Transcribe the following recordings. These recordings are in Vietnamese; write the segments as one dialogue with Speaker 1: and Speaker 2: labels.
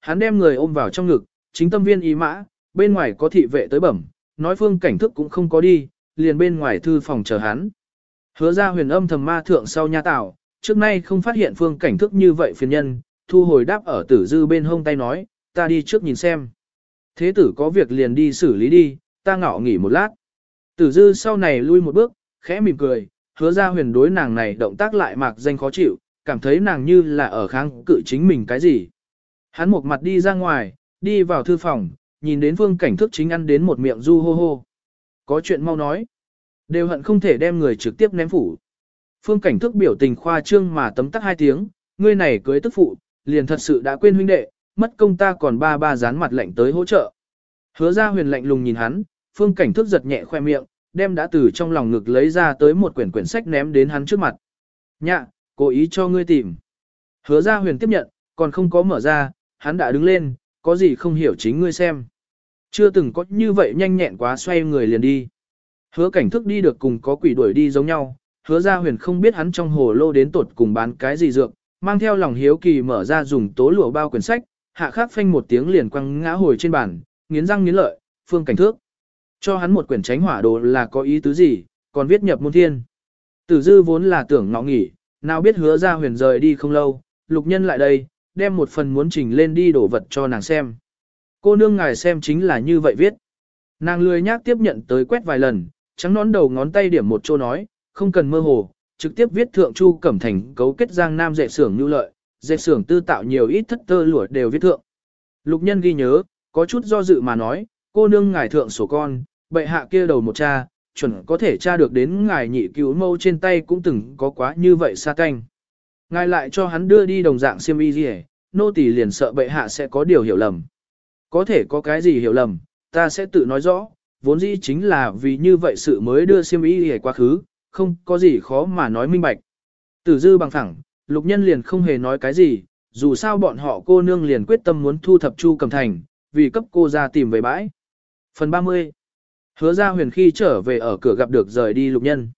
Speaker 1: Hắn đem người ôm vào trong ngực, chính tâm viên ý mã, bên ngoài có thị vệ tới bẩm, nói phương cảnh thức cũng không có đi, liền bên ngoài thư phòng chờ hắn. Hứa ra huyền âm thầm ma thượng sau nha tạo, trước nay không phát hiện phương cảnh thức như vậy phiền nhân, thu hồi đáp ở tử dư bên hông tay nói, ta đi trước nhìn xem. Thế tử có việc liền đi xử lý đi, ta ngỏ nghỉ một lát. Tử dư sau này lui một bước, khẽ mỉm cười, hứa ra huyền đối nàng này động tác lại mạc danh khó chịu, cảm thấy nàng như là ở kháng cự chính mình cái gì. Hắn một mặt đi ra ngoài, đi vào thư phòng, nhìn đến phương cảnh thức chính ăn đến một miệng du hô hô. Có chuyện mau nói. Đều hận không thể đem người trực tiếp ném phủ. Phương cảnh thức biểu tình khoa trương mà tấm tắc hai tiếng, ngươi này cưới tức phụ, liền thật sự đã quên huynh đệ, mất công ta còn ba ba dán mặt lạnh tới hỗ trợ. Hứa ra huyền lạnh lùng nhìn hắn, phương cảnh thức giật nhẹ khoe miệng, đem đã từ trong lòng ngực lấy ra tới một quyển quyển sách ném đến hắn trước mặt. Nhạ, cố ý cho ngươi tìm. Hứa ra huyền tiếp nhận, còn không có mở ra, hắn đã đứng lên, có gì không hiểu chính ngươi xem. Chưa từng có như vậy nhanh nhẹn quá xoay người liền đi. Hứa cảnh thức đi được cùng có quỷ đuổi đi giống nhau, hứa ra huyền không biết hắn trong hồ lô đến tột cùng bán cái gì dược, mang theo lòng hiếu kỳ mở ra dùng tố lụa bao quyển sách, hạ khắc phanh một tiếng liền quăng ngã hồi trên bàn, nghiến răng nghiến lợi, phương cảnh thước. Cho hắn một quyển tránh hỏa đồ là có ý tứ gì, còn viết nhập môn thiên. Tử dư vốn là tưởng ngọ nghỉ, nào biết hứa ra huyền rời đi không lâu, lục nhân lại đây, đem một phần muốn trình lên đi đổ vật cho nàng xem. Cô nương ngài xem chính là như vậy viết. Nàng lười nhác tiếp nhận tới quét vài lần, trắng nón đầu ngón tay điểm một chỗ nói, không cần mơ hồ, trực tiếp viết thượng chu cẩm thành cấu kết giang nam dạy xưởng nhu lợi, dạy xưởng tư tạo nhiều ít thất tơ lụa đều viết thượng. Lục nhân ghi nhớ, có chút do dự mà nói, cô nương ngài thượng sổ con, bệ hạ kia đầu một cha, chuẩn có thể tra được đến ngài nhị cứu mâu trên tay cũng từng có quá như vậy xa canh. Ngài lại cho hắn đưa đi đồng dạng xiêm y gì nô tỳ liền sợ bệ hạ sẽ có điều hiểu lầm. Có thể có cái gì hiểu lầm, ta sẽ tự nói rõ, vốn dĩ chính là vì như vậy sự mới đưa siêm ý hề quá khứ, không có gì khó mà nói minh bạch. Tử dư bằng thẳng, lục nhân liền không hề nói cái gì, dù sao bọn họ cô nương liền quyết tâm muốn thu thập chu cầm thành, vì cấp cô ra tìm về bãi. Phần 30 Hứa ra huyền khi trở về ở cửa gặp được rời đi lục nhân.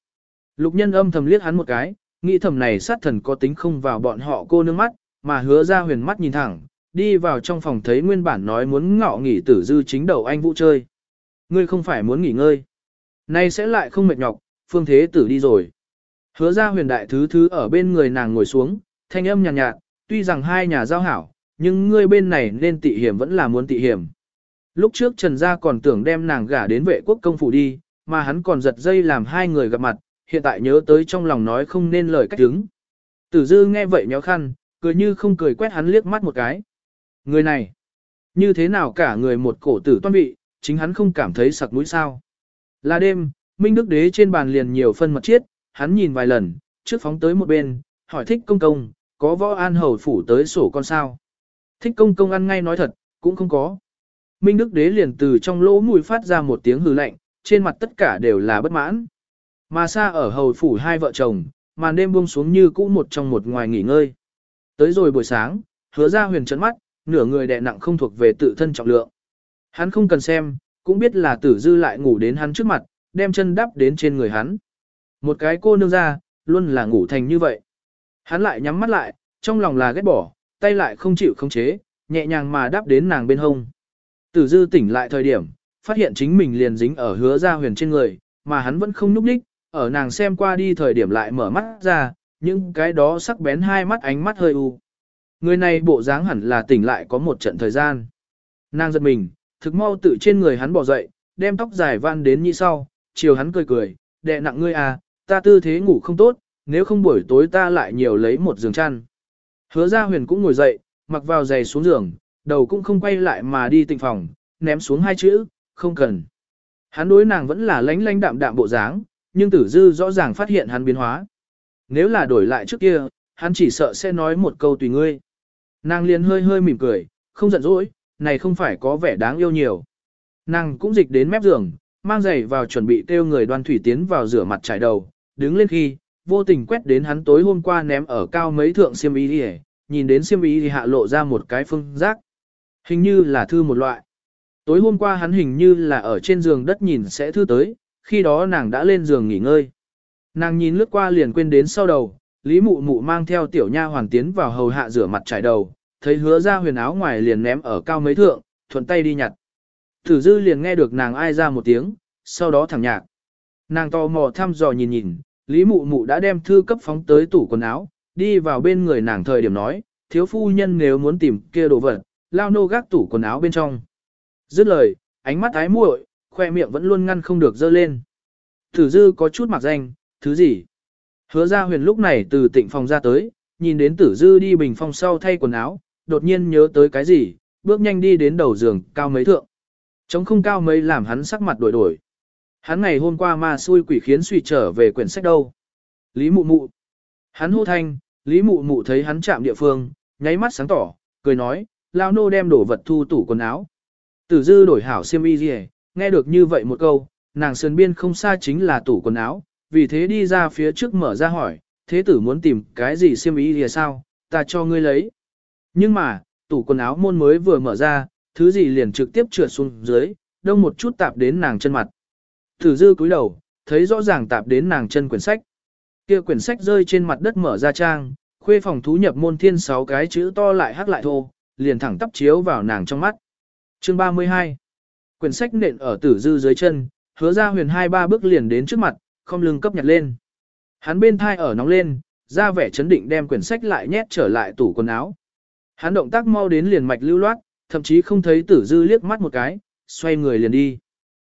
Speaker 1: Lục nhân âm thầm liếc hắn một cái, nghĩ thầm này sát thần có tính không vào bọn họ cô nương mắt, mà hứa ra huyền mắt nhìn thẳng, đi vào trong phòng thấy nguyên bản nói muốn ngọ nghỉ tử dư chính đầu anh vũ chơi. Ngươi không phải muốn nghỉ ngơi. Nay sẽ lại không mệt nhọc, phương thế tử đi rồi. Hứa ra huyền đại thứ thứ ở bên người nàng ngồi xuống, thanh âm nhàn nhạt, nhạt, tuy rằng hai nhà giao hảo, nhưng ngươi bên này nên tị hiểm vẫn là muốn tị hiểm. Lúc trước Trần Gia còn tưởng đem nàng gả đến vệ quốc công phủ đi, mà hắn còn giật dây làm hai người gặp mặt, hiện tại nhớ tới trong lòng nói không nên lời cách đứng. Tử dư nghe vậy nhéo khăn, cười như không cười quét hắn liếc mắt một cái. Người này, như thế nào cả người một cổ tử toan bị, chính hắn không cảm thấy sặc mũi sao. Là đêm, Minh Đức Đế trên bàn liền nhiều phân mật chiết, hắn nhìn vài lần, trước phóng tới một bên, hỏi thích công công, có võ an hầu phủ tới sổ con sao. Thích công công ăn ngay nói thật, cũng không có. Minh Đức Đế liền từ trong lỗ mũi phát ra một tiếng hừ lạnh, trên mặt tất cả đều là bất mãn. Mà xa ở hầu phủ hai vợ chồng, màn đêm buông xuống như cũ một trong một ngoài nghỉ ngơi. Tới rồi buổi sáng, hứa ra huyền chấn mắt, nửa người đè nặng không thuộc về tự thân trọng lượng. Hắn không cần xem, cũng biết là tử dư lại ngủ đến hắn trước mặt, đem chân đắp đến trên người hắn. Một cái cô nương ra, luôn là ngủ thành như vậy. Hắn lại nhắm mắt lại, trong lòng là ghét bỏ, tay lại không chịu khống chế, nhẹ nhàng mà đắp đến nàng bên hông. Tử dư tỉnh lại thời điểm, phát hiện chính mình liền dính ở hứa ra huyền trên người, mà hắn vẫn không núp đích, ở nàng xem qua đi thời điểm lại mở mắt ra, những cái đó sắc bén hai mắt ánh mắt hơi u. Người này bộ dáng hẳn là tỉnh lại có một trận thời gian. Nàng giật mình, thực mau tự trên người hắn bỏ dậy, đem tóc dài van đến như sau, chiều hắn cười cười, đệ nặng ngươi à, ta tư thế ngủ không tốt, nếu không buổi tối ta lại nhiều lấy một giường chăn. Hứa ra huyền cũng ngồi dậy, mặc vào giày xuống giường, đầu cũng không quay lại mà đi tịnh phòng, ném xuống hai chữ, không cần. Hắn đối nàng vẫn là lánh lánh đạm đạm bộ dáng, nhưng tử dư rõ ràng phát hiện hắn biến hóa. Nếu là đổi lại trước kia, hắn chỉ sợ sẽ nói một câu tùy ngươi. Nàng liền hơi hơi mỉm cười, không giận dỗi, này không phải có vẻ đáng yêu nhiều. Nàng cũng dịch đến mép giường, mang giày vào chuẩn bị kêu người đoan thủy tiến vào rửa mặt trải đầu, đứng lên khi, vô tình quét đến hắn tối hôm qua ném ở cao mấy thượng xiêm y đi nhìn đến xiêm y thì hạ lộ ra một cái phương giác. Hình như là thư một loại. Tối hôm qua hắn hình như là ở trên giường đất nhìn sẽ thư tới, khi đó nàng đã lên giường nghỉ ngơi. Nàng nhìn lướt qua liền quên đến sau đầu, Lý Mụ Mụ mang theo tiểu nha hoàn tiến vào hầu hạ rửa mặt trải đầu, thấy hứa ra huyền áo ngoài liền ném ở cao mấy thượng, thuận tay đi nhặt. Tử dư liền nghe được nàng ai ra một tiếng, sau đó thẳng nhạc. Nàng to mò thăm dò nhìn nhìn, Lý Mụ Mụ đã đem thư cấp phóng tới tủ quần áo, đi vào bên người nàng thời điểm nói, thiếu phu nhân nếu muốn tìm kia đồ vật, lao nô gác tủ quần áo bên trong. Dứt lời, ánh mắt ái muội, khoe miệng vẫn luôn ngăn không được dơ lên. Tử dư có chút mặc danh, thứ gì? Hứa ra huyền lúc này từ tịnh phòng ra tới, nhìn đến tử dư đi bình phong sau thay quần áo, đột nhiên nhớ tới cái gì, bước nhanh đi đến đầu giường, cao mấy thượng. Chống không cao mấy làm hắn sắc mặt đổi đổi. Hắn ngày hôm qua ma xui quỷ khiến suy trở về quyển sách đâu. Lý mụ mụ. Hắn hô thanh, Lý mụ mụ thấy hắn chạm địa phương, nháy mắt sáng tỏ, cười nói, lao nô đem đổ vật thu tủ quần áo. Tử dư đổi hảo xiêm y gì nghe được như vậy một câu, nàng sơn biên không xa chính là tủ quần áo, vì thế đi ra phía trước mở ra hỏi, thế tử muốn tìm cái gì xiêm y gì sao, ta cho ngươi lấy. Nhưng mà, tủ quần áo môn mới vừa mở ra, thứ gì liền trực tiếp trượt xuống dưới, đông một chút tạp đến nàng chân mặt. Tử dư cúi đầu, thấy rõ ràng tạp đến nàng chân quyển sách. Kia quyển sách rơi trên mặt đất mở ra trang, khuê phòng thú nhập môn thiên sáu cái chữ to lại hắc lại thô, liền thẳng tắp chiếu vào nàng trong mắt. Chương 32 Quyển sách nện ở tử dư dưới chân, hứa ra huyền hai ba bước liền đến trước mặt, không lưng cấp nhặt lên. Hắn bên thai ở nóng lên, ra vẻ chấn định đem quyển sách lại nhét trở lại tủ quần áo. Hắn động tác mau đến liền mạch lưu loát, thậm chí không thấy tử dư liếc mắt một cái, xoay người liền đi.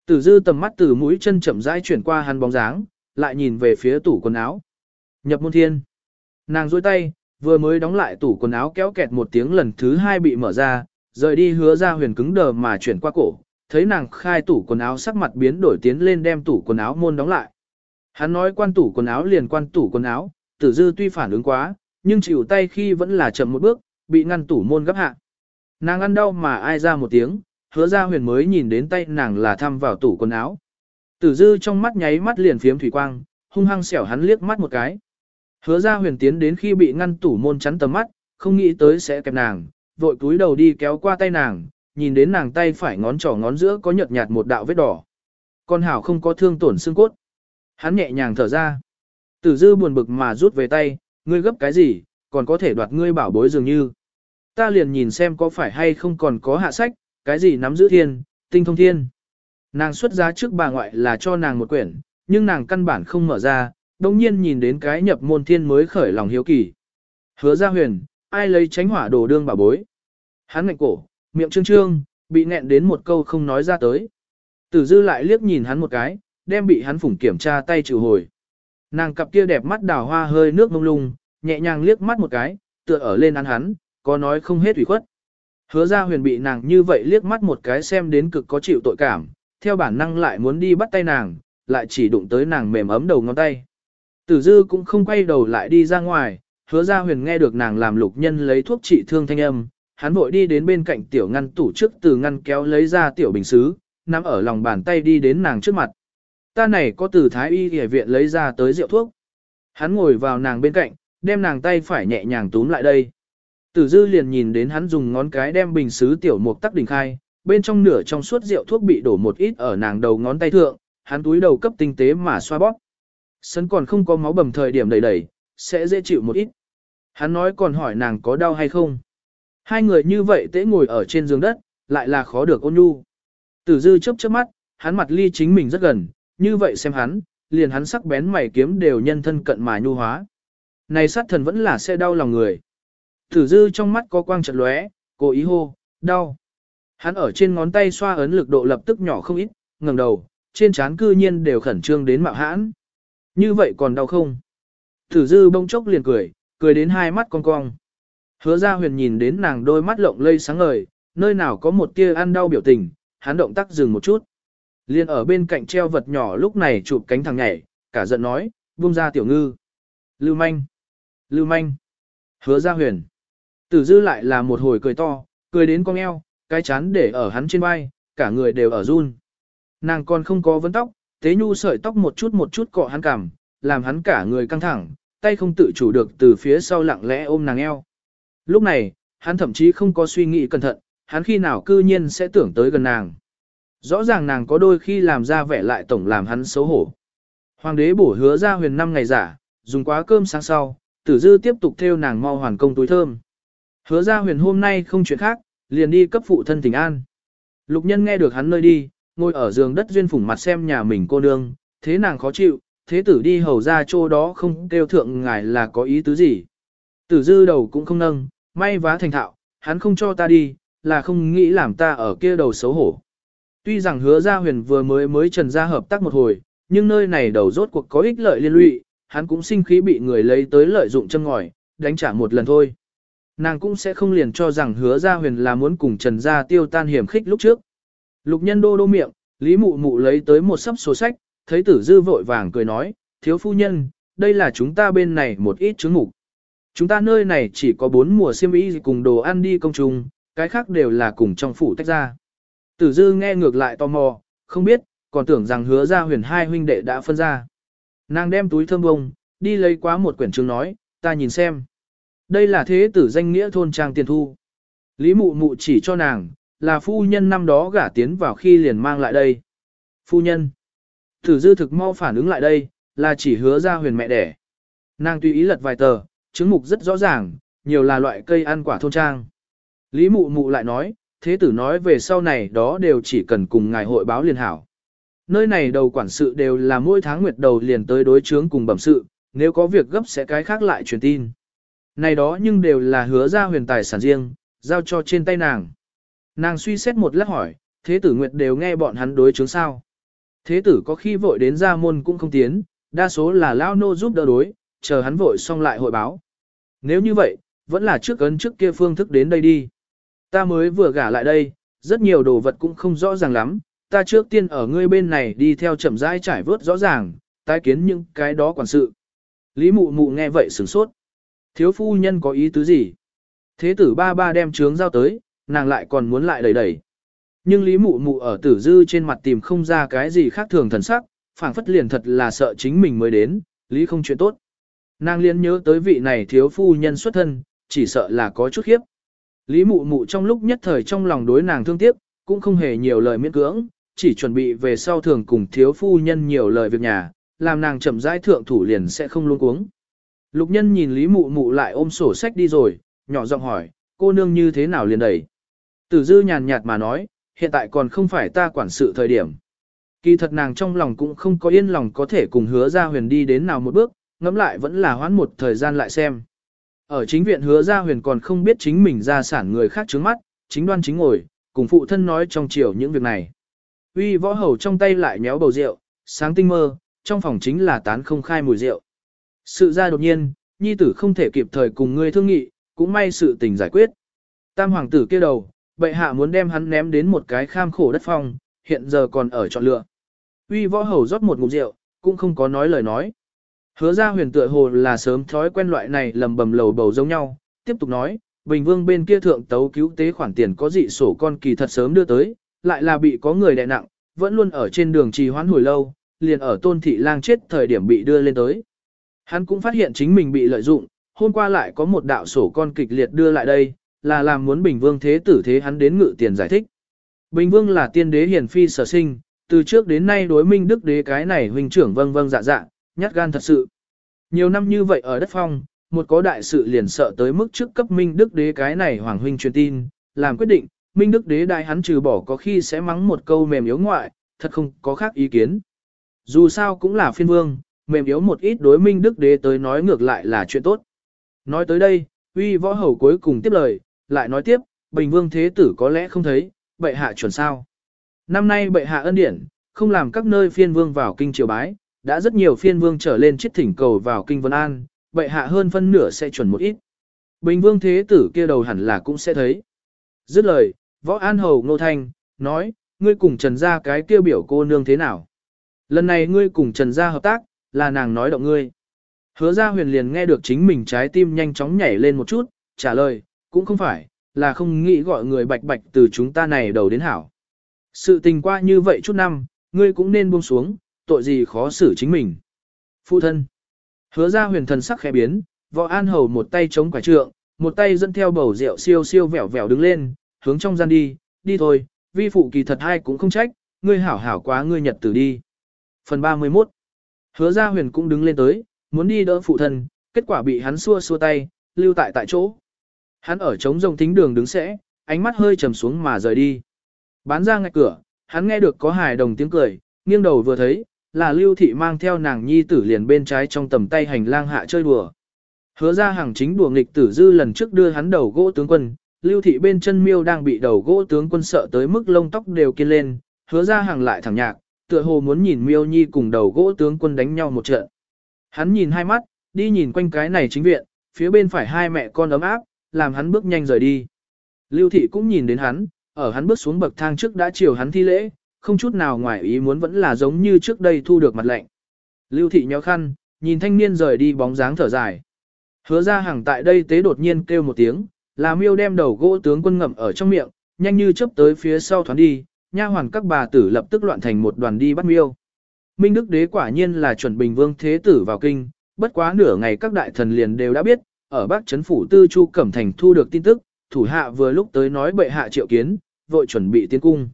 Speaker 1: Tử dư tầm mắt từ mũi chân chậm rãi chuyển qua hắn bóng dáng, lại nhìn về phía tủ quần áo. Nhập môn thiên. Nàng dôi tay, vừa mới đóng lại tủ quần áo kéo kẹt một tiếng lần thứ hai bị mở ra, rời đi hứa ra huyền cứng đờ mà chuyển qua cổ, thấy nàng khai tủ quần áo sắc mặt biến đổi tiến lên đem tủ quần áo môn đóng lại. Hắn nói quan tủ quần áo liền quan tủ quần áo, tử dư tuy phản ứng quá, nhưng chịu tay khi vẫn là chậm một bước, bị ngăn tủ môn gấp hạ. Nàng ăn đau mà ai ra một tiếng, hứa ra huyền mới nhìn đến tay nàng là thăm vào tủ quần áo. Tử dư trong mắt nháy mắt liền phiếm thủy quang, hung hăng xẻo hắn liếc mắt một cái. Hứa ra huyền tiến đến khi bị ngăn tủ môn chắn tầm mắt, không nghĩ tới sẽ kẹp nàng, vội cúi đầu đi kéo qua tay nàng, nhìn đến nàng tay phải ngón trỏ ngón giữa có nhợt nhạt một đạo vết đỏ. Con hảo không có thương tổn xương cốt. Hắn nhẹ nhàng thở ra. Tử dư buồn bực mà rút về tay, ngươi gấp cái gì, còn có thể đoạt ngươi bảo bối dường như. Ta liền nhìn xem có phải hay không còn có hạ sách, cái gì nắm giữ thiên, tinh thông thiên. Nàng xuất giá trước bà ngoại là cho nàng một quyển, nhưng nàng căn bản không mở ra, đồng nhiên nhìn đến cái nhập môn thiên mới khởi lòng hiếu kỳ. Hứa ra huyền, ai lấy tránh hỏa đồ đương bảo bối. Hắn ngạnh cổ, miệng trương trương, bị nghẹn đến một câu không nói ra tới. Tử dư lại liếc nhìn hắn một cái, đem bị hắn phủng kiểm tra tay trừ hồi. Nàng cặp kia đẹp mắt đào hoa hơi nước mông lung, nhẹ nhàng liếc mắt một cái, tựa ở lên ăn hắn, có nói không hết ủy khuất. Hứa ra huyền bị nàng như vậy liếc mắt một cái xem đến cực có chịu tội cảm, theo bản năng lại muốn đi bắt tay nàng, lại chỉ đụng tới nàng mềm ấm đầu ngón tay. Tử dư cũng không quay đầu lại đi ra ngoài, hứa ra huyền nghe được nàng làm lục nhân lấy thuốc trị thương thanh âm, hắn vội đi đến bên cạnh tiểu ngăn tủ trước từ ngăn kéo lấy ra tiểu bình xứ, nắm ở lòng bàn tay đi đến nàng trước mặt. Ta này có từ thái y y viện lấy ra tới rượu thuốc. Hắn ngồi vào nàng bên cạnh, đem nàng tay phải nhẹ nhàng túm lại đây. Tử dư liền nhìn đến hắn dùng ngón cái đem bình xứ tiểu mục tắc đỉnh khai, bên trong nửa trong suốt rượu thuốc bị đổ một ít ở nàng đầu ngón tay thượng, hắn túi đầu cấp tinh tế mà xoa bóp. Sân còn không có máu bầm thời điểm đầy đầy, sẽ dễ chịu một ít. Hắn nói còn hỏi nàng có đau hay không. Hai người như vậy tễ ngồi ở trên giường đất, lại là khó được ôn nhu. Tử dư chớp chớp mắt, hắn mặt ly chính mình rất gần, như vậy xem hắn, liền hắn sắc bén mày kiếm đều nhân thân cận mà nhu hóa. Này sát thần vẫn là sẽ đau lòng người. Tử dư trong mắt có quang chật lóe, cố ý hô, đau. Hắn ở trên ngón tay xoa ấn lực độ lập tức nhỏ không ít, ngẩng đầu, trên trán cư nhiên đều khẩn trương đến mạo hãn. Như vậy còn đau không? Tử dư bông chốc liền cười, cười đến hai mắt cong cong. Hứa ra huyền nhìn đến nàng đôi mắt lộng lây sáng ngời, nơi nào có một tia ăn đau biểu tình, hắn động tác dừng một chút. Liên ở bên cạnh treo vật nhỏ lúc này chụp cánh thằng nhảy, cả giận nói, buông ra tiểu ngư. Lưu manh. Lưu manh. Hứa ra huyền. Tử dư lại là một hồi cười to, cười đến cong eo, cái chán để ở hắn trên vai, cả người đều ở run. Nàng còn không có vấn tóc, tế nhu sợi tóc một chút một chút cọ hắn cằm, làm hắn cả người căng thẳng, tay không tự chủ được từ phía sau lặng lẽ ôm nàng eo. Lúc này, hắn thậm chí không có suy nghĩ cẩn thận, hắn khi nào cư nhiên sẽ tưởng tới gần nàng. Rõ ràng nàng có đôi khi làm ra vẻ lại tổng làm hắn xấu hổ. Hoàng đế bổ hứa ra huyền năm ngày giả, dùng quá cơm sáng sau, tử dư tiếp tục theo nàng mau hoàn công túi thơm. Hứa ra huyền hôm nay không chuyện khác, liền đi cấp phụ thân tỉnh an. Lục nhân nghe được hắn nơi đi, ngồi ở giường đất duyên phủng mặt xem nhà mình cô nương, thế nàng khó chịu, thế tử đi hầu ra chỗ đó không kêu thượng ngài là có ý tứ gì. Tử dư đầu cũng không nâng, may vá thành thạo, hắn không cho ta đi, là không nghĩ làm ta ở kia đầu xấu hổ. Tuy rằng hứa Gia huyền vừa mới mới trần ra hợp tác một hồi, nhưng nơi này đầu rốt cuộc có ích lợi liên lụy, hắn cũng sinh khí bị người lấy tới lợi dụng châm ngòi, đánh trả một lần thôi. Nàng cũng sẽ không liền cho rằng hứa Gia huyền là muốn cùng trần gia tiêu tan hiểm khích lúc trước. Lục nhân đô đô miệng, Lý mụ mụ lấy tới một sấp sổ sách, thấy tử dư vội vàng cười nói, thiếu phu nhân, đây là chúng ta bên này một ít chứng mục. Chúng ta nơi này chỉ có bốn mùa xiêm y cùng đồ ăn đi công chung, cái khác đều là cùng trong phủ tách ra. Tử dư nghe ngược lại tò mò, không biết, còn tưởng rằng hứa ra huyền hai huynh đệ đã phân ra. Nàng đem túi thơm bông, đi lấy quá một quyển chương nói, ta nhìn xem. Đây là thế tử danh nghĩa thôn trang tiền thu. Lý mụ mụ chỉ cho nàng, là phu nhân năm đó gả tiến vào khi liền mang lại đây. Phu nhân. Tử dư thực mau phản ứng lại đây, là chỉ hứa ra huyền mẹ đẻ. Nàng tùy ý lật vài tờ, chứng mục rất rõ ràng, nhiều là loại cây ăn quả thôn trang. Lý mụ mụ lại nói, thế tử nói về sau này đó đều chỉ cần cùng ngài hội báo liền hảo. Nơi này đầu quản sự đều là mỗi tháng nguyệt đầu liền tới đối chướng cùng bẩm sự, nếu có việc gấp sẽ cái khác lại truyền tin. Này đó nhưng đều là hứa ra huyền tài sản riêng, giao cho trên tay nàng. Nàng suy xét một lát hỏi, thế tử nguyệt đều nghe bọn hắn đối chướng sao. Thế tử có khi vội đến ra môn cũng không tiến, đa số là lao nô giúp đỡ đối, chờ hắn vội xong lại hội báo. Nếu như vậy, vẫn là trước ấn trước kia phương thức đến đây đi. Ta mới vừa gả lại đây, rất nhiều đồ vật cũng không rõ ràng lắm, ta trước tiên ở ngươi bên này đi theo chậm rãi trải vớt rõ ràng, tái kiến những cái đó quản sự. Lý mụ mụ nghe vậy sửng sốt. Thiếu phu nhân có ý tứ gì? Thế tử ba ba đem trướng giao tới, nàng lại còn muốn lại đẩy đẩy. Nhưng Lý mụ mụ ở tử dư trên mặt tìm không ra cái gì khác thường thần sắc, phảng phất liền thật là sợ chính mình mới đến, Lý không chuyện tốt. Nàng liên nhớ tới vị này thiếu phu nhân xuất thân, chỉ sợ là có chút khiếp. Lý mụ mụ trong lúc nhất thời trong lòng đối nàng thương tiếc, cũng không hề nhiều lời miễn cưỡng, chỉ chuẩn bị về sau thường cùng thiếu phu nhân nhiều lời việc nhà, làm nàng chậm rãi thượng thủ liền sẽ không luôn cuống. Lục nhân nhìn Lý mụ mụ lại ôm sổ sách đi rồi, nhỏ giọng hỏi, cô nương như thế nào liền đẩy. Tử dư nhàn nhạt mà nói, hiện tại còn không phải ta quản sự thời điểm. Kỳ thật nàng trong lòng cũng không có yên lòng có thể cùng hứa ra huyền đi đến nào một bước, ngẫm lại vẫn là hoãn một thời gian lại xem. Ở chính viện hứa ra huyền còn không biết chính mình ra sản người khác trứng mắt, chính đoan chính ngồi, cùng phụ thân nói trong chiều những việc này. Uy võ hầu trong tay lại nhéo bầu rượu, sáng tinh mơ, trong phòng chính là tán không khai mùi rượu. Sự ra đột nhiên, nhi tử không thể kịp thời cùng ngươi thương nghị, cũng may sự tình giải quyết. Tam hoàng tử kia đầu, bệ hạ muốn đem hắn ném đến một cái kham khổ đất phong, hiện giờ còn ở chọn lựa. Uy võ hầu rót một ngụm rượu, cũng không có nói lời nói. Hứa ra huyền tựa hồ là sớm thói quen loại này lầm bầm lầu bầu giống nhau, tiếp tục nói, Bình Vương bên kia thượng tấu cứu tế khoản tiền có dị sổ con kỳ thật sớm đưa tới, lại là bị có người đè nặng, vẫn luôn ở trên đường trì hoãn hồi lâu, liền ở tôn thị lang chết thời điểm bị đưa lên tới. Hắn cũng phát hiện chính mình bị lợi dụng, hôm qua lại có một đạo sổ con kịch liệt đưa lại đây, là làm muốn Bình Vương thế tử thế hắn đến ngự tiền giải thích. Bình Vương là tiên đế hiền phi sở sinh, từ trước đến nay đối minh đức đế cái này huynh trưởng vâng vâng dạ dạ, nhát gan thật sự. Nhiều năm như vậy ở đất phong, một có đại sự liền sợ tới mức trước cấp minh đức đế cái này hoàng huynh truyền tin, làm quyết định, minh đức đế đại hắn trừ bỏ có khi sẽ mắng một câu mềm yếu ngoại, thật không có khác ý kiến. Dù sao cũng là phiên vương, mềm yếu một ít đối minh đức đế tới nói ngược lại là chuyện tốt. Nói tới đây, uy võ hầu cuối cùng tiếp lời, lại nói tiếp, bình vương thế tử có lẽ không thấy, bệ hạ chuẩn sao. Năm nay bệ hạ ân điển, không làm các nơi phiên vương vào kinh triều bái, đã rất nhiều phiên vương trở lên chiết thỉnh cầu vào kinh Vân An, bệ hạ hơn phân nửa sẽ chuẩn một ít. Bình vương thế tử kia đầu hẳn là cũng sẽ thấy. Dứt lời, võ an hầu ngô thanh, nói, ngươi cùng trần gia cái kia biểu cô nương thế nào? Lần này ngươi cùng trần gia hợp tác, là nàng nói động ngươi. Hứa ra huyền liền nghe được chính mình trái tim nhanh chóng nhảy lên một chút, trả lời, cũng không phải, là không nghĩ gọi người bạch bạch từ chúng ta này đầu đến hảo. Sự tình qua như vậy chút năm, ngươi cũng nên buông xuống, tội gì khó xử chính mình. Phụ thân. Hứa ra huyền thần sắc khẽ biến, võ an hầu một tay chống quả trượng, một tay dẫn theo bầu rượu siêu siêu vẻo vẻo đứng lên, hướng trong gian đi, đi thôi, vi phụ kỳ thật ai cũng không trách, ngươi hảo hảo quá ngươi nhật tử đi. Phần 31 Hứa ra huyền cũng đứng lên tới, muốn đi đỡ phụ thân, kết quả bị hắn xua xua tay, lưu tại tại chỗ. Hắn ở trống rồng thính đường đứng sẽ, ánh mắt hơi trầm xuống mà rời đi. Bán ra ngay cửa, hắn nghe được có hài đồng tiếng cười, nghiêng đầu vừa thấy, là lưu thị mang theo nàng nhi tử liền bên trái trong tầm tay hành lang hạ chơi đùa. Hứa ra hàng chính đùa nghịch tử dư lần trước đưa hắn đầu gỗ tướng quân, lưu thị bên chân miêu đang bị đầu gỗ tướng quân sợ tới mức lông tóc đều kiên lên, hứa ra hàng lại thẳng nhạc, tựa hồ muốn nhìn miêu nhi cùng đầu gỗ tướng quân đánh nhau một trận. Hắn nhìn hai mắt, đi nhìn quanh cái này chính viện, phía bên phải hai mẹ con ấm áp, làm hắn bước nhanh rời đi. Lưu thị cũng nhìn đến hắn, ở hắn bước xuống bậc thang trước đã chiều hắn thi lễ, không chút nào ngoài ý muốn vẫn là giống như trước đây thu được mặt lệnh. Lưu thị nhéo khăn, nhìn thanh niên rời đi bóng dáng thở dài. Hứa ra hàng tại đây tế đột nhiên kêu một tiếng, là miêu đem đầu gỗ tướng quân ngậm ở trong miệng, nhanh như chớp tới phía sau thoáng đi, nha hoàn các bà tử lập tức loạn thành một đoàn đi bắt miêu. Minh Đức Đế quả nhiên là chuẩn bình vương thế tử vào kinh, bất quá nửa ngày các đại thần liền đều đã biết, ở Bắc Trấn Phủ Tư Chu Cẩm Thành thu được tin tức, thủ hạ vừa lúc tới nói bệ hạ triệu kiến, vội chuẩn bị tiến cung.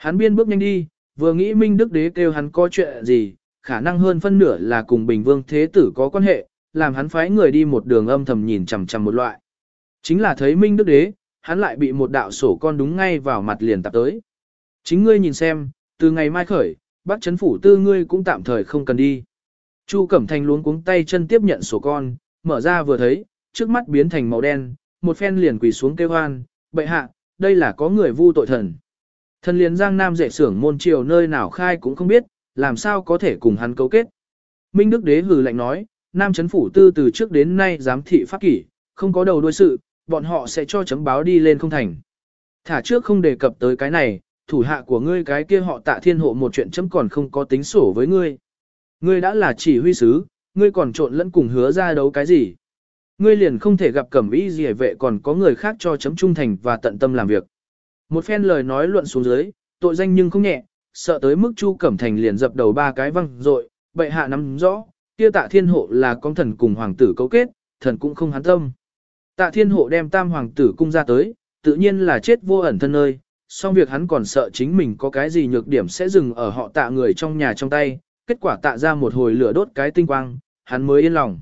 Speaker 1: Hắn biên bước nhanh đi, vừa nghĩ Minh Đức Đế kêu hắn có chuyện gì, khả năng hơn phân nửa là cùng Bình Vương Thế Tử có quan hệ, làm hắn phái người đi một đường âm thầm nhìn chằm chằm một loại. Chính là thấy Minh Đức Đế, hắn lại bị một đạo sổ con đúng ngay vào mặt liền tạp tới. Chính ngươi nhìn xem, từ ngày mai khởi, Bắc chấn phủ tư ngươi cũng tạm thời không cần đi. Chu Cẩm Thành luống cuống tay chân tiếp nhận sổ con, mở ra vừa thấy, trước mắt biến thành màu đen, một phen liền quỳ xuống kêu hoan, bệ hạ, đây là có người vu tội thần. Thần liền giang nam dạy sưởng môn triều nơi nào khai cũng không biết, làm sao có thể cùng hắn cấu kết. Minh Đức Đế hừ lạnh nói, nam chấn phủ tư từ trước đến nay giám thị pháp kỷ, không có đầu đuôi sự, bọn họ sẽ cho chấm báo đi lên không thành. Thả trước không đề cập tới cái này, thủ hạ của ngươi cái kia họ tạ thiên hộ một chuyện chấm còn không có tính sổ với ngươi. Ngươi đã là chỉ huy sứ, ngươi còn trộn lẫn cùng hứa ra đấu cái gì. Ngươi liền không thể gặp cẩm ý gì vệ còn có người khác cho chấm trung thành và tận tâm làm việc. Một phen lời nói luận xuống dưới, tội danh nhưng không nhẹ, sợ tới mức Chu Cẩm Thành liền dập đầu ba cái văng rồi, bệ hạ nắm rõ, kia tạ thiên hộ là con thần cùng hoàng tử cấu kết, thần cũng không hắn tâm. Tạ thiên hộ đem tam hoàng tử cung ra tới, tự nhiên là chết vô ẩn thân nơi, song việc hắn còn sợ chính mình có cái gì nhược điểm sẽ dừng ở họ tạ người trong nhà trong tay, kết quả tạ ra một hồi lửa đốt cái tinh quang, hắn mới yên lòng.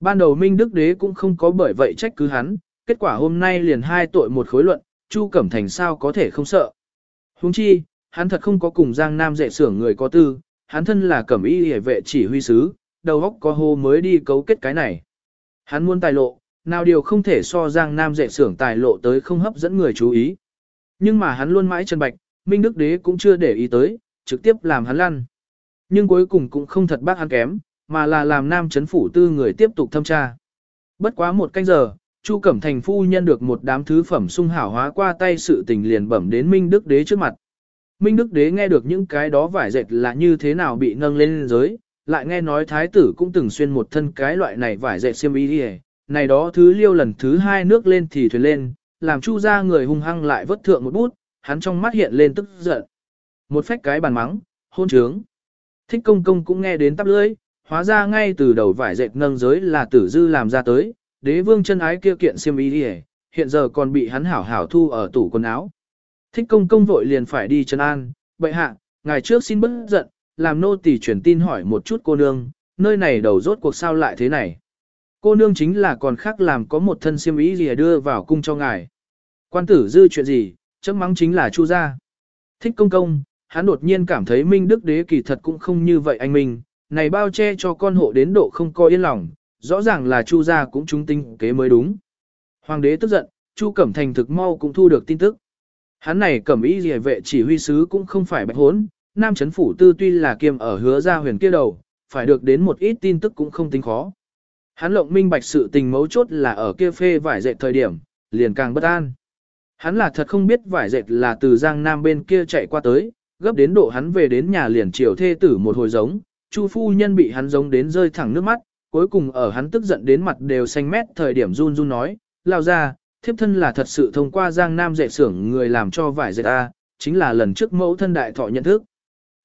Speaker 1: Ban đầu Minh Đức Đế cũng không có bởi vậy trách cứ hắn, kết quả hôm nay liền hai tội một khối luận, Chu Cẩm Thành sao có thể không sợ. Huống chi, hắn thật không có cùng Giang Nam dạy sưởng người có tư, hắn thân là cẩm y hề vệ chỉ huy sứ, đầu óc có hô mới đi cấu kết cái này. Hắn muốn tài lộ, nào điều không thể so Giang Nam dạy sưởng tài lộ tới không hấp dẫn người chú ý. Nhưng mà hắn luôn mãi chân bạch, Minh Đức Đế cũng chưa để ý tới, trực tiếp làm hắn lăn. Nhưng cuối cùng cũng không thật bác hắn kém, mà là làm nam chấn phủ tư người tiếp tục thâm tra. Bất quá một canh giờ, Chu Cẩm Thành phu nhân được một đám thứ phẩm sung hảo hóa qua tay sự tình liền bẩm đến Minh Đức Đế trước mặt. Minh Đức Đế nghe được những cái đó vải dệt là như thế nào bị nâng lên giới, lại nghe nói thái tử cũng từng xuyên một thân cái loại này vải dệt xiêm y đi này đó thứ liêu lần thứ hai nước lên thì thuyền lên, làm chu ra người hung hăng lại vất thượng một bút, hắn trong mắt hiện lên tức giận. Một phách cái bàn mắng, hôn trướng. Thích công công cũng nghe đến tắp lưỡi, hóa ra ngay từ đầu vải dệt nâng giới là tử dư làm ra tới, đế vương chân ái kia kiện xiêm y đi hiện giờ còn bị hắn hảo hảo thu ở tủ quần áo. Thích công công vội liền phải đi chân an, bệ hạ, ngày trước xin bớt giận, làm nô tỳ truyền tin hỏi một chút cô nương, nơi này đầu rốt cuộc sao lại thế này. Cô nương chính là còn khác làm có một thân xiêm y gì đưa vào cung cho ngài. Quan tử dư chuyện gì, chấm mắng chính là chu gia. Thích công công, hắn đột nhiên cảm thấy Minh Đức Đế kỳ thật cũng không như vậy anh Minh, này bao che cho con hộ đến độ không coi yên lòng, rõ ràng là Chu gia cũng trúng tinh kế mới đúng. Hoàng đế tức giận, Chu Cẩm Thành thực mau cũng thu được tin tức. Hắn này cẩm ý gì vệ chỉ huy sứ cũng không phải bạch hốn, nam chấn phủ tư tuy là kiêm ở hứa gia huyền kia đầu, phải được đến một ít tin tức cũng không tính khó. Hắn lộng minh bạch sự tình mấu chốt là ở kia phê vải dệt thời điểm, liền càng bất an. Hắn là thật không biết vải dệt là từ giang nam bên kia chạy qua tới, gấp đến độ hắn về đến nhà liền chiều thê tử một hồi giống, chu phu nhân bị hắn giống đến rơi thẳng nước mắt, cuối cùng ở hắn tức giận đến mặt đều xanh mét thời điểm run run nói, lao ra, thiếp thân là thật sự thông qua giang nam dạy xưởng người làm cho vải dệt ta, chính là lần trước mẫu thân đại thọ nhận thức.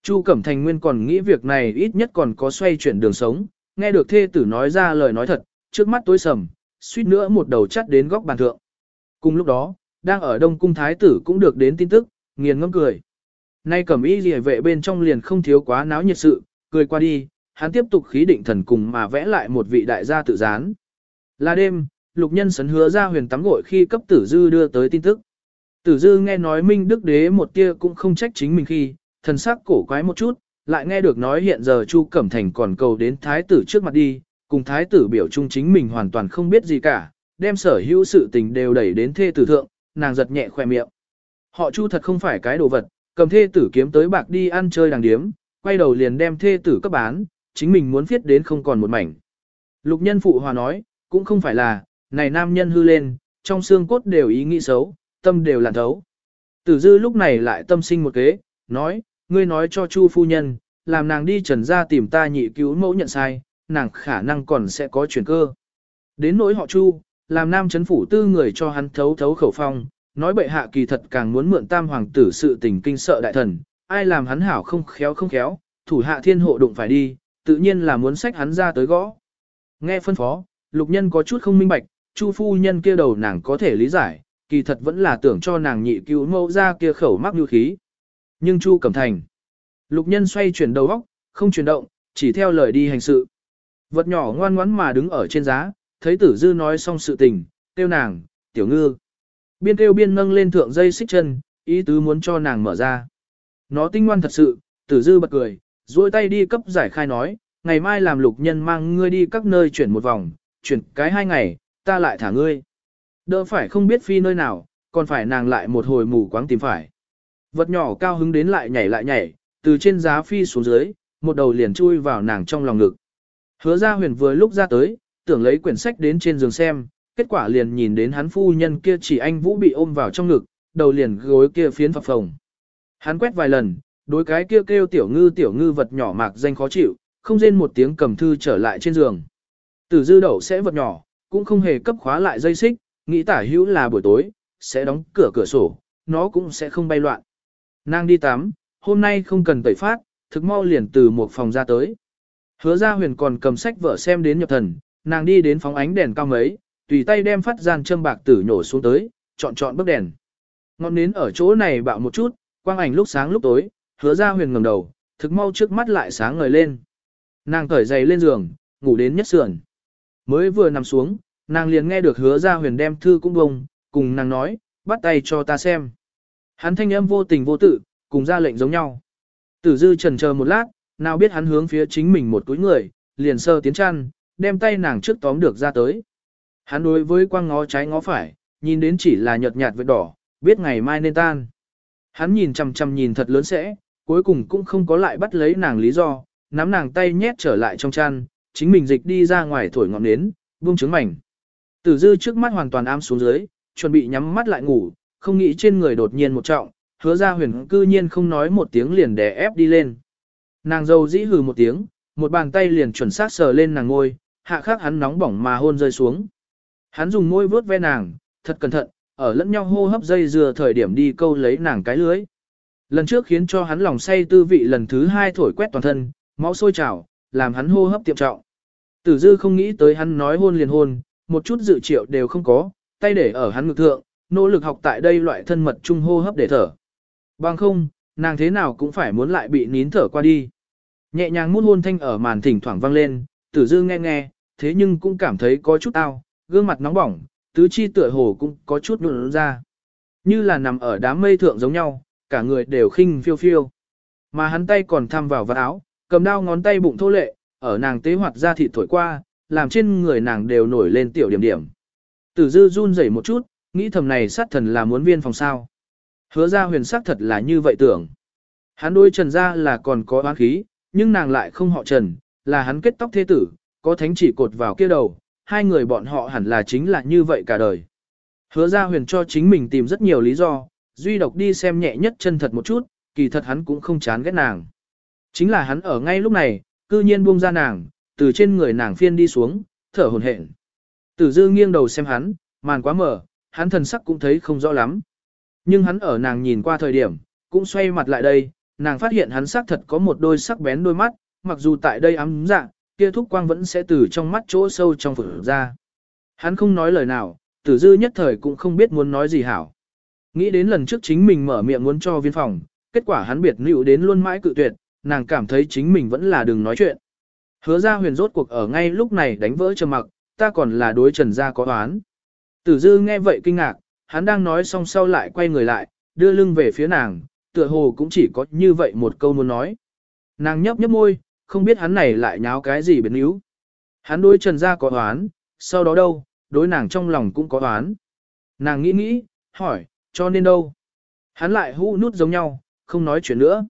Speaker 1: Chu Cẩm Thành Nguyên còn nghĩ việc này ít nhất còn có xoay chuyển đường sống, nghe được thê tử nói ra lời nói thật, trước mắt tối sầm, suýt nữa một đầu chắt đến góc bàn thượng. Cùng lúc đó, đang ở Đông Cung Thái tử cũng được đến tin tức, nghiền ngâm cười. Nay cẩm y rìa vệ bên trong liền không thiếu quá náo nhiệt sự, cười qua đi, hắn tiếp tục khí định thần cùng mà vẽ lại một vị đại gia tự gián. Là đêm, lục nhân sấn hứa ra huyền tắm gội khi cấp tử dư đưa tới tin tức. Tử dư nghe nói Minh Đức Đế một tia cũng không trách chính mình khi, thần sắc cổ quái một chút, lại nghe được nói hiện giờ Chu Cẩm Thành còn cầu đến thái tử trước mặt đi, cùng thái tử biểu trung chính mình hoàn toàn không biết gì cả, đem sở hữu sự tình đều đẩy đến thê tử thượng, nàng giật nhẹ khoe miệng. Họ Chu thật không phải cái đồ vật, cầm thê tử kiếm tới bạc đi ăn chơi đàng điếm, quay đầu liền đem thê tử cấp bán, chính mình muốn viết đến không còn một mảnh. Lục nhân phụ hòa nói, cũng không phải là, này nam nhân hư lên, trong xương cốt đều ý nghĩ xấu, tâm đều làn thấu. Tử dư lúc này lại tâm sinh một kế, nói, ngươi nói cho Chu phu nhân, làm nàng đi trần ra tìm ta nhị cứu mẫu nhận sai, nàng khả năng còn sẽ có chuyển cơ. Đến nỗi họ Chu, làm nam chấn phủ tư người cho hắn thấu thấu khẩu phong, nói bệ hạ kỳ thật càng muốn mượn tam hoàng tử sự tình kinh sợ đại thần, ai làm hắn hảo không khéo không khéo, thủ hạ thiên hộ đụng phải đi, tự nhiên là muốn sách hắn ra tới gõ. Nghe phân phó, lục nhân có chút không minh bạch, chu phu nhân kia đầu nàng có thể lý giải, kỳ thật vẫn là tưởng cho nàng nhị cứu mẫu ra kia khẩu mắc như khí. Nhưng chu cẩm thành, lục nhân xoay chuyển đầu óc, không chuyển động, chỉ theo lời đi hành sự. Vật nhỏ ngoan ngoãn mà đứng ở trên giá, thấy tử dư nói xong sự tình, tiêu nàng, tiểu ngư. Biên tiêu biên nâng lên thượng dây xích chân, ý tứ muốn cho nàng mở ra. Nó tinh ngoan thật sự, tử dư bật cười, duỗi tay đi cấp giải khai nói, ngày mai làm lục nhân mang ngươi đi các nơi chuyển một vòng, chuyển cái hai ngày, ta lại thả ngươi. Đỡ phải không biết phi nơi nào, còn phải nàng lại một hồi mù quáng tìm phải. Vật nhỏ cao hứng đến lại nhảy lại nhảy, từ trên giá phi xuống dưới, một đầu liền chui vào nàng trong lòng ngực. Hứa ra huyền vừa lúc ra tới, tưởng lấy quyển sách đến trên giường xem, kết quả liền nhìn đến hắn phu nhân kia chỉ anh Vũ bị ôm vào trong ngực, đầu liền gối kia phiến phập phồng. Hắn quét vài lần, đối cái kia kêu, kêu tiểu ngư tiểu ngư vật nhỏ mạc danh khó chịu, không rên một tiếng cầm thư trở lại trên giường. Tử dư đậu sẽ vật nhỏ, cũng không hề cấp khóa lại dây xích, nghĩ tả hữu là buổi tối, sẽ đóng cửa cửa sổ, nó cũng sẽ không bay loạn. Nàng đi tắm, hôm nay không cần tẩy phát, thực mau liền từ một phòng ra tới. Hứa ra huyền còn cầm sách vợ xem đến nhập thần, nàng đi đến phóng ánh đèn cao mấy, tùy tay đem phát gian châm bạc tử nhổ xuống tới, chọn chọn bức đèn. Ngọn nến ở chỗ này bạo một chút, quang ảnh lúc sáng lúc tối, hứa ra huyền ngầm đầu, thực mau trước mắt lại sáng ngời lên. Nàng cởi giày lên giường, ngủ đến nhất sườn. Mới vừa nằm xuống, nàng liền nghe được hứa ra huyền đem thư cũng bông, cùng nàng nói, bắt tay cho ta xem. Hắn thanh âm vô tình vô tự, cùng ra lệnh giống nhau. Tử dư trần chờ một lát, nào biết hắn hướng phía chính mình một túi người, liền sơ tiến chăn, đem tay nàng trước tóm được ra tới. Hắn đối với quang ngó trái ngó phải, nhìn đến chỉ là nhợt nhạt vết đỏ, biết ngày mai nên tan. Hắn nhìn chằm chằm nhìn thật lớn sẽ, cuối cùng cũng không có lại bắt lấy nàng lý do, nắm nàng tay nhét trở lại trong chăn, chính mình dịch đi ra ngoài thổi ngọn nến, buông trứng mảnh. Tử dư trước mắt hoàn toàn am xuống dưới, chuẩn bị nhắm mắt lại ngủ, không nghĩ trên người đột nhiên một trọng, hứa ra huyền cư nhiên không nói một tiếng liền đè ép đi lên. Nàng dâu dĩ hừ một tiếng, một bàn tay liền chuẩn xác sờ lên nàng ngôi, hạ khắc hắn nóng bỏng mà hôn rơi xuống. Hắn dùng môi vuốt ve nàng, thật cẩn thận, ở lẫn nhau hô hấp dây dừa thời điểm đi câu lấy nàng cái lưới. Lần trước khiến cho hắn lòng say tư vị lần thứ hai thổi quét toàn thân, máu sôi trào, làm hắn hô hấp tiệm trọng. Tử dư không nghĩ tới hắn nói hôn liền hôn, một chút dự triệu đều không có, tay để ở hắn ngực thượng, nỗ lực học tại đây loại thân mật chung hô hấp để thở. Bằng không, nàng thế nào cũng phải muốn lại bị nín thở qua đi. Nhẹ nhàng mút hôn thanh ở màn thỉnh thoảng vang lên, tử dư nghe nghe, thế nhưng cũng cảm thấy có chút ao, gương mặt nóng bỏng, tứ chi tựa hồ cũng có chút nụn ra. Như là nằm ở đám mây thượng giống nhau, cả người đều khinh phiêu phiêu. Mà hắn tay còn thăm vào vạt áo, cầm đao ngón tay bụng thô lệ, ở nàng tế hoạt ra thịt thổi qua, làm trên người nàng đều nổi lên tiểu điểm điểm. Tử dư run rẩy một chút, nghĩ thầm này sát thần là muốn viên phòng sao. Hứa ra huyền sắc thật là như vậy tưởng. Hắn đôi trần ra là còn có oán khí, nhưng nàng lại không họ trần, là hắn kết tóc thế tử, có thánh chỉ cột vào kia đầu, hai người bọn họ hẳn là chính là như vậy cả đời. Hứa ra huyền cho chính mình tìm rất nhiều lý do, duy độc đi xem nhẹ nhất chân thật một chút, kỳ thật hắn cũng không chán ghét nàng. Chính là hắn ở ngay lúc này, cư nhiên buông ra nàng, từ trên người nàng phiên đi xuống, thở hồn hển. Tử dư nghiêng đầu xem hắn, màn quá mở, hắn thần sắc cũng thấy không rõ lắm. Nhưng hắn ở nàng nhìn qua thời điểm, cũng xoay mặt lại đây, nàng phát hiện hắn sắc thật có một đôi sắc bén đôi mắt, mặc dù tại đây ấm dạ, kia thúc quang vẫn sẽ từ trong mắt chỗ sâu trong vực ra. Hắn không nói lời nào, tử dư nhất thời cũng không biết muốn nói gì hảo. Nghĩ đến lần trước chính mình mở miệng muốn cho viên phòng, kết quả hắn biệt nữ đến luôn mãi cự tuyệt, nàng cảm thấy chính mình vẫn là đừng nói chuyện. Hứa ra huyền rốt cuộc ở ngay lúc này đánh vỡ trầm mặc, ta còn là đối trần gia có oán. Tử dư nghe vậy kinh ngạc, hắn đang nói xong sau lại quay người lại, đưa lưng về phía nàng, tựa hồ cũng chỉ có như vậy một câu muốn nói. Nàng nhấp nhấp môi, không biết hắn này lại nháo cái gì biến yếu. Hắn đối trần gia có oán, sau đó đâu, đối nàng trong lòng cũng có oán. Nàng nghĩ nghĩ, hỏi, cho nên đâu? Hắn lại hũ nút giống nhau, không nói chuyện nữa.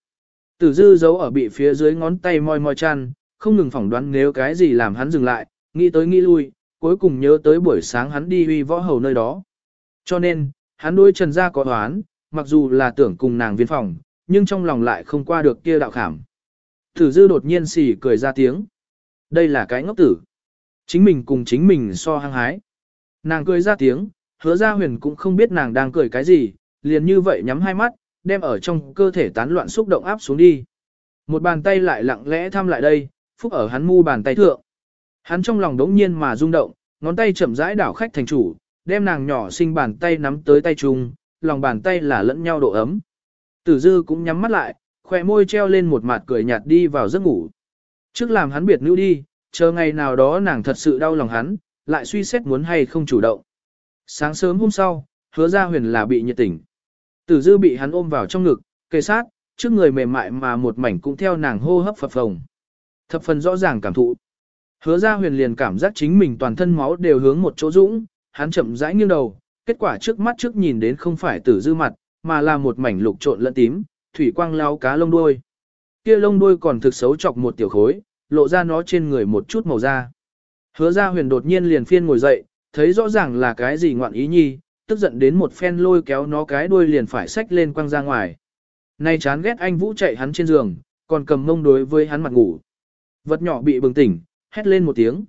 Speaker 1: Tử dư giấu ở bị phía dưới ngón tay moi moi chăn, không ngừng phỏng đoán nếu cái gì làm hắn dừng lại, nghĩ tới nghĩ lui, cuối cùng nhớ tới buổi sáng hắn đi huy võ hầu nơi đó. Cho nên, hắn đối trần gia có oán, mặc dù là tưởng cùng nàng viên phòng, nhưng trong lòng lại không qua được kia đạo khảm. Tử dư đột nhiên xỉ cười ra tiếng. Đây là cái ngốc tử. Chính mình cùng chính mình so hăng hái. Nàng cười ra tiếng, hứa ra huyền cũng không biết nàng đang cười cái gì, liền như vậy nhắm hai mắt, đem ở trong cơ thể tán loạn xúc động áp xuống đi. Một bàn tay lại lặng lẽ thăm lại đây, phúc ở hắn mu bàn tay thượng. Hắn trong lòng đống nhiên mà rung động, ngón tay chậm rãi đảo khách thành chủ, đem nàng nhỏ xinh bàn tay nắm tới tay chung, lòng bàn tay là lẫn nhau độ ấm. Tử dư cũng nhắm mắt lại, khỏe môi treo lên một mặt cười nhạt đi vào giấc ngủ. Trước làm hắn biệt nữ đi, chờ ngày nào đó nàng thật sự đau lòng hắn, lại suy xét muốn hay không chủ động. Sáng sớm hôm sau, hứa ra huyền là bị nhiệt tỉnh. Tử dư bị hắn ôm vào trong ngực, kề sát, trước người mềm mại mà một mảnh cũng theo nàng hô hấp phập phồng. Thập phần rõ ràng cảm thụ. Hứa ra huyền liền cảm giác chính mình toàn thân máu đều hướng một chỗ dũng, hắn chậm rãi nghiêng đầu, kết quả trước mắt trước nhìn đến không phải tử dư mặt, mà là một mảnh lục trộn lẫn tím, thủy quang lao cá lông đuôi. Kia lông đuôi còn thực xấu chọc một tiểu khối, lộ ra nó trên người một chút màu da. Hứa ra huyền đột nhiên liền phiên ngồi dậy, thấy rõ ràng là cái gì ngoạn ý nhi, tức giận đến một phen lôi kéo nó cái đuôi liền phải xách lên quăng ra ngoài. Nay chán ghét anh Vũ chạy hắn trên giường, còn cầm mông đối với hắn mặt ngủ. Vật nhỏ bị bừng tỉnh, hét lên một tiếng.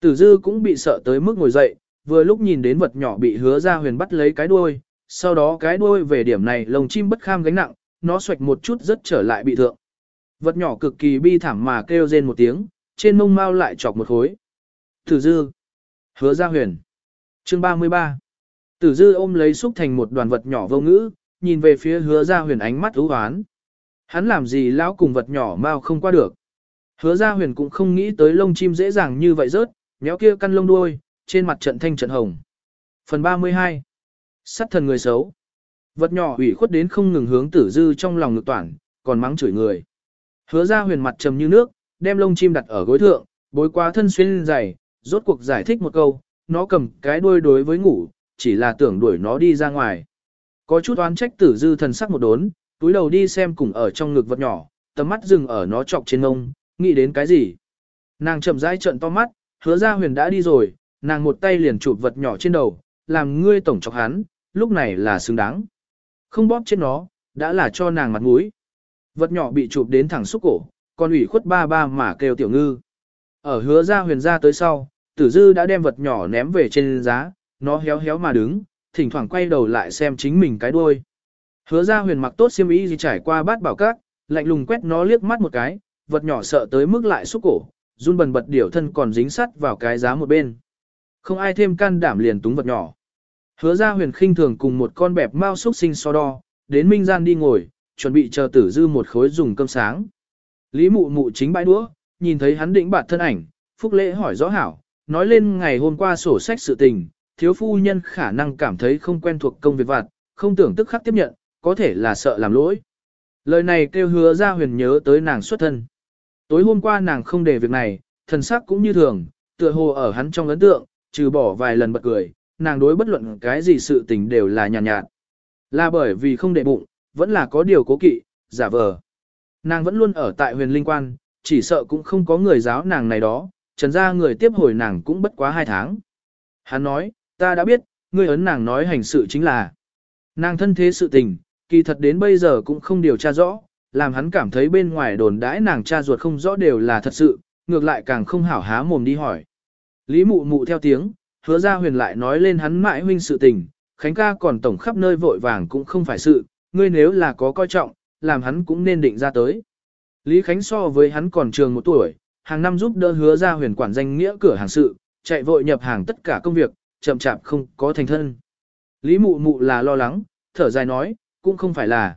Speaker 1: Tử dư cũng bị sợ tới mức ngồi dậy, vừa lúc nhìn đến vật nhỏ bị hứa ra huyền bắt lấy cái đuôi, sau đó cái đuôi về điểm này lồng chim bất kham gánh nặng, nó xoạch một chút rất trở lại bị thượng. Vật nhỏ cực kỳ bi thảm mà kêu rên một tiếng, trên mông mau lại chọc một khối. Tử dư. Hứa ra huyền. Chương 33. Tử dư ôm lấy xúc thành một đoàn vật nhỏ vô ngữ, nhìn về phía hứa ra huyền ánh mắt ưu hoán. Hắn làm gì lão cùng vật nhỏ mau không qua được. Hứa ra huyền cũng không nghĩ tới lông chim dễ dàng như vậy rớt, méo kia căn lông đuôi, trên mặt trận thanh trận hồng. Phần 32. Sát thần người xấu. Vật nhỏ ủy khuất đến không ngừng hướng tử dư trong lòng ngực toản, còn mắng chửi người. Hứa ra huyền mặt trầm như nước, đem lông chim đặt ở gối thượng, bối qua thân xuyên dày, rốt cuộc giải thích một câu, nó cầm cái đuôi đối với ngủ, chỉ là tưởng đuổi nó đi ra ngoài. Có chút oán trách tử dư thần sắc một đốn, túi đầu đi xem cùng ở trong ngực vật nhỏ, tầm mắt dừng ở nó chọc trên ngông, nghĩ đến cái gì. Nàng chậm rãi trợn to mắt, hứa ra huyền đã đi rồi, nàng một tay liền chụp vật nhỏ trên đầu, làm ngươi tổng chọc hắn, lúc này là xứng đáng. Không bóp trên nó, đã là cho nàng mặt mũi. Vật nhỏ bị chụp đến thẳng xúc cổ, còn ủy khuất ba ba mà kêu tiểu ngư. Ở hứa ra huyền ra tới sau, tử dư đã đem vật nhỏ ném về trên giá, nó héo héo mà đứng, thỉnh thoảng quay đầu lại xem chính mình cái đuôi. Hứa ra huyền mặc tốt xiêm y gì trải qua bát bảo các, lạnh lùng quét nó liếc mắt một cái, vật nhỏ sợ tới mức lại xúc cổ, run bần bật điểu thân còn dính sắt vào cái giá một bên. Không ai thêm can đảm liền túng vật nhỏ. Hứa ra huyền khinh thường cùng một con bẹp mau xúc sinh so đo, đến minh gian đi ngồi, chuẩn bị chờ tử dư một khối dùng cơm sáng. Lý mụ mụ chính bãi đũa, nhìn thấy hắn định bạt thân ảnh, phúc lễ hỏi rõ hảo, nói lên ngày hôm qua sổ sách sự tình, thiếu phu nhân khả năng cảm thấy không quen thuộc công việc vặt, không tưởng tức khắc tiếp nhận, có thể là sợ làm lỗi. Lời này kêu hứa ra huyền nhớ tới nàng xuất thân. Tối hôm qua nàng không để việc này, thần sắc cũng như thường, tựa hồ ở hắn trong ấn tượng, trừ bỏ vài lần bật cười, nàng đối bất luận cái gì sự tình đều là nhàn nhạt, nhạt. Là bởi vì không để bụng, vẫn là có điều cố kỵ, giả vờ. Nàng vẫn luôn ở tại huyền linh quan, chỉ sợ cũng không có người giáo nàng này đó, trần ra người tiếp hồi nàng cũng bất quá hai tháng. Hắn nói, ta đã biết, ngươi ấn nàng nói hành sự chính là. Nàng thân thế sự tình, kỳ thật đến bây giờ cũng không điều tra rõ, làm hắn cảm thấy bên ngoài đồn đãi nàng cha ruột không rõ đều là thật sự, ngược lại càng không hảo há mồm đi hỏi. Lý mụ mụ theo tiếng, hứa ra huyền lại nói lên hắn mãi huynh sự tình, Khánh ca còn tổng khắp nơi vội vàng cũng không phải sự, ngươi nếu là có coi trọng, làm hắn cũng nên định ra tới. Lý Khánh so với hắn còn trường một tuổi, hàng năm giúp đỡ hứa ra huyền quản danh nghĩa cửa hàng sự, chạy vội nhập hàng tất cả công việc, chậm chạp không có thành thân. Lý mụ mụ là lo lắng, thở dài nói, cũng không phải là.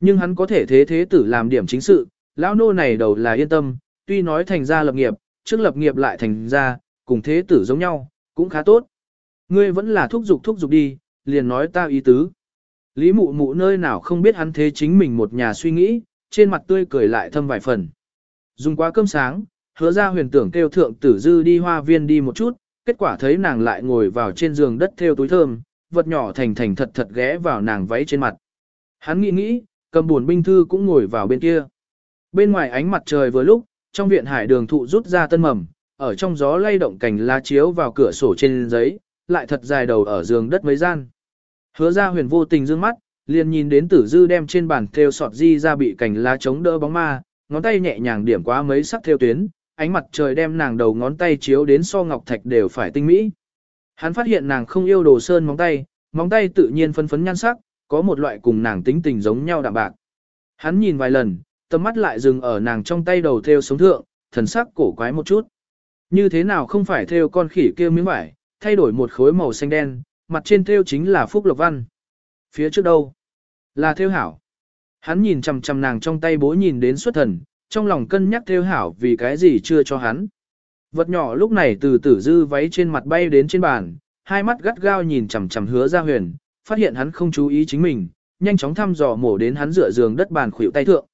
Speaker 1: Nhưng hắn có thể thế thế tử làm điểm chính sự, lão nô này đầu là yên tâm, tuy nói thành ra lập nghiệp, trước lập nghiệp lại thành ra, cùng thế tử giống nhau, cũng khá tốt. Ngươi vẫn là thúc giục thúc giục đi, liền nói ta ý tứ. Lý mụ mụ nơi nào không biết hắn thế chính mình một nhà suy nghĩ, trên mặt tươi cười lại thâm vài phần. Dùng quá cơm sáng, hứa ra huyền tưởng kêu thượng tử dư đi hoa viên đi một chút, kết quả thấy nàng lại ngồi vào trên giường đất theo túi thơm, vật nhỏ thành thành thật thật ghé vào nàng váy trên mặt. Hắn nghĩ nghĩ, cầm buồn binh thư cũng ngồi vào bên kia. Bên ngoài ánh mặt trời vừa lúc, trong viện hải đường thụ rút ra tân mầm, ở trong gió lay động cành lá chiếu vào cửa sổ trên giấy, lại thật dài đầu ở giường đất mấy gian. Hứa ra huyền vô tình dương mắt, liền nhìn đến tử dư đem trên bàn theo sọt di ra bị cành lá chống đỡ bóng ma, ngón tay nhẹ nhàng điểm quá mấy sắc theo tuyến, ánh mặt trời đem nàng đầu ngón tay chiếu đến so ngọc thạch đều phải tinh mỹ. Hắn phát hiện nàng không yêu đồ sơn móng tay, móng tay tự nhiên phân phấn nhan sắc, có một loại cùng nàng tính tình giống nhau đạm bạc. Hắn nhìn vài lần, tầm mắt lại dừng ở nàng trong tay đầu theo sống thượng, thần sắc cổ quái một chút. Như thế nào không phải theo con khỉ kia miếng vải, thay đổi một khối màu xanh đen, mặt trên theo chính là Phúc Lộc Văn. Phía trước đâu? Là theo hảo. Hắn nhìn chằm chằm nàng trong tay bố nhìn đến xuất thần, trong lòng cân nhắc theo hảo vì cái gì chưa cho hắn. Vật nhỏ lúc này từ tử dư váy trên mặt bay đến trên bàn, hai mắt gắt gao nhìn chằm chằm hứa ra huyền, phát hiện hắn không chú ý chính mình, nhanh chóng thăm dò mổ đến hắn dựa giường đất bàn khuỷu tay thượng.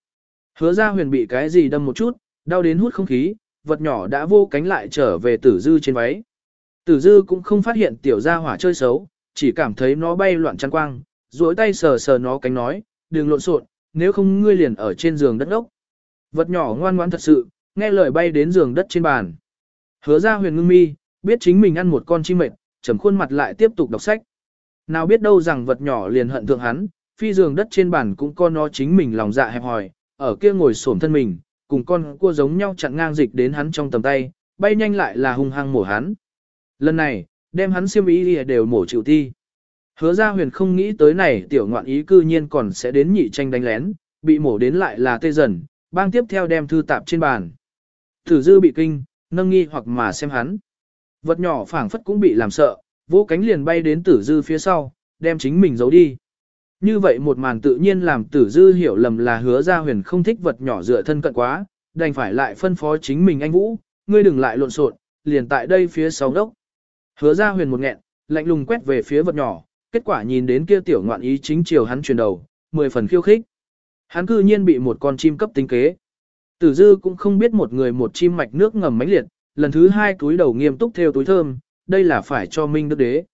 Speaker 1: Hứa ra huyền bị cái gì đâm một chút, đau đến hút không khí, vật nhỏ đã vô cánh lại trở về tử dư trên váy. Tử dư cũng không phát hiện tiểu gia hỏa chơi xấu, chỉ cảm thấy nó bay loạn trăng quang, duỗi tay sờ sờ nó cánh nói, đừng lộn xộn, nếu không ngươi liền ở trên giường đất ốc. Vật nhỏ ngoan ngoãn thật sự, nghe lời bay đến giường đất trên bàn. Hứa ra huyền ngưng mi, biết chính mình ăn một con chim mệt, trầm khuôn mặt lại tiếp tục đọc sách. Nào biết đâu rằng vật nhỏ liền hận thượng hắn, phi giường đất trên bàn cũng con nó chính mình lòng dạ hẹp hòi, ở kia ngồi xổm thân mình, cùng con cua giống nhau chặn ngang dịch đến hắn trong tầm tay, bay nhanh lại là hung hăng mổ hắn. Lần này, đem hắn xiêm ý đều mổ chịu thi. Hứa ra huyền không nghĩ tới này tiểu ngoạn ý cư nhiên còn sẽ đến nhị tranh đánh lén, bị mổ đến lại là tê dần, bang tiếp theo đem thư tạp trên bàn. Thử dư bị kinh, nâng nghi hoặc mà xem hắn. Vật nhỏ phảng phất cũng bị làm sợ, vỗ cánh liền bay đến tử dư phía sau, đem chính mình giấu đi. Như vậy một màn tự nhiên làm tử dư hiểu lầm là hứa ra huyền không thích vật nhỏ dựa thân cận quá, đành phải lại phân phó chính mình anh Vũ, ngươi đừng lại lộn xộn, liền tại đây phía sau đốc. Hứa ra huyền một nghẹn, lạnh lùng quét về phía vật nhỏ, kết quả nhìn đến kia tiểu ngoạn ý chính chiều hắn truyền đầu, mười phần khiêu khích. Hắn cư nhiên bị một con chim cấp tính kế. Tử dư cũng không biết một người một chim mạch nước ngầm mãnh liệt, lần thứ hai túi đầu nghiêm túc theo túi thơm, đây là phải cho Minh Đức Đế.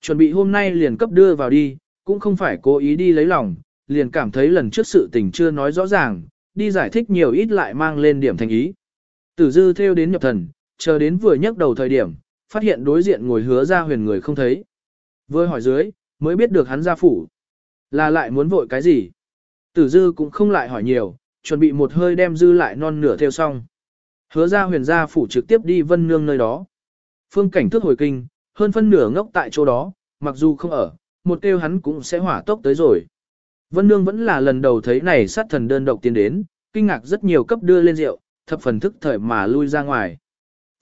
Speaker 1: Chuẩn bị hôm nay liền cấp đưa vào đi, cũng không phải cố ý đi lấy lòng, liền cảm thấy lần trước sự tình chưa nói rõ ràng, đi giải thích nhiều ít lại mang lên điểm thành ý. Tử dư theo đến nhập thần, chờ đến vừa nhấc đầu thời điểm, phát hiện đối diện ngồi hứa ra huyền người không thấy. Vừa hỏi dưới, mới biết được hắn ra phủ. Là lại muốn vội cái gì? Tử dư cũng không lại hỏi nhiều, chuẩn bị một hơi đem dư lại non nửa theo xong. Hứa ra huyền gia phủ trực tiếp đi vân nương nơi đó. Phương cảnh thức hồi kinh, hơn phân nửa ngốc tại chỗ đó, mặc dù không ở, một kêu hắn cũng sẽ hỏa tốc tới rồi. Vân nương vẫn là lần đầu thấy này sát thần đơn độc tiến đến, kinh ngạc rất nhiều cấp đưa lên rượu, thập phần thức thời mà lui ra ngoài.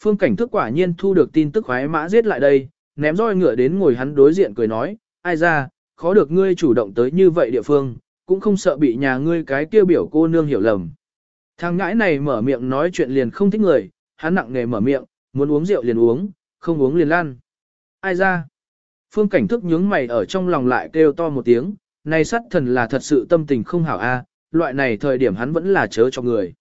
Speaker 1: Phương cảnh thức quả nhiên thu được tin tức khoái mã giết lại đây, ném roi ngựa đến ngồi hắn đối diện cười nói, ai ra, khó được ngươi chủ động tới như vậy địa phương, cũng không sợ bị nhà ngươi cái kia biểu cô nương hiểu lầm. Thằng ngãi này mở miệng nói chuyện liền không thích người, hắn nặng nghề mở miệng, muốn uống rượu liền uống, không uống liền lan. Ai ra? Phương cảnh thức nhướng mày ở trong lòng lại kêu to một tiếng, này sắt thần là thật sự tâm tình không hảo a, loại này thời điểm hắn vẫn là chớ cho người.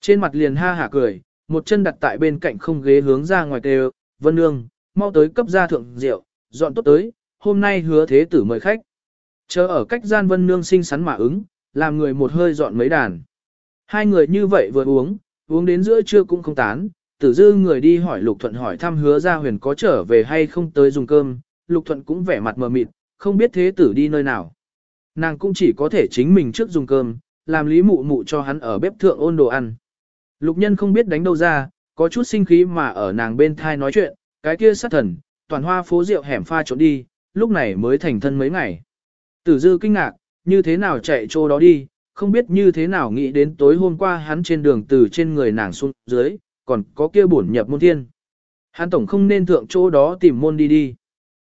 Speaker 1: Trên mặt liền ha hả cười, một chân đặt tại bên cạnh không ghế hướng ra ngoài kêu, vân nương, mau tới cấp gia thượng rượu, dọn tốt tới, hôm nay hứa thế tử mời khách. Chờ ở cách gian vân nương sinh sắn mà ứng, làm người một hơi dọn mấy đàn. Hai người như vậy vừa uống, uống đến giữa trưa cũng không tán, tử dư người đi hỏi Lục Thuận hỏi thăm hứa ra huyền có trở về hay không tới dùng cơm, Lục Thuận cũng vẻ mặt mờ mịt, không biết thế tử đi nơi nào. Nàng cũng chỉ có thể chính mình trước dùng cơm, làm lý mụ mụ cho hắn ở bếp thượng ôn đồ ăn. Lục nhân không biết đánh đâu ra, có chút sinh khí mà ở nàng bên thai nói chuyện, cái kia sát thần, toàn hoa phố rượu hẻm pha trộn đi, lúc này mới thành thân mấy ngày. Tử dư kinh ngạc, như thế nào chạy chỗ đó đi, không biết như thế nào nghĩ đến tối hôm qua hắn trên đường từ trên người nàng xuống dưới, còn có kia bổn nhập môn thiên. Hắn tổng không nên thượng chỗ đó tìm môn đi đi.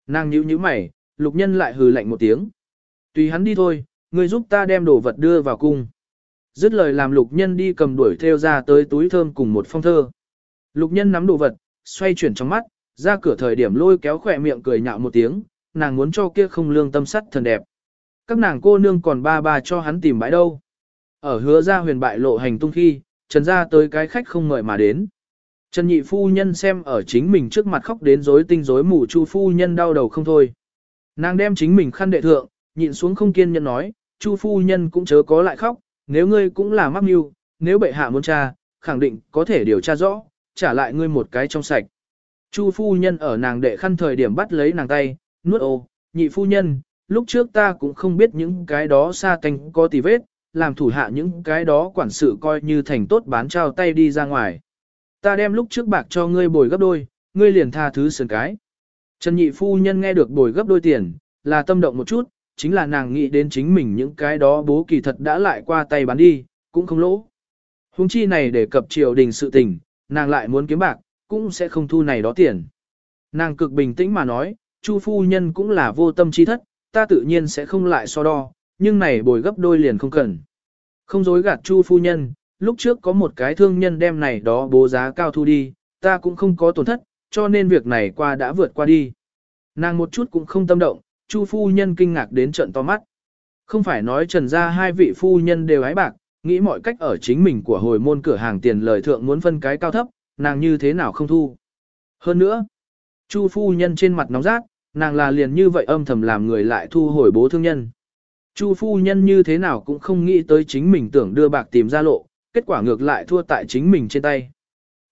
Speaker 1: Nàng nhíu nhíu mày, lục nhân lại hừ lạnh một tiếng. Tùy hắn đi thôi, người giúp ta đem đồ vật đưa vào cung. Dứt lời làm lục nhân đi cầm đuổi theo ra tới túi thơm cùng một phong thơ. Lục nhân nắm đồ vật, xoay chuyển trong mắt, Ra cửa thời điểm lôi kéo khỏe miệng cười nhạo một tiếng, nàng muốn cho kia không lương tâm sắt thần đẹp. Các nàng cô nương còn ba ba cho hắn tìm bãi đâu. Ở hứa ra huyền bại lộ hành tung khi, trần ra tới cái khách không ngợi mà đến. Trần nhị phu nhân xem ở chính mình trước mặt khóc đến rối tinh rối mù chu phu nhân đau đầu không thôi. Nàng đem chính mình khăn đệ thượng, nhịn xuống không kiên nhân nói, chu phu nhân cũng chớ có lại khóc, nếu ngươi cũng là mắc mưu, nếu bệ hạ muốn tra, khẳng định có thể điều tra rõ, trả lại ngươi một cái trong sạch. Chu phu nhân ở nàng đệ khăn thời điểm bắt lấy nàng tay, nuốt ô, nhị phu nhân, lúc trước ta cũng không biết những cái đó xa tanh có tì vết, làm thủ hạ những cái đó quản sự coi như thành tốt bán trao tay đi ra ngoài. Ta đem lúc trước bạc cho ngươi bồi gấp đôi, ngươi liền tha thứ sườn cái. Trần nhị phu nhân nghe được bồi gấp đôi tiền, là tâm động một chút, chính là nàng nghĩ đến chính mình những cái đó bố kỳ thật đã lại qua tay bán đi, cũng không lỗ. Hùng chi này để cập triều đình sự tình, nàng lại muốn kiếm bạc, cũng sẽ không thu này đó tiền. Nàng cực bình tĩnh mà nói, Chu phu nhân cũng là vô tâm chi thất, ta tự nhiên sẽ không lại so đo, nhưng này bồi gấp đôi liền không cần. Không dối gạt Chu phu nhân, lúc trước có một cái thương nhân đem này đó bố giá cao thu đi, ta cũng không có tổn thất, cho nên việc này qua đã vượt qua đi. Nàng một chút cũng không tâm động, Chu phu nhân kinh ngạc đến trận to mắt. Không phải nói trần ra hai vị phu nhân đều ái bạc, nghĩ mọi cách ở chính mình của hồi môn cửa hàng tiền lời thượng muốn phân cái cao thấp, nàng như thế nào không thu. Hơn nữa, Chu phu nhân trên mặt nóng rát, nàng là liền như vậy âm thầm làm người lại thu hồi bố thương nhân. Chu phu nhân như thế nào cũng không nghĩ tới chính mình tưởng đưa bạc tìm ra lộ, kết quả ngược lại thua tại chính mình trên tay.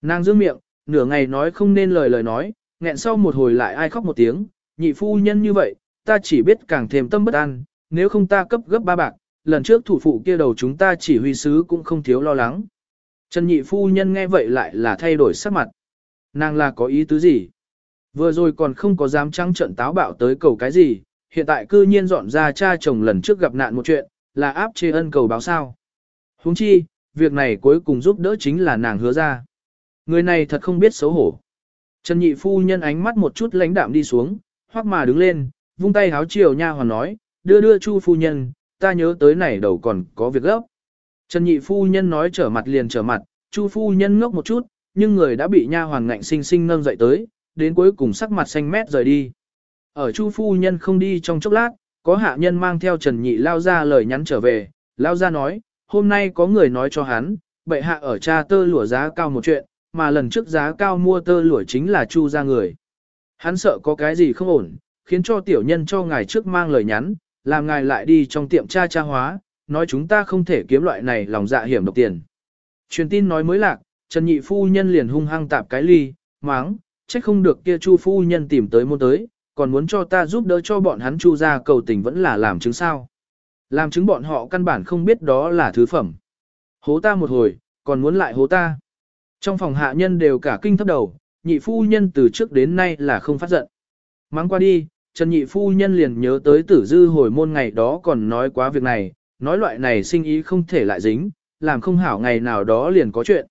Speaker 1: Nàng giữ miệng, nửa ngày nói không nên lời lời nói, nghẹn sau một hồi lại ai khóc một tiếng, nhị phu nhân như vậy, ta chỉ biết càng thêm tâm bất an, nếu không ta cấp gấp ba bạc, lần trước thủ phụ kia đầu chúng ta chỉ huy sứ cũng không thiếu lo lắng. Trần nhị phu nhân nghe vậy lại là thay đổi sắc mặt. Nàng là có ý tứ gì? Vừa rồi còn không có dám trăng trận táo bạo tới cầu cái gì, hiện tại cư nhiên dọn ra cha chồng lần trước gặp nạn một chuyện, là áp chế ân cầu báo sao. huống chi, việc này cuối cùng giúp đỡ chính là nàng hứa ra. Người này thật không biết xấu hổ. Trần nhị phu nhân ánh mắt một chút lãnh đạm đi xuống, hoắc mà đứng lên, vung tay háo chiều nha hoàn nói, đưa đưa chu phu nhân, ta nhớ tới này đầu còn có việc gấp. Trần nhị phu nhân nói trở mặt liền trở mặt, chu phu nhân ngốc một chút, nhưng người đã bị nha hoàn ngạnh sinh sinh nâng dậy tới, đến cuối cùng sắc mặt xanh mét rời đi. Ở chu phu nhân không đi trong chốc lát, có hạ nhân mang theo Trần nhị lao ra lời nhắn trở về, lao ra nói, hôm nay có người nói cho hắn, bệ hạ ở cha tơ lụa giá cao một chuyện, mà lần trước giá cao mua tơ lụa chính là chu ra người. Hắn sợ có cái gì không ổn, khiến cho tiểu nhân cho ngài trước mang lời nhắn, làm ngài lại đi trong tiệm cha cha hóa, nói chúng ta không thể kiếm loại này lòng dạ hiểm độc tiền. Truyền tin nói mới lạc, Trần Nhị Phu Nhân liền hung hăng tạp cái ly, máng, trách không được kia Chu Phu Nhân tìm tới môn tới, còn muốn cho ta giúp đỡ cho bọn hắn Chu ra cầu tình vẫn là làm chứng sao. Làm chứng bọn họ căn bản không biết đó là thứ phẩm. Hố ta một hồi, còn muốn lại hố ta. Trong phòng hạ nhân đều cả kinh thấp đầu, nhị phu nhân từ trước đến nay là không phát giận. Mang qua đi, Trần nhị phu nhân liền nhớ tới tử dư hồi môn ngày đó còn nói quá việc này, nói loại này sinh ý không thể lại dính, làm không hảo ngày nào đó liền có chuyện.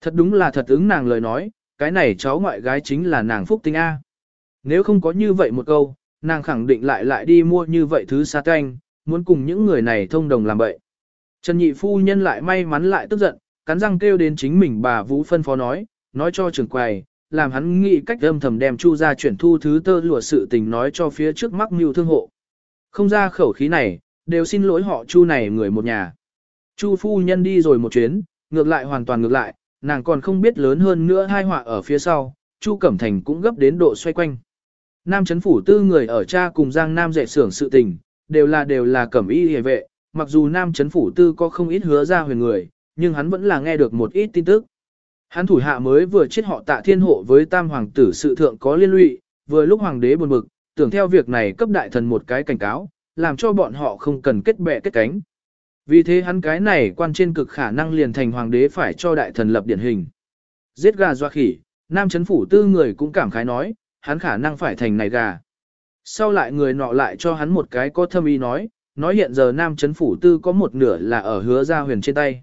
Speaker 1: Thật đúng là thật ứng nàng lời nói, cái này cháu ngoại gái chính là nàng phúc tinh A. Nếu không có như vậy một câu, nàng khẳng định lại lại đi mua như vậy thứ xa canh, muốn cùng những người này thông đồng làm vậy Trần nhị phu nhân lại may mắn lại tức giận, cắn răng kêu đến chính mình bà Vũ phân phó nói, nói cho trưởng quầy, làm hắn nghĩ cách âm thầm đem Chu ra chuyển thu thứ tơ lụa sự tình nói cho phía trước mắc mưu thương hộ. Không ra khẩu khí này, đều xin lỗi họ Chu này người một nhà. Chu phu nhân đi rồi một chuyến, ngược lại hoàn toàn ngược lại, nàng còn không biết lớn hơn nữa hai họa ở phía sau, Chu Cẩm Thành cũng gấp đến độ xoay quanh. Nam chấn phủ tư người ở cha cùng Giang Nam dạy xưởng sự tình, đều là đều là cẩm y hề vệ, mặc dù Nam chấn phủ tư có không ít hứa ra huyền người, nhưng hắn vẫn là nghe được một ít tin tức. Hắn thủ hạ mới vừa chết họ tạ thiên hộ với tam hoàng tử sự thượng có liên lụy, vừa lúc hoàng đế buồn bực, tưởng theo việc này cấp đại thần một cái cảnh cáo, làm cho bọn họ không cần kết bè kết cánh. Vì thế hắn cái này quan trên cực khả năng liền thành hoàng đế phải cho đại thần lập điển hình. Giết gà doa khỉ, nam chấn phủ tư người cũng cảm khái nói, hắn khả năng phải thành này gà. Sau lại người nọ lại cho hắn một cái có thâm ý nói, nói hiện giờ nam chấn phủ tư có một nửa là ở hứa gia huyền trên tay.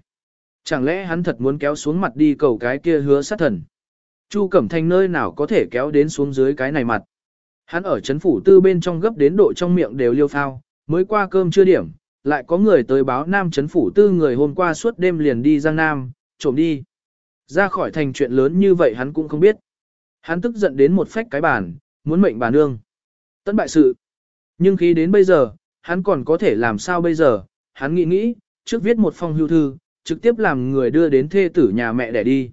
Speaker 1: Chẳng lẽ hắn thật muốn kéo xuống mặt đi cầu cái kia hứa sát thần? Chu Cẩm Thanh nơi nào có thể kéo đến xuống dưới cái này mặt? Hắn ở chấn phủ tư bên trong gấp đến độ trong miệng đều liêu phao, mới qua cơm chưa điểm, lại có người tới báo Nam chấn phủ tư người hôm qua suốt đêm liền đi Giang Nam, trộm đi. Ra khỏi thành chuyện lớn như vậy hắn cũng không biết. Hắn tức giận đến một phách cái bàn, muốn mệnh bà nương. Tấn bại sự. Nhưng khi đến bây giờ, hắn còn có thể làm sao bây giờ, hắn nghĩ nghĩ, trước viết một phong hưu thư, trực tiếp làm người đưa đến thê tử nhà mẹ để đi.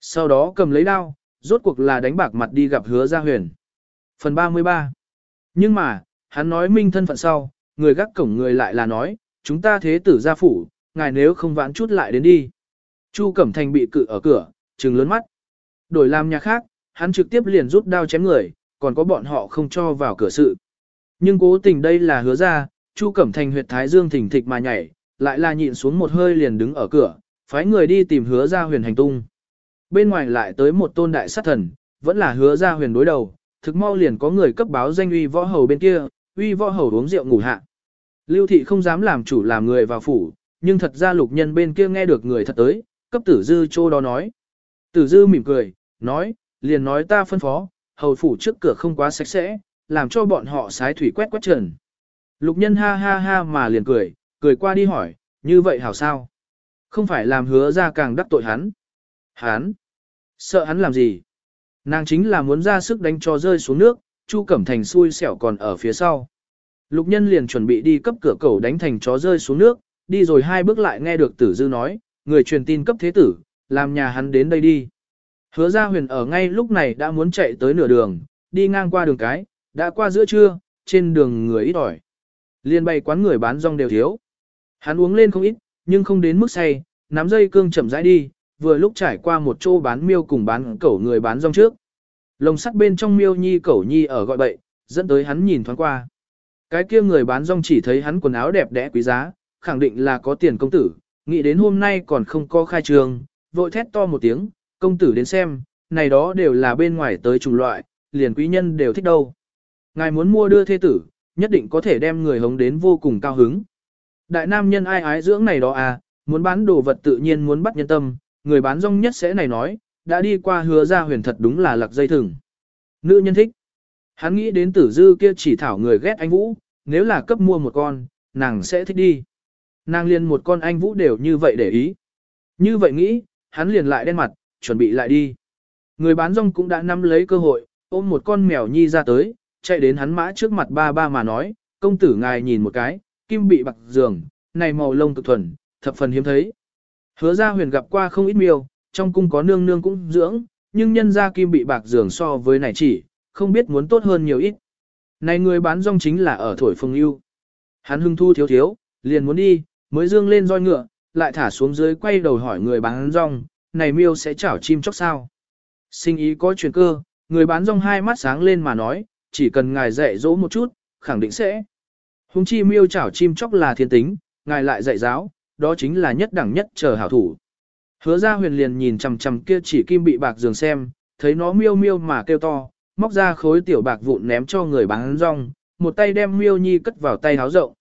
Speaker 1: Sau đó cầm lấy đao, rốt cuộc là đánh bạc mặt đi gặp hứa gia huyền. Phần 33 Nhưng mà, hắn nói minh thân phận sau, người gác cổng người lại là nói, chúng ta thế tử gia phủ, ngài nếu không vãn chút lại đến đi. Chu Cẩm Thành bị cự ở cửa, trừng lớn mắt. Đổi làm nhà khác, hắn trực tiếp liền rút đao chém người, còn có bọn họ không cho vào cửa sự. Nhưng cố tình đây là hứa ra, Chu Cẩm Thành huyệt thái dương thỉnh thịch mà nhảy, lại là nhịn xuống một hơi liền đứng ở cửa, phái người đi tìm hứa ra huyền hành tung. Bên ngoài lại tới một tôn đại sát thần, vẫn là hứa ra huyền đối đầu, thực mau liền có người cấp báo danh uy võ hầu bên kia, uy võ hầu uống rượu ngủ hạ. Lưu thị không dám làm chủ làm người vào phủ, nhưng thật ra lục nhân bên kia nghe được người thật tới, cấp tử dư chỗ đó nói. Tử dư mỉm cười, nói, liền nói ta phân phó, hầu phủ trước cửa không quá sạch sẽ, làm cho bọn họ sái thủy quét quét trần. Lục nhân ha ha ha mà liền cười, cười qua đi hỏi, như vậy hảo sao? Không phải làm hứa ra càng đắc tội hắn. Hắn? Sợ hắn làm gì? Nàng chính là muốn ra sức đánh cho rơi xuống nước, Chu Cẩm Thành xui xẻo còn ở phía sau. Lục nhân liền chuẩn bị đi cấp cửa cầu đánh thành chó rơi xuống nước, đi rồi hai bước lại nghe được tử dư nói, người truyền tin cấp thế tử, làm nhà hắn đến đây đi. Hứa ra huyền ở ngay lúc này đã muốn chạy tới nửa đường, đi ngang qua đường cái, đã qua giữa trưa, trên đường người ít ỏi. Liên bay quán người bán rong đều thiếu. Hắn uống lên không ít, nhưng không đến mức say, nắm dây cương chậm rãi đi, vừa lúc trải qua một chỗ bán miêu cùng bán cẩu người bán rong trước. Lồng sắt bên trong miêu nhi cẩu nhi ở gọi bậy, dẫn tới hắn nhìn thoáng qua. Cái kia người bán rong chỉ thấy hắn quần áo đẹp đẽ quý giá, khẳng định là có tiền công tử, nghĩ đến hôm nay còn không có khai trường, vội thét to một tiếng, công tử đến xem, này đó đều là bên ngoài tới chủng loại, liền quý nhân đều thích đâu. Ngài muốn mua đưa thê tử, nhất định có thể đem người hống đến vô cùng cao hứng. Đại nam nhân ai ái dưỡng này đó à, muốn bán đồ vật tự nhiên muốn bắt nhân tâm, người bán rong nhất sẽ này nói, đã đi qua hứa ra huyền thật đúng là lạc dây thừng. Nữ nhân thích. Hắn nghĩ đến tử dư kia chỉ thảo người ghét anh Vũ, nếu là cấp mua một con, nàng sẽ thích đi. Nàng liền một con anh Vũ đều như vậy để ý. Như vậy nghĩ, hắn liền lại đen mặt, chuẩn bị lại đi. Người bán rong cũng đã nắm lấy cơ hội, ôm một con mèo nhi ra tới, chạy đến hắn mã trước mặt ba ba mà nói, công tử ngài nhìn một cái, kim bị bạc giường, này màu lông cực thuần, thập phần hiếm thấy. Hứa ra huyền gặp qua không ít miêu, trong cung có nương nương cũng dưỡng, nhưng nhân gia kim bị bạc giường so với này chỉ, không biết muốn tốt hơn nhiều ít. Này người bán rong chính là ở thổi phồng yêu. Hắn hưng thu thiếu thiếu, liền muốn đi, mới dương lên roi ngựa, lại thả xuống dưới quay đầu hỏi người bán rong, này miêu sẽ chảo chim chóc sao? Sinh ý có chuyện cơ, người bán rong hai mắt sáng lên mà nói, chỉ cần ngài dạy dỗ một chút, khẳng định sẽ. Hùng chi miêu chảo chim chóc là thiên tính, ngài lại dạy giáo, đó chính là nhất đẳng nhất chờ hảo thủ. Hứa ra huyền liền nhìn chằm chằm kia chỉ kim bị bạc giường xem, thấy nó miêu miêu mà kêu to, móc ra khối tiểu bạc vụn ném cho người bán rong, một tay đem miêu nhi cất vào tay háo rộng.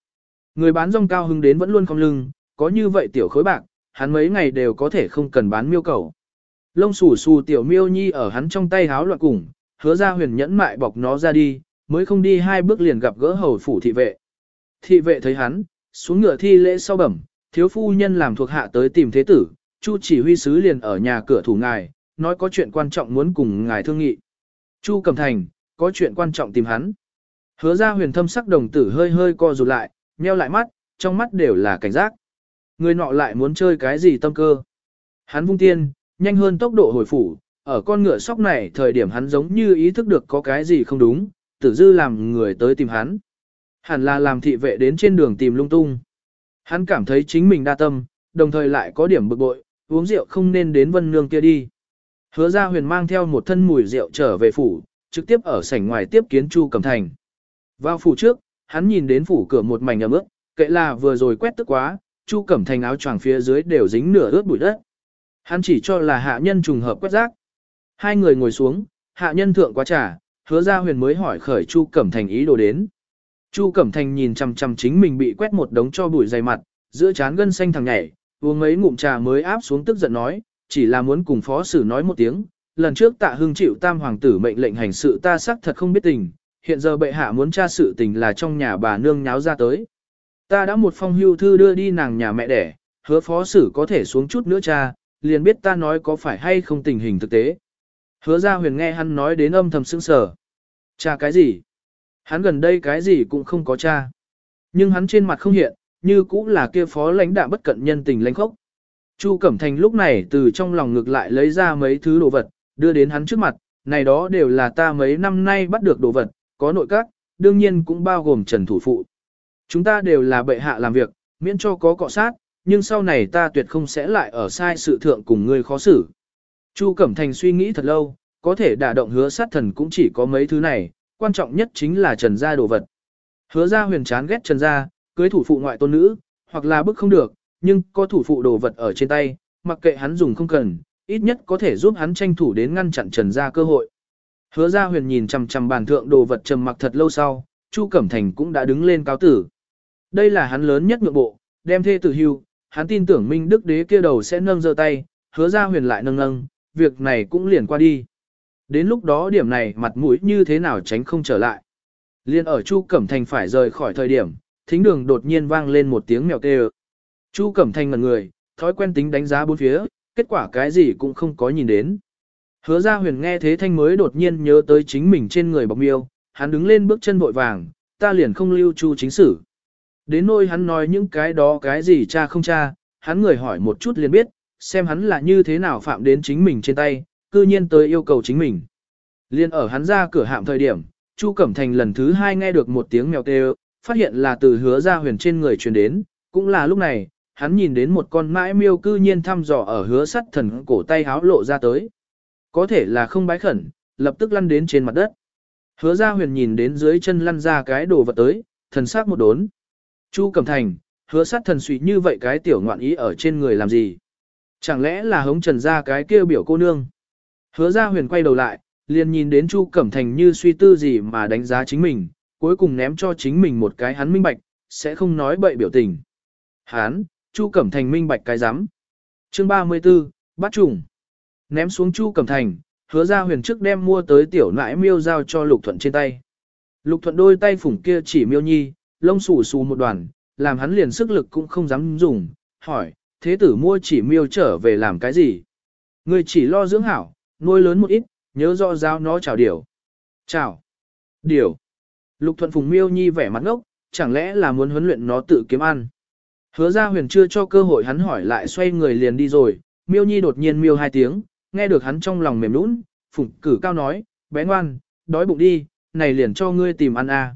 Speaker 1: Người bán rong cao hứng đến vẫn luôn không lưng, có như vậy tiểu khối bạc, hắn mấy ngày đều có thể không cần bán miêu cầu. Lông xù xù tiểu miêu nhi ở hắn trong tay háo loạn cùng, hứa ra huyền nhẫn mại bọc nó ra đi, mới không đi hai bước liền gặp gỡ hầu phủ thị vệ. Thị vệ thấy hắn, xuống ngựa thi lễ sau bẩm, thiếu phu nhân làm thuộc hạ tới tìm thế tử, Chu chỉ huy sứ liền ở nhà cửa thủ ngài, nói có chuyện quan trọng muốn cùng ngài thương nghị. Chu Cẩm Thành, có chuyện quan trọng tìm hắn. Hứa ra huyền thâm sắc đồng tử hơi hơi co rụt lại, nheo lại mắt, trong mắt đều là cảnh giác. Người nọ lại muốn chơi cái gì tâm cơ. Hắn vung tiên, nhanh hơn tốc độ hồi phủ, ở con ngựa sóc này thời điểm hắn giống như ý thức được có cái gì không đúng, tử dư làm người tới tìm hắn. Hẳn là làm thị vệ đến trên đường tìm lung tung. Hắn cảm thấy chính mình đa tâm, đồng thời lại có điểm bực bội, uống rượu không nên đến vân nương kia đi. Hứa ra huyền mang theo một thân mùi rượu trở về phủ, trực tiếp ở sảnh ngoài tiếp kiến Chu Cẩm Thành. Vào phủ trước, hắn nhìn đến phủ cửa một mảnh ẩm ướt, kệ là vừa rồi quét tức quá, Chu Cẩm Thành áo choàng phía dưới đều dính nửa ướt bụi đất. Hắn chỉ cho là hạ nhân trùng hợp quét rác. Hai người ngồi xuống, hạ nhân thượng quá trà, hứa ra huyền mới hỏi khởi Chu Cẩm Thành ý đồ đến. Chu Cẩm Thành nhìn chằm chằm chính mình bị quét một đống cho bụi dày mặt, giữa trán gân xanh thằng nhảy, uống mấy ngụm trà mới áp xuống tức giận nói, chỉ là muốn cùng phó sử nói một tiếng, lần trước tạ hưng chịu tam hoàng tử mệnh lệnh hành sự ta xác thật không biết tình, hiện giờ bệ hạ muốn tra sự tình là trong nhà bà nương nháo ra tới. Ta đã một phong hưu thư đưa đi nàng nhà mẹ đẻ, hứa phó sử có thể xuống chút nữa cha, liền biết ta nói có phải hay không tình hình thực tế. Hứa ra huyền nghe hắn nói đến âm thầm sững sờ. Cha cái gì? Hắn gần đây cái gì cũng không có cha. Nhưng hắn trên mặt không hiện, như cũng là kia phó lãnh đạm bất cận nhân tình lãnh khốc. Chu Cẩm Thành lúc này từ trong lòng ngược lại lấy ra mấy thứ đồ vật, đưa đến hắn trước mặt, này đó đều là ta mấy năm nay bắt được đồ vật, có nội các, đương nhiên cũng bao gồm trần thủ phụ. Chúng ta đều là bệ hạ làm việc, miễn cho có cọ sát, nhưng sau này ta tuyệt không sẽ lại ở sai sự thượng cùng ngươi khó xử. Chu Cẩm Thành suy nghĩ thật lâu, có thể đả động hứa sát thần cũng chỉ có mấy thứ này, quan trọng nhất chính là trần gia đồ vật. Hứa gia huyền chán ghét trần gia, cưới thủ phụ ngoại tôn nữ, hoặc là bức không được, nhưng có thủ phụ đồ vật ở trên tay, mặc kệ hắn dùng không cần, ít nhất có thể giúp hắn tranh thủ đến ngăn chặn trần gia cơ hội. Hứa gia huyền nhìn chằm chằm bàn thượng đồ vật trầm mặc thật lâu sau, Chu Cẩm Thành cũng đã đứng lên cáo tử. Đây là hắn lớn nhất nhượng bộ, đem thê tử hưu, hắn tin tưởng Minh Đức Đế kia đầu sẽ nâng giơ tay, hứa gia huyền lại nâng nâng, việc này cũng liền qua đi. Đến lúc đó điểm này mặt mũi như thế nào tránh không trở lại. Liên ở Chu Cẩm Thành phải rời khỏi thời điểm, thính đường đột nhiên vang lên một tiếng mèo kêu. Chu Cẩm Thanh ngẩn người, thói quen tính đánh giá bốn phía, kết quả cái gì cũng không có nhìn đến. Hứa ra huyền nghe thế thanh mới đột nhiên nhớ tới chính mình trên người bọc miêu, hắn đứng lên bước chân vội vàng, ta liền không lưu chu chính sử. Đến nôi hắn nói những cái đó cái gì cha không cha, hắn người hỏi một chút liền biết, xem hắn là như thế nào phạm đến chính mình trên tay, cư nhiên tới yêu cầu chính mình. Liên ở hắn ra cửa hạm thời điểm, Chu Cẩm Thành lần thứ hai nghe được một tiếng mèo kêu, phát hiện là từ hứa ra huyền trên người truyền đến, cũng là lúc này, hắn nhìn đến một con mãi miêu cư nhiên thăm dò ở hứa sắt thần cổ tay háo lộ ra tới. Có thể là không bái khẩn, lập tức lăn đến trên mặt đất. Hứa ra huyền nhìn đến dưới chân lăn ra cái đồ vật tới, thần sắc một đốn. Chu Cẩm Thành, hứa Sắt thần suy như vậy cái tiểu ngoạn ý ở trên người làm gì? Chẳng lẽ là hống trần ra cái kia biểu cô nương? Hứa ra huyền quay đầu lại, liền nhìn đến Chu Cẩm Thành như suy tư gì mà đánh giá chính mình, cuối cùng ném cho chính mình một cái hắn minh bạch, sẽ không nói bậy biểu tình. Hắn, Chu Cẩm Thành minh bạch cái giám. Chương 34, bắt trùng. Ném xuống Chu Cẩm Thành, hứa ra huyền trước đem mua tới tiểu nãi miêu giao cho Lục Thuận trên tay. Lục Thuận đôi tay phủng kia chỉ miêu nhi, lông xù xù một đoàn, làm hắn liền sức lực cũng không dám dùng, hỏi, thế tử mua chỉ miêu trở về làm cái gì? Người chỉ lo dưỡng hảo, nuôi lớn một ít, nhớ rõ giao nó chào điểu. Chào. Điểu. Lục Thuận Phùng miêu nhi vẻ mặt ngốc, chẳng lẽ là muốn huấn luyện nó tự kiếm ăn? Hứa ra huyền chưa cho cơ hội hắn hỏi lại xoay người liền đi rồi, miêu nhi đột nhiên miêu hai tiếng, nghe được hắn trong lòng mềm nũng, phụng cử cao nói, bé ngoan, đói bụng đi, này liền cho ngươi tìm ăn à.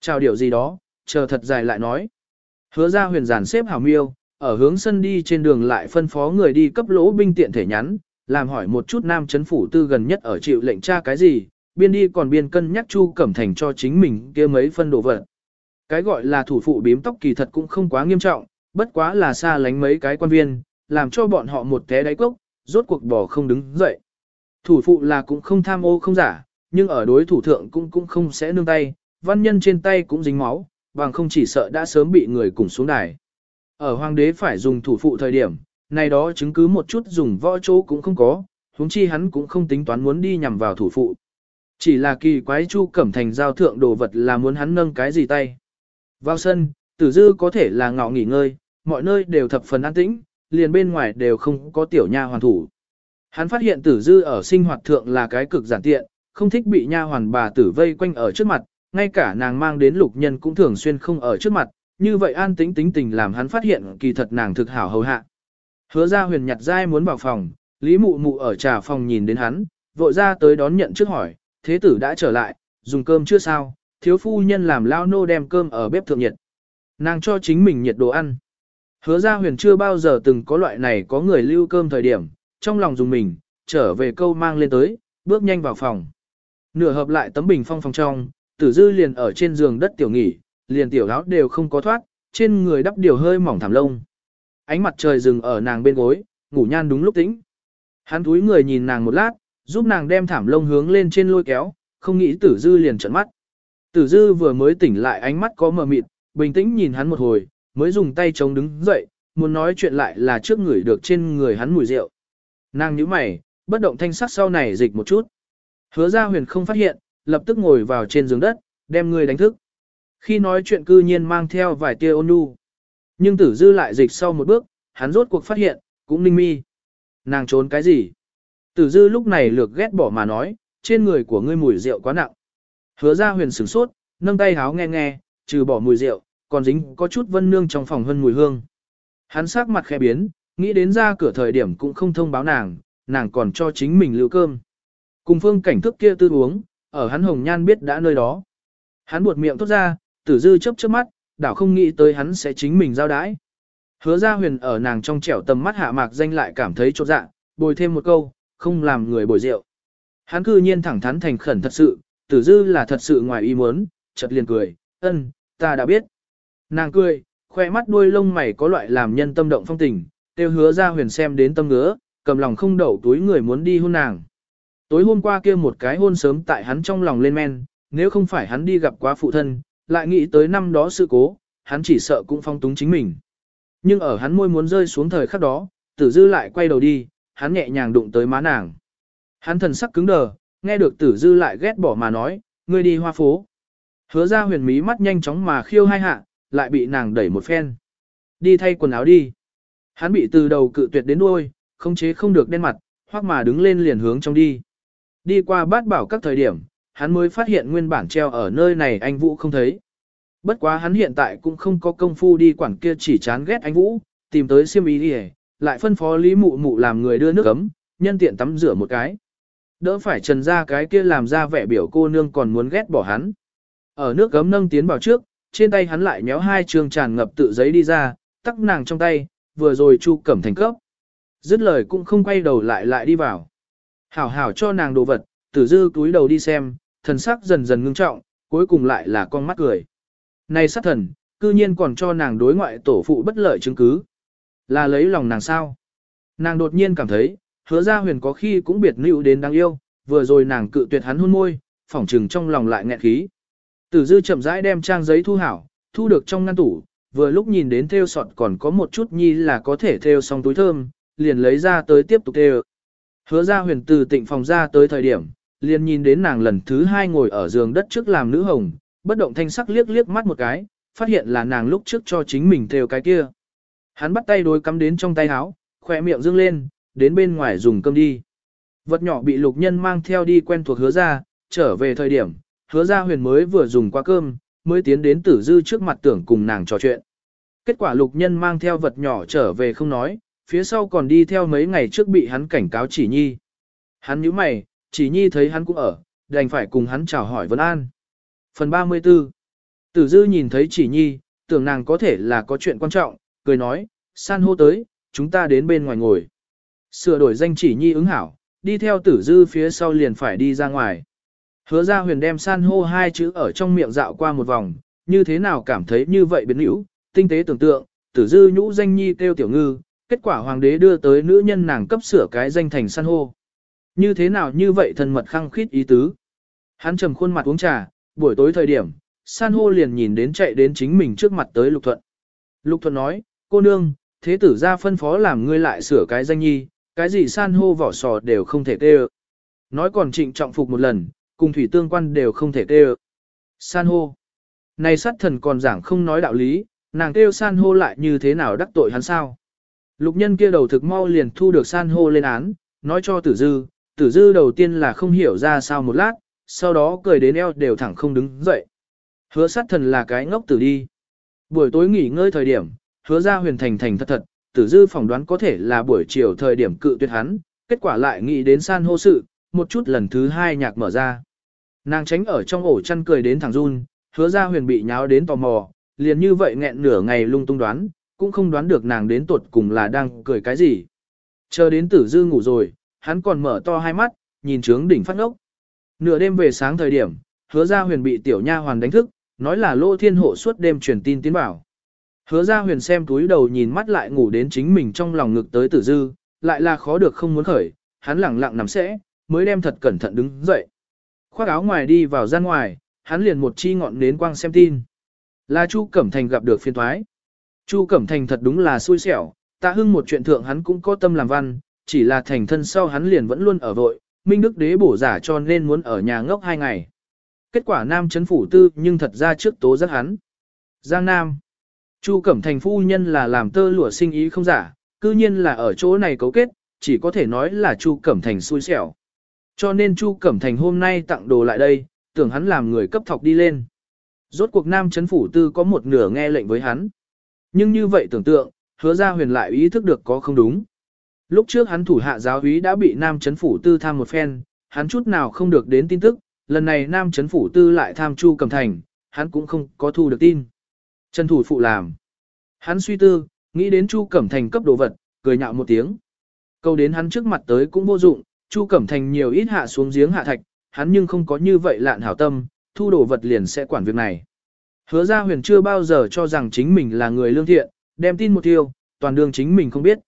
Speaker 1: Chào điều gì đó, chờ thật dài lại nói. Hứa ra huyền giản xếp hảo miêu, ở hướng sân đi trên đường lại phân phó người đi cấp lỗ binh tiện thể nhắn, làm hỏi một chút nam chấn phủ tư gần nhất ở chịu lệnh tra cái gì, biên đi còn biên cân nhắc Chu Cẩm Thành cho chính mình kia mấy phân đồ vật. Cái gọi là thủ phụ bím tóc kỳ thật cũng không quá nghiêm trọng, bất quá là xa lánh mấy cái quan viên, làm cho bọn họ một té đáy cốc, rốt cuộc bỏ không đứng dậy. Thủ phụ là cũng không tham ô không giả, nhưng ở đối thủ thượng cũng cũng không sẽ nương tay, văn nhân trên tay cũng dính máu, bằng không chỉ sợ đã sớm bị người cùng xuống đài. Ở hoàng đế phải dùng thủ phụ thời điểm, này đó chứng cứ một chút dùng võ chỗ cũng không có, huống chi hắn cũng không tính toán muốn đi nhằm vào thủ phụ. Chỉ là kỳ quái Chu Cẩm Thành giao thượng đồ vật là muốn hắn nâng cái gì tay. Vào sân, tử dư có thể là ngọ nghỉ ngơi, mọi nơi đều thập phần an tĩnh, liền bên ngoài đều không có tiểu nha hoàn thủ. Hắn phát hiện tử dư ở sinh hoạt thượng là cái cực giản tiện, không thích bị nha hoàn bà tử vây quanh ở trước mặt, ngay cả nàng mang đến lục nhân cũng thường xuyên không ở trước mặt, như vậy an tĩnh tính tình làm hắn phát hiện kỳ thật nàng thực hảo hầu hạ. Hứa ra huyền nhặt dai muốn vào phòng, Lý Mụ Mụ ở trà phòng nhìn đến hắn, vội ra tới đón nhận trước hỏi, thế tử đã trở lại, dùng cơm chưa sao, thiếu phu nhân làm lao nô đem cơm ở bếp thượng nhiệt. Nàng cho chính mình nhiệt đồ ăn. Hứa ra huyền chưa bao giờ từng có loại này có người lưu cơm thời điểm, trong lòng dùng mình, trở về câu mang lên tới, bước nhanh vào phòng. Nửa hợp lại tấm bình phong phòng trong, tử dư liền ở trên giường đất tiểu nghỉ, liền tiểu áo đều không có thoát, trên người đắp điều hơi mỏng thảm lông. Ánh mặt trời dừng ở nàng bên gối, ngủ nhan đúng lúc tĩnh. Hắn túi người nhìn nàng một lát, giúp nàng đem thảm lông hướng lên trên lôi kéo, không nghĩ tử dư liền trợn mắt. Tử dư vừa mới tỉnh lại ánh mắt có mờ mịt, bình tĩnh nhìn hắn một hồi, mới dùng tay chống đứng dậy, muốn nói chuyện lại là trước người được trên người hắn mùi rượu. Nàng nhíu mày, bất động thanh sắc sau này dịch một chút. Hứa ra huyền không phát hiện, lập tức ngồi vào trên giường đất, đem người đánh thức. Khi nói chuyện cư nhiên mang theo vài tia ôn nhu. Nhưng tử dư lại dịch sau một bước, hắn rốt cuộc phát hiện, cũng ninh mi. Nàng trốn cái gì? Tử dư lúc này lược ghét bỏ mà nói, trên người của ngươi mùi rượu quá nặng. Hứa ra huyền sửng sốt, nâng tay háo nghe nghe, trừ bỏ mùi rượu, còn dính có chút vân nương trong phòng hơn mùi hương. Hắn sắc mặt khẽ biến, nghĩ đến ra cửa thời điểm cũng không thông báo nàng, nàng còn cho chính mình lưu cơm. Cùng phương cảnh thức kia tư uống, ở hắn hồng nhan biết đã nơi đó. Hắn buột miệng thốt ra, tử dư chớp chớp mắt, đảo không nghĩ tới hắn sẽ chính mình giao đái. Hứa ra huyền ở nàng trong trẻo tầm mắt hạ mạc danh lại cảm thấy chột dạ, bồi thêm một câu, không làm người bồi rượu. Hắn cư nhiên thẳng thắn thành khẩn thật sự, tử dư là thật sự ngoài ý muốn, chợt liền cười, ân, ta đã biết. Nàng cười, khoe mắt đuôi lông mày có loại làm nhân tâm động phong tình, tiêu hứa ra huyền xem đến tâm ngứa, cầm lòng không đậu túi người muốn đi hôn nàng. Tối hôm qua kia một cái hôn sớm tại hắn trong lòng lên men, nếu không phải hắn đi gặp quá phụ thân, lại nghĩ tới năm đó sự cố, hắn chỉ sợ cũng phong túng chính mình. Nhưng ở hắn môi muốn rơi xuống thời khắc đó, tử dư lại quay đầu đi, hắn nhẹ nhàng đụng tới má nàng. Hắn thần sắc cứng đờ, nghe được tử dư lại ghét bỏ mà nói, ngươi đi hoa phố. Hứa ra huyền mí mắt nhanh chóng mà khiêu hai hạ, lại bị nàng đẩy một phen. Đi thay quần áo đi. Hắn bị từ đầu cự tuyệt đến đuôi, không chế không được đen mặt, hoặc mà đứng lên liền hướng trong đi. Đi qua bát bảo các thời điểm, hắn mới phát hiện nguyên bản treo ở nơi này anh Vũ không thấy. Bất quá hắn hiện tại cũng không có công phu đi quản kia chỉ chán ghét anh Vũ, tìm tới siêm ý đi lại phân phó Lý Mụ Mụ làm người đưa nước ấm, nhân tiện tắm rửa một cái. Đỡ phải trần ra cái kia làm ra vẻ biểu cô nương còn muốn ghét bỏ hắn. Ở nước gấm nâng tiến vào trước, trên tay hắn lại méo hai trường tràn ngập tự giấy đi ra, tắc nàng trong tay, vừa rồi chu cẩm thành cấp. Dứt lời cũng không quay đầu lại lại đi vào. Hảo hảo cho nàng đồ vật, tử dư túi đầu đi xem, thần sắc dần dần ngưng trọng, cuối cùng lại là con mắt cười. Này sát thần, cư nhiên còn cho nàng đối ngoại tổ phụ bất lợi chứng cứ. Là lấy lòng nàng sao? Nàng đột nhiên cảm thấy, hứa ra huyền có khi cũng biệt nữ đến đáng yêu, vừa rồi nàng cự tuyệt hắn hôn môi, phỏng trừng trong lòng lại nghẹn khí. Tử dư chậm rãi đem trang giấy thu hảo, thu được trong ngăn tủ, vừa lúc nhìn đến theo sọt còn có một chút nhi là có thể theo xong túi thơm, liền lấy ra tới tiếp tục theo. Hứa ra huyền từ tịnh phòng ra tới thời điểm, liền nhìn đến nàng lần thứ hai ngồi ở giường đất trước làm nữ hồng, bất động thanh sắc liếc liếc mắt một cái, phát hiện là nàng lúc trước cho chính mình theo cái kia. Hắn bắt tay đối cắm đến trong tay áo, khỏe miệng dương lên, đến bên ngoài dùng cơm đi. Vật nhỏ bị lục nhân mang theo đi quen thuộc hứa ra, trở về thời điểm, hứa ra huyền mới vừa dùng qua cơm, mới tiến đến tử dư trước mặt tưởng cùng nàng trò chuyện. Kết quả lục nhân mang theo vật nhỏ trở về không nói, phía sau còn đi theo mấy ngày trước bị hắn cảnh cáo chỉ nhi. Hắn nhíu mày, chỉ nhi thấy hắn cũng ở, đành phải cùng hắn chào hỏi vấn an. Phần 34 Tử dư nhìn thấy chỉ nhi, tưởng nàng có thể là có chuyện quan trọng, cười nói, san hô tới, chúng ta đến bên ngoài ngồi. Sửa đổi danh chỉ nhi ứng hảo, đi theo tử dư phía sau liền phải đi ra ngoài. Hứa ra huyền đem san hô hai chữ ở trong miệng dạo qua một vòng, như thế nào cảm thấy như vậy biến hữu, tinh tế tưởng tượng, tử dư nhũ danh nhi kêu tiểu ngư, kết quả hoàng đế đưa tới nữ nhân nàng cấp sửa cái danh thành san hô. Như thế nào như vậy thân mật khăng khít ý tứ. Hắn trầm khuôn mặt uống trà, buổi tối thời điểm, san hô liền nhìn đến chạy đến chính mình trước mặt tới lục thuận. Lục thuận nói, cô nương, thế tử ra phân phó làm ngươi lại sửa cái danh nhi, cái gì san hô vỏ sò đều không thể tê. Nói còn trịnh trọng phục một lần, cùng thủy tương quan đều không thể tê. San hô. Này sát thần còn giảng không nói đạo lý, nàng kêu san hô lại như thế nào đắc tội hắn sao. Lục nhân kia đầu thực mau liền thu được san hô lên án, nói cho tử dư, tử dư đầu tiên là không hiểu ra sao một lát, sau đó cười đến eo đều thẳng không đứng dậy. Hứa sát thần là cái ngốc tử đi. Buổi tối nghỉ ngơi thời điểm, hứa ra huyền thành thành thật thật, tử dư phỏng đoán có thể là buổi chiều thời điểm cự tuyệt hắn, kết quả lại nghĩ đến san hô sự, một chút lần thứ hai nhạc mở ra. Nàng tránh ở trong ổ chăn cười đến thằng run, hứa ra huyền bị nháo đến tò mò, liền như vậy nghẹn nửa ngày lung tung đoán, cũng không đoán được nàng đến tuột cùng là đang cười cái gì. Chờ đến tử dư ngủ rồi, hắn còn mở to hai mắt, nhìn trướng đỉnh phát ngốc. Nửa đêm về sáng thời điểm, hứa ra huyền bị tiểu nha hoàn đánh thức, nói là lô thiên hộ suốt đêm truyền tin tiến bảo. Hứa ra huyền xem túi đầu nhìn mắt lại ngủ đến chính mình trong lòng ngực tới tử dư, lại là khó được không muốn khởi, hắn lẳng lặng nằm sẽ, mới đem thật cẩn thận đứng dậy. Khoác áo ngoài đi vào gian ngoài, hắn liền một chi ngọn nến quang xem tin. Là Chu Cẩm Thành gặp được phiên thoái. Chu Cẩm Thành thật đúng là xui xẻo, tạ hưng một chuyện thượng hắn cũng có tâm làm văn, chỉ là thành thân sau hắn liền vẫn luôn ở vội, Minh Đức Đế bổ giả cho nên muốn ở nhà ngốc hai ngày. Kết quả Nam chấn phủ tư nhưng thật ra trước tố rất hắn. Giang Nam. Chu Cẩm Thành phu nhân là làm tơ lụa sinh ý không giả, cư nhiên là ở chỗ này cấu kết, chỉ có thể nói là Chu Cẩm Thành xui xẻo. Cho nên Chu Cẩm Thành hôm nay tặng đồ lại đây, tưởng hắn làm người cấp thọc đi lên. Rốt cuộc nam chấn phủ tư có một nửa nghe lệnh với hắn. Nhưng như vậy tưởng tượng, hứa ra huyền lại ý thức được có không đúng. Lúc trước hắn thủ hạ giáo úy đã bị nam chấn phủ tư tham một phen, hắn chút nào không được đến tin tức, lần này nam chấn phủ tư lại tham Chu Cẩm Thành, hắn cũng không có thu được tin. Trần thủ phụ làm. Hắn suy tư, nghĩ đến Chu Cẩm Thành cấp đồ vật, cười nhạo một tiếng. Câu đến hắn trước mặt tới cũng vô dụng, Chu Cẩm Thành nhiều ít hạ xuống giếng hạ thạch, hắn nhưng không có như vậy lạn hảo tâm, thu đồ vật liền sẽ quản việc này. Hứa ra huyền chưa bao giờ cho rằng chính mình là người lương thiện, đem tin một tiêu, toàn đường chính mình không biết.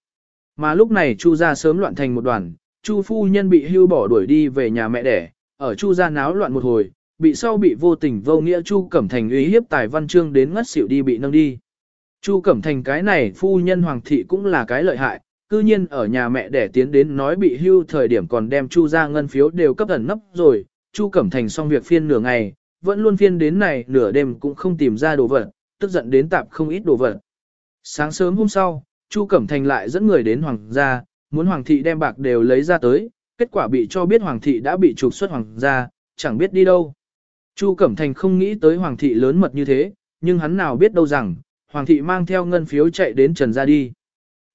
Speaker 1: Mà lúc này Chu gia sớm loạn thành một đoàn, Chu phu nhân bị hưu bỏ đuổi đi về nhà mẹ đẻ, ở Chu gia náo loạn một hồi, bị sau bị vô tình vô nghĩa Chu Cẩm Thành uy hiếp tài văn chương đến ngất xỉu đi bị nâng đi. Chu Cẩm Thành cái này phu nhân hoàng thị cũng là cái lợi hại, cư nhiên ở nhà mẹ đẻ tiến đến nói bị hưu thời điểm còn đem Chu ra ngân phiếu đều cấp ẩn nấp rồi, Chu Cẩm Thành xong việc phiên nửa ngày, vẫn luôn phiên đến này nửa đêm cũng không tìm ra đồ vật, tức giận đến tạp không ít đồ vật. Sáng sớm hôm sau, Chu Cẩm Thành lại dẫn người đến hoàng gia, muốn hoàng thị đem bạc đều lấy ra tới, kết quả bị cho biết hoàng thị đã bị trục xuất hoàng gia, chẳng biết đi đâu. Chu Cẩm Thành không nghĩ tới hoàng thị lớn mật như thế, nhưng hắn nào biết đâu rằng, hoàng thị mang theo ngân phiếu chạy đến Trần gia đi.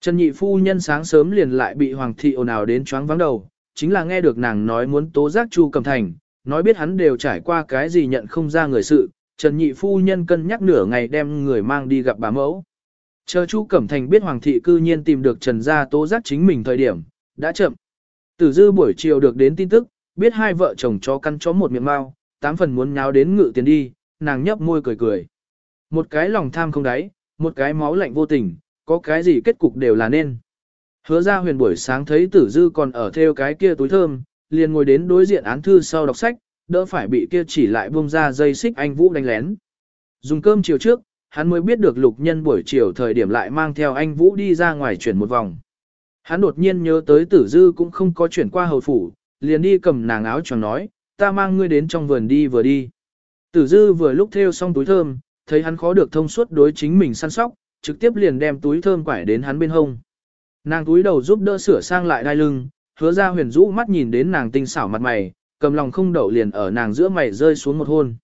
Speaker 1: Trần nhị phu nhân sáng sớm liền lại bị hoàng thị ồn ào đến choáng vắng đầu, chính là nghe được nàng nói muốn tố giác Chu Cẩm Thành, nói biết hắn đều trải qua cái gì nhận không ra người sự, Trần nhị phu nhân cân nhắc nửa ngày đem người mang đi gặp bà mẫu. Chờ Chu Cẩm Thành biết hoàng thị cư nhiên tìm được Trần gia tố giác chính mình thời điểm, đã chậm. Tử dư buổi chiều được đến tin tức, biết hai vợ chồng chó căn chó một miệng mau, tám phần muốn nháo đến ngự tiền đi, nàng nhấp môi cười cười. Một cái lòng tham không đáy, một cái máu lạnh vô tình, có cái gì kết cục đều là nên. Hứa ra huyền buổi sáng thấy tử dư còn ở theo cái kia túi thơm, liền ngồi đến đối diện án thư sau đọc sách, đỡ phải bị kia chỉ lại buông ra dây xích anh Vũ đánh lén. Dùng cơm chiều trước, hắn mới biết được lục nhân buổi chiều thời điểm lại mang theo anh Vũ đi ra ngoài chuyển một vòng. Hắn đột nhiên nhớ tới tử dư cũng không có chuyển qua hầu phủ, liền đi cầm nàng áo cho nói, ta mang ngươi đến trong vườn đi vừa đi. Tử dư vừa lúc theo xong túi thơm, thấy hắn khó được thông suốt đối chính mình săn sóc, trực tiếp liền đem túi thơm quải đến hắn bên hông. Nàng túi đầu giúp đỡ sửa sang lại đai lưng, hứa ra huyền rũ mắt nhìn đến nàng tinh xảo mặt mày, cầm lòng không đậu liền ở nàng giữa mày rơi xuống một hôn.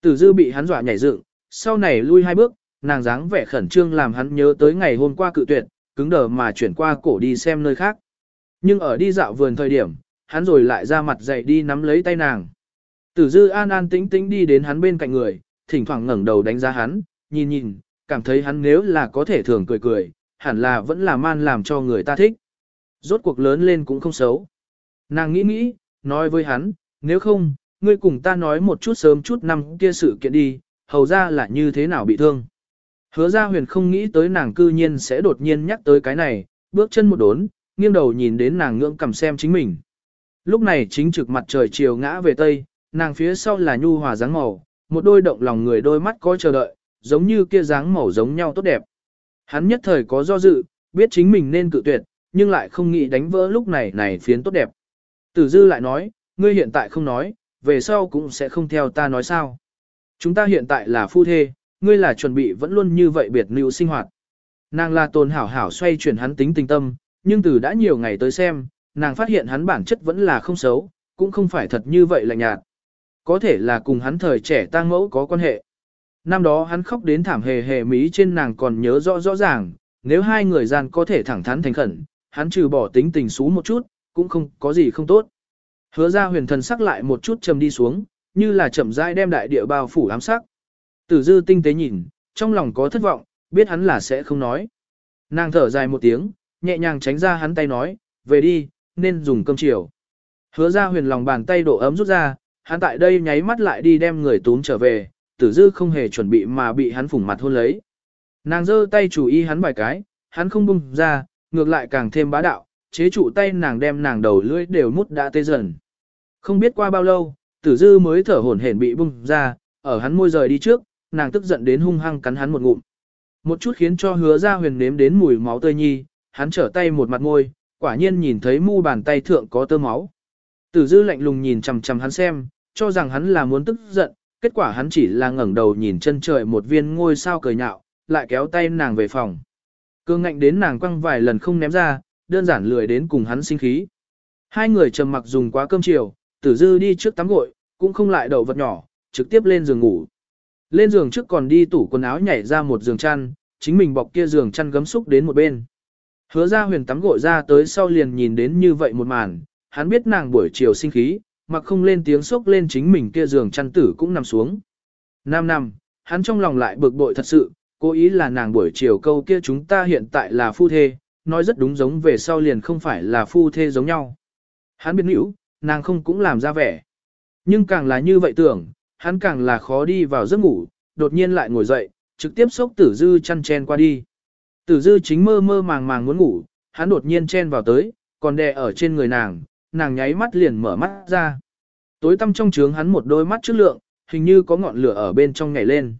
Speaker 1: Tử dư bị hắn dọa nhảy dựng, sau này lui hai bước, nàng dáng vẻ khẩn trương làm hắn nhớ tới ngày hôm qua cự tuyệt, cứng đờ mà chuyển qua cổ đi xem nơi khác. Nhưng ở đi dạo vườn thời điểm, hắn rồi lại ra mặt dậy đi nắm lấy tay nàng. Tử dư an an tĩnh tĩnh đi đến hắn bên cạnh người, thỉnh thoảng ngẩng đầu đánh giá hắn, nhìn nhìn, cảm thấy hắn nếu là có thể thường cười cười, hẳn là vẫn là man làm cho người ta thích. Rốt cuộc lớn lên cũng không xấu. Nàng nghĩ nghĩ, nói với hắn, nếu không, ngươi cùng ta nói một chút sớm chút năm kia sự kiện đi, hầu ra là như thế nào bị thương. Hứa ra huyền không nghĩ tới nàng cư nhiên sẽ đột nhiên nhắc tới cái này, bước chân một đốn, nghiêng đầu nhìn đến nàng ngưỡng cầm xem chính mình. Lúc này chính trực mặt trời chiều ngã về tây, nàng phía sau là nhu hòa dáng màu, một đôi động lòng người đôi mắt có chờ đợi, giống như kia dáng màu giống nhau tốt đẹp. Hắn nhất thời có do dự, biết chính mình nên cự tuyệt, nhưng lại không nghĩ đánh vỡ lúc này này phiến tốt đẹp. Tử dư lại nói, ngươi hiện tại không nói, về sau cũng sẽ không theo ta nói sao. Chúng ta hiện tại là phu thê, ngươi là chuẩn bị vẫn luôn như vậy biệt lưu sinh hoạt. Nàng là tồn hảo hảo xoay chuyển hắn tính tình tâm, nhưng từ đã nhiều ngày tới xem, nàng phát hiện hắn bản chất vẫn là không xấu, cũng không phải thật như vậy lạnh nhạt. Có thể là cùng hắn thời trẻ tang mẫu có quan hệ. Năm đó hắn khóc đến thảm hề hề mỹ trên nàng còn nhớ rõ rõ ràng, nếu hai người gian có thể thẳng thắn thành khẩn, hắn trừ bỏ tính tình xú một chút, cũng không có gì không tốt. Hứa ra huyền thần sắc lại một chút trầm đi xuống, như là chậm rãi đem đại địa bao phủ ám sắc. Tử dư tinh tế nhìn, trong lòng có thất vọng, biết hắn là sẽ không nói. Nàng thở dài một tiếng, nhẹ nhàng tránh ra hắn tay nói, về đi, nên dùng cơm chiều. Hứa ra huyền lòng bàn tay độ ấm rút ra, hắn tại đây nháy mắt lại đi đem người túm trở về, tử dư không hề chuẩn bị mà bị hắn phủng mặt hôn lấy. Nàng giơ tay chủ y hắn vài cái, hắn không bung ra, ngược lại càng thêm bá đạo, chế trụ tay nàng đem nàng đầu lưỡi đều mút đã tê dần. Không biết qua bao lâu, tử dư mới thở hổn hển bị bung ra, ở hắn môi rời đi trước, nàng tức giận đến hung hăng cắn hắn một ngụm. Một chút khiến cho hứa ra huyền nếm đến mùi máu tươi nhi, hắn trở tay một mặt môi, quả nhiên nhìn thấy mu bàn tay thượng có tơ máu. Tử dư lạnh lùng nhìn chằm chằm hắn xem, cho rằng hắn là muốn tức giận, kết quả hắn chỉ là ngẩng đầu nhìn chân trời một viên ngôi sao cười nhạo, lại kéo tay nàng về phòng. Cương ngạnh đến nàng quăng vài lần không ném ra, đơn giản lười đến cùng hắn sinh khí. Hai người trầm mặc dùng quá cơm chiều, tử dư đi trước tắm gội, cũng không lại đầu vật nhỏ, trực tiếp lên giường ngủ. Lên giường trước còn đi tủ quần áo nhảy ra một giường chăn, chính mình bọc kia giường chăn gấm xúc đến một bên. Hứa ra huyền tắm gội ra tới sau liền nhìn đến như vậy một màn, hắn biết nàng buổi chiều sinh khí, mặc không lên tiếng sốc lên chính mình kia giường chăn tử cũng nằm xuống. Nam năm, hắn trong lòng lại bực bội thật sự, cố ý là nàng buổi chiều câu kia chúng ta hiện tại là phu thê, nói rất đúng giống về sau liền không phải là phu thê giống nhau. Hắn biết nữ, nàng không cũng làm ra vẻ. Nhưng càng là như vậy tưởng, hắn càng là khó đi vào giấc ngủ, đột nhiên lại ngồi dậy, trực tiếp sốc tử dư chăn chen qua đi. Tử dư chính mơ mơ màng màng muốn ngủ, hắn đột nhiên chen vào tới, còn đè ở trên người nàng, nàng nháy mắt liền mở mắt ra. Tối tăm trong trướng hắn một đôi mắt trước lượng, hình như có ngọn lửa ở bên trong nhảy lên.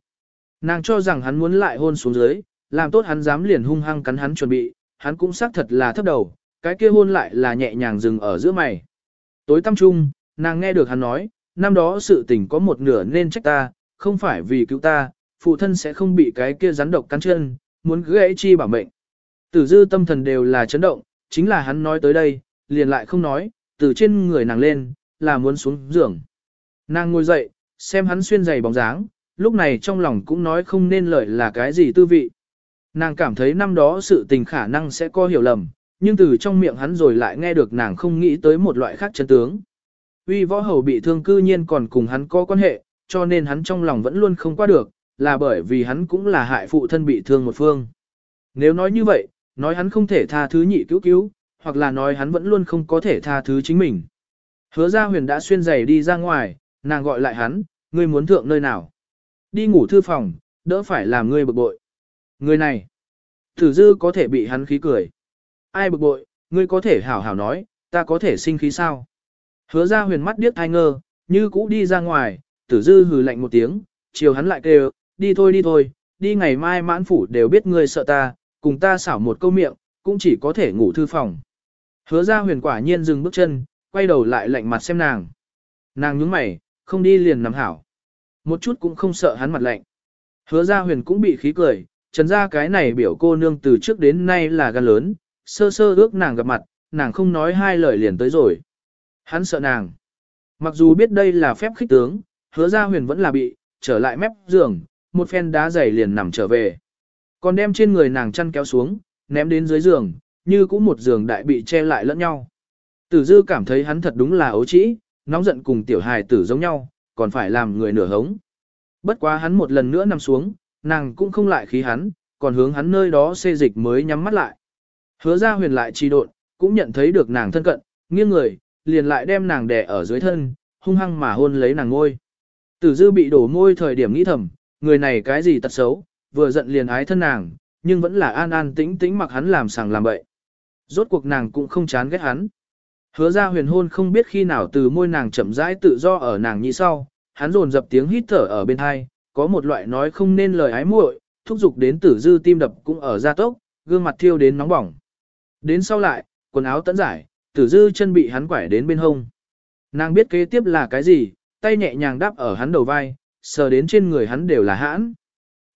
Speaker 1: Nàng cho rằng hắn muốn lại hôn xuống dưới, làm tốt hắn dám liền hung hăng cắn hắn chuẩn bị, hắn cũng xác thật là thấp đầu, cái kia hôn lại là nhẹ nhàng dừng ở giữa mày. Tối tăm trung, nàng nghe được hắn nói, năm đó sự tình có một nửa nên trách ta, không phải vì cứu ta, phụ thân sẽ không bị cái kia rắn độc cắn chân, muốn gãy chi bảo mệnh. Tử dư tâm thần đều là chấn động, chính là hắn nói tới đây, liền lại không nói, từ trên người nàng lên, là muốn xuống giường. Nàng ngồi dậy, xem hắn xuyên giày bóng dáng, lúc này trong lòng cũng nói không nên lời là cái gì tư vị. Nàng cảm thấy năm đó sự tình khả năng sẽ có hiểu lầm, nhưng từ trong miệng hắn rồi lại nghe được nàng không nghĩ tới một loại khác chân tướng. Uy võ hầu bị thương cư nhiên còn cùng hắn có quan hệ, cho nên hắn trong lòng vẫn luôn không qua được, là bởi vì hắn cũng là hại phụ thân bị thương một phương. Nếu nói như vậy, nói hắn không thể tha thứ nhị cứu cứu, hoặc là nói hắn vẫn luôn không có thể tha thứ chính mình. Hứa ra huyền đã xuyên giày đi ra ngoài, nàng gọi lại hắn, ngươi muốn thượng nơi nào. Đi ngủ thư phòng, đỡ phải làm ngươi bực bội. Người này, thử dư có thể bị hắn khí cười. Ai bực bội, ngươi có thể hảo hảo nói, ta có thể sinh khí sao. Hứa ra huyền mắt điếc thai ngơ, như cũ đi ra ngoài, tử dư hừ lạnh một tiếng, chiều hắn lại kêu, đi thôi đi thôi, đi ngày mai mãn phủ đều biết ngươi sợ ta, cùng ta xảo một câu miệng, cũng chỉ có thể ngủ thư phòng. Hứa ra huyền quả nhiên dừng bước chân, quay đầu lại lạnh mặt xem nàng. Nàng nhướng mày, không đi liền nằm hảo. Một chút cũng không sợ hắn mặt lạnh. Hứa ra huyền cũng bị khí cười, trần ra cái này biểu cô nương từ trước đến nay là gan lớn, sơ sơ ước nàng gặp mặt, nàng không nói hai lời liền tới rồi. Hắn sợ nàng. Mặc dù biết đây là phép khích tướng, hứa ra huyền vẫn là bị, trở lại mép giường, một phen đá dày liền nằm trở về. Còn đem trên người nàng chăn kéo xuống, ném đến dưới giường, như cũng một giường đại bị che lại lẫn nhau. Tử dư cảm thấy hắn thật đúng là ấu trĩ, nóng giận cùng tiểu hài tử giống nhau, còn phải làm người nửa hống. Bất quá hắn một lần nữa nằm xuống, nàng cũng không lại khí hắn, còn hướng hắn nơi đó xê dịch mới nhắm mắt lại. Hứa ra huyền lại trì độn, cũng nhận thấy được nàng thân cận, nghiêng người, liền lại đem nàng đè ở dưới thân, hung hăng mà hôn lấy nàng ngôi. Tử dư bị đổ môi thời điểm nghĩ thầm, người này cái gì tật xấu, vừa giận liền ái thân nàng, nhưng vẫn là an an tĩnh tĩnh mặc hắn làm sàng làm bậy. Rốt cuộc nàng cũng không chán ghét hắn. Hứa ra huyền hôn không biết khi nào từ môi nàng chậm rãi tự do ở nàng như sau, hắn rồn dập tiếng hít thở ở bên hai, có một loại nói không nên lời ái muội, thúc giục đến tử dư tim đập cũng ở gia tốc, gương mặt thiêu đến nóng bỏng. Đến sau lại, quần áo tẫn giải, tử dư chân bị hắn quải đến bên hông. Nàng biết kế tiếp là cái gì, tay nhẹ nhàng đáp ở hắn đầu vai, sờ đến trên người hắn đều là hãn.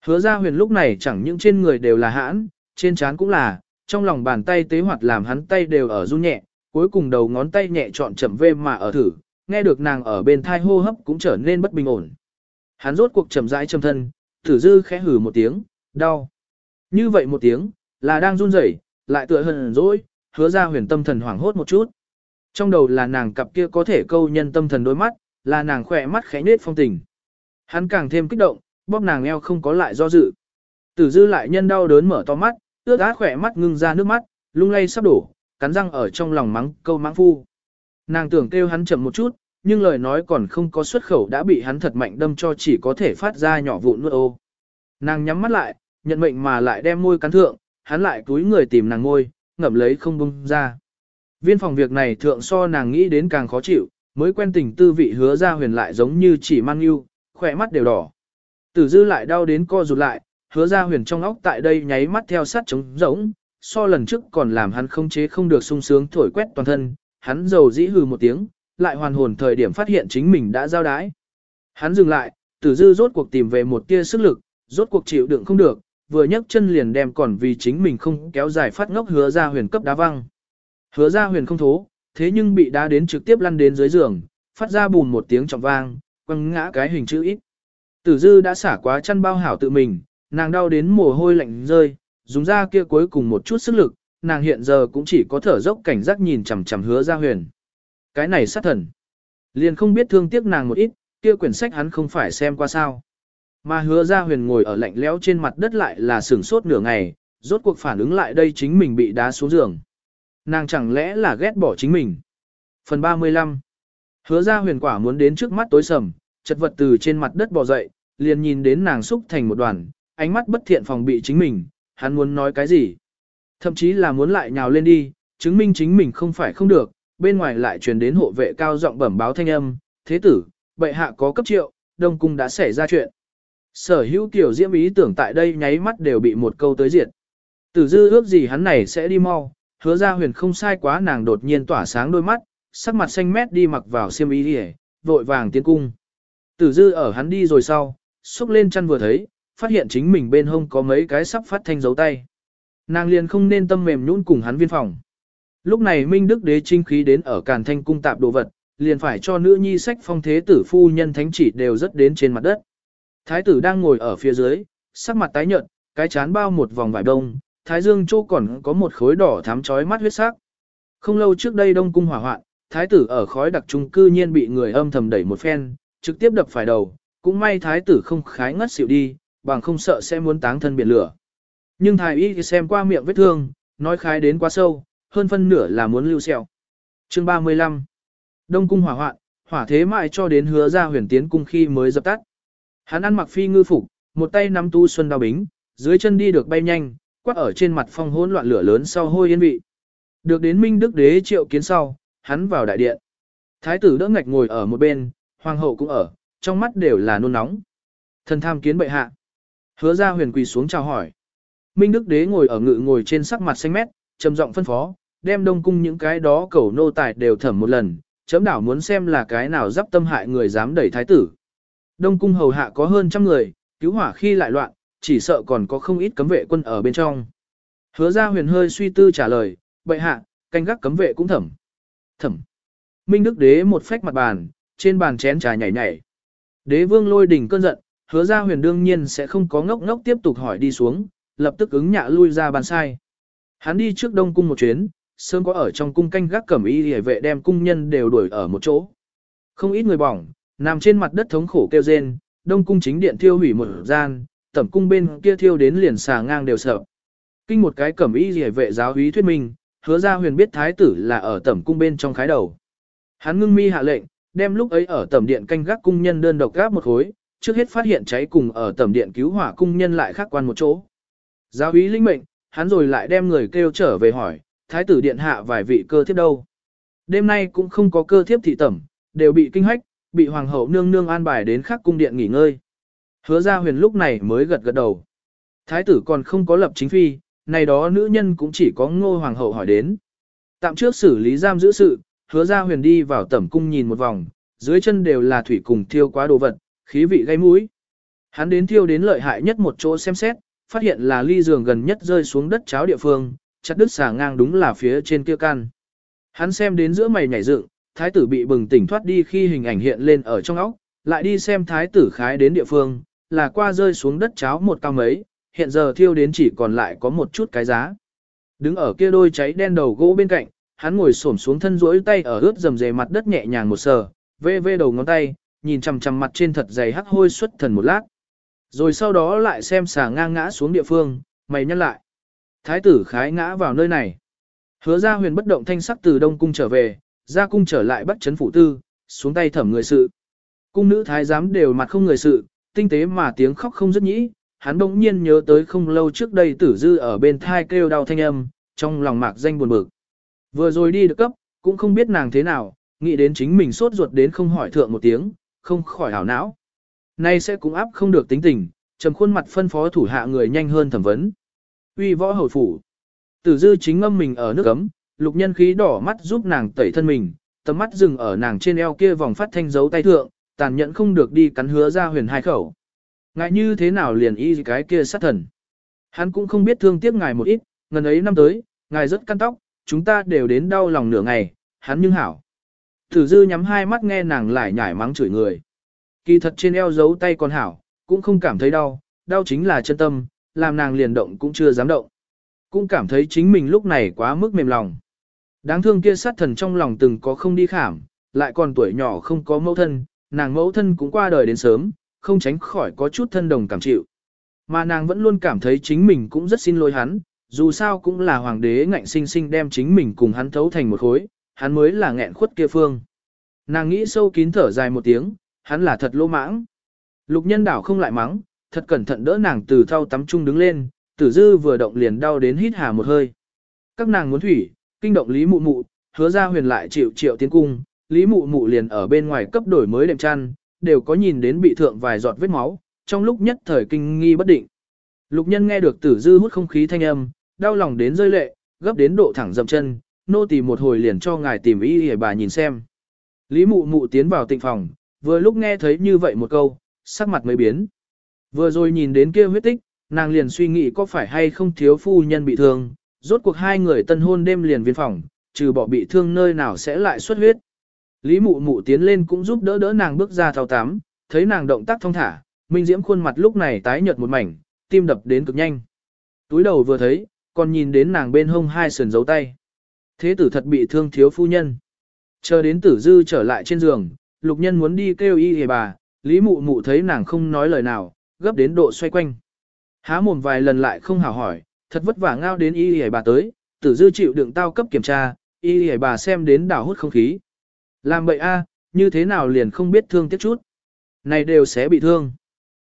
Speaker 1: Hứa ra huyền lúc này chẳng những trên người đều là hãn, trên trán cũng là, trong lòng bàn tay tế hoạt làm hắn tay đều ở run nhẹ, cuối cùng đầu ngón tay nhẹ chọn chậm về mà ở thử, nghe được nàng ở bên thai hô hấp cũng trở nên bất bình ổn. Hắn rốt cuộc chậm rãi châm thân, thử dư khẽ hử một tiếng, đau. Như vậy một tiếng, là đang run rẩy, lại tựa hờn dỗi, hứa ra huyền tâm thần hoảng hốt một chút. Trong đầu là nàng cặp kia có thể câu nhân tâm thần đôi mắt, là nàng khỏe mắt khẽ nết phong tình. Hắn càng thêm kích động, bóp nàng eo không có lại do dự. Tử dư lại nhân đau đớn mở to mắt, ướt át khỏe mắt ngưng ra nước mắt, lung lay sắp đổ, cắn răng ở trong lòng mắng câu mắng phu. Nàng tưởng kêu hắn chậm một chút, nhưng lời nói còn không có xuất khẩu đã bị hắn thật mạnh đâm cho chỉ có thể phát ra nhỏ vụn nuốt ô. Nàng nhắm mắt lại, nhận mệnh mà lại đem môi cắn thượng, hắn lại túi người tìm nàng môi, ngậm lấy không bung ra. Viên phòng việc này thượng so nàng nghĩ đến càng khó chịu, mới quen tình tư vị hứa ra huyền lại giống như chỉ mang yêu, khỏe mắt đều đỏ. Tử dư lại đau đến co rụt lại, hứa ra huyền trong óc tại đây nháy mắt theo sát trống rỗng, so lần trước còn làm hắn không chế không được sung sướng thổi quét toàn thân, hắn dầu dĩ hừ một tiếng, lại hoàn hồn thời điểm phát hiện chính mình đã giao đái. Hắn dừng lại, tử dư rốt cuộc tìm về một tia sức lực, rốt cuộc chịu đựng không được, vừa nhấc chân liền đem còn vì chính mình không kéo dài phát ngốc hứa ra huyền cấp đá văng. Hứa ra huyền không thố, thế nhưng bị đá đến trực tiếp lăn đến dưới giường, phát ra bùn một tiếng trọng vang, quăng ngã cái hình chữ ít. Tử dư đã xả quá chăn bao hảo tự mình, nàng đau đến mồ hôi lạnh rơi, dùng ra kia cuối cùng một chút sức lực, nàng hiện giờ cũng chỉ có thở dốc cảnh giác nhìn chằm chằm hứa ra huyền. Cái này sát thần. Liền không biết thương tiếc nàng một ít, kia quyển sách hắn không phải xem qua sao. Mà hứa ra huyền ngồi ở lạnh lẽo trên mặt đất lại là sửng sốt nửa ngày, rốt cuộc phản ứng lại đây chính mình bị đá xuống giường. Nàng chẳng lẽ là ghét bỏ chính mình. Phần 35 Hứa ra huyền quả muốn đến trước mắt tối sầm, chật vật từ trên mặt đất bò dậy, liền nhìn đến nàng xúc thành một đoàn, ánh mắt bất thiện phòng bị chính mình, hắn muốn nói cái gì. Thậm chí là muốn lại nhào lên đi, chứng minh chính mình không phải không được, bên ngoài lại truyền đến hộ vệ cao giọng bẩm báo thanh âm, thế tử, bệ hạ có cấp triệu, đông cung đã xảy ra chuyện. Sở hữu kiểu diễm ý tưởng tại đây nháy mắt đều bị một câu tới diệt. Tử dư ước gì hắn này sẽ đi mau, hứa ra huyền không sai quá nàng đột nhiên tỏa sáng đôi mắt, sắc mặt xanh mét đi mặc vào xiêm y đi vội vàng tiến cung. Tử dư ở hắn đi rồi sau, xúc lên chăn vừa thấy, phát hiện chính mình bên hông có mấy cái sắp phát thanh dấu tay. Nàng liền không nên tâm mềm nhũn cùng hắn viên phòng. Lúc này Minh Đức Đế trinh khí đến ở Càn Thanh cung tạp đồ vật, liền phải cho nữ nhi sách phong thế tử phu nhân thánh chỉ đều rất đến trên mặt đất. Thái tử đang ngồi ở phía dưới, sắc mặt tái nhợt, cái chán bao một vòng vải đông, thái dương chỗ còn có một khối đỏ thắm chói mắt huyết sắc. Không lâu trước đây Đông cung hỏa hoạn, thái tử ở khói đặc trung cư nhiên bị người âm thầm đẩy một phen, trực tiếp đập phải đầu, cũng may thái tử không khái ngất xỉu đi, bằng không sợ sẽ muốn táng thân biển lửa. Nhưng thái y thì xem qua miệng vết thương, nói khái đến quá sâu, hơn phân nửa là muốn lưu sẹo. Chương 35 Đông cung hỏa hoạn, hỏa thế mãi cho đến hứa ra huyền tiến cung khi mới dập tắt. Hắn ăn mặc phi ngư phục, một tay nắm tu xuân đao bính, dưới chân đi được bay nhanh, quát ở trên mặt phong hỗn loạn lửa lớn sau hôi yên vị. Được đến Minh Đức Đế triệu kiến sau, hắn vào đại điện. Thái tử đỡ ngạch ngồi ở một bên, hoàng hậu cũng ở, trong mắt đều là nôn nóng. Thần tham kiến bệ hạ. Hứa ra huyền quỳ xuống chào hỏi. Minh Đức Đế ngồi ở ngự ngồi trên sắc mặt xanh mét, trầm giọng phân phó, đem đông cung những cái đó cầu nô tài đều thẩm một lần, chấm đảo muốn xem là cái nào dắp tâm hại người dám đẩy thái tử. Đông cung hầu hạ có hơn trăm người, cứu hỏa khi lại loạn, chỉ sợ còn có không ít cấm vệ quân ở bên trong. Hứa ra huyền hơi suy tư trả lời, bệ hạ, canh gác cấm vệ cũng thẩm. Thẩm. Minh Đức Đế một phách mặt bàn, trên bàn chén trà nhảy nhảy. Đế vương lôi đỉnh cơn giận, hứa ra huyền đương nhiên sẽ không có ngốc ngốc tiếp tục hỏi đi xuống, lập tức ứng nhạ lui ra bàn sai. Hắn đi trước đông cung một chuyến, sớm có ở trong cung canh gác cẩm y hề vệ đem cung nhân đều đuổi ở một chỗ. Không ít người bỏng, nằm trên mặt đất thống khổ kêu rên, đông cung chính điện thiêu hủy một gian, tẩm cung bên kia thiêu đến liền xà ngang đều sợ. Kinh một cái cẩm y hề vệ giáo úy thuyết minh, hứa ra huyền biết thái tử là ở tẩm cung bên trong khái đầu. Hắn ngưng mi hạ lệnh, đem lúc ấy ở tẩm điện canh gác cung nhân đơn độc gáp một khối, trước hết phát hiện cháy cùng ở tẩm điện cứu hỏa cung nhân lại khác quan một chỗ. Giáo úy linh mệnh, hắn rồi lại đem người kêu trở về hỏi, thái tử điện hạ vài vị cơ thiếp đâu. Đêm nay cũng không có cơ thiếp thị tẩm, đều bị kinh hách, bị hoàng hậu nương nương an bài đến khác cung điện nghỉ ngơi. Hứa ra huyền lúc này mới gật gật đầu. Thái tử còn không có lập chính phi, này đó nữ nhân cũng chỉ có ngô hoàng hậu hỏi đến. Tạm trước xử lý giam giữ sự, hứa ra huyền đi vào tẩm cung nhìn một vòng, dưới chân đều là thủy cùng thiêu quá đồ vật, khí vị gây mũi. Hắn đến thiêu đến lợi hại nhất một chỗ xem xét, phát hiện là ly giường gần nhất rơi xuống đất cháo địa phương, chặt đứt xả ngang đúng là phía trên kia can. Hắn xem đến giữa mày nhảy dựng, thái tử bị bừng tỉnh thoát đi khi hình ảnh hiện lên ở trong óc, lại đi xem thái tử khái đến địa phương, là qua rơi xuống đất cháo một cao mấy, hiện giờ thiêu đến chỉ còn lại có một chút cái giá. Đứng ở kia đôi cháy đen đầu gỗ bên cạnh, hắn ngồi xổm xuống thân duỗi tay ở ướt dầm dề mặt đất nhẹ nhàng một sờ, vê vê đầu ngón tay, nhìn chằm chằm mặt trên thật dày hắc hôi xuất thần một lát. Rồi sau đó lại xem xà ngang ngã xuống địa phương, mày nhăn lại. Thái tử khái ngã vào nơi này. Hứa ra huyền bất động thanh sắc từ Đông Cung trở về, ra cung trở lại bắt chấn phủ tư, xuống tay thẩm người sự. Cung nữ thái giám đều mặt không người sự, tinh tế mà tiếng khóc không dứt nhĩ, hắn bỗng nhiên nhớ tới không lâu trước đây tử dư ở bên thai kêu đau thanh âm, trong lòng mạc danh buồn bực. Vừa rồi đi được cấp, cũng không biết nàng thế nào, nghĩ đến chính mình sốt ruột đến không hỏi thượng một tiếng, không khỏi hảo não. Nay sẽ cũng áp không được tính tình, trầm khuôn mặt phân phó thủ hạ người nhanh hơn thẩm vấn. Uy võ hầu phủ. Tử dư chính ngâm mình ở nước ấm, lục nhân khí đỏ mắt giúp nàng tẩy thân mình, tầm mắt dừng ở nàng trên eo kia vòng phát thanh dấu tay thượng, tàn nhẫn không được đi cắn hứa ra huyền hai khẩu. Ngại như thế nào liền y cái kia sát thần. Hắn cũng không biết thương tiếc ngài một ít, ngần ấy năm tới, ngài rất căn tóc, chúng ta đều đến đau lòng nửa ngày, hắn nhưng hảo. Tử dư nhắm hai mắt nghe nàng lại nhải mắng chửi người. Kỳ thật trên eo giấu tay còn hảo, cũng không cảm thấy đau, đau chính là chân tâm, làm nàng liền động cũng chưa dám động. Cũng cảm thấy chính mình lúc này quá mức mềm lòng. Đáng thương kia sát thần trong lòng từng có không đi khảm, lại còn tuổi nhỏ không có mẫu thân, nàng mẫu thân cũng qua đời đến sớm, không tránh khỏi có chút thân đồng cảm chịu. Mà nàng vẫn luôn cảm thấy chính mình cũng rất xin lỗi hắn, dù sao cũng là hoàng đế ngạnh sinh sinh đem chính mình cùng hắn thấu thành một khối, hắn mới là nghẹn khuất kia phương. Nàng nghĩ sâu kín thở dài một tiếng, hắn là thật lô mãng. Lục nhân đảo không lại mắng, thật cẩn thận đỡ nàng từ thau tắm trung đứng lên, tử dư vừa động liền đau đến hít hà một hơi. Các nàng muốn thủy, kinh động Lý Mụ Mụ, hứa ra huyền lại chịu triệu tiến cung, Lý Mụ Mụ liền ở bên ngoài cấp đổi mới đệm chăn, đều có nhìn đến bị thượng vài giọt vết máu, trong lúc nhất thời kinh nghi bất định. Lục nhân nghe được tử dư hút không khí thanh âm, đau lòng đến rơi lệ, gấp đến độ thẳng dậm chân, nô tỳ một hồi liền cho ngài tìm y hề bà nhìn xem. Lý mụ mụ tiến vào tịnh phòng, vừa lúc nghe thấy như vậy một câu, sắc mặt mới biến. Vừa rồi nhìn đến kia huyết tích, nàng liền suy nghĩ có phải hay không thiếu phu nhân bị thương, rốt cuộc hai người tân hôn đêm liền viên phòng, trừ bỏ bị thương nơi nào sẽ lại xuất huyết. Lý mụ mụ tiến lên cũng giúp đỡ đỡ nàng bước ra thao tám, thấy nàng động tác thông thả, Minh Diễm khuôn mặt lúc này tái nhợt một mảnh, tim đập đến cực nhanh. Túi đầu vừa thấy, còn nhìn đến nàng bên hông hai sườn dấu tay. Thế tử thật bị thương thiếu phu nhân. Chờ đến tử dư trở lại trên giường, lục nhân muốn đi kêu y hề bà, lý mụ mụ thấy nàng không nói lời nào, gấp đến độ xoay quanh. Há mồm vài lần lại không hào hỏi, thật vất vả ngao đến y hề bà tới, tử dư chịu đựng tao cấp kiểm tra, y hề bà xem đến đảo hút không khí. Làm bậy a, như thế nào liền không biết thương tiếc chút. Này đều sẽ bị thương.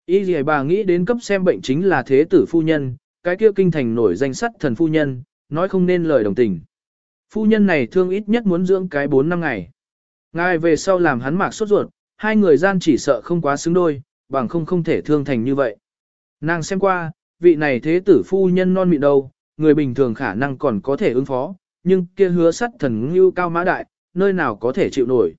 Speaker 1: Y gì bà nghĩ đến cấp xem bệnh chính là thế tử phu nhân, cái kia kinh thành nổi danh sắt thần phu nhân, nói không nên lời đồng tình. Phu nhân này thương ít nhất muốn dưỡng cái 4 năm ngày. Ngài về sau làm hắn mạc sốt ruột, hai người gian chỉ sợ không quá xứng đôi, bằng không không thể thương thành như vậy. Nàng xem qua, vị này thế tử phu nhân non mịn đâu, người bình thường khả năng còn có thể ứng phó, nhưng kia hứa sắt thần như cao mã đại, nơi nào có thể chịu nổi.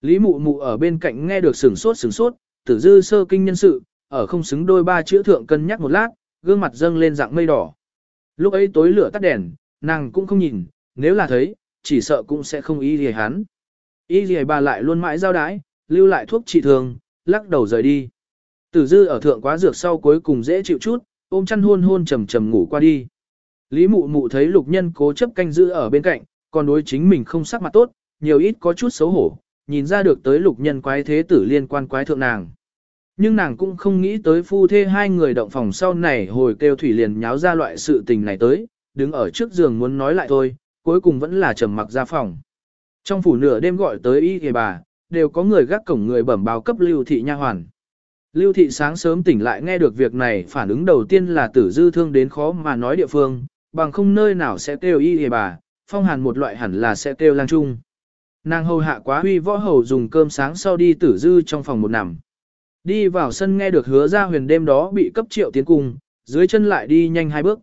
Speaker 1: Lý mụ mụ ở bên cạnh nghe được sừng sốt sừng sốt, tử dư sơ kinh nhân sự, ở không xứng đôi ba chữ thượng cân nhắc một lát, gương mặt dâng lên dạng mây đỏ. Lúc ấy tối lửa tắt đèn, nàng cũng không nhìn, nếu là thấy, chỉ sợ cũng sẽ không ý gì hắn. Ý gì bà lại luôn mãi giao đái, lưu lại thuốc trị thường, lắc đầu rời đi. Tử dư ở thượng quá dược sau cuối cùng dễ chịu chút, ôm chăn hôn hôn trầm trầm ngủ qua đi. Lý mụ mụ thấy lục nhân cố chấp canh giữ ở bên cạnh, còn đối chính mình không sắc mặt tốt, nhiều ít có chút xấu hổ, nhìn ra được tới lục nhân quái thế tử liên quan quái thượng nàng. Nhưng nàng cũng không nghĩ tới phu thê hai người động phòng sau này hồi kêu thủy liền nháo ra loại sự tình này tới, đứng ở trước giường muốn nói lại thôi, cuối cùng vẫn là trầm mặc ra phòng. Trong phủ nửa đêm gọi tới y kề bà, đều có người gác cổng người bẩm báo cấp lưu thị nha hoàn. Lưu thị sáng sớm tỉnh lại nghe được việc này phản ứng đầu tiên là tử dư thương đến khó mà nói địa phương, bằng không nơi nào sẽ kêu y kề bà, phong hàn một loại hẳn là sẽ kêu lang trung. Nàng hầu hạ quá huy võ hầu dùng cơm sáng sau đi tử dư trong phòng một nằm. Đi vào sân nghe được hứa ra huyền đêm đó bị cấp triệu tiến cung, dưới chân lại đi nhanh hai bước.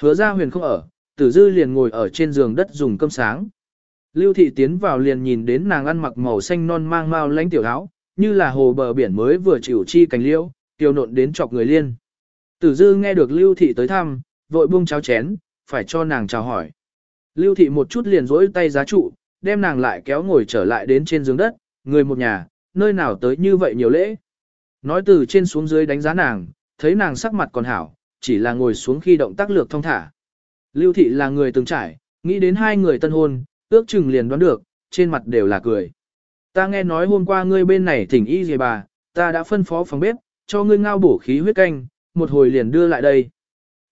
Speaker 1: Hứa ra huyền không ở, tử dư liền ngồi ở trên giường đất dùng cơm sáng. Lưu thị tiến vào liền nhìn đến nàng ăn mặc màu xanh non mang mau lánh tiểu áo, như là hồ bờ biển mới vừa chịu chi cánh liễu, tiêu nộn đến chọc người liên. Tử dư nghe được lưu thị tới thăm, vội buông cháo chén, phải cho nàng chào hỏi. Lưu thị một chút liền rỗi tay giá trụ, đem nàng lại kéo ngồi trở lại đến trên giường đất, người một nhà, nơi nào tới như vậy nhiều lễ. Nói từ trên xuống dưới đánh giá nàng, thấy nàng sắc mặt còn hảo, chỉ là ngồi xuống khi động tác lược thông thả. Lưu thị là người từng trải, nghĩ đến hai người tân hôn, ước chừng liền đoán được, trên mặt đều là cười. Ta nghe nói hôm qua ngươi bên này thỉnh y gì bà, ta đã phân phó phòng bếp, cho ngươi ngao bổ khí huyết canh, một hồi liền đưa lại đây.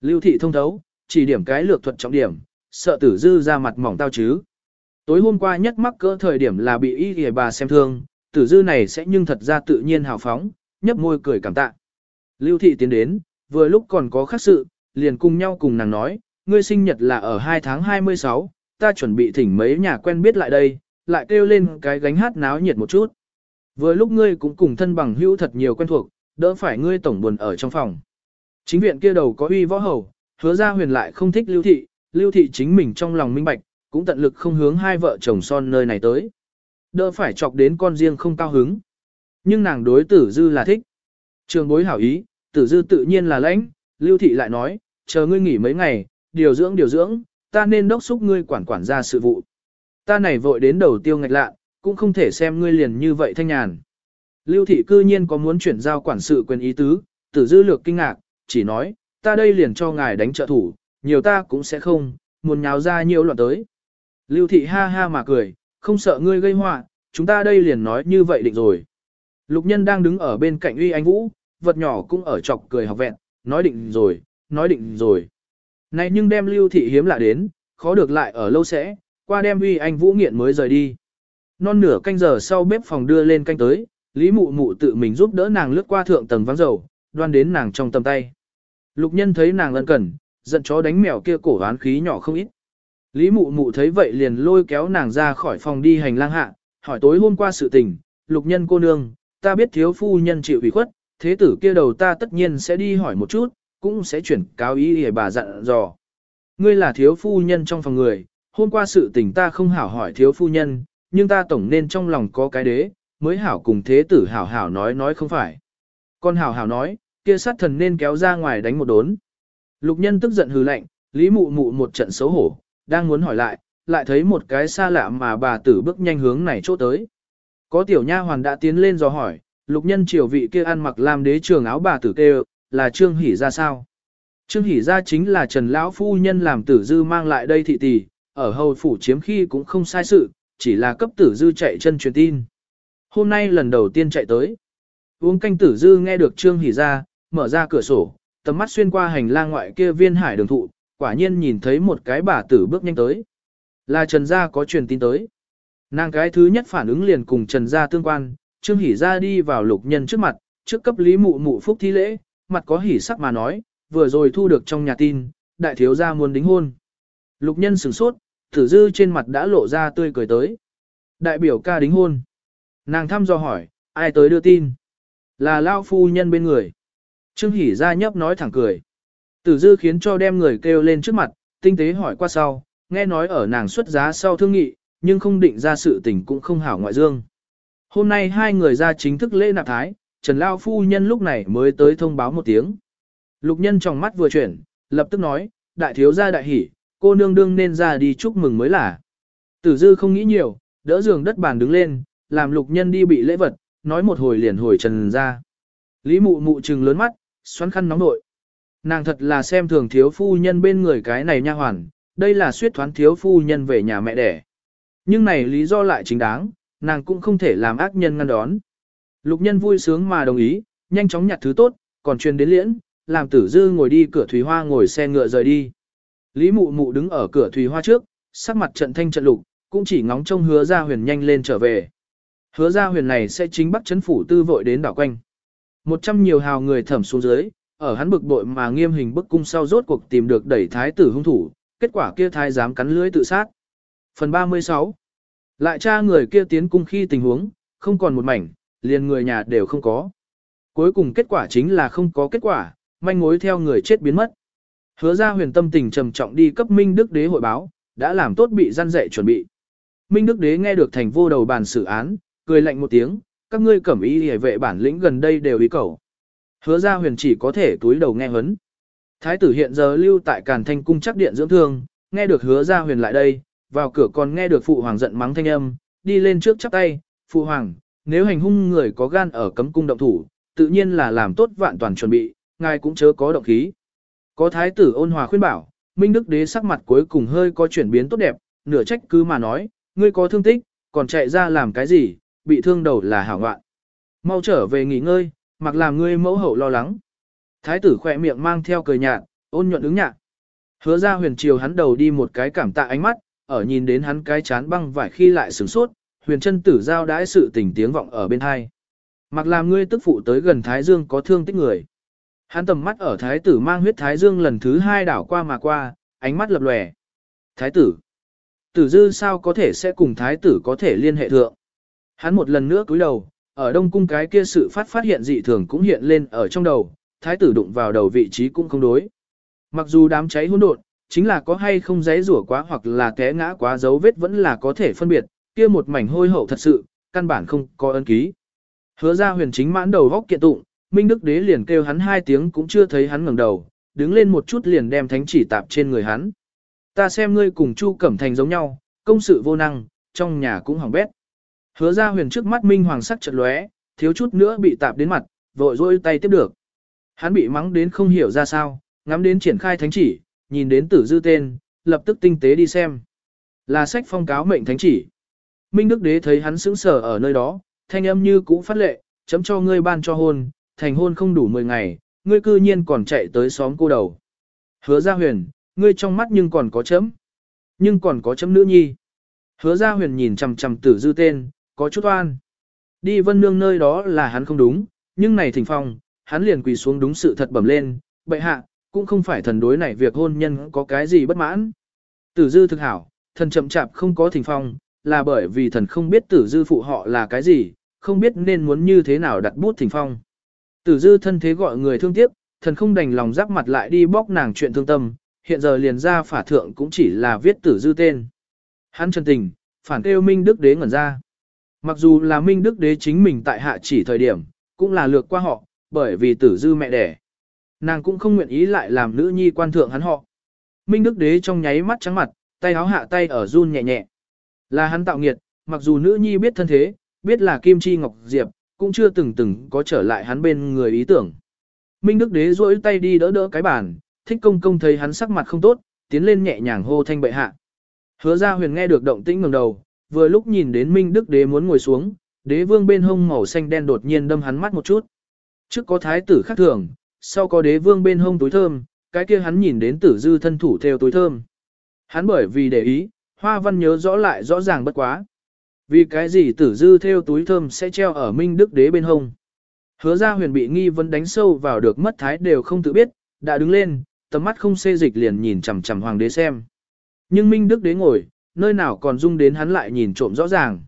Speaker 1: Lưu thị thông thấu, chỉ điểm cái lược thuật trọng điểm, sợ tử dư ra mặt mỏng tao chứ. Tối hôm qua nhất mắc cỡ thời điểm là bị y gì bà xem thương, tử dư này sẽ nhưng thật ra tự nhiên hào phóng, nhấp môi cười cảm tạ. Lưu thị tiến đến, vừa lúc còn có khác sự, liền cùng nhau cùng nàng nói, ngươi sinh nhật là ở 2 tháng 26, ta chuẩn bị thỉnh mấy nhà quen biết lại đây, lại kêu lên cái gánh hát náo nhiệt một chút. Vừa lúc ngươi cũng cùng thân bằng hữu thật nhiều quen thuộc, đỡ phải ngươi tổng buồn ở trong phòng. Chính viện kia đầu có uy võ hầu, hứa ra huyền lại không thích lưu thị, lưu thị chính mình trong lòng minh bạch, cũng tận lực không hướng hai vợ chồng son nơi này tới. Đỡ phải chọc đến con riêng không cao hứng. Nhưng nàng đối tử dư là thích. Trường bối hảo ý, tử dư tự nhiên là lãnh, lưu thị lại nói, chờ ngươi nghỉ mấy ngày, điều dưỡng điều dưỡng, ta nên đốc xúc ngươi quản quản ra sự vụ. Ta này vội đến đầu tiêu ngạch lạ, cũng không thể xem ngươi liền như vậy thanh nhàn. Lưu thị cư nhiên có muốn chuyển giao quản sự quyền ý tứ, tử dư lược kinh ngạc, chỉ nói, ta đây liền cho ngài đánh trợ thủ, nhiều ta cũng sẽ không, muốn nháo ra nhiều loạn tới. Lưu thị ha ha mà cười, không sợ ngươi gây họa, chúng ta đây liền nói như vậy định rồi. Lục nhân đang đứng ở bên cạnh uy anh vũ, vật nhỏ cũng ở chọc cười học vẹn, nói định rồi, nói định rồi. Này nhưng đem lưu thị hiếm lạ đến, khó được lại ở lâu sẽ, qua đem uy anh vũ nghiện mới rời đi. Non nửa canh giờ sau bếp phòng đưa lên canh tới, Lý mụ mụ tự mình giúp đỡ nàng lướt qua thượng tầng vắng dầu, đoan đến nàng trong tầm tay. Lục nhân thấy nàng lân cần, giận chó đánh mèo kia cổ oán khí nhỏ không ít. Lý mụ mụ thấy vậy liền lôi kéo nàng ra khỏi phòng đi hành lang hạ, hỏi tối hôm qua sự tình, lục nhân cô nương, ta biết thiếu phu nhân chịu ủy khuất, thế tử kia đầu ta tất nhiên sẽ đi hỏi một chút, cũng sẽ chuyển cáo ý để bà dặn dò. Ngươi là thiếu phu nhân trong phòng người, hôm qua sự tình ta không hảo hỏi thiếu phu nhân, nhưng ta tổng nên trong lòng có cái đế, mới hảo cùng thế tử hảo hảo nói nói không phải. Con hảo hảo nói, kia sát thần nên kéo ra ngoài đánh một đốn. Lục nhân tức giận hừ lạnh, lý mụ mụ một trận xấu hổ, đang muốn hỏi lại, lại thấy một cái xa lạ mà bà tử bước nhanh hướng này chỗ tới. Có tiểu nha hoàn đã tiến lên dò hỏi, lục nhân triều vị kia ăn mặc làm đế trường áo bà tử kêu, là trương hỉ ra sao? Trương hỉ ra chính là trần lão phu nhân làm tử dư mang lại đây thị tỷ, ở hầu phủ chiếm khi cũng không sai sự, chỉ là cấp tử dư chạy chân truyền tin. Hôm nay lần đầu tiên chạy tới. Uống canh tử dư nghe được trương hỉ ra, mở ra cửa sổ, tầm mắt xuyên qua hành lang ngoại kia viên hải đường thụ, quả nhiên nhìn thấy một cái bà tử bước nhanh tới. Là Trần Gia có truyền tin tới. Nàng cái thứ nhất phản ứng liền cùng Trần Gia tương quan, Trương Hỷ Gia đi vào lục nhân trước mặt, trước cấp lý mụ mụ phúc thi lễ, mặt có hỉ sắc mà nói, vừa rồi thu được trong nhà tin, đại thiếu gia muốn đính hôn. Lục nhân sửng sốt, tử dư trên mặt đã lộ ra tươi cười tới. Đại biểu ca đính hôn. Nàng thăm dò hỏi, ai tới đưa tin? Là Lao phu nhân bên người. Trương Hỷ Gia nhấp nói thẳng cười. Tử dư khiến cho đem người kêu lên trước mặt, tinh tế hỏi qua sau, nghe nói ở nàng xuất giá sau thương nghị, nhưng không định ra sự tình cũng không hảo ngoại dương. Hôm nay hai người ra chính thức lễ nạp thái, Trần Lao phu nhân lúc này mới tới thông báo một tiếng. Lục nhân trong mắt vừa chuyển, lập tức nói, đại thiếu gia đại hỉ, cô nương đương nên ra đi chúc mừng mới là. Tử dư không nghĩ nhiều, đỡ giường đất bàn đứng lên, làm lục nhân đi bị lễ vật, nói một hồi liền hồi trần ra. Lý mụ mụ trừng lớn mắt, xoắn khăn nóng nội. Nàng thật là xem thường thiếu phu nhân bên người cái này nha hoàn, đây là suyết thoán thiếu phu nhân về nhà mẹ đẻ. Nhưng này lý do lại chính đáng, nàng cũng không thể làm ác nhân ngăn đón. Lục nhân vui sướng mà đồng ý, nhanh chóng nhặt thứ tốt, còn truyền đến liễn, làm tử dư ngồi đi cửa thủy hoa ngồi xe ngựa rời đi. Lý mụ mụ đứng ở cửa thủy hoa trước, sắc mặt trận thanh trận lục, cũng chỉ ngóng trông hứa ra huyền nhanh lên trở về. Hứa ra huyền này sẽ chính bắt chấn phủ tư vội đến đảo quanh. Một trăm nhiều hào người thẩm xuống dưới, ở hắn bực bội mà nghiêm hình bức cung sau rốt cuộc tìm được đẩy thái tử hung thủ, kết quả kia thái dám cắn lưới tự sát. Phần 36 Lại tra người kia tiến cung khi tình huống, không còn một mảnh, liền người nhà đều không có. Cuối cùng kết quả chính là không có kết quả, manh mối theo người chết biến mất. Hứa ra huyền tâm tình trầm trọng đi cấp Minh Đức Đế hội báo, đã làm tốt bị gian dạy chuẩn bị. Minh Đức Đế nghe được thành vô đầu bàn xử án, cười lạnh một tiếng, các ngươi cẩm ý hề vệ bản lĩnh gần đây đều ý cầu. Hứa ra huyền chỉ có thể túi đầu nghe hấn. Thái tử hiện giờ lưu tại Càn Thanh cung chắc điện dưỡng thương, nghe được hứa ra huyền lại đây, vào cửa còn nghe được phụ hoàng giận mắng thanh âm, đi lên trước chắp tay, phụ hoàng, nếu hành hung người có gan ở cấm cung động thủ, tự nhiên là làm tốt vạn toàn chuẩn bị, ngài cũng chớ có động khí. Có thái tử ôn hòa khuyên bảo, Minh Đức Đế sắc mặt cuối cùng hơi có chuyển biến tốt đẹp, nửa trách cứ mà nói, ngươi có thương tích, còn chạy ra làm cái gì, bị thương đầu là hảo ngoạn. Mau trở về nghỉ ngơi, mặc làm ngươi mẫu hậu lo lắng. Thái tử khỏe miệng mang theo cười nhạt, ôn nhuận ứng nhạc. Hứa ra huyền chiều hắn đầu đi một cái cảm tạ ánh mắt, ở nhìn đến hắn cái chán băng vải khi lại sửng sốt, huyền chân tử giao đãi sự tình tiếng vọng ở bên hai. Mặc làm ngươi tức phụ tới gần Thái Dương có thương tích người. Hắn tầm mắt ở Thái tử mang huyết Thái Dương lần thứ hai đảo qua mà qua, ánh mắt lập lòe. Thái tử. Tử dư sao có thể sẽ cùng Thái tử có thể liên hệ thượng. Hắn một lần nữa cúi đầu, ở đông cung cái kia sự phát phát hiện dị thường cũng hiện lên ở trong đầu, thái tử đụng vào đầu vị trí cũng không đối. Mặc dù đám cháy hỗn độn, chính là có hay không giấy rủa quá hoặc là té ngã quá dấu vết vẫn là có thể phân biệt, kia một mảnh hôi hậu thật sự, căn bản không có ân ký. Hứa ra huyền chính mãn đầu góc kiện tụng, Minh Đức Đế liền kêu hắn hai tiếng cũng chưa thấy hắn ngẩng đầu, đứng lên một chút liền đem thánh chỉ tạp trên người hắn. ta xem ngươi cùng Chu Cẩm Thành giống nhau, công sự vô năng, trong nhà cũng hỏng bét. Hứa ra huyền trước mắt minh hoàng sắc chợt lóe, thiếu chút nữa bị tạp đến mặt, vội rôi tay tiếp được. Hắn bị mắng đến không hiểu ra sao, ngắm đến triển khai thánh chỉ, nhìn đến tử dư tên, lập tức tinh tế đi xem. Là sách phong cáo mệnh thánh chỉ. Minh Đức Đế thấy hắn sững sờ ở nơi đó, thanh âm như cũ phát lệ, chấm cho ngươi ban cho hôn, thành hôn không đủ 10 ngày, ngươi cư nhiên còn chạy tới xóm cô đầu. Hứa ra huyền, ngươi trong mắt nhưng còn có chấm. Nhưng còn có chấm nữ nhi. Hứa ra huyền nhìn chằm chằm tử dư tên, có chút oan. Đi vân nương nơi đó là hắn không đúng, nhưng này thỉnh phong, hắn liền quỳ xuống đúng sự thật bẩm lên, bệ hạ, cũng không phải thần đối này việc hôn nhân có cái gì bất mãn. Tử dư thực hảo, thần chậm chạp không có thỉnh phong, là bởi vì thần không biết tử dư phụ họ là cái gì, không biết nên muốn như thế nào đặt bút thỉnh phong. Tử dư thân thế gọi người thương tiếc, thần không đành lòng giáp mặt lại đi bóc nàng chuyện thương tâm, hiện giờ liền ra phả thượng cũng chỉ là viết tử dư tên. Hắn chân tình, phản kêu Minh Đức Đế ngẩn ra. Mặc dù là Minh Đức Đế chính mình tại hạ chỉ thời điểm, cũng là lược qua họ, bởi vì tử dư mẹ đẻ. Nàng cũng không nguyện ý lại làm nữ nhi quan thượng hắn họ. Minh Đức Đế trong nháy mắt trắng mặt, tay áo hạ tay ở run nhẹ nhẹ. Là hắn tạo nghiệt, mặc dù nữ nhi biết thân thế, biết là Kim Chi Ngọc Diệp, cũng chưa từng từng có trở lại hắn bên người ý tưởng. Minh Đức Đế duỗi tay đi đỡ đỡ cái bàn, thích công công thấy hắn sắc mặt không tốt, tiến lên nhẹ nhàng hô thanh bệ hạ. Hứa ra huyền nghe được động tĩnh ngẩng đầu, vừa lúc nhìn đến Minh Đức Đế muốn ngồi xuống, đế vương bên hông màu xanh đen đột nhiên đâm hắn mắt một chút. Trước có thái tử khác thường, sau có đế vương bên hông túi thơm, cái kia hắn nhìn đến tử dư thân thủ theo túi thơm. Hắn bởi vì để ý, hoa văn nhớ rõ lại rõ ràng bất quá. Vì cái gì tử dư theo túi thơm sẽ treo ở Minh Đức Đế bên hông. Hứa ra huyền bị nghi vấn đánh sâu vào được mất thái đều không tự biết, đã đứng lên, tầm mắt không xê dịch liền nhìn chằm chằm hoàng đế xem. Nhưng Minh Đức Đế ngồi, nơi nào còn dung đến hắn lại nhìn trộm rõ ràng.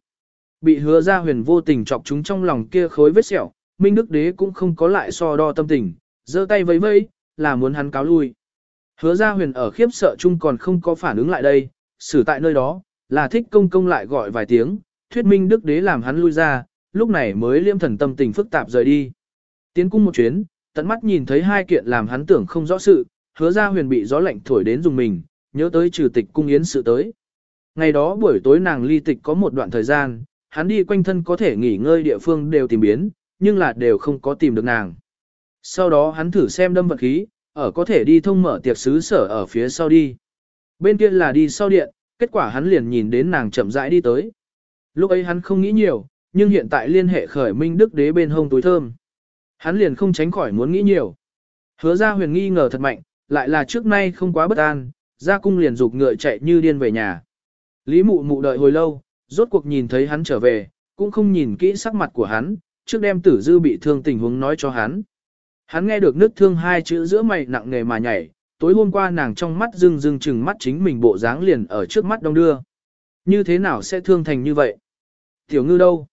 Speaker 1: Bị hứa ra huyền vô tình chọc chúng trong lòng kia khối vết sẹo, Minh Đức Đế cũng không có lại so đo tâm tình, giơ tay vẫy vẫy, là muốn hắn cáo lui. Hứa ra huyền ở khiếp sợ chung còn không có phản ứng lại đây, xử tại nơi đó, là thích công công lại gọi vài tiếng, thuyết minh Đức Đế làm hắn lui ra, lúc này mới liêm thần tâm tình phức tạp rời đi. Tiến cung một chuyến, tận mắt nhìn thấy hai kiện làm hắn tưởng không rõ sự, hứa ra huyền bị gió lạnh thổi đến dùng mình, nhớ tới trừ tịch cung yến sự tới. Ngày đó buổi tối nàng ly tịch có một đoạn thời gian, hắn đi quanh thân có thể nghỉ ngơi địa phương đều tìm biến, nhưng là đều không có tìm được nàng. Sau đó hắn thử xem đâm vật khí, ở có thể đi thông mở tiệc xứ sở ở phía sau đi. Bên kia là đi sau điện, kết quả hắn liền nhìn đến nàng chậm rãi đi tới. Lúc ấy hắn không nghĩ nhiều, nhưng hiện tại liên hệ khởi minh đức đế bên hông túi thơm. Hắn liền không tránh khỏi muốn nghĩ nhiều. Hứa ra huyền nghi ngờ thật mạnh, lại là trước nay không quá bất an, ra cung liền dục ngựa chạy như điên về nhà. Lý mụ mụ đợi hồi lâu, rốt cuộc nhìn thấy hắn trở về, cũng không nhìn kỹ sắc mặt của hắn, trước đem tử dư bị thương tình huống nói cho hắn. Hắn nghe được nước thương hai chữ giữa mày nặng nề mà nhảy, tối hôm qua nàng trong mắt rưng rưng chừng mắt chính mình bộ dáng liền ở trước mắt đông đưa. Như thế nào sẽ thương thành như vậy? Tiểu ngư đâu?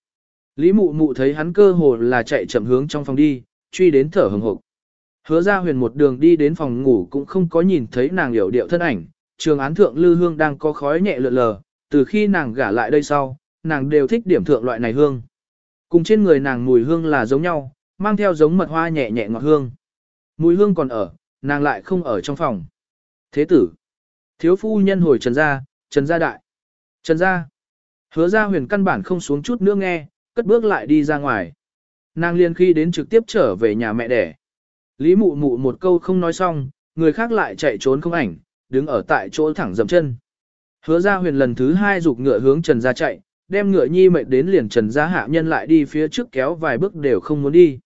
Speaker 1: Lý mụ mụ thấy hắn cơ hồ là chạy chậm hướng trong phòng đi, truy đến thở hừng hực. Hứa ra huyền một đường đi đến phòng ngủ cũng không có nhìn thấy nàng hiểu điệu thân ảnh, trường án thượng lư hương đang có khói nhẹ lượn lờ, từ khi nàng gả lại đây sau, nàng đều thích điểm thượng loại này hương. Cùng trên người nàng mùi hương là giống nhau, mang theo giống mật hoa nhẹ nhẹ ngọt hương. Mùi hương còn ở, nàng lại không ở trong phòng. Thế tử. Thiếu phu nhân hồi trần gia, trần gia đại. Trần gia. Hứa gia huyền căn bản không xuống chút nữa nghe, cất bước lại đi ra ngoài. Nàng liên khi đến trực tiếp trở về nhà mẹ đẻ. Lý mụ mụ một câu không nói xong, người khác lại chạy trốn không ảnh, đứng ở tại chỗ thẳng dầm chân. Hứa ra huyền lần thứ hai dục ngựa hướng trần gia chạy, đem ngựa nhi mệt đến liền trần gia hạ nhân lại đi phía trước kéo vài bước đều không muốn đi.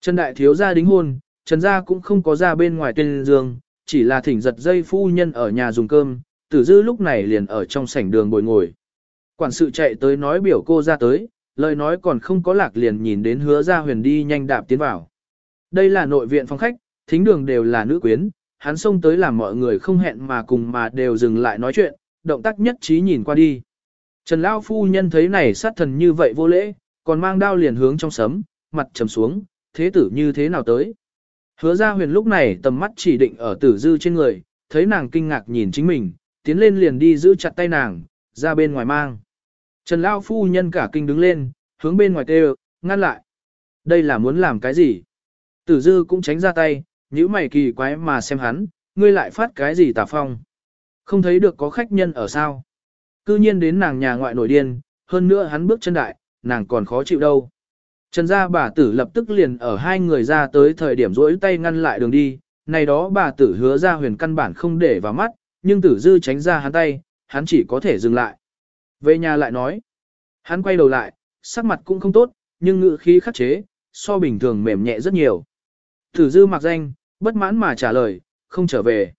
Speaker 1: Trần đại thiếu gia đính hôn, trần gia cũng không có ra bên ngoài tên giường, chỉ là thỉnh giật dây phu nhân ở nhà dùng cơm, tử dư lúc này liền ở trong sảnh đường bồi ngồi. Quản sự chạy tới nói biểu cô ra tới, lời nói còn không có lạc liền nhìn đến hứa ra huyền đi nhanh đạp tiến vào. Đây là nội viện phòng khách, thính đường đều là nữ quyến, hắn xông tới làm mọi người không hẹn mà cùng mà đều dừng lại nói chuyện, động tác nhất trí nhìn qua đi. Trần Lao phu nhân thấy này sát thần như vậy vô lễ, còn mang đao liền hướng trong sấm, mặt trầm xuống, thế tử như thế nào tới. Hứa ra huyền lúc này tầm mắt chỉ định ở tử dư trên người, thấy nàng kinh ngạc nhìn chính mình, tiến lên liền đi giữ chặt tay nàng, ra bên ngoài mang. Trần Lao phu nhân cả kinh đứng lên, hướng bên ngoài kêu, ngăn lại. Đây là muốn làm cái gì? Tử dư cũng tránh ra tay, nhíu mày kỳ quái mà xem hắn, ngươi lại phát cái gì tà phong. Không thấy được có khách nhân ở sao. Cư nhiên đến nàng nhà ngoại nổi điên, hơn nữa hắn bước chân đại, nàng còn khó chịu đâu. Trần gia bà tử lập tức liền ở hai người ra tới thời điểm rỗi tay ngăn lại đường đi, này đó bà tử hứa ra huyền căn bản không để vào mắt, nhưng tử dư tránh ra hắn tay, hắn chỉ có thể dừng lại. Về nhà lại nói, hắn quay đầu lại, sắc mặt cũng không tốt, nhưng ngự khí khắc chế, so bình thường mềm nhẹ rất nhiều. Tử dư mặc danh, bất mãn mà trả lời, không trở về.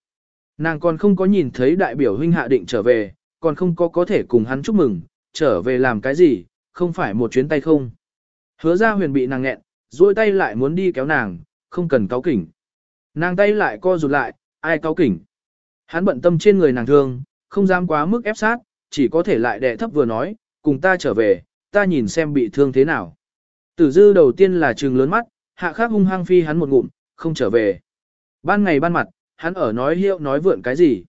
Speaker 1: Nàng còn không có nhìn thấy đại biểu huynh hạ định trở về, còn không có có thể cùng hắn chúc mừng, trở về làm cái gì, không phải một chuyến tay không. Hứa ra huyền bị nàng nghẹn, duỗi tay lại muốn đi kéo nàng, không cần cáo kỉnh. Nàng tay lại co rụt lại, ai cáo kỉnh. Hắn bận tâm trên người nàng thương, không dám quá mức ép sát, chỉ có thể lại đè thấp vừa nói, cùng ta trở về, ta nhìn xem bị thương thế nào. Tử dư đầu tiên là trừng lớn mắt, hạ khắc hung hăng phi hắn một ngụm, không trở về. Ban ngày ban mặt, hắn ở nói hiệu nói vượn cái gì.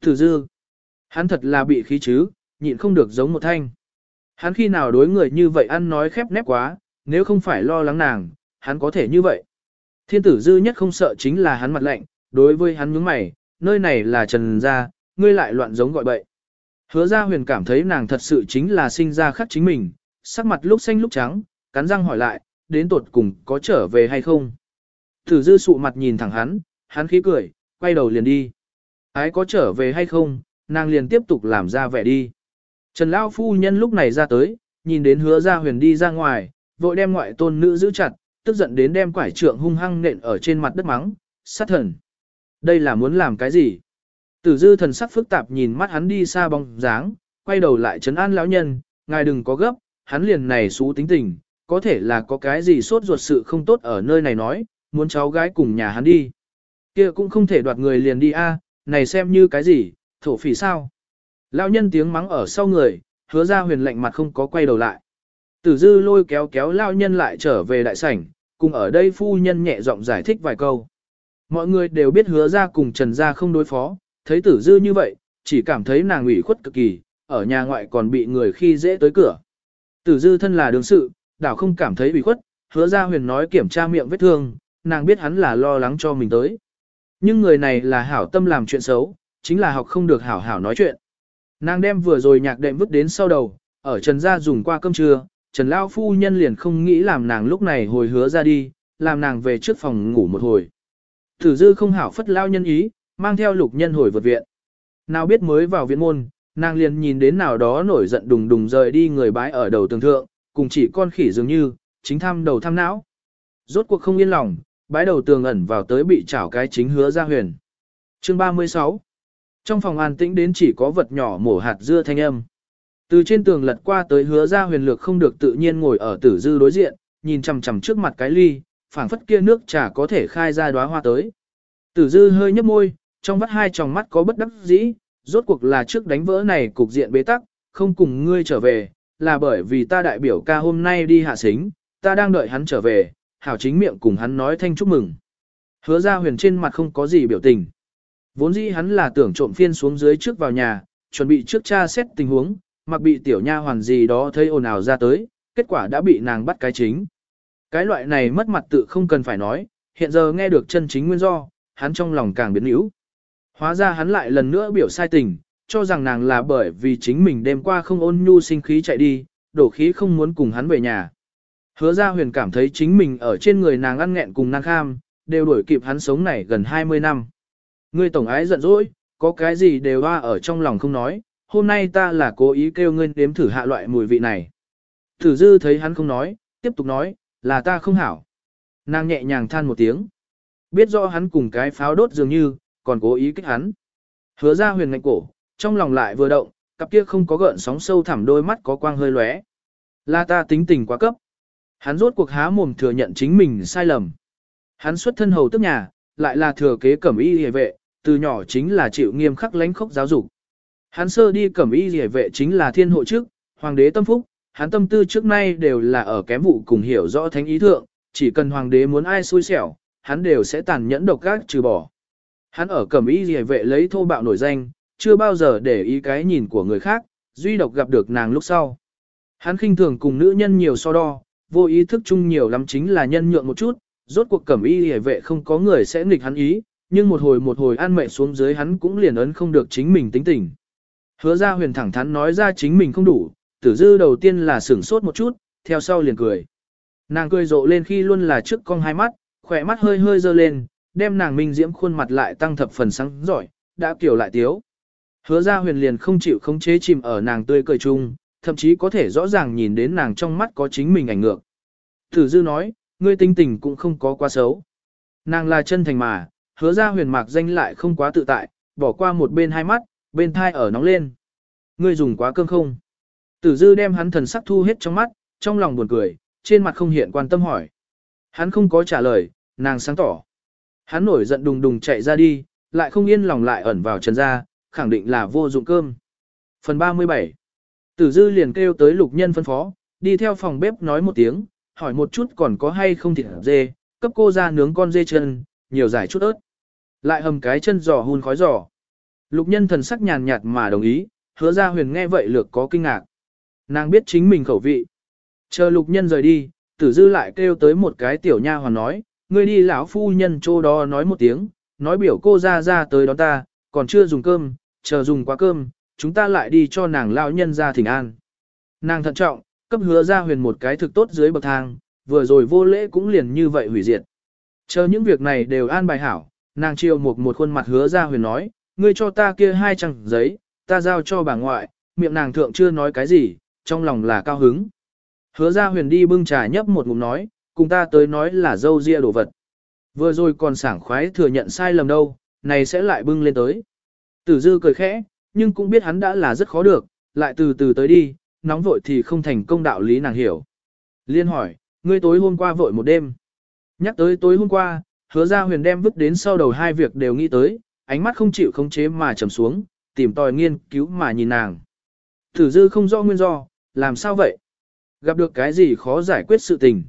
Speaker 1: Tử dư, hắn thật là bị khí chứ, nhịn không được giống một thanh. Hắn khi nào đối người như vậy ăn nói khép nép quá, nếu không phải lo lắng nàng, hắn có thể như vậy. Thiên tử dư nhất không sợ chính là hắn mặt lạnh, đối với hắn nhướng mày, nơi này là trần gia, ngươi lại loạn giống gọi bậy. Hứa ra huyền cảm thấy nàng thật sự chính là sinh ra khắc chính mình, sắc mặt lúc xanh lúc trắng, cắn răng hỏi lại, đến tột cùng có trở về hay không. Tử dư sụ mặt nhìn thẳng hắn, hắn khí cười, quay đầu liền đi. Ái có trở về hay không, nàng liền tiếp tục làm ra vẻ đi. Trần Lao phu nhân lúc này ra tới, nhìn đến hứa ra huyền đi ra ngoài, vội đem ngoại tôn nữ giữ chặt, tức giận đến đem quải trượng hung hăng nện ở trên mặt đất mắng, sát thần. Đây là muốn làm cái gì? Tử dư thần sắc phức tạp nhìn mắt hắn đi xa bóng dáng, quay đầu lại trấn an lão nhân, ngài đừng có gấp, hắn liền này xú tính tình, có thể là có cái gì sốt ruột sự không tốt ở nơi này nói, muốn cháu gái cùng nhà hắn đi kia cũng không thể đoạt người liền đi a, này xem như cái gì, thổ phỉ sao. Lão nhân tiếng mắng ở sau người, hứa ra huyền lạnh mặt không có quay đầu lại. Tử dư lôi kéo kéo lão nhân lại trở về đại sảnh, cùng ở đây phu nhân nhẹ giọng giải thích vài câu. Mọi người đều biết hứa ra cùng trần ra không đối phó, thấy tử dư như vậy, chỉ cảm thấy nàng ủy khuất cực kỳ, ở nhà ngoại còn bị người khi dễ tới cửa. Tử dư thân là đương sự, đảo không cảm thấy ủy khuất, hứa ra huyền nói kiểm tra miệng vết thương, nàng biết hắn là lo lắng cho mình tới. Nhưng người này là hảo tâm làm chuyện xấu, chính là học không được hảo hảo nói chuyện. Nàng đem vừa rồi nhạc đệm vứt đến sau đầu, ở Trần gia dùng qua cơm trưa, Trần Lao phu nhân liền không nghĩ làm nàng lúc này hồi hứa ra đi, làm nàng về trước phòng ngủ một hồi. Tử dư không hảo phất lao nhân ý, mang theo lục nhân hồi vượt viện. Nào biết mới vào viện môn, nàng liền nhìn đến nào đó nổi giận đùng đùng rời đi người bái ở đầu tường thượng, cùng chỉ con khỉ dường như, chính tham đầu tham não. Rốt cuộc không yên lòng, bái đầu tường ẩn vào tới bị chảo cái chính hứa ra huyền. Chương 36 Trong phòng an tĩnh đến chỉ có vật nhỏ mổ hạt dưa thanh âm. Từ trên tường lật qua tới hứa ra huyền lược không được tự nhiên ngồi ở tử dư đối diện, nhìn chằm chằm trước mặt cái ly, phảng phất kia nước trà có thể khai ra đóa hoa tới. Tử dư hơi nhấp môi, trong mắt hai tròng mắt có bất đắc dĩ, rốt cuộc là trước đánh vỡ này cục diện bế tắc, không cùng ngươi trở về, là bởi vì ta đại biểu ca hôm nay đi hạ xính, ta đang đợi hắn trở về, hảo chính miệng cùng hắn nói thanh chúc mừng. Hứa ra huyền trên mặt không có gì biểu tình. Vốn dĩ hắn là tưởng trộm phiên xuống dưới trước vào nhà, chuẩn bị trước cha xét tình huống, mặc bị tiểu nha hoàn gì đó thấy ồn ào ra tới, kết quả đã bị nàng bắt cái chính. Cái loại này mất mặt tự không cần phải nói, hiện giờ nghe được chân chính nguyên do, hắn trong lòng càng biến yếu. Hóa ra hắn lại lần nữa biểu sai tình, cho rằng nàng là bởi vì chính mình đêm qua không ôn nhu sinh khí chạy đi, đổ khí không muốn cùng hắn về nhà. Hứa ra huyền cảm thấy chính mình ở trên người nàng ăn nghẹn cùng nàng kham, đều đuổi kịp hắn sống này gần 20 năm. Ngươi tổng ái giận dỗi, có cái gì đều hoa ở trong lòng không nói, hôm nay ta là cố ý kêu ngươi nếm thử hạ loại mùi vị này. Thử dư thấy hắn không nói, tiếp tục nói, là ta không hảo. Nàng nhẹ nhàng than một tiếng. Biết rõ hắn cùng cái pháo đốt dường như, còn cố ý kích hắn. Hứa ra huyền ngạnh cổ, trong lòng lại vừa động, cặp kia không có gợn sóng sâu thẳm đôi mắt có quang hơi lóe. Là ta tính tình quá cấp. Hắn rốt cuộc há mồm thừa nhận chính mình sai lầm. Hắn xuất thân hầu tức nhà, lại là thừa kế cẩm y hề vệ, từ nhỏ chính là chịu nghiêm khắc lánh khốc giáo dục. Hắn sơ đi cẩm y hề vệ chính là thiên hộ trước, hoàng đế tâm phúc, hắn tâm tư trước nay đều là ở kém vụ cùng hiểu rõ thánh ý thượng, chỉ cần hoàng đế muốn ai xui xẻo, hắn đều sẽ tàn nhẫn độc gác trừ bỏ. Hắn ở cẩm y hề vệ lấy thô bạo nổi danh, chưa bao giờ để ý cái nhìn của người khác, duy độc gặp được nàng lúc sau. Hắn khinh thường cùng nữ nhân nhiều so đo, vô ý thức chung nhiều lắm chính là nhân nhượng một chút, rốt cuộc cẩm y hề vệ không có người sẽ nghịch hắn ý, nhưng một hồi một hồi ăn mệt xuống dưới hắn cũng liền ấn không được chính mình tính tình. Hứa ra huyền thẳng thắn nói ra chính mình không đủ, tử dư đầu tiên là sửng sốt một chút, theo sau liền cười. Nàng cười rộ lên khi luôn là trước cong hai mắt, khỏe mắt hơi hơi dơ lên, đem nàng minh diễm khuôn mặt lại tăng thập phần sáng giỏi, đã kiểu lại tiếu. Hứa ra huyền liền không chịu khống chế chìm ở nàng tươi cười chung, thậm chí có thể rõ ràng nhìn đến nàng trong mắt có chính mình ảnh ngược. Tử dư nói, ngươi tinh tình cũng không có quá xấu. Nàng là chân thành mà, hứa ra huyền mạc danh lại không quá tự tại, bỏ qua một bên hai mắt, bên thai ở nóng lên. Ngươi dùng quá cơm không? Tử dư đem hắn thần sắc thu hết trong mắt, trong lòng buồn cười, trên mặt không hiện quan tâm hỏi. Hắn không có trả lời, nàng sáng tỏ. Hắn nổi giận đùng đùng chạy ra đi, lại không yên lòng lại ẩn vào trần ra, khẳng định là vô dụng cơm. Phần 37 Tử dư liền kêu tới lục nhân phân phó, đi theo phòng bếp nói một tiếng, hỏi một chút còn có hay không thịt dê, cấp cô ra nướng con dê chân, nhiều giải chút ớt. Lại hầm cái chân giò hun khói giò. Lục nhân thần sắc nhàn nhạt mà đồng ý, hứa ra huyền nghe vậy lược có kinh ngạc. Nàng biết chính mình khẩu vị. Chờ lục nhân rời đi, tử dư lại kêu tới một cái tiểu nha hoàn nói, ngươi đi lão phu nhân chỗ đó nói một tiếng, nói biểu cô ra ra tới đón ta, còn chưa dùng cơm, chờ dùng quá cơm, chúng ta lại đi cho nàng lão nhân ra thỉnh an. Nàng thận trọng, cấp hứa ra huyền một cái thực tốt dưới bậc thang, vừa rồi vô lễ cũng liền như vậy hủy diệt. Chờ những việc này đều an bài hảo, nàng chiều một một khuôn mặt hứa ra huyền nói, ngươi cho ta kia hai trang giấy, ta giao cho bà ngoại, miệng nàng thượng chưa nói cái gì, trong lòng là cao hứng. Hứa ra huyền đi bưng trà nhấp một ngụm nói, cùng ta tới nói là dâu ria đồ vật. Vừa rồi còn sảng khoái thừa nhận sai lầm đâu, này sẽ lại bưng lên tới. Tử dư cười khẽ, nhưng cũng biết hắn đã là rất khó được, lại từ từ tới đi, nóng vội thì không thành công đạo lý nàng hiểu. Liên hỏi, ngươi tối hôm qua vội một đêm. Nhắc tới tối hôm qua, hứa ra huyền đem vứt đến sau đầu hai việc đều nghĩ tới, ánh mắt không chịu khống chế mà trầm xuống, tìm tòi nghiên cứu mà nhìn nàng. thử dư không rõ nguyên do, làm sao vậy? Gặp được cái gì khó giải quyết sự tình?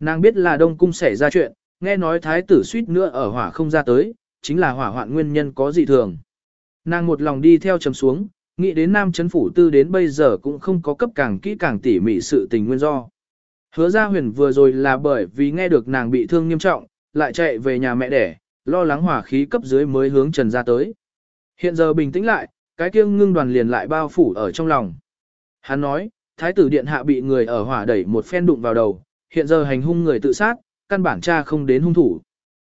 Speaker 1: Nàng biết là đông cung xảy ra chuyện, nghe nói thái tử suýt nữa ở hỏa không ra tới, chính là hỏa hoạn nguyên nhân có dị thường. Nàng một lòng đi theo trầm xuống, nghĩ đến nam chấn phủ tư đến bây giờ cũng không có cấp càng kỹ càng tỉ mỉ sự tình nguyên do. Hứa ra huyền vừa rồi là bởi vì nghe được nàng bị thương nghiêm trọng, lại chạy về nhà mẹ đẻ, lo lắng hỏa khí cấp dưới mới hướng trần ra tới. Hiện giờ bình tĩnh lại, cái kiêng ngưng đoàn liền lại bao phủ ở trong lòng. Hắn nói, thái tử điện hạ bị người ở hỏa đẩy một phen đụng vào đầu, hiện giờ hành hung người tự sát, căn bản cha không đến hung thủ.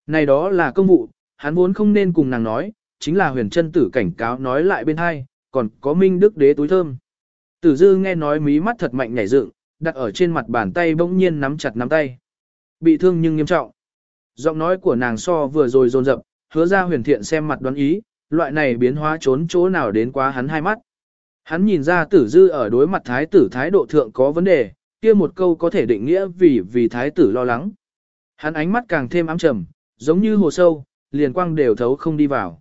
Speaker 1: Này đó là công vụ, hắn vốn không nên cùng nàng nói, chính là huyền chân tử cảnh cáo nói lại bên hai, còn có minh đức đế túi thơm. Tử dư nghe nói mí mắt thật mạnh nhảy dựng, đặt ở trên mặt bàn tay bỗng nhiên nắm chặt nắm tay. Bị thương nhưng nghiêm trọng. Giọng nói của nàng so vừa rồi dồn dập, hứa ra huyền thiện xem mặt đoán ý, loại này biến hóa trốn chỗ nào đến quá hắn hai mắt. Hắn nhìn ra tử dư ở đối mặt thái tử thái độ thượng có vấn đề, kia một câu có thể định nghĩa vì vì thái tử lo lắng. Hắn ánh mắt càng thêm ám trầm, giống như hồ sâu, liền quang đều thấu không đi vào.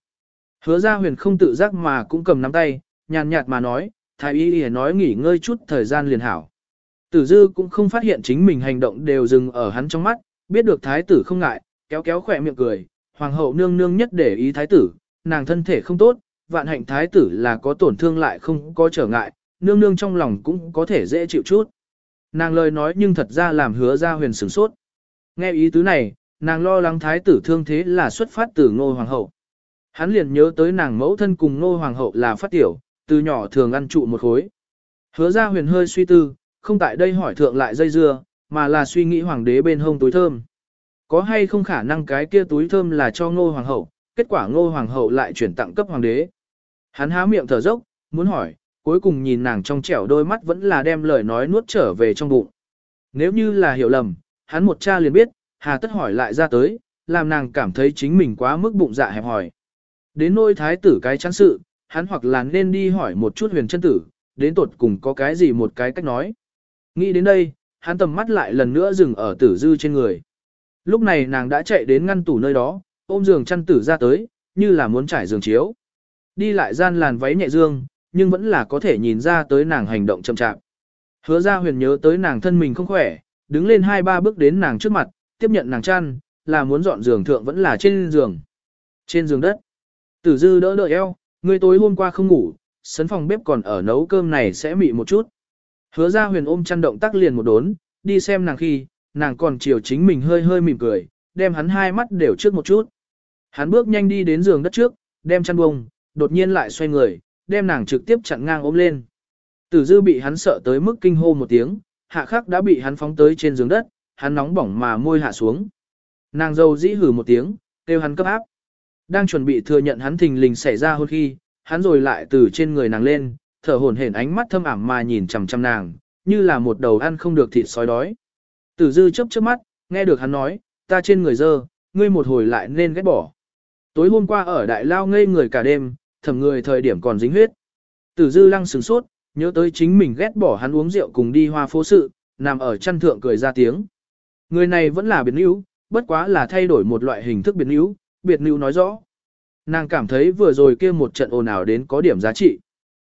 Speaker 1: Hứa ra huyền không tự giác mà cũng cầm nắm tay, nhàn nhạt mà nói, thái y y nói nghỉ ngơi chút thời gian liền hảo. Tử dư cũng không phát hiện chính mình hành động đều dừng ở hắn trong mắt, biết được thái tử không ngại, kéo kéo khỏe miệng cười, hoàng hậu nương nương nhất để ý thái tử, nàng thân thể không tốt, vạn hạnh thái tử là có tổn thương lại không có trở ngại, nương nương trong lòng cũng có thể dễ chịu chút. Nàng lời nói nhưng thật ra làm hứa ra huyền sửng sốt. Nghe ý tứ này, nàng lo lắng thái tử thương thế là xuất phát từ ngô hoàng hậu. Hắn liền nhớ tới nàng mẫu thân cùng nô hoàng hậu là phát tiểu, từ nhỏ thường ăn trụ một khối. Hứa ra huyền hơi suy tư, không tại đây hỏi thượng lại dây dưa, mà là suy nghĩ hoàng đế bên hông túi thơm. Có hay không khả năng cái kia túi thơm là cho ngô hoàng hậu, kết quả ngô hoàng hậu lại chuyển tặng cấp hoàng đế. Hắn há miệng thở dốc, muốn hỏi, cuối cùng nhìn nàng trong trẻo đôi mắt vẫn là đem lời nói nuốt trở về trong bụng. Nếu như là hiểu lầm, hắn một cha liền biết, hà tất hỏi lại ra tới, làm nàng cảm thấy chính mình quá mức bụng dạ hẹp hỏi. Đến nôi thái tử cái chán sự, hắn hoặc là nên đi hỏi một chút huyền chân tử, đến tột cùng có cái gì một cái cách nói. Nghĩ đến đây, hắn tầm mắt lại lần nữa dừng ở tử dư trên người. Lúc này nàng đã chạy đến ngăn tủ nơi đó, ôm giường chăn tử ra tới, như là muốn trải giường chiếu. Đi lại gian làn váy nhẹ dương, nhưng vẫn là có thể nhìn ra tới nàng hành động chậm chạp. Hứa ra huyền nhớ tới nàng thân mình không khỏe, đứng lên hai ba bước đến nàng trước mặt, tiếp nhận nàng chăn, là muốn dọn giường thượng vẫn là trên giường. Trên giường đất. Tử dư đỡ đỡ eo, người tối hôm qua không ngủ, sấn phòng bếp còn ở nấu cơm này sẽ mị một chút. Hứa ra huyền ôm chăn động tác liền một đốn, đi xem nàng khi, nàng còn chiều chính mình hơi hơi mỉm cười, đem hắn hai mắt đều trước một chút. Hắn bước nhanh đi đến giường đất trước, đem chăn bông, đột nhiên lại xoay người, đem nàng trực tiếp chặn ngang ôm lên. Tử dư bị hắn sợ tới mức kinh hô một tiếng, hạ khắc đã bị hắn phóng tới trên giường đất, hắn nóng bỏng mà môi hạ xuống. Nàng dâu dĩ hử một tiếng, kêu hắn cấp áp. Đang chuẩn bị thừa nhận hắn thình lình xảy ra hôn khi, hắn rồi lại từ trên người nàng lên, thở hổn hển ánh mắt thâm ảm mà nhìn chằm chằm nàng, như là một đầu ăn không được thịt sói đói. Tử dư chớp chớp mắt, nghe được hắn nói, ta trên người dơ, ngươi một hồi lại nên ghét bỏ. Tối hôm qua ở đại lao ngây người cả đêm, thầm người thời điểm còn dính huyết. Tử dư lăng sừng sốt, nhớ tới chính mình ghét bỏ hắn uống rượu cùng đi hoa phố sự, nằm ở chăn thượng cười ra tiếng. Người này vẫn là biến yếu bất quá là thay đổi một loại hình thức biến yếu biệt nữ nói rõ. Nàng cảm thấy vừa rồi kia một trận ồn ào đến có điểm giá trị.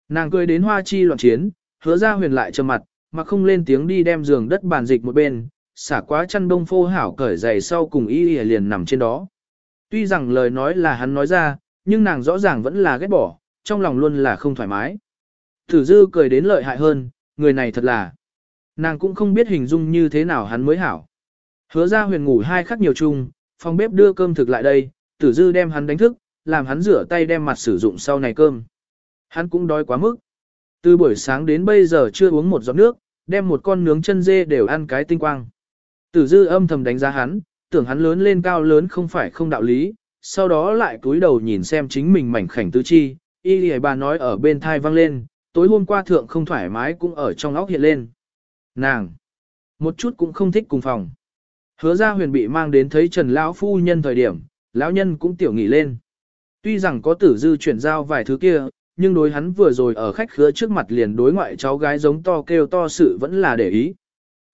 Speaker 1: Nàng cười đến hoa chi loạn chiến, hứa ra huyền lại trầm mặt, mà không lên tiếng đi đem giường đất bàn dịch một bên, xả quá chăn đông phô hảo cởi giày sau cùng y y liền nằm trên đó. Tuy rằng lời nói là hắn nói ra, nhưng nàng rõ ràng vẫn là ghét bỏ, trong lòng luôn là không thoải mái. Thử dư cười đến lợi hại hơn, người này thật là. Nàng cũng không biết hình dung như thế nào hắn mới hảo. Hứa ra huyền ngủ hai khắc nhiều chung, phòng bếp đưa cơm thực lại đây, tử dư đem hắn đánh thức, làm hắn rửa tay đem mặt sử dụng sau này cơm. Hắn cũng đói quá mức. Từ buổi sáng đến bây giờ chưa uống một giọt nước, đem một con nướng chân dê đều ăn cái tinh quang. Tử dư âm thầm đánh giá hắn, tưởng hắn lớn lên cao lớn không phải không đạo lý, sau đó lại cúi đầu nhìn xem chính mình mảnh khảnh tứ chi, y lì bà nói ở bên thai vang lên, tối hôm qua thượng không thoải mái cũng ở trong óc hiện lên. Nàng, một chút cũng không thích cùng phòng. Hứa ra huyền bị mang đến thấy Trần Lão Phu Nhân thời điểm, Lão Nhân cũng tiểu nghỉ lên. Tuy rằng có tử dư chuyển giao vài thứ kia, nhưng đối hắn vừa rồi ở khách khứa trước mặt liền đối ngoại cháu gái giống to kêu to sự vẫn là để ý.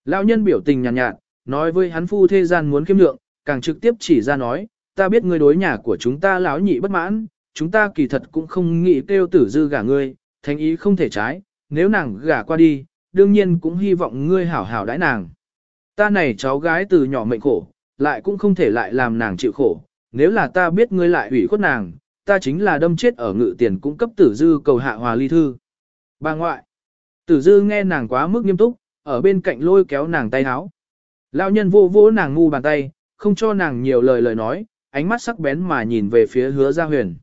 Speaker 1: Lão nhân biểu tình nhàn nhạt, nhạt, nói với hắn phu thế gian muốn kiêm lượng, càng trực tiếp chỉ ra nói, ta biết ngươi đối nhà của chúng ta lão nhị bất mãn, chúng ta kỳ thật cũng không nghĩ kêu tử dư gả ngươi, thành ý không thể trái, nếu nàng gả qua đi, đương nhiên cũng hy vọng ngươi hảo hảo đãi nàng. Ta này cháu gái từ nhỏ mệnh khổ, lại cũng không thể lại làm nàng chịu khổ, nếu là ta biết ngươi lại ủy khuất nàng, ta chính là đâm chết ở ngự tiền cung cấp tử dư cầu hạ hòa ly thư. Bà ngoại, tử dư nghe nàng quá mức nghiêm túc, ở bên cạnh lôi kéo nàng tay háo. Lão nhân vô vô nàng ngu bàn tay, không cho nàng nhiều lời lời nói, ánh mắt sắc bén mà nhìn về phía hứa gia huyền.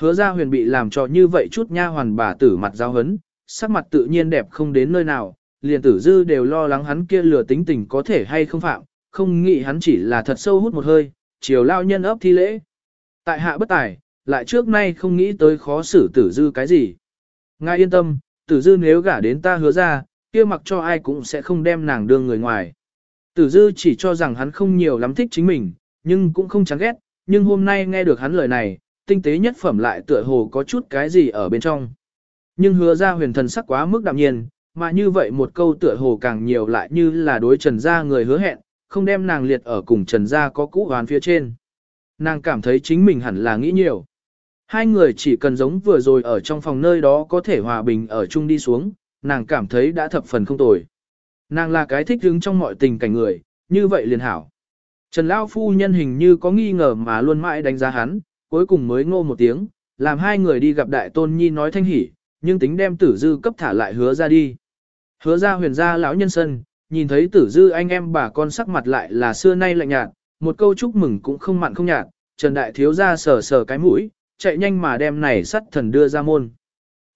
Speaker 1: Hứa gia huyền bị làm cho như vậy chút nha hoàn bà tử mặt giao hấn, sắc mặt tự nhiên đẹp không đến nơi nào, liền tử dư đều lo lắng hắn kia lừa tính tình có thể hay không phạm, không nghĩ hắn chỉ là thật sâu hút một hơi, chiều lao nhân ấp thi lễ. Tại hạ bất tài, lại trước nay không nghĩ tới khó xử tử dư cái gì. Ngài yên tâm, tử dư nếu gả đến ta hứa ra, kia mặc cho ai cũng sẽ không đem nàng đưa người ngoài. Tử dư chỉ cho rằng hắn không nhiều lắm thích chính mình, nhưng cũng không chán ghét, nhưng hôm nay nghe được hắn lời này, tinh tế nhất phẩm lại tựa hồ có chút cái gì ở bên trong. Nhưng hứa ra huyền thần sắc quá mức đạm nhiên, mà như vậy một câu tựa hồ càng nhiều lại như là đối trần gia người hứa hẹn, không đem nàng liệt ở cùng trần gia có cũ oán phía trên. Nàng cảm thấy chính mình hẳn là nghĩ nhiều. Hai người chỉ cần giống vừa rồi ở trong phòng nơi đó có thể hòa bình ở chung đi xuống, nàng cảm thấy đã thập phần không tồi. Nàng là cái thích hứng trong mọi tình cảnh người, như vậy liền hảo. Trần Lão Phu nhân hình như có nghi ngờ mà luôn mãi đánh giá hắn, cuối cùng mới ngô một tiếng, làm hai người đi gặp đại tôn nhi nói thanh hỉ, nhưng tính đem tử dư cấp thả lại hứa ra đi. Hứa ra huyền ra lão nhân sân, nhìn thấy tử dư anh em bà con sắc mặt lại là xưa nay lạnh nhạt, một câu chúc mừng cũng không mặn không nhạt, Trần Đại Thiếu ra sờ sờ cái mũi, chạy nhanh mà đem này sắt thần đưa ra môn.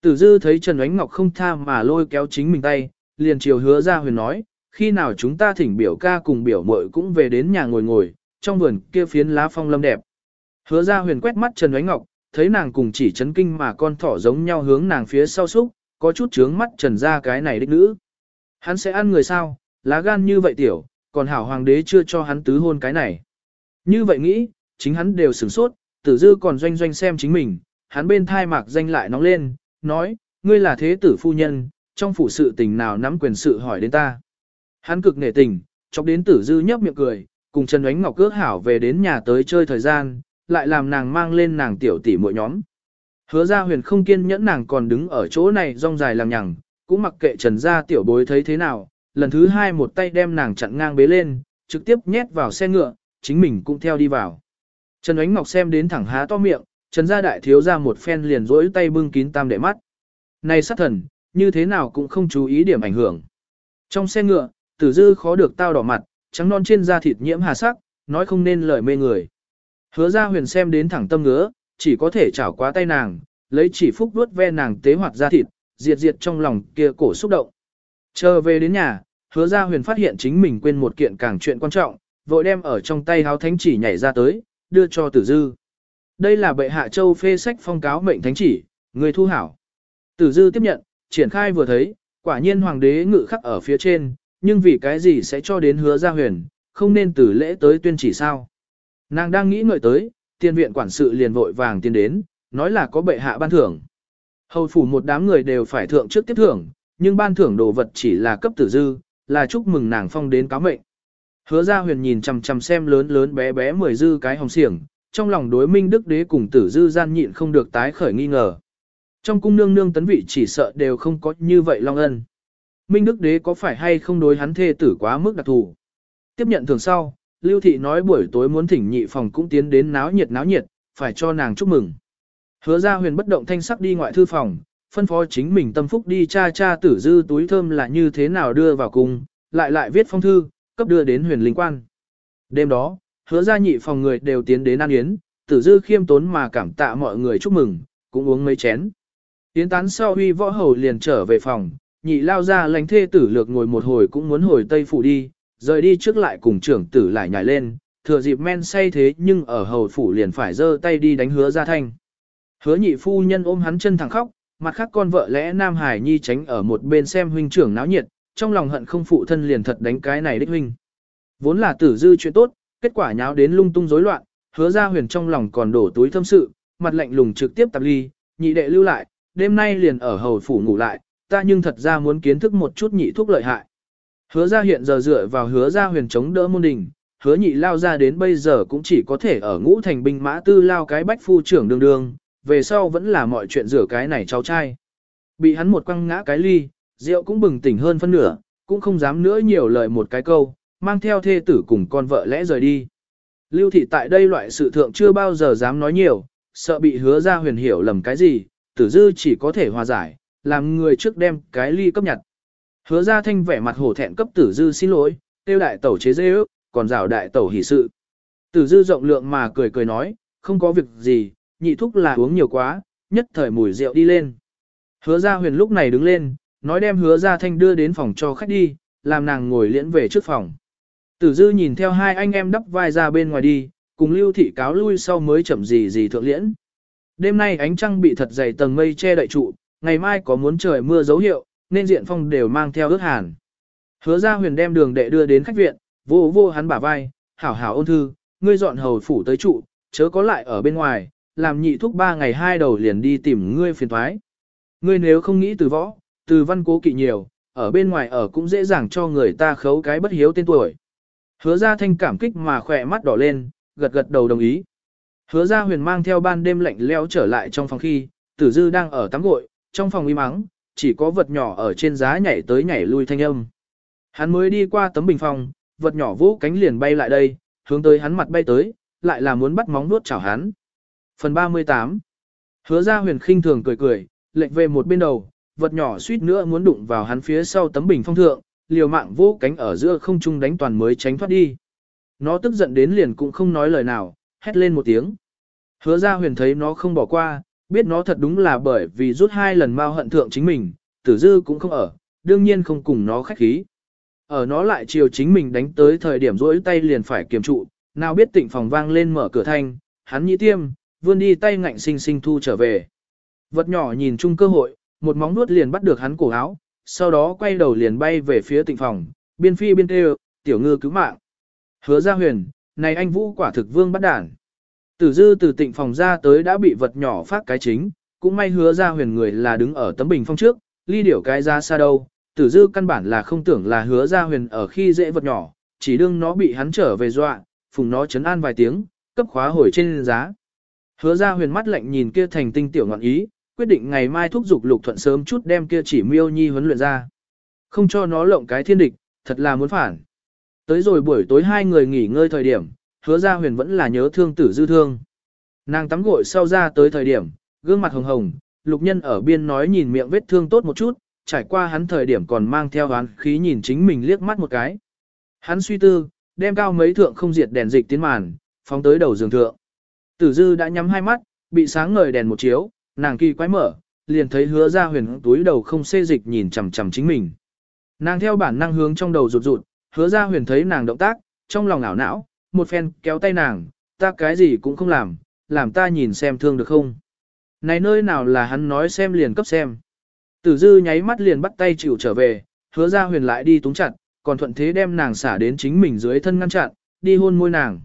Speaker 1: Tử dư thấy Trần Ánh Ngọc không tha mà lôi kéo chính mình tay, liền chiều hứa ra huyền nói, khi nào chúng ta thỉnh biểu ca cùng biểu mội cũng về đến nhà ngồi ngồi, trong vườn kia phiến lá phong lâm đẹp. Hứa ra huyền quét mắt Trần Ánh Ngọc, thấy nàng cùng chỉ chấn kinh mà con thỏ giống nhau hướng nàng phía sau xúc, có chút trướng mắt Trần ra cái này đích nữ. Hắn sẽ ăn người sao, lá gan như vậy tiểu, còn hảo hoàng đế chưa cho hắn tứ hôn cái này. Như vậy nghĩ, chính hắn đều sửng sốt, tử dư còn doanh doanh xem chính mình, hắn bên thai mạc danh lại nóng lên, nói, ngươi là thế tử phu nhân, trong phủ sự tình nào nắm quyền sự hỏi đến ta. Hắn cực nể tình, chọc đến tử dư nhấp miệng cười, cùng Trần Ánh Ngọc cước hảo về đến nhà tới chơi thời gian, lại làm nàng mang lên nàng tiểu tỷ muội nhóm. Hứa ra huyền không kiên nhẫn nàng còn đứng ở chỗ này rong dài làm nhằng, cũng mặc kệ trần gia tiểu bối thấy thế nào, lần thứ hai một tay đem nàng chặn ngang bế lên, trực tiếp nhét vào xe ngựa, chính mình cũng theo đi vào. Trần Ánh Ngọc xem đến thẳng há to miệng, Trần gia đại thiếu ra một phen liền rỗi tay bưng kín tam đệ mắt. Này sát thần, như thế nào cũng không chú ý điểm ảnh hưởng. Trong xe ngựa, tử dư khó được tao đỏ mặt, trắng non trên da thịt nhiễm hà sắc, nói không nên lời mê người. Hứa ra huyền xem đến thẳng tâm ngứa, chỉ có thể chảo quá tay nàng, lấy chỉ phúc đuốt ve nàng tế hoạt da thịt, diệt diệt trong lòng kia cổ xúc động. Chờ về đến nhà, hứa ra huyền phát hiện chính mình quên một kiện càng chuyện quan trọng, vội đem ở trong tay háo thánh chỉ nhảy ra tới, đưa cho tử dư. Đây là bệ hạ châu phê sách phong cáo mệnh thánh chỉ, người thu hảo. Tử dư tiếp nhận, triển khai vừa thấy, quả nhiên hoàng đế ngự khắc ở phía trên, nhưng vì cái gì sẽ cho đến hứa ra huyền, không nên tử lễ tới tuyên chỉ sao. Nàng đang nghĩ ngợi tới, tiên viện quản sự liền vội vàng tiến đến, nói là có bệ hạ ban thưởng. Hầu phủ một đám người đều phải thượng trước tiếp thưởng, nhưng ban thưởng đồ vật chỉ là cấp tử dư, là chúc mừng nàng phong đến cáo mệnh. Hứa ra huyền nhìn chằm chằm xem lớn lớn bé bé mười dư cái hồng xiềng, trong lòng đối minh đức đế cùng tử dư gian nhịn không được tái khởi nghi ngờ. Trong cung nương nương tấn vị chỉ sợ đều không có như vậy long ân. Minh đức đế có phải hay không đối hắn thê tử quá mức đặc thù. Tiếp nhận thường sau, Lưu Thị nói buổi tối muốn thỉnh nhị phòng cũng tiến đến náo nhiệt náo nhiệt, phải cho nàng chúc mừng. Hứa ra huyền bất động thanh sắc đi ngoại thư phòng, phân phó chính mình tâm phúc đi cha cha tử dư túi thơm là như thế nào đưa vào cung, lại lại viết phong thư, cấp đưa đến huyền linh quan. Đêm đó, hứa ra nhị phòng người đều tiến đến ăn yến, tử dư khiêm tốn mà cảm tạ mọi người chúc mừng, cũng uống mấy chén. Yến tán sau huy võ hầu liền trở về phòng, nhị lao ra lánh thê tử lược ngồi một hồi cũng muốn hồi Tây Phủ đi, rời đi trước lại cùng trưởng tử lại nhảy lên, thừa dịp men say thế nhưng ở hầu phủ liền phải giơ tay đi đánh hứa ra thanh. Hứa nhị phu nhân ôm hắn chân thẳng khóc, mặt khác con vợ lẽ Nam Hải Nhi tránh ở một bên xem huynh trưởng náo nhiệt, trong lòng hận không phụ thân liền thật đánh cái này đích huynh. Vốn là tử dư chuyện tốt, kết quả nháo đến lung tung rối loạn, hứa ra huyền trong lòng còn đổ túi thâm sự, mặt lạnh lùng trực tiếp tạp ly, nhị đệ lưu lại, đêm nay liền ở hầu phủ ngủ lại, ta nhưng thật ra muốn kiến thức một chút nhị thuốc lợi hại. Hứa ra hiện giờ dựa vào hứa ra huyền chống đỡ môn đình, hứa nhị lao ra đến bây giờ cũng chỉ có thể ở ngũ thành binh mã tư lao cái bách phu trưởng đương đương, về sau vẫn là mọi chuyện rửa cái này cháu trai. Bị hắn một quăng ngã cái ly, rượu cũng bừng tỉnh hơn phân nửa, cũng không dám nữa nhiều lời một cái câu, mang theo thê tử cùng con vợ lẽ rời đi. Lưu thị tại đây loại sự thượng chưa bao giờ dám nói nhiều, sợ bị hứa ra huyền hiểu lầm cái gì, tử dư chỉ có thể hòa giải, làm người trước đem cái ly cấp nhặt. Hứa ra thanh vẻ mặt hổ thẹn cấp tử dư xin lỗi, tiêu đại tẩu chế dê ước, còn rào đại tẩu hỷ sự. Tử dư rộng lượng mà cười cười nói, không có việc gì, nhị thúc là uống nhiều quá, nhất thời mùi rượu đi lên. Hứa ra huyền lúc này đứng lên, nói đem hứa ra thanh đưa đến phòng cho khách đi, làm nàng ngồi liễn về trước phòng. Tử dư nhìn theo hai anh em đắp vai ra bên ngoài đi, cùng lưu thị cáo lui sau mới chậm gì gì thượng liễn. Đêm nay ánh trăng bị thật dày tầng mây che đậy trụ, ngày mai có muốn trời mưa dấu hiệu, nên diện phong đều mang theo ước hàn. Hứa ra huyền đem đường đệ đưa đến khách viện, vô vô hắn bả vai, hảo hảo ôn thư, ngươi dọn hầu phủ tới trụ, chớ có lại ở bên ngoài, làm nhị thúc ba ngày hai đầu liền đi tìm ngươi phiền thoái. Ngươi nếu không nghĩ từ võ, từ văn cố kỵ nhiều, ở bên ngoài ở cũng dễ dàng cho người ta khấu cái bất hiếu tên tuổi. Hứa ra thanh cảm kích mà khỏe mắt đỏ lên, gật gật đầu đồng ý. Hứa ra huyền mang theo ban đêm lạnh leo trở lại trong phòng khi, tử dư đang ở tắm gội, trong phòng im mắng, chỉ có vật nhỏ ở trên giá nhảy tới nhảy lui thanh âm. Hắn mới đi qua tấm bình phòng, vật nhỏ vũ cánh liền bay lại đây, hướng tới hắn mặt bay tới, lại là muốn bắt móng nuốt chảo hắn. Phần 38 Hứa ra huyền khinh thường cười cười, lệnh về một bên đầu, vật nhỏ suýt nữa muốn đụng vào hắn phía sau tấm bình phong thượng, liều mạng vô cánh ở giữa không trung đánh toàn mới tránh thoát đi. Nó tức giận đến liền cũng không nói lời nào, hét lên một tiếng. Hứa ra huyền thấy nó không bỏ qua, biết nó thật đúng là bởi vì rút hai lần mau hận thượng chính mình, tử dư cũng không ở, đương nhiên không cùng nó khách khí. Ở nó lại chiều chính mình đánh tới thời điểm rỗi tay liền phải kiềm trụ, nào biết tịnh phòng vang lên mở cửa thanh, hắn nhị tiêm, vươn đi tay ngạnh sinh sinh thu trở về. Vật nhỏ nhìn chung cơ hội, một móng nuốt liền bắt được hắn cổ áo, sau đó quay đầu liền bay về phía tịnh phòng, biên phi biên tê tiểu ngư cứu mạng. Hứa ra huyền, này anh vũ quả thực vương bắt đản. Tử dư từ tịnh phòng ra tới đã bị vật nhỏ phát cái chính, cũng may hứa ra huyền người là đứng ở tấm bình phong trước, ly điểu cái ra xa đâu. Tử dư căn bản là không tưởng là hứa ra huyền ở khi dễ vật nhỏ, chỉ đương nó bị hắn trở về dọa, phùng nó chấn an vài tiếng, cấp khóa hồi trên giá. Hứa ra huyền mắt lạnh nhìn kia thành tinh tiểu ngọn ý, quyết định ngày mai thúc giục lục thuận sớm chút đem kia chỉ miêu nhi huấn luyện ra. Không cho nó lộng cái thiên địch, thật là muốn phản. Tới rồi buổi tối hai người nghỉ ngơi thời điểm, hứa ra huyền vẫn là nhớ thương tử dư thương. Nàng tắm gội sau ra tới thời điểm, gương mặt hồng hồng, lục nhân ở biên nói nhìn miệng vết thương tốt một chút, trải qua hắn thời điểm còn mang theo hắn khí nhìn chính mình liếc mắt một cái. Hắn suy tư, đem cao mấy thượng không diệt đèn dịch tiến màn, phóng tới đầu giường thượng. Tử dư đã nhắm hai mắt, bị sáng ngời đèn một chiếu, nàng kỳ quái mở, liền thấy hứa ra huyền túi đầu không xê dịch nhìn chằm chằm chính mình. Nàng theo bản năng hướng trong đầu rụt rụt, hứa ra huyền thấy nàng động tác, trong lòng ảo não, một phen kéo tay nàng, ta cái gì cũng không làm, làm ta nhìn xem thương được không. Này nơi nào là hắn nói xem liền cấp xem. Tử dư nháy mắt liền bắt tay chịu trở về, hứa ra huyền lại đi túng chặt, còn thuận thế đem nàng xả đến chính mình dưới thân ngăn chặn, đi hôn môi nàng.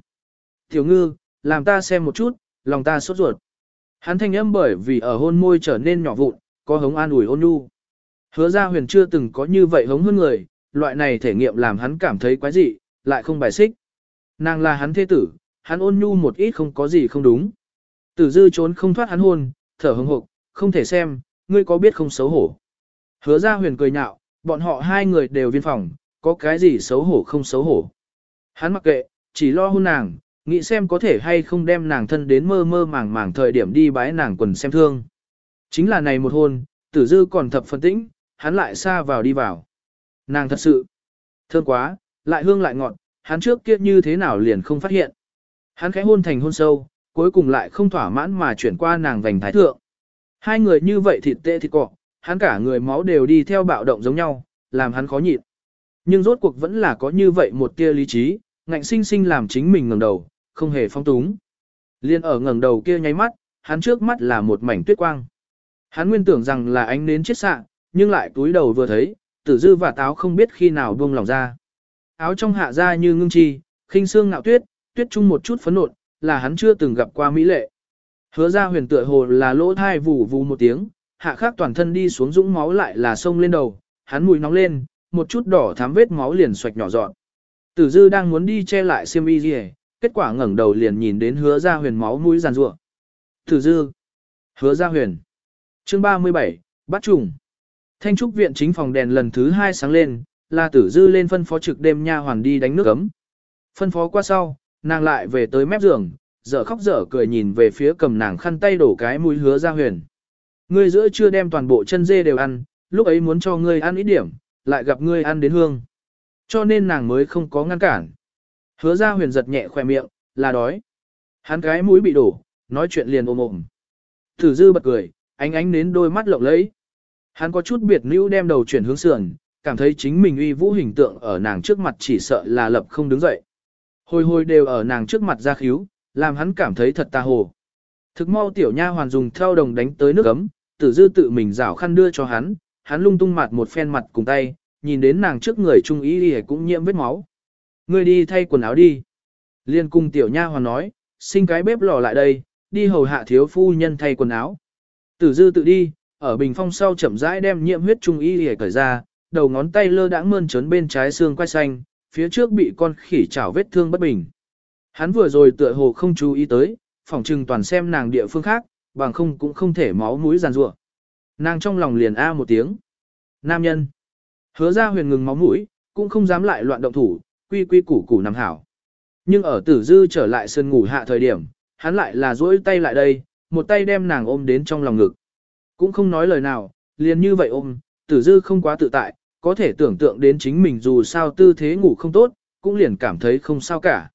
Speaker 1: Tiểu ngư, làm ta xem một chút, lòng ta sốt ruột. Hắn thanh âm bởi vì ở hôn môi trở nên nhỏ vụn, có hống an ủi ôn nhu. Hứa ra huyền chưa từng có như vậy hống hơn người, loại này thể nghiệm làm hắn cảm thấy quái dị, lại không bài xích. Nàng là hắn thế tử, hắn ôn nhu một ít không có gì không đúng. Tử dư trốn không thoát hắn hôn, thở hứng hộp, không thể xem, ngươi có biết không xấu hổ. Hứa ra huyền cười nhạo, bọn họ hai người đều viên phòng, có cái gì xấu hổ không xấu hổ. Hắn mặc kệ, chỉ lo hôn nàng, nghĩ xem có thể hay không đem nàng thân đến mơ mơ màng màng thời điểm đi bái nàng quần xem thương. Chính là này một hôn, tử dư còn thập phân tĩnh, hắn lại xa vào đi vào. Nàng thật sự, thương quá, lại hương lại ngọt, hắn trước kia như thế nào liền không phát hiện. Hắn khẽ hôn thành hôn sâu, cuối cùng lại không thỏa mãn mà chuyển qua nàng vành thái thượng. Hai người như vậy thịt tệ thịt cọ, hắn cả người máu đều đi theo bạo động giống nhau, làm hắn khó nhịn. Nhưng rốt cuộc vẫn là có như vậy một tia lý trí, ngạnh sinh sinh làm chính mình ngẩng đầu, không hề phong túng. Liên ở ngẩng đầu kia nháy mắt, hắn trước mắt là một mảnh tuyết quang. Hắn nguyên tưởng rằng là ánh nến chết xạ, nhưng lại túi đầu vừa thấy, tử dư và táo không biết khi nào buông lòng ra. Áo trong hạ ra như ngưng chi, khinh xương ngạo tuyết, tuyết chung một chút phấn nộn, là hắn chưa từng gặp qua mỹ lệ. Hứa ra huyền tựa hồ là lỗ thai vù vù một tiếng, hạ khắc toàn thân đi xuống dũng máu lại là sông lên đầu, hắn mùi nóng lên, một chút đỏ thám vết máu liền xoạch nhỏ dọn. Tử dư đang muốn đi che lại xiêm y gì kết quả ngẩng đầu liền nhìn đến hứa ra huyền máu mũi giàn rủa. Tử dư, hứa ra huyền. Chương 37, bắt trùng. Thanh trúc viện chính phòng đèn lần thứ hai sáng lên, là tử dư lên phân phó trực đêm nha hoàn đi đánh nước ấm. Phân phó qua sau, nàng lại về tới mép giường, dở khóc dở cười nhìn về phía cầm nàng khăn tay đổ cái mũi hứa ra huyền. Ngươi giữa chưa đem toàn bộ chân dê đều ăn, lúc ấy muốn cho ngươi ăn ít điểm, lại gặp ngươi ăn đến hương. Cho nên nàng mới không có ngăn cản. Hứa ra huyền giật nhẹ khoe miệng, là đói. Hắn cái mũi bị đổ, nói chuyện liền ôm ôm. Thử dư bật cười, ánh ánh đến đôi mắt lộng lẫy. Hắn có chút biệt nữ đem đầu chuyển hướng sườn, cảm thấy chính mình uy vũ hình tượng ở nàng trước mặt chỉ sợ là lập không đứng dậy. Hồi hồi đều ở nàng trước mặt ra khíu, làm hắn cảm thấy thật ta hồ. Thực mau tiểu nha hoàn dùng theo đồng đánh tới nước ấm, tử dư tự mình rảo khăn đưa cho hắn, hắn lung tung mặt một phen mặt cùng tay, nhìn đến nàng trước người trung ý đi cũng nhiễm vết máu. Ngươi đi thay quần áo đi. Liên cung tiểu nha hoàn nói, xin cái bếp lò lại đây, đi hầu hạ thiếu phu nhân thay quần áo. Tử dư tự đi, ở bình phong sau chậm rãi đem nhiễm huyết trung y hề cởi ra, đầu ngón tay lơ đãng mơn trớn bên trái xương quai xanh, phía trước bị con khỉ chảo vết thương bất bình. Hắn vừa rồi tựa hồ không chú ý tới, phỏng trừng toàn xem nàng địa phương khác, bằng không cũng không thể máu mũi giàn rủa. Nàng trong lòng liền a một tiếng. Nam nhân. Hứa ra huyền ngừng máu mũi, cũng không dám lại loạn động thủ, quy quy củ củ nằm hảo. Nhưng ở tử dư trở lại sân ngủ hạ thời điểm, hắn lại là duỗi tay lại đây, một tay đem nàng ôm đến trong lòng ngực. Cũng không nói lời nào, liền như vậy ôm, tử dư không quá tự tại, có thể tưởng tượng đến chính mình dù sao tư thế ngủ không tốt, cũng liền cảm thấy không sao cả.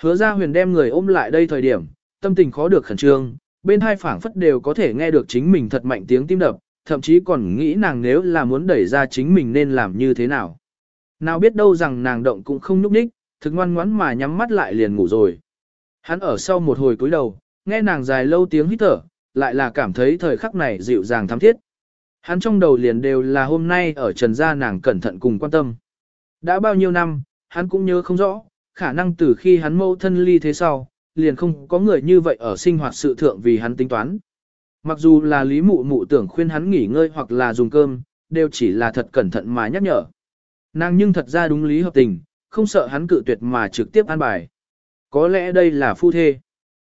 Speaker 1: Hứa ra huyền đem người ôm lại đây thời điểm, tâm tình khó được khẩn trương, bên hai phảng phất đều có thể nghe được chính mình thật mạnh tiếng tim đập, thậm chí còn nghĩ nàng nếu là muốn đẩy ra chính mình nên làm như thế nào. Nào biết đâu rằng nàng động cũng không nhúc nhích, thực ngoan ngoãn mà nhắm mắt lại liền ngủ rồi. Hắn ở sau một hồi cúi đầu, nghe nàng dài lâu tiếng hít thở, lại là cảm thấy thời khắc này dịu dàng thắm thiết. Hắn trong đầu liền đều là hôm nay ở trần gia nàng cẩn thận cùng quan tâm. Đã bao nhiêu năm, hắn cũng nhớ không rõ, khả năng từ khi hắn mâu thân ly thế sau, liền không có người như vậy ở sinh hoạt sự thượng vì hắn tính toán. Mặc dù là lý mụ mụ tưởng khuyên hắn nghỉ ngơi hoặc là dùng cơm, đều chỉ là thật cẩn thận mà nhắc nhở. Nàng nhưng thật ra đúng lý hợp tình, không sợ hắn cự tuyệt mà trực tiếp an bài. Có lẽ đây là phu thê.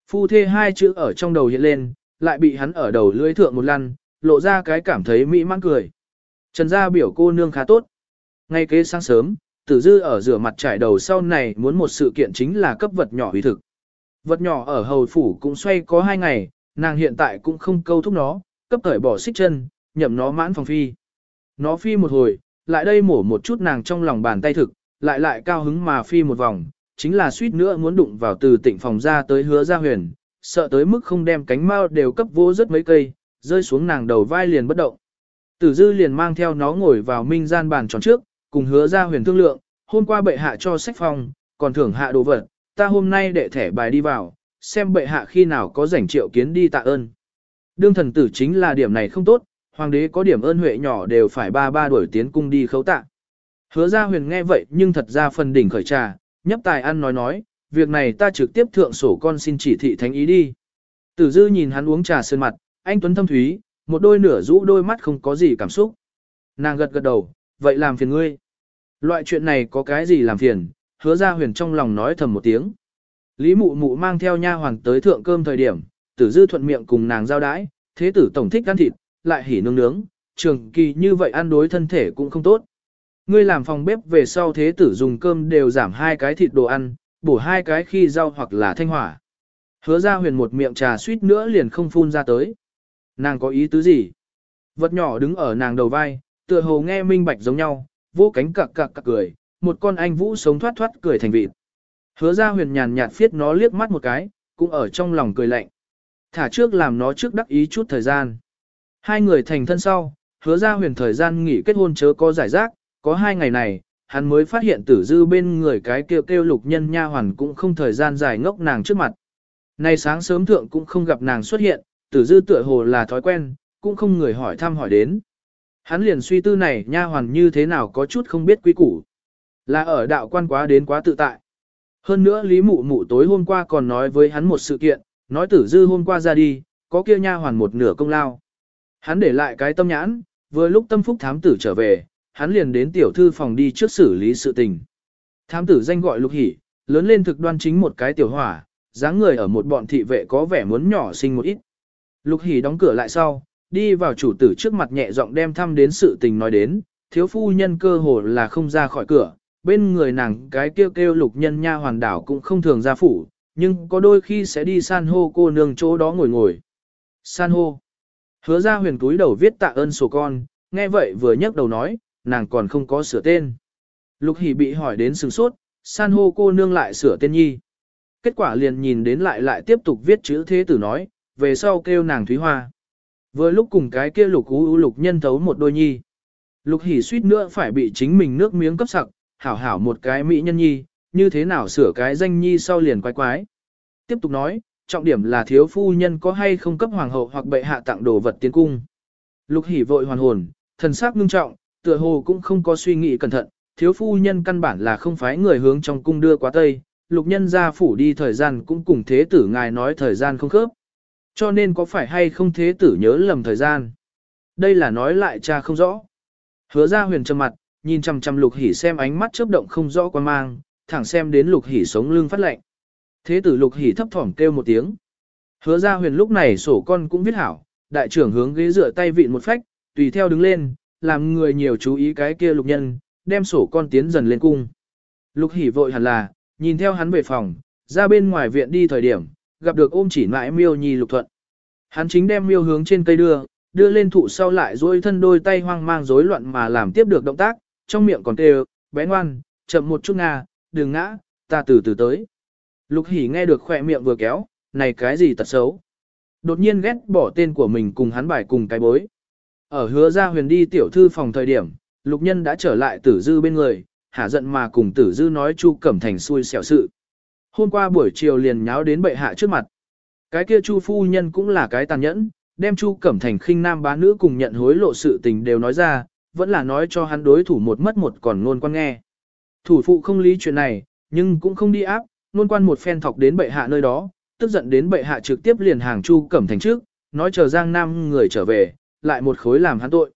Speaker 1: Phu thê hai chữ ở trong đầu hiện lên, lại bị hắn ở đầu lưỡi thượng một lăn, lộ ra cái cảm thấy mỹ mãn cười. Trần gia biểu cô nương khá tốt. Ngay kế sáng sớm, tử dư ở rửa mặt trải đầu sau này muốn một sự kiện chính là cấp vật nhỏ uy thực. Vật nhỏ ở hầu phủ cũng xoay có hai ngày, nàng hiện tại cũng không câu thúc nó, cấp thời bỏ xích chân, nhậm nó mãn phòng phi. Nó phi một hồi, lại đây mổ một chút nàng trong lòng bàn tay thực, lại lại cao hứng mà phi một vòng, chính là suýt nữa muốn đụng vào từ tịnh phòng ra tới hứa ra huyền, sợ tới mức không đem cánh mao đều cấp vô rất mấy cây, rơi xuống nàng đầu vai liền bất động. Tử dư liền mang theo nó ngồi vào minh gian bàn tròn trước, cùng hứa ra huyền thương lượng, hôm qua bệ hạ cho sách phòng, còn thưởng hạ đồ vật, ta hôm nay để thẻ bài đi vào, xem bệ hạ khi nào có rảnh triệu kiến đi tạ ơn. Đương thần tử chính là điểm này không tốt, hoàng đế có điểm ơn huệ nhỏ đều phải ba ba đuổi tiến cung đi khấu tạ. Hứa ra huyền nghe vậy nhưng thật ra phần đỉnh khởi trà, nhấp tài ăn nói nói, việc này ta trực tiếp thượng sổ con xin chỉ thị thánh ý đi. Tử dư nhìn hắn uống trà sơn mặt, anh Tuấn thâm thúy, một đôi nửa rũ đôi mắt không có gì cảm xúc. Nàng gật gật đầu, vậy làm phiền ngươi. Loại chuyện này có cái gì làm phiền, hứa ra huyền trong lòng nói thầm một tiếng. Lý mụ mụ mang theo nha hoàng tới thượng cơm thời điểm, tử dư thuận miệng cùng nàng giao đái, thế tử tổng thích ăn thịt, lại hỉ nướng nướng, trường kỳ như vậy ăn đối thân thể cũng không tốt. Ngươi làm phòng bếp về sau thế tử dùng cơm đều giảm hai cái thịt đồ ăn, bổ hai cái khi rau hoặc là thanh hỏa. Hứa ra huyền một miệng trà suýt nữa liền không phun ra tới. Nàng có ý tứ gì? Vật nhỏ đứng ở nàng đầu vai, tựa hồ nghe minh bạch giống nhau, vô cánh cặc cặc cặc cười, một con anh vũ sống thoát thoát cười thành vịt. Hứa ra huyền nhàn nhạt phiết nó liếc mắt một cái, cũng ở trong lòng cười lạnh. Thả trước làm nó trước đắc ý chút thời gian. Hai người thành thân sau, hứa ra huyền thời gian nghỉ kết hôn chớ có giải rác, có hai ngày này, hắn mới phát hiện tử dư bên người cái kêu kêu lục nhân nha hoàn cũng không thời gian dài ngốc nàng trước mặt. Nay sáng sớm thượng cũng không gặp nàng xuất hiện, tử dư tựa hồ là thói quen, cũng không người hỏi thăm hỏi đến. Hắn liền suy tư này nha hoàn như thế nào có chút không biết quý củ. Là ở đạo quan quá đến quá tự tại. Hơn nữa Lý Mụ Mụ tối hôm qua còn nói với hắn một sự kiện, nói tử dư hôm qua ra đi, có kia nha hoàn một nửa công lao. Hắn để lại cái tâm nhãn, vừa lúc tâm phúc thám tử trở về, hắn liền đến tiểu thư phòng đi trước xử lý sự tình. Thám tử danh gọi lục hỉ, lớn lên thực đoan chính một cái tiểu hỏa, dáng người ở một bọn thị vệ có vẻ muốn nhỏ xinh một ít. Lục hỉ đóng cửa lại sau, đi vào chủ tử trước mặt nhẹ giọng đem thăm đến sự tình nói đến, thiếu phu nhân cơ hồ là không ra khỏi cửa, bên người nàng cái kêu kêu lục nhân nha hoàn đảo cũng không thường ra phủ, nhưng có đôi khi sẽ đi san hô cô nương chỗ đó ngồi ngồi. San hô. Hứa ra huyền túi đầu viết tạ ơn sổ con, nghe vậy vừa nhấc đầu nói, nàng còn không có sửa tên. Lục hỉ bị hỏi đến sừng sốt, san hô cô nương lại sửa tên nhi. Kết quả liền nhìn đến lại lại tiếp tục viết chữ thế tử nói, về sau kêu nàng Thúy Hoa. Vừa lúc cùng cái kia lục ú lục nhân thấu một đôi nhi. Lục hỉ suýt nữa phải bị chính mình nước miếng cấp sặc, hảo hảo một cái mỹ nhân nhi, như thế nào sửa cái danh nhi sau liền quái quái. Tiếp tục nói, trọng điểm là thiếu phu nhân có hay không cấp hoàng hậu hoặc bệ hạ tặng đồ vật tiến cung. Lục hỉ vội hoàn hồn, thần sắc ngưng trọng, tựa hồ cũng không có suy nghĩ cẩn thận, thiếu phu nhân căn bản là không phải người hướng trong cung đưa quá tây, lục nhân ra phủ đi thời gian cũng cùng thế tử ngài nói thời gian không khớp. Cho nên có phải hay không thế tử nhớ lầm thời gian. Đây là nói lại cha không rõ. Hứa ra huyền trầm mặt, nhìn chằm chằm lục hỉ xem ánh mắt chớp động không rõ quan mang, thẳng xem đến lục hỉ sống lưng phát lạnh. Thế tử lục hỉ thấp thỏm kêu một tiếng. Hứa ra huyền lúc này sổ con cũng viết hảo, đại trưởng hướng ghế dựa tay vịn một phách, tùy theo đứng lên, làm người nhiều chú ý cái kia lục nhân, đem sổ con tiến dần lên cung. Lục hỉ vội hẳn là, nhìn theo hắn về phòng, ra bên ngoài viện đi thời điểm, gặp được ôm chỉ mãi miêu nhi lục thuận. Hắn chính đem miêu hướng trên cây đưa, đưa lên thụ sau lại dối thân đôi tay hoang mang rối loạn mà làm tiếp được động tác, trong miệng còn kêu, bé ngoan, chậm một chút nga, đừng ngã, ta từ từ tới. Lục hỉ nghe được khỏe miệng vừa kéo, này cái gì tật xấu. Đột nhiên ghét bỏ tên của mình cùng hắn bài cùng cái bối. Ở hứa ra huyền đi tiểu thư phòng thời điểm, lục nhân đã trở lại tử dư bên người, hả giận mà cùng tử dư nói chu cẩm thành xui xẻo sự. Hôm qua buổi chiều liền nháo đến bệ hạ trước mặt. Cái kia chu phu nhân cũng là cái tàn nhẫn, đem chu cẩm thành khinh nam bá nữ cùng nhận hối lộ sự tình đều nói ra, vẫn là nói cho hắn đối thủ một mất một còn luôn quan nghe. Thủ phụ không lý chuyện này, nhưng cũng không đi áp, nôn quan một phen thọc đến bệ hạ nơi đó, tức giận đến bệ hạ trực tiếp liền hàng chu cẩm thành trước, nói chờ giang nam người trở về, lại một khối làm hắn tội.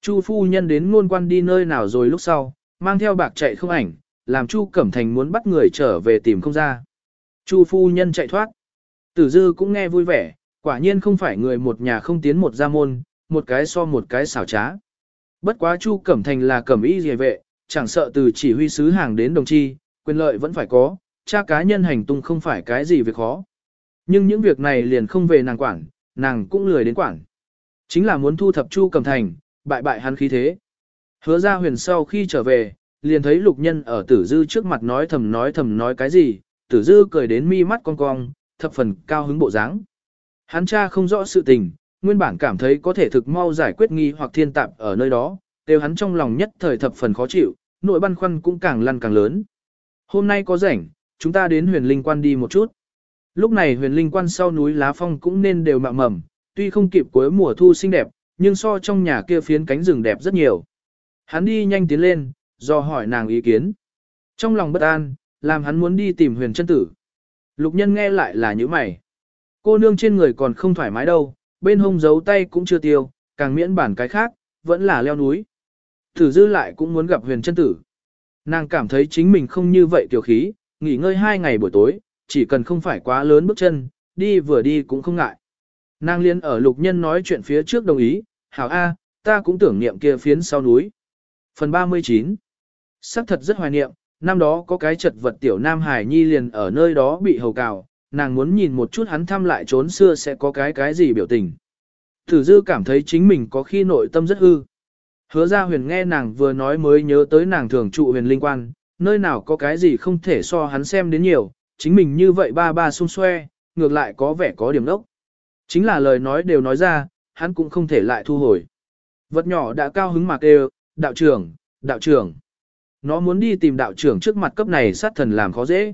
Speaker 1: Chu phu nhân đến nôn quan đi nơi nào rồi lúc sau, mang theo bạc chạy không ảnh, làm Chu Cẩm Thành muốn bắt người trở về tìm không ra. Chu phu nhân chạy thoát. Tử dư cũng nghe vui vẻ, quả nhiên không phải người một nhà không tiến một gia môn, một cái so một cái xảo trá. Bất quá Chu Cẩm Thành là cẩm y dề vệ, chẳng sợ từ chỉ huy sứ hàng đến đồng chi, quyền lợi vẫn phải có, cha cá nhân hành tung không phải cái gì việc khó. Nhưng những việc này liền không về nàng quản, nàng cũng lười đến quản. Chính là muốn thu thập Chu Cẩm Thành, bại bại hắn khí thế. Hứa ra huyền sau khi trở về, liền thấy lục nhân ở tử dư trước mặt nói thầm nói thầm nói cái gì, tử dư cười đến mi mắt cong cong, thập phần cao hứng bộ dáng. Hắn cha không rõ sự tình, nguyên bản cảm thấy có thể thực mau giải quyết nghi hoặc thiên tạp ở nơi đó, đều hắn trong lòng nhất thời thập phần khó chịu, nội băn khoăn cũng càng lăn càng lớn. Hôm nay có rảnh, chúng ta đến huyền linh quan đi một chút. Lúc này huyền linh quan sau núi lá phong cũng nên đều mạ mầm, tuy không kịp cuối mùa thu xinh đẹp, nhưng so trong nhà kia phiến cánh rừng đẹp rất nhiều. Hắn đi nhanh tiến lên, do hỏi nàng ý kiến. Trong lòng bất an, làm hắn muốn đi tìm huyền chân tử. Lục nhân nghe lại là như mày. Cô nương trên người còn không thoải mái đâu, bên hông giấu tay cũng chưa tiêu, càng miễn bản cái khác, vẫn là leo núi. Thử dư lại cũng muốn gặp huyền chân tử. Nàng cảm thấy chính mình không như vậy tiểu khí, nghỉ ngơi hai ngày buổi tối, chỉ cần không phải quá lớn bước chân, đi vừa đi cũng không ngại. Nàng liên ở lục nhân nói chuyện phía trước đồng ý, hảo A, ta cũng tưởng niệm kia phiến sau núi. Phần 39 Sắc thật rất hoài niệm, năm đó có cái chật vật tiểu Nam Hải Nhi liền ở nơi đó bị hầu cào, nàng muốn nhìn một chút hắn thăm lại trốn xưa sẽ có cái cái gì biểu tình. Thử dư cảm thấy chính mình có khi nội tâm rất hư. Hứa ra huyền nghe nàng vừa nói mới nhớ tới nàng thường trụ huyền linh quan, nơi nào có cái gì không thể so hắn xem đến nhiều, chính mình như vậy ba ba xung xoe, ngược lại có vẻ có điểm đốc. Chính là lời nói đều nói ra, hắn cũng không thể lại thu hồi. Vật nhỏ đã cao hứng mạc đều, đạo trưởng, đạo trưởng. Nó muốn đi tìm đạo trưởng trước mặt cấp này sát thần làm khó dễ.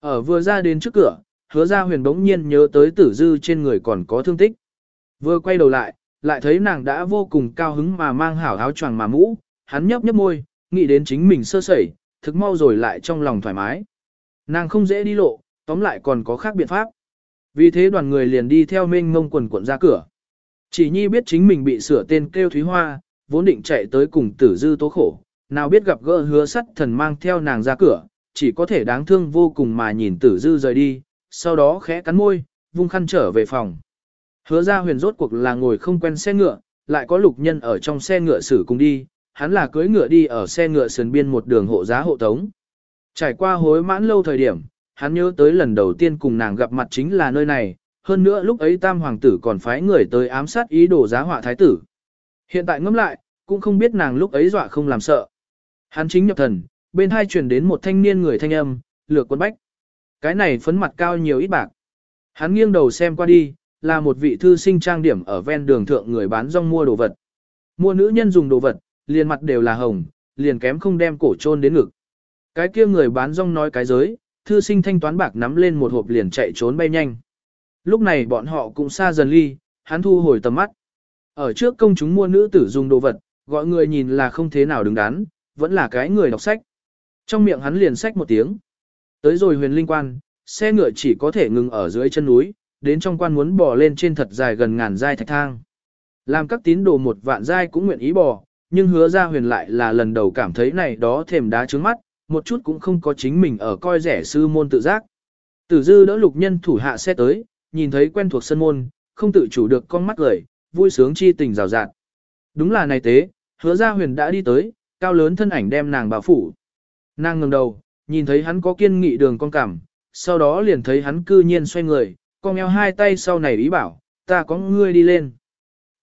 Speaker 1: Ở vừa ra đến trước cửa, hứa ra huyền bỗng nhiên nhớ tới tử dư trên người còn có thương tích. Vừa quay đầu lại, lại thấy nàng đã vô cùng cao hứng mà mang hảo áo choàng mà mũ, hắn nhấp nhấp môi, nghĩ đến chính mình sơ sẩy, thực mau rồi lại trong lòng thoải mái. Nàng không dễ đi lộ, tóm lại còn có khác biện pháp. Vì thế đoàn người liền đi theo mênh Ngông quần quận ra cửa. Chỉ nhi biết chính mình bị sửa tên kêu Thúy Hoa, vốn định chạy tới cùng tử dư tố khổ, nào biết gặp gỡ hứa sắt thần mang theo nàng ra cửa, chỉ có thể đáng thương vô cùng mà nhìn tử dư rời đi, sau đó khẽ cắn môi, vung khăn trở về phòng. Hứa ra huyền rốt cuộc là ngồi không quen xe ngựa, lại có lục nhân ở trong xe ngựa xử cùng đi, hắn là cưỡi ngựa đi ở xe ngựa sườn biên một đường hộ giá hộ tống. Trải qua hối mãn lâu thời điểm, hắn nhớ tới lần đầu tiên cùng nàng gặp mặt chính là nơi này, hơn nữa lúc ấy tam hoàng tử còn phái người tới ám sát ý đồ giá họa thái tử. Hiện tại ngẫm lại, cũng không biết nàng lúc ấy dọa không làm sợ. Hắn chính nhập thần, bên hai truyền đến một thanh niên người thanh âm, lược quân bách. Cái này phấn mặt cao nhiều ít bạc. Hắn nghiêng đầu xem qua đi, là một vị thư sinh trang điểm ở ven đường thượng người bán rong mua đồ vật. Mua nữ nhân dùng đồ vật, liền mặt đều là hồng, liền kém không đem cổ trôn đến ngực. Cái kia người bán rong nói cái giới, thư sinh thanh toán bạc nắm lên một hộp liền chạy trốn bay nhanh. Lúc này bọn họ cũng xa dần ly, hắn thu hồi tầm mắt. Ở trước công chúng mua nữ tử dùng đồ vật, gọi người nhìn là không thế nào đứng đắn, vẫn là cái người đọc sách. Trong miệng hắn liền sách một tiếng. Tới rồi huyền linh quan, xe ngựa chỉ có thể ngừng ở dưới chân núi, đến trong quan muốn bò lên trên thật dài gần ngàn giai thạch thang. Làm các tín đồ một vạn giai cũng nguyện ý bò, nhưng hứa ra huyền lại là lần đầu cảm thấy này đó thềm đá trướng mắt, một chút cũng không có chính mình ở coi rẻ sư môn tự giác. Tử dư đỡ lục nhân thủ hạ xe tới, nhìn thấy quen thuộc sân môn, không tự chủ được con mắt cười, vui sướng chi tình rào rạt. Đúng là này tế, hứa ra huyền đã đi tới, cao lớn thân ảnh đem nàng bảo phủ. Nàng ngẩng đầu, nhìn thấy hắn có kiên nghị đường con cảm, sau đó liền thấy hắn cư nhiên xoay người, con eo hai tay sau này ý bảo, ta có ngươi đi lên.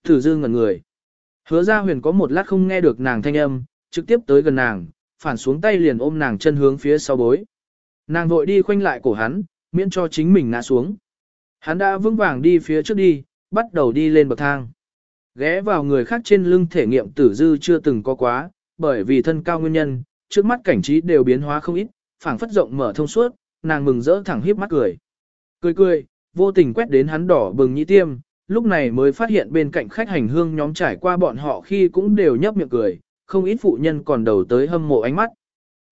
Speaker 1: Tử dư ngẩn người. Hứa ra huyền có một lát không nghe được nàng thanh âm, trực tiếp tới gần nàng, phản xuống tay liền ôm nàng chân hướng phía sau bối. Nàng vội đi khoanh lại cổ hắn, miễn cho chính mình ngã xuống. Hắn đã vững vàng đi phía trước đi, bắt đầu đi lên bậc thang. Ghé vào người khác trên lưng thể nghiệm tử dư chưa từng có quá, bởi vì thân cao nguyên nhân, trước mắt cảnh trí đều biến hóa không ít, phảng phất rộng mở thông suốt, nàng mừng rỡ thẳng híp mắt cười. Cười cười, vô tình quét đến hắn đỏ bừng nhĩ tiêm, lúc này mới phát hiện bên cạnh khách hành hương nhóm trải qua bọn họ khi cũng đều nhấp miệng cười, không ít phụ nhân còn đầu tới hâm mộ ánh mắt.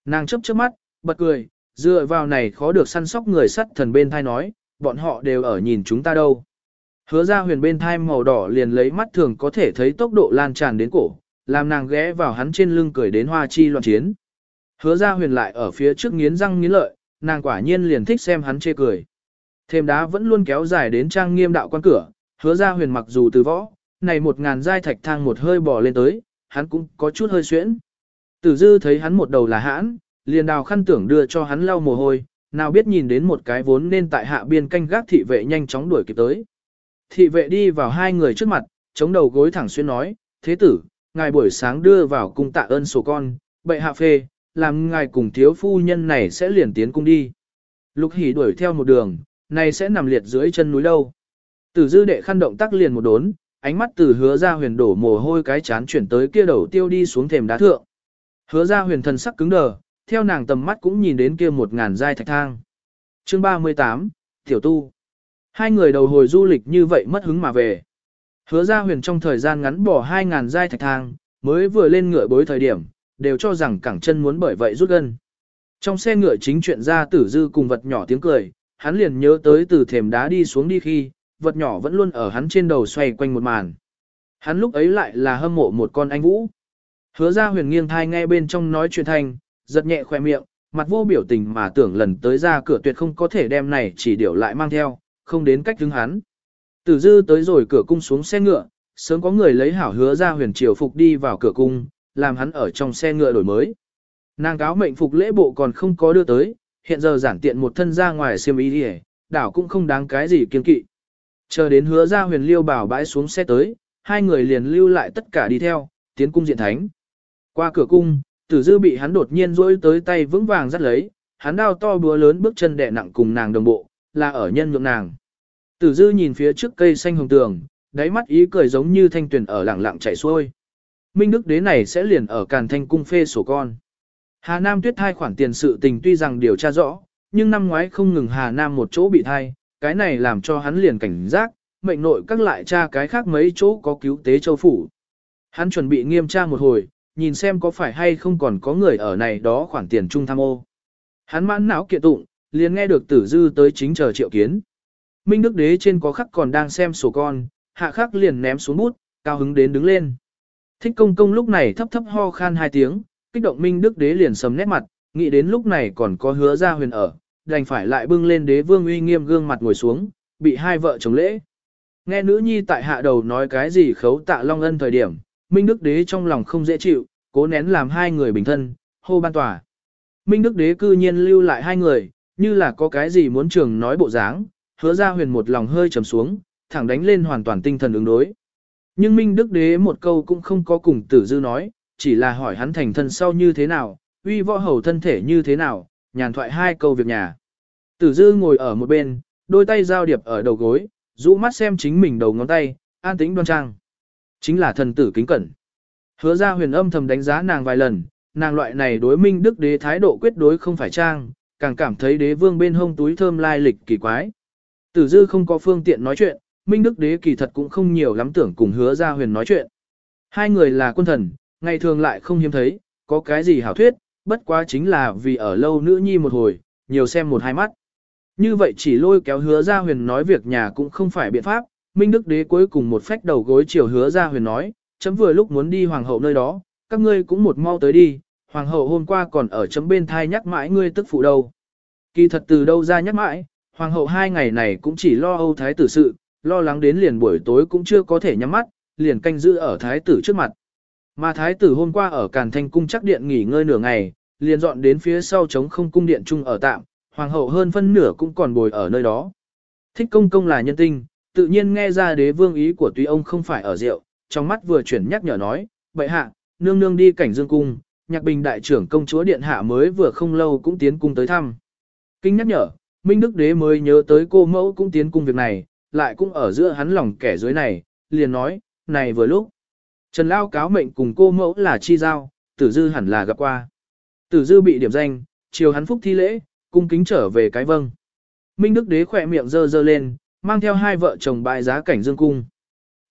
Speaker 1: Nàng chấp chớp mắt, bật cười, dựa vào này khó được săn sóc người sắt thần bên thai nói, bọn họ đều ở nhìn chúng ta đâu. Hứa ra huyền bên thai màu đỏ liền lấy mắt thường có thể thấy tốc độ lan tràn đến cổ, làm nàng ghé vào hắn trên lưng cười đến hoa chi loạn chiến. Hứa ra huyền lại ở phía trước nghiến răng nghiến lợi, nàng quả nhiên liền thích xem hắn chê cười. Thêm đá vẫn luôn kéo dài đến trang nghiêm đạo quan cửa, hứa ra huyền mặc dù từ võ, này một ngàn giai thạch thang một hơi bỏ lên tới, hắn cũng có chút hơi xuyễn. Tử dư thấy hắn một đầu là hãn, liền đào khăn tưởng đưa cho hắn lau mồ hôi, nào biết nhìn đến một cái vốn nên tại hạ biên canh gác thị vệ nhanh chóng đuổi kịp tới. Thị vệ đi vào hai người trước mặt, chống đầu gối thẳng xuyên nói, thế tử, ngài buổi sáng đưa vào cung tạ ơn sổ con, bệ hạ phê, làm ngài cùng thiếu phu nhân này sẽ liền tiến cung đi. Lục hỉ đuổi theo một đường, Này sẽ nằm liệt dưới chân núi đâu. Tử dư đệ khăn động tác liền một đốn, ánh mắt từ hứa ra huyền đổ mồ hôi cái chán chuyển tới kia đầu tiêu đi xuống thềm đá thượng. Hứa ra huyền thần sắc cứng đờ, theo nàng tầm mắt cũng nhìn đến kia một ngàn giai thạch thang. Chương 38, Tiểu Tu. Hai người đầu hồi du lịch như vậy mất hứng mà về. Hứa ra huyền trong thời gian ngắn bỏ hai ngàn giai thạch thang, mới vừa lên ngựa bối thời điểm, đều cho rằng cẳng chân muốn bởi vậy rút gân. Trong xe ngựa chính chuyện ra tử dư cùng vật nhỏ tiếng cười, hắn liền nhớ tới từ thềm đá đi xuống đi khi, vật nhỏ vẫn luôn ở hắn trên đầu xoay quanh một màn. Hắn lúc ấy lại là hâm mộ một con anh vũ. Hứa ra huyền nghiêng thai nghe bên trong nói chuyện thanh, giật nhẹ khoe miệng, mặt vô biểu tình mà tưởng lần tới ra cửa tuyệt không có thể đem này chỉ điều lại mang theo, không đến cách đứng hắn. Tử dư tới rồi cửa cung xuống xe ngựa, sớm có người lấy hảo hứa ra huyền triều phục đi vào cửa cung, làm hắn ở trong xe ngựa đổi mới. Nàng cáo mệnh phục lễ bộ còn không có đưa tới, hiện giờ giản tiện một thân ra ngoài xiêm y đi đảo cũng không đáng cái gì kiên kỵ. Chờ đến hứa ra huyền liêu bảo bãi xuống xe tới, hai người liền lưu lại tất cả đi theo, tiến cung diện thánh. Qua cửa cung, tử dư bị hắn đột nhiên rỗi tới tay vững vàng dắt lấy, hắn đao to búa lớn bước chân đè nặng cùng nàng đồng bộ, là ở nhân nhượng nàng. Tử dư nhìn phía trước cây xanh hồng tường, đáy mắt ý cười giống như thanh tuyển ở lẳng lặng chảy xuôi. Minh Đức đế này sẽ liền ở càn thanh cung phê sổ con. Hà Nam tuyết thai khoản tiền sự tình tuy rằng điều tra rõ, nhưng năm ngoái không ngừng Hà Nam một chỗ bị thai, cái này làm cho hắn liền cảnh giác, mệnh nội các lại tra cái khác mấy chỗ có cứu tế châu phủ. Hắn chuẩn bị nghiêm tra một hồi, nhìn xem có phải hay không còn có người ở này đó khoản tiền trung tham ô. Hắn mãn não kiện tụng, liền nghe được tử dư tới chính chờ triệu kiến. Minh Đức Đế trên có khắc còn đang xem sổ con, hạ khắc liền ném xuống bút, cao hứng đến đứng lên. Thích công công lúc này thấp thấp ho khan hai tiếng, kích động Minh Đức Đế liền sầm nét mặt, nghĩ đến lúc này còn có hứa ra huyền ở, đành phải lại bưng lên đế vương uy nghiêm gương mặt ngồi xuống, bị hai vợ chồng lễ. Nghe nữ nhi tại hạ đầu nói cái gì khấu tạ long ân thời điểm, Minh Đức Đế trong lòng không dễ chịu, cố nén làm hai người bình thân, hô ban tòa. Minh Đức Đế cư nhiên lưu lại hai người, như là có cái gì muốn trường nói bộ dáng, hứa ra huyền một lòng hơi trầm xuống, thẳng đánh lên hoàn toàn tinh thần ứng đối. Nhưng Minh Đức Đế một câu cũng không có cùng tử dư nói, chỉ là hỏi hắn thành thân sau như thế nào, uy võ hầu thân thể như thế nào, nhàn thoại hai câu việc nhà. Tử dư ngồi ở một bên, đôi tay giao điệp ở đầu gối, rũ mắt xem chính mình đầu ngón tay, an tĩnh đoan trang. Chính là thần tử kính cẩn. Hứa ra huyền âm thầm đánh giá nàng vài lần, nàng loại này đối minh đức đế thái độ quyết đối không phải trang, càng cảm thấy đế vương bên hông túi thơm lai lịch kỳ quái. Tử dư không có phương tiện nói chuyện, minh đức đế kỳ thật cũng không nhiều lắm tưởng cùng hứa ra huyền nói chuyện. Hai người là quân thần, ngày thường lại không hiếm thấy, có cái gì hảo thuyết, bất quá chính là vì ở lâu nữ nhi một hồi, nhiều xem một hai mắt. Như vậy chỉ lôi kéo hứa ra huyền nói việc nhà cũng không phải biện pháp, Minh Đức Đế cuối cùng một phách đầu gối chiều hứa ra huyền nói, chấm vừa lúc muốn đi hoàng hậu nơi đó, các ngươi cũng một mau tới đi, hoàng hậu hôm qua còn ở chấm bên thai nhắc mãi ngươi tức phụ đâu. Kỳ thật từ đâu ra nhắc mãi, hoàng hậu hai ngày này cũng chỉ lo âu thái tử sự, lo lắng đến liền buổi tối cũng chưa có thể nhắm mắt, liền canh giữ ở thái tử trước mặt. Mà thái tử hôm qua ở Càn Thanh cung chắc điện nghỉ ngơi nửa ngày, liền dọn đến phía sau chống không cung điện chung ở tạm, hoàng hậu hơn phân nửa cũng còn bồi ở nơi đó. Thích công công là nhân tinh, tự nhiên nghe ra đế vương ý của tuy ông không phải ở rượu, trong mắt vừa chuyển nhắc nhở nói, bệ hạ, nương nương đi cảnh dương cung, nhạc bình đại trưởng công chúa điện hạ mới vừa không lâu cũng tiến cung tới thăm. Kinh nhắc nhở, Minh Đức Đế mới nhớ tới cô mẫu cũng tiến cung việc này, lại cũng ở giữa hắn lòng kẻ dưới này, liền nói, này vừa lúc. Trần Lao cáo mệnh cùng cô mẫu là chi giao, tử dư hẳn là gặp qua. Tử dư bị điểm danh, chiều hắn phúc thi lễ, cung kính trở về cái vâng. Minh Đức Đế khỏe miệng dơ dơ lên, mang theo hai vợ chồng bại giá cảnh dương cung.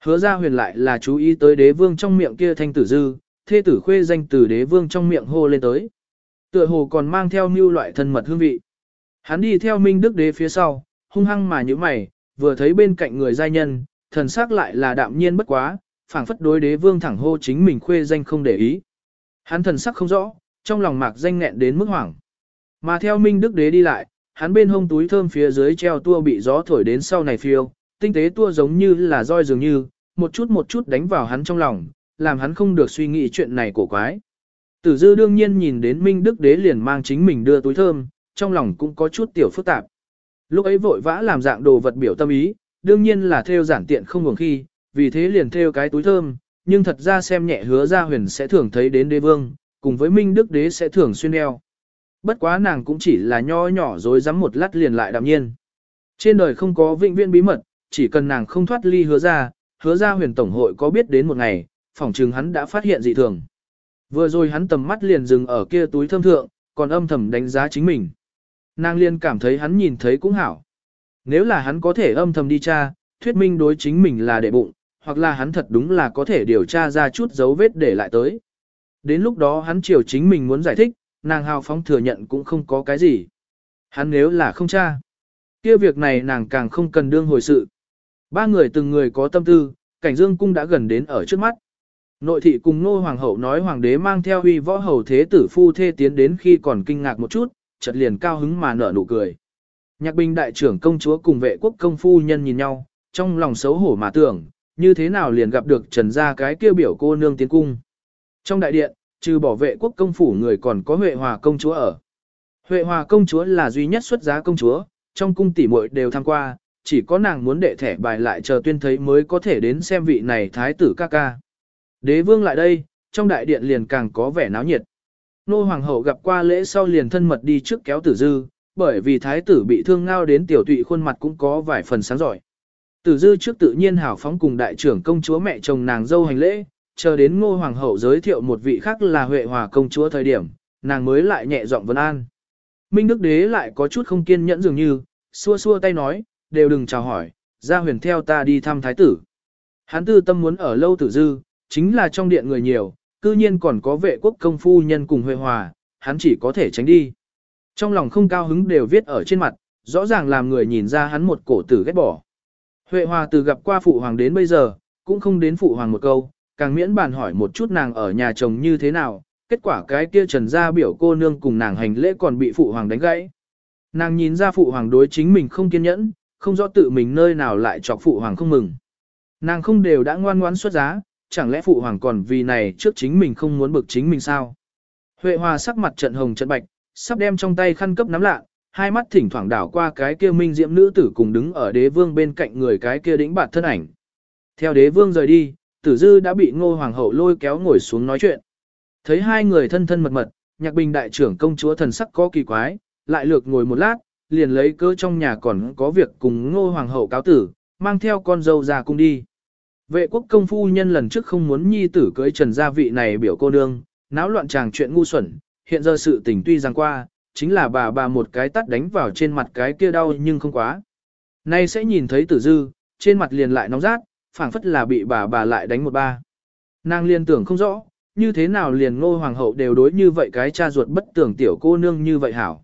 Speaker 1: Hứa ra huyền lại là chú ý tới đế vương trong miệng kia thanh tử dư, thê tử khuê danh từ đế vương trong miệng hô lên tới. Tựa hồ còn mang theo mưu loại thân mật hương vị. Hắn đi theo Minh Đức Đế phía sau, hung hăng mà như mày, vừa thấy bên cạnh người giai nhân, thần sắc lại là đạm nhiên bất quá, phảng phất đối đế vương thẳng hô chính mình khuê danh không để ý. Hắn thần sắc không rõ, trong lòng mạc danh nghẹn đến mức hoảng. Mà theo Minh Đức Đế đi lại, hắn bên hông túi thơm phía dưới treo tua bị gió thổi đến sau này phiêu, tinh tế tua giống như là roi dường như, một chút một chút đánh vào hắn trong lòng, làm hắn không được suy nghĩ chuyện này cổ quái. Tử dư đương nhiên nhìn đến Minh Đức Đế liền mang chính mình đưa túi thơm, trong lòng cũng có chút tiểu phức tạp. Lúc ấy vội vã làm dạng đồ vật biểu tâm ý, đương nhiên là theo giản tiện không ngừng khi, vì thế liền theo cái túi thơm, nhưng thật ra xem nhẹ hứa ra huyền sẽ thường thấy đến đế vương, cùng với Minh Đức Đế sẽ thường xuyên đeo. Bất quá nàng cũng chỉ là nho nhỏ rồi dám một lát liền lại đạm nhiên. Trên đời không có vĩnh viễn bí mật, chỉ cần nàng không thoát ly hứa ra, hứa ra huyền tổng hội có biết đến một ngày, phỏng chừng hắn đã phát hiện dị thường. Vừa rồi hắn tầm mắt liền dừng ở kia túi thơm thượng, còn âm thầm đánh giá chính mình. Nàng liên cảm thấy hắn nhìn thấy cũng hảo. Nếu là hắn có thể âm thầm đi tra, thuyết minh đối chính mình là đệ bụng, hoặc là hắn thật đúng là có thể điều tra ra chút dấu vết để lại tới. Đến lúc đó hắn chiều chính mình muốn giải thích, nàng hào phóng thừa nhận cũng không có cái gì. Hắn nếu là không cha, kia việc này nàng càng không cần đương hồi sự. Ba người từng người có tâm tư, cảnh dương cung đã gần đến ở trước mắt. Nội thị cùng nô hoàng hậu nói hoàng đế mang theo huy võ hầu thế tử phu thê tiến đến khi còn kinh ngạc một chút, chợt liền cao hứng mà nở nụ cười. Nhạc binh đại trưởng công chúa cùng vệ quốc công phu nhân nhìn nhau, trong lòng xấu hổ mà tưởng, như thế nào liền gặp được trần gia cái kia biểu cô nương tiến cung. Trong đại điện, trừ bảo vệ quốc công phủ người còn có Huệ Hòa công chúa ở. Huệ Hòa công chúa là duy nhất xuất giá công chúa, trong cung tỷ muội đều tham qua, chỉ có nàng muốn đệ thẻ bài lại chờ tuyên thấy mới có thể đến xem vị này thái tử ca ca. Đế vương lại đây, trong đại điện liền càng có vẻ náo nhiệt. Nô hoàng hậu gặp qua lễ sau liền thân mật đi trước kéo tử dư, bởi vì thái tử bị thương ngao đến tiểu tụy khuôn mặt cũng có vài phần sáng giỏi. Tử dư trước tự nhiên hảo phóng cùng đại trưởng công chúa mẹ chồng nàng dâu hành lễ, chờ đến ngô hoàng hậu giới thiệu một vị khác là Huệ Hòa công chúa thời điểm, nàng mới lại nhẹ giọng vấn an. Minh Đức Đế lại có chút không kiên nhẫn dường như, xua xua tay nói, đều đừng chào hỏi, ra huyền theo ta đi thăm thái tử. Hắn tư tâm muốn ở lâu tử dư, chính là trong điện người nhiều, cư nhiên còn có vệ quốc công phu nhân cùng Huệ Hòa, hắn chỉ có thể tránh đi. Trong lòng không cao hứng đều viết ở trên mặt, rõ ràng làm người nhìn ra hắn một cổ tử ghét bỏ. Huệ Hòa từ gặp qua phụ hoàng đến bây giờ, cũng không đến phụ hoàng một câu, càng miễn bàn hỏi một chút nàng ở nhà chồng như thế nào, kết quả cái kia trần gia biểu cô nương cùng nàng hành lễ còn bị phụ hoàng đánh gãy. Nàng nhìn ra phụ hoàng đối chính mình không kiên nhẫn, không rõ tự mình nơi nào lại chọc phụ hoàng không mừng. Nàng không đều đã ngoan ngoãn xuất giá, chẳng lẽ phụ hoàng còn vì này trước chính mình không muốn bực chính mình sao? Huệ Hòa sắc mặt trận hồng trận bạch, sắp đem trong tay khăn cấp nắm lạ, hai mắt thỉnh thoảng đảo qua cái kia minh diễm nữ tử cùng đứng ở đế vương bên cạnh người cái kia đĩnh bạt thân ảnh. Theo đế vương rời đi, tử dư đã bị ngô hoàng hậu lôi kéo ngồi xuống nói chuyện. Thấy hai người thân thân mật mật, nhạc bình đại trưởng công chúa thần sắc có kỳ quái, lại lược ngồi một lát, liền lấy cơ trong nhà còn có việc cùng ngô hoàng hậu cáo tử, mang theo con dâu ra cung đi. Vệ quốc công phu nhân lần trước không muốn nhi tử cưới trần gia vị này biểu cô nương, náo loạn chàng chuyện ngu xuẩn, hiện giờ sự tình tuy rằng qua, chính là bà bà một cái tắt đánh vào trên mặt cái kia đau nhưng không quá. Nay sẽ nhìn thấy tử dư, trên mặt liền lại nóng rát, phảng phất là bị bà bà lại đánh một ba. Nàng liên tưởng không rõ, như thế nào liền ngô hoàng hậu đều đối như vậy cái cha ruột bất tưởng tiểu cô nương như vậy hảo.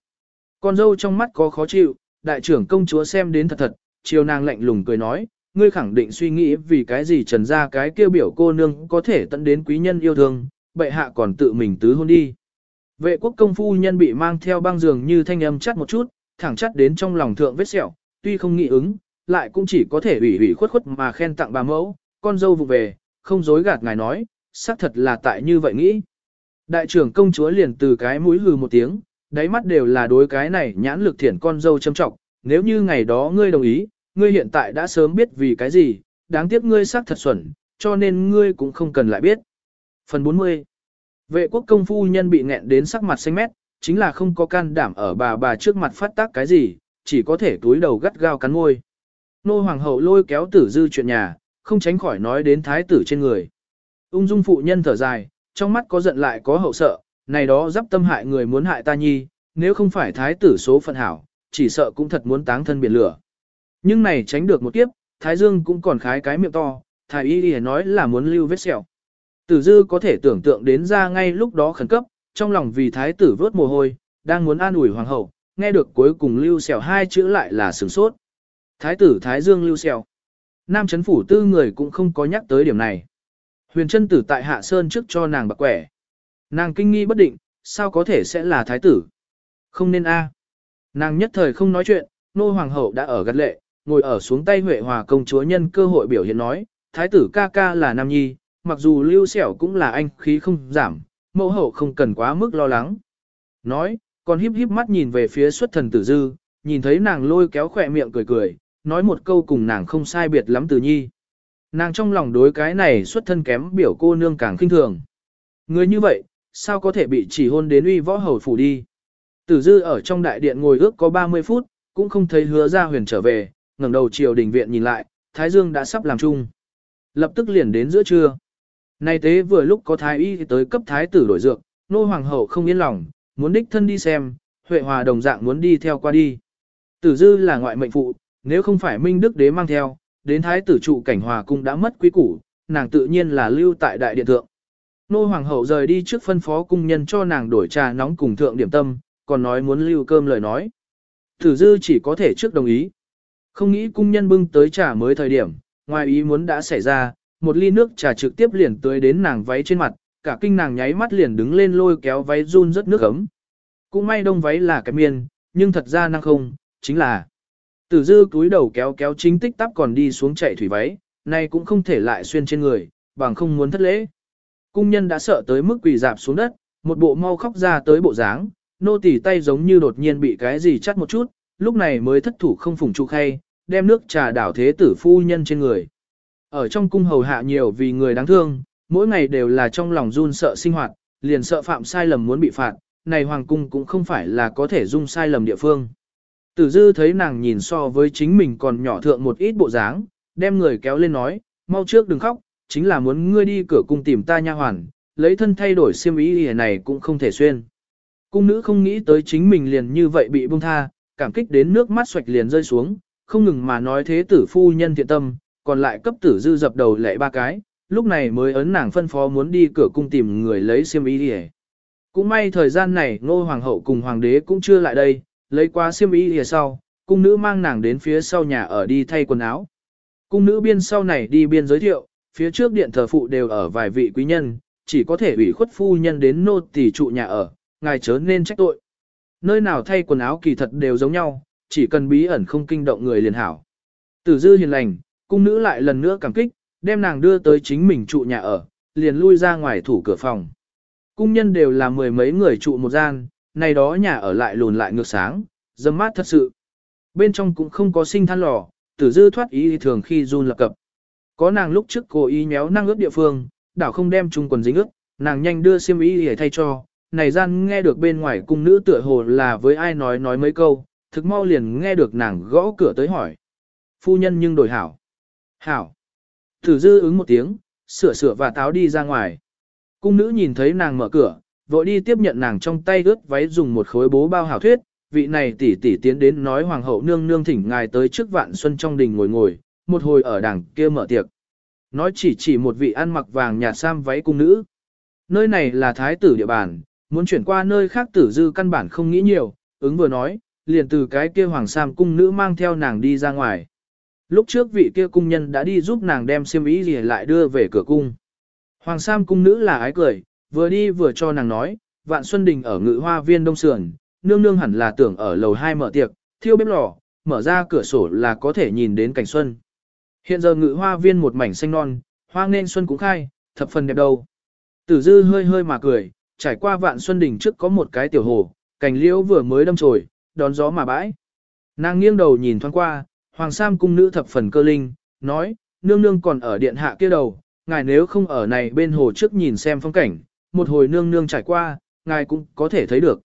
Speaker 1: Con dâu trong mắt có khó chịu, đại trưởng công chúa xem đến thật thật, chiều nàng lạnh lùng cười nói, ngươi khẳng định suy nghĩ vì cái gì trần ra cái kêu biểu cô nương có thể tận đến quý nhân yêu thương, bệ hạ còn tự mình tứ hôn đi. Vệ quốc công phu nhân bị mang theo băng giường như thanh âm chắt một chút, thẳng chắt đến trong lòng thượng vết sẹo, tuy không nghĩ ứng, lại cũng chỉ có thể ủy ủy khuất khuất mà khen tặng bà mẫu, con dâu vụ về, không dối gạt ngài nói, xác thật là tại như vậy nghĩ. Đại trưởng công chúa liền từ cái mũi hừ một tiếng, đáy mắt đều là đối cái này nhãn lực thiển con dâu châm trọng, nếu như ngày đó ngươi đồng ý, ngươi hiện tại đã sớm biết vì cái gì, đáng tiếc ngươi xác thật xuẩn, cho nên ngươi cũng không cần lại biết. Phần 40 Vệ quốc công phu nhân bị nghẹn đến sắc mặt xanh mét, chính là không có can đảm ở bà bà trước mặt phát tác cái gì, chỉ có thể túi đầu gắt gao cắn môi. Nô hoàng hậu lôi kéo tử dư chuyện nhà, không tránh khỏi nói đến thái tử trên người. Ung dung phụ nhân thở dài, trong mắt có giận lại có hậu sợ, này đó dắp tâm hại người muốn hại ta nhi, nếu không phải thái tử số phận hảo, chỉ sợ cũng thật muốn táng thân biển lửa. Nhưng này tránh được một kiếp, thái dương cũng còn khái cái miệng to, thái y đi nói là muốn lưu vết sẹo. Tử dư có thể tưởng tượng đến ra ngay lúc đó khẩn cấp, trong lòng vì thái tử vớt mồ hôi, đang muốn an ủi hoàng hậu, nghe được cuối cùng lưu sẹo hai chữ lại là sửng sốt. Thái tử Thái Dương lưu xèo. Nam chấn phủ tư người cũng không có nhắc tới điểm này. Huyền chân tử tại Hạ Sơn trước cho nàng bạc quẻ. Nàng kinh nghi bất định, sao có thể sẽ là thái tử? Không nên a. À. Nàng nhất thời không nói chuyện, nô hoàng hậu đã ở gật lệ, ngồi ở xuống tay Huệ Hòa công chúa nhân cơ hội biểu hiện nói, thái tử ca ca là nam nhi, mặc dù lưu xẻo cũng là anh khí không giảm, mẫu hậu không cần quá mức lo lắng. Nói, còn híp híp mắt nhìn về phía xuất thần tử dư, nhìn thấy nàng lôi kéo khỏe miệng cười cười, nói một câu cùng nàng không sai biệt lắm từ nhi. Nàng trong lòng đối cái này xuất thân kém biểu cô nương càng khinh thường. Người như vậy, sao có thể bị chỉ hôn đến uy võ hầu phủ đi. Tử dư ở trong đại điện ngồi ước có 30 phút, cũng không thấy hứa ra huyền trở về, ngẩng đầu chiều đình viện nhìn lại, Thái Dương đã sắp làm chung. Lập tức liền đến giữa trưa. Nay tế vừa lúc có thái y tới cấp thái tử đổi dược, nô hoàng hậu không yên lòng, muốn đích thân đi xem, Huệ Hòa đồng dạng muốn đi theo qua đi. Tử dư là ngoại mệnh phụ, nếu không phải Minh Đức đế mang theo, đến thái tử trụ cảnh hòa cung đã mất quý củ, nàng tự nhiên là lưu tại đại điện thượng. Nô hoàng hậu rời đi trước phân phó cung nhân cho nàng đổi trà nóng cùng thượng điểm tâm, còn nói muốn lưu cơm lời nói. Tử dư chỉ có thể trước đồng ý. Không nghĩ cung nhân bưng tới trà mới thời điểm, ngoài ý muốn đã xảy ra, một ly nước trà trực tiếp liền tới đến nàng váy trên mặt, cả kinh nàng nháy mắt liền đứng lên lôi kéo váy run rất nước ấm. Cũng may đông váy là cái miên, nhưng thật ra năng không, chính là Tử dư túi đầu kéo kéo chính tích tắp còn đi xuống chạy thủy váy, nay cũng không thể lại xuyên trên người, bằng không muốn thất lễ. Cung nhân đã sợ tới mức quỳ dạp xuống đất, một bộ mau khóc ra tới bộ dáng, nô tỳ tay giống như đột nhiên bị cái gì chắt một chút, lúc này mới thất thủ không phùng trụ khay, đem nước trà đảo thế tử phu nhân trên người. Ở trong cung hầu hạ nhiều vì người đáng thương, mỗi ngày đều là trong lòng run sợ sinh hoạt, liền sợ phạm sai lầm muốn bị phạt, này hoàng cung cũng không phải là có thể dung sai lầm địa phương. Tử dư thấy nàng nhìn so với chính mình còn nhỏ thượng một ít bộ dáng, đem người kéo lên nói, mau trước đừng khóc, chính là muốn ngươi đi cửa cung tìm ta nha hoàn, lấy thân thay đổi xiêm ý này cũng không thể xuyên. Cung nữ không nghĩ tới chính mình liền như vậy bị buông tha, cảm kích đến nước mắt xoạch liền rơi xuống, không ngừng mà nói thế tử phu nhân thiện tâm, còn lại cấp tử dư dập đầu lệ ba cái, lúc này mới ấn nàng phân phó muốn đi cửa cung tìm người lấy xiêm ý đi Cũng may thời gian này ngô hoàng hậu cùng hoàng đế cũng chưa lại đây, lấy qua xiêm y lìa sau, cung nữ mang nàng đến phía sau nhà ở đi thay quần áo. Cung nữ biên sau này đi biên giới thiệu, phía trước điện thờ phụ đều ở vài vị quý nhân, chỉ có thể ủy khuất phu nhân đến nô tỳ trụ nhà ở, ngài chớ nên trách tội. Nơi nào thay quần áo kỳ thật đều giống nhau, chỉ cần bí ẩn không kinh động người liền hảo. Tử dư hiền lành, cung nữ lại lần nữa cảm kích, đem nàng đưa tới chính mình trụ nhà ở, liền lui ra ngoài thủ cửa phòng. Cung nhân đều là mười mấy người trụ một gian, này đó nhà ở lại lùn lại ngược sáng, dâm mát thật sự. Bên trong cũng không có sinh than lò, tử dư thoát ý thường khi run lập cập. Có nàng lúc trước cố ý nhéo năng ướp địa phương, đảo không đem chung quần dính ướp, nàng nhanh đưa xiêm y để thay cho. Này gian nghe được bên ngoài cung nữ tựa hồ là với ai nói nói mấy câu, thực mau liền nghe được nàng gõ cửa tới hỏi. Phu nhân nhưng đổi hảo. Hảo. Tử dư ứng một tiếng, sửa sửa và táo đi ra ngoài. Cung nữ nhìn thấy nàng mở cửa, vội đi tiếp nhận nàng trong tay ướt váy dùng một khối bố bao hảo thuyết, vị này tỷ tỷ tiến đến nói hoàng hậu nương nương thỉnh ngài tới trước vạn xuân trong đình ngồi ngồi, một hồi ở đằng kia mở tiệc. Nói chỉ chỉ một vị ăn mặc vàng nhạt sam váy cung nữ. Nơi này là thái tử địa bàn, muốn chuyển qua nơi khác tử dư căn bản không nghĩ nhiều, ứng vừa nói, liền từ cái kia hoàng sam cung nữ mang theo nàng đi ra ngoài. Lúc trước vị kia cung nhân đã đi giúp nàng đem xiêm ý gì lại đưa về cửa cung. Hoàng sam cung nữ là ái cười, vừa đi vừa cho nàng nói, vạn xuân đình ở ngự hoa viên đông sườn, nương nương hẳn là tưởng ở lầu 2 mở tiệc, thiêu bếp lò, mở ra cửa sổ là có thể nhìn đến cảnh xuân. Hiện giờ ngự hoa viên một mảnh xanh non, hoa nên xuân cũng khai, thập phần đẹp đâu. Tử dư hơi hơi mà cười, trải qua vạn xuân đình trước có một cái tiểu hồ, cành liễu vừa mới đâm chồi, đón gió mà bãi. Nàng nghiêng đầu nhìn thoáng qua, hoàng sam cung nữ thập phần cơ linh, nói, nương nương còn ở điện hạ kia đầu, ngài nếu không ở này bên hồ trước nhìn xem phong cảnh, một hồi nương nương trải qua, ngài cũng có thể thấy được.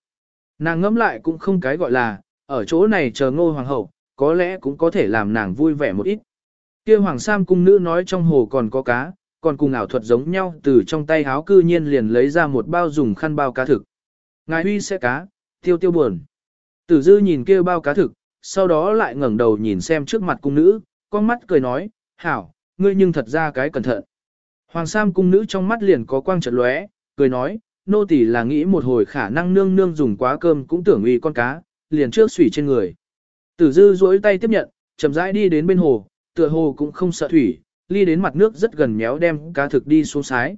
Speaker 1: Nàng ngẫm lại cũng không cái gọi là, ở chỗ này chờ ngô hoàng hậu, có lẽ cũng có thể làm nàng vui vẻ một ít. Kia hoàng sam cung nữ nói trong hồ còn có cá, còn cùng ảo thuật giống nhau từ trong tay háo cư nhiên liền lấy ra một bao dùng khăn bao cá thực. Ngài huy sẽ cá, tiêu tiêu buồn. Tử dư nhìn kia bao cá thực, sau đó lại ngẩng đầu nhìn xem trước mặt cung nữ, con mắt cười nói, hảo, ngươi nhưng thật ra cái cẩn thận. Hoàng sam cung nữ trong mắt liền có quang trật lóe, cười nói, nô tỳ là nghĩ một hồi khả năng nương nương dùng quá cơm cũng tưởng uy con cá, liền trước xủy trên người. Tử dư duỗi tay tiếp nhận, chậm rãi đi đến bên hồ, tựa hồ cũng không sợ thủy, ly đến mặt nước rất gần méo đem cá thực đi xuống sái.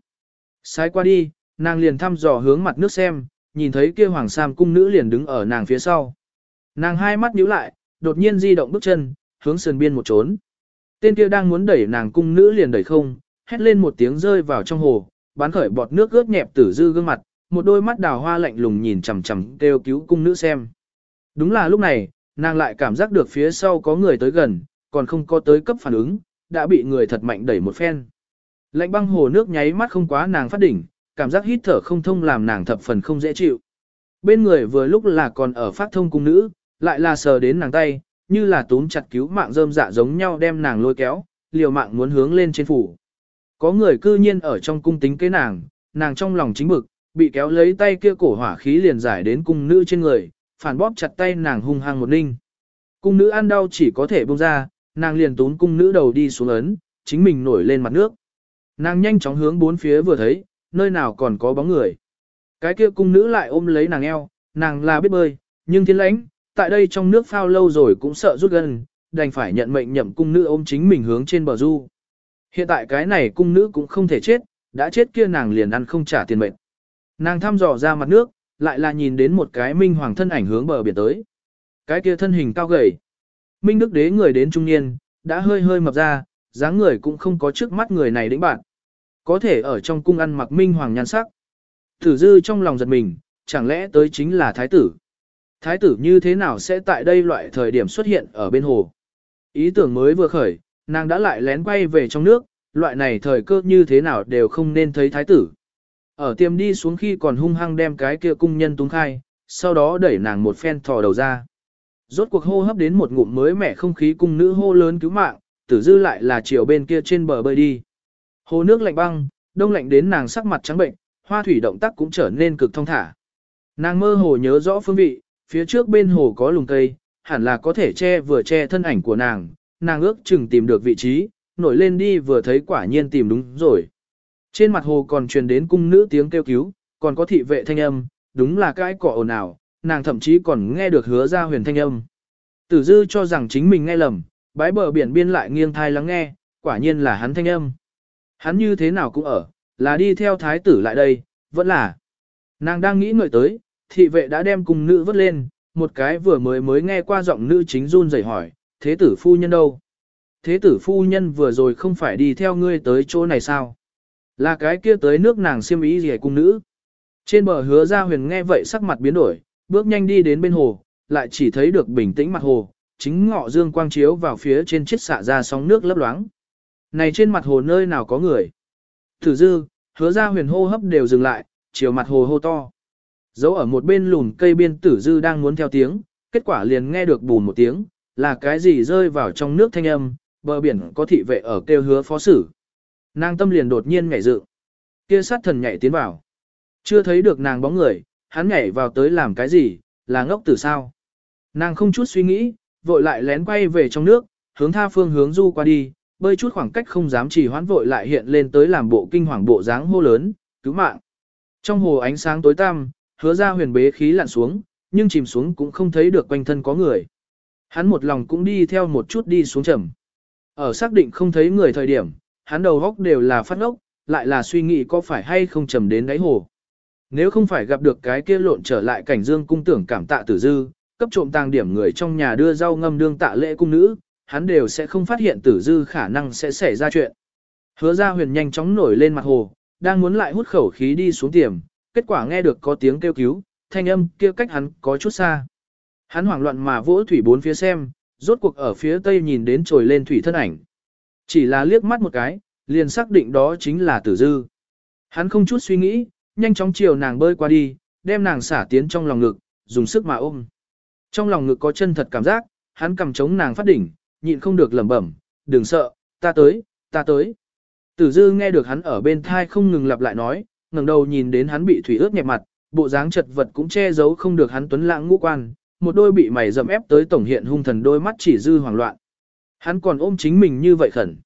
Speaker 1: Sái qua đi, nàng liền thăm dò hướng mặt nước xem, nhìn thấy kia hoàng sam cung nữ liền đứng ở nàng phía sau. Nàng hai mắt nhíu lại, đột nhiên di động bước chân, hướng sườn biên một trốn. Tên kia đang muốn đẩy nàng cung nữ liền đẩy không, hét lên một tiếng rơi vào trong hồ, bán khởi bọt nước ướt nhẹp tử dư gương mặt, một đôi mắt đào hoa lạnh lùng nhìn chằm chằm kêu cứu cung nữ xem. Đúng là lúc này, nàng lại cảm giác được phía sau có người tới gần, còn không có tới cấp phản ứng, đã bị người thật mạnh đẩy một phen. Lạnh băng hồ nước nháy mắt không quá nàng phát đỉnh, cảm giác hít thở không thông làm nàng thập phần không dễ chịu. Bên người vừa lúc là còn ở phát thông cung nữ, lại là sờ đến nàng tay, như là túm chặt cứu mạng rơm dạ giống nhau đem nàng lôi kéo, liều mạng muốn hướng lên trên phủ. Có người cư nhiên ở trong cung tính kế nàng, nàng trong lòng chính bực, bị kéo lấy tay kia cổ hỏa khí liền giải đến cung nữ trên người, phản bóp chặt tay nàng hung hăng một ninh. Cung nữ ăn đau chỉ có thể buông ra, nàng liền tốn cung nữ đầu đi xuống ấn, chính mình nổi lên mặt nước. Nàng nhanh chóng hướng bốn phía vừa thấy, nơi nào còn có bóng người. Cái kia cung nữ lại ôm lấy nàng eo, nàng là biết bơi, nhưng thiên lãnh, tại đây trong nước phao lâu rồi cũng sợ rút gần, đành phải nhận mệnh nhậm cung nữ ôm chính mình hướng trên bờ du. Hiện tại cái này cung nữ cũng không thể chết, đã chết kia nàng liền ăn không trả tiền mệnh. Nàng thăm dò ra mặt nước, lại là nhìn đến một cái minh hoàng thân ảnh hướng bờ biển tới. Cái kia thân hình cao gầy. Minh Đức Đế người đến trung niên, đã hơi hơi mập ra, dáng người cũng không có trước mắt người này đĩnh bạn. Có thể ở trong cung ăn mặc minh hoàng nhan sắc. Tử dư trong lòng giật mình, chẳng lẽ tới chính là thái tử. Thái tử như thế nào sẽ tại đây loại thời điểm xuất hiện ở bên hồ. Ý tưởng mới vừa khởi, nàng đã lại lén quay về trong nước, loại này thời cơ như thế nào đều không nên thấy thái tử. Ở tiêm đi xuống khi còn hung hăng đem cái kia cung nhân túng khai, sau đó đẩy nàng một phen thò đầu ra. Rốt cuộc hô hấp đến một ngụm mới mẻ không khí cung nữ hô lớn cứu mạng, tử dư lại là chiều bên kia trên bờ bơi đi. Hồ nước lạnh băng, đông lạnh đến nàng sắc mặt trắng bệnh, hoa thủy động tác cũng trở nên cực thông thả. Nàng mơ hồ nhớ rõ phương vị, phía trước bên hồ có lùng cây, hẳn là có thể che vừa che thân ảnh của nàng, nàng ước chừng tìm được vị trí, nổi lên đi vừa thấy quả nhiên tìm đúng rồi. Trên mặt hồ còn truyền đến cung nữ tiếng kêu cứu, còn có thị vệ thanh âm, đúng là cái cỏ ồn ào, nàng thậm chí còn nghe được hứa ra huyền thanh âm. Tử dư cho rằng chính mình nghe lầm, bái bờ biển biên lại nghiêng thai lắng nghe, quả nhiên là hắn thanh âm. Hắn như thế nào cũng ở, là đi theo thái tử lại đây, vẫn là. Nàng đang nghĩ ngợi tới, thị vệ đã đem cung nữ vớt lên, một cái vừa mới mới nghe qua giọng nữ chính run rẩy hỏi, thế tử phu nhân đâu? Thế tử phu nhân vừa rồi không phải đi theo ngươi tới chỗ này sao? Là cái kia tới nước nàng siêm ý gì cung nữ. Trên bờ hứa ra huyền nghe vậy sắc mặt biến đổi, bước nhanh đi đến bên hồ, lại chỉ thấy được bình tĩnh mặt hồ, chính ngọ dương quang chiếu vào phía trên chiếc xạ ra sóng nước lấp loáng. Này trên mặt hồ nơi nào có người? Thử dư, hứa ra huyền hô hấp đều dừng lại, chiều mặt hồ hô to. Dấu ở một bên lùn cây biên tử dư đang muốn theo tiếng, kết quả liền nghe được bùn một tiếng, là cái gì rơi vào trong nước thanh âm, bờ biển có thị vệ ở kêu hứa phó sử. Nàng tâm liền đột nhiên nhảy dựng, kia sát thần nhảy tiến vào. Chưa thấy được nàng bóng người, hắn nhảy vào tới làm cái gì, là ngốc tử sao. Nàng không chút suy nghĩ, vội lại lén quay về trong nước, hướng tha phương hướng du qua đi, bơi chút khoảng cách không dám chỉ hoãn vội lại hiện lên tới làm bộ kinh hoàng bộ dáng hô lớn, cứu mạng. Trong hồ ánh sáng tối tăm, hứa ra huyền bế khí lặn xuống, nhưng chìm xuống cũng không thấy được quanh thân có người. Hắn một lòng cũng đi theo một chút đi xuống trầm. Ở xác định không thấy người thời điểm, hắn đầu góc đều là phát ốc, lại là suy nghĩ có phải hay không trầm đến đáy hồ. Nếu không phải gặp được cái kia lộn trở lại cảnh dương cung tưởng cảm tạ tử dư, cấp trộm tàng điểm người trong nhà đưa rau ngâm đương tạ lễ cung nữ, hắn đều sẽ không phát hiện tử dư khả năng sẽ xảy ra chuyện. Hứa ra huyền nhanh chóng nổi lên mặt hồ, đang muốn lại hút khẩu khí đi xuống tiềm, kết quả nghe được có tiếng kêu cứu, thanh âm kia cách hắn có chút xa. Hắn hoảng loạn mà vỗ thủy bốn phía xem, rốt cuộc ở phía tây nhìn đến trồi lên thủy thân ảnh. Chỉ là liếc mắt một cái, liền xác định đó chính là tử dư. Hắn không chút suy nghĩ, nhanh chóng chiều nàng bơi qua đi, đem nàng xả tiến trong lòng ngực, dùng sức mà ôm. Trong lòng ngực có chân thật cảm giác, hắn cầm chống nàng phát đỉnh, nhịn không được lẩm bẩm, đừng sợ, ta tới, ta tới. Tử dư nghe được hắn ở bên thai không ngừng lặp lại nói, ngẩng đầu nhìn đến hắn bị thủy ướt nhẹp mặt, bộ dáng chật vật cũng che giấu không được hắn tuấn lãng ngũ quan, một đôi bị mày dậm ép tới tổng hiện hung thần đôi mắt chỉ dư hoảng loạn. Hắn còn ôm chính mình như vậy khẩn.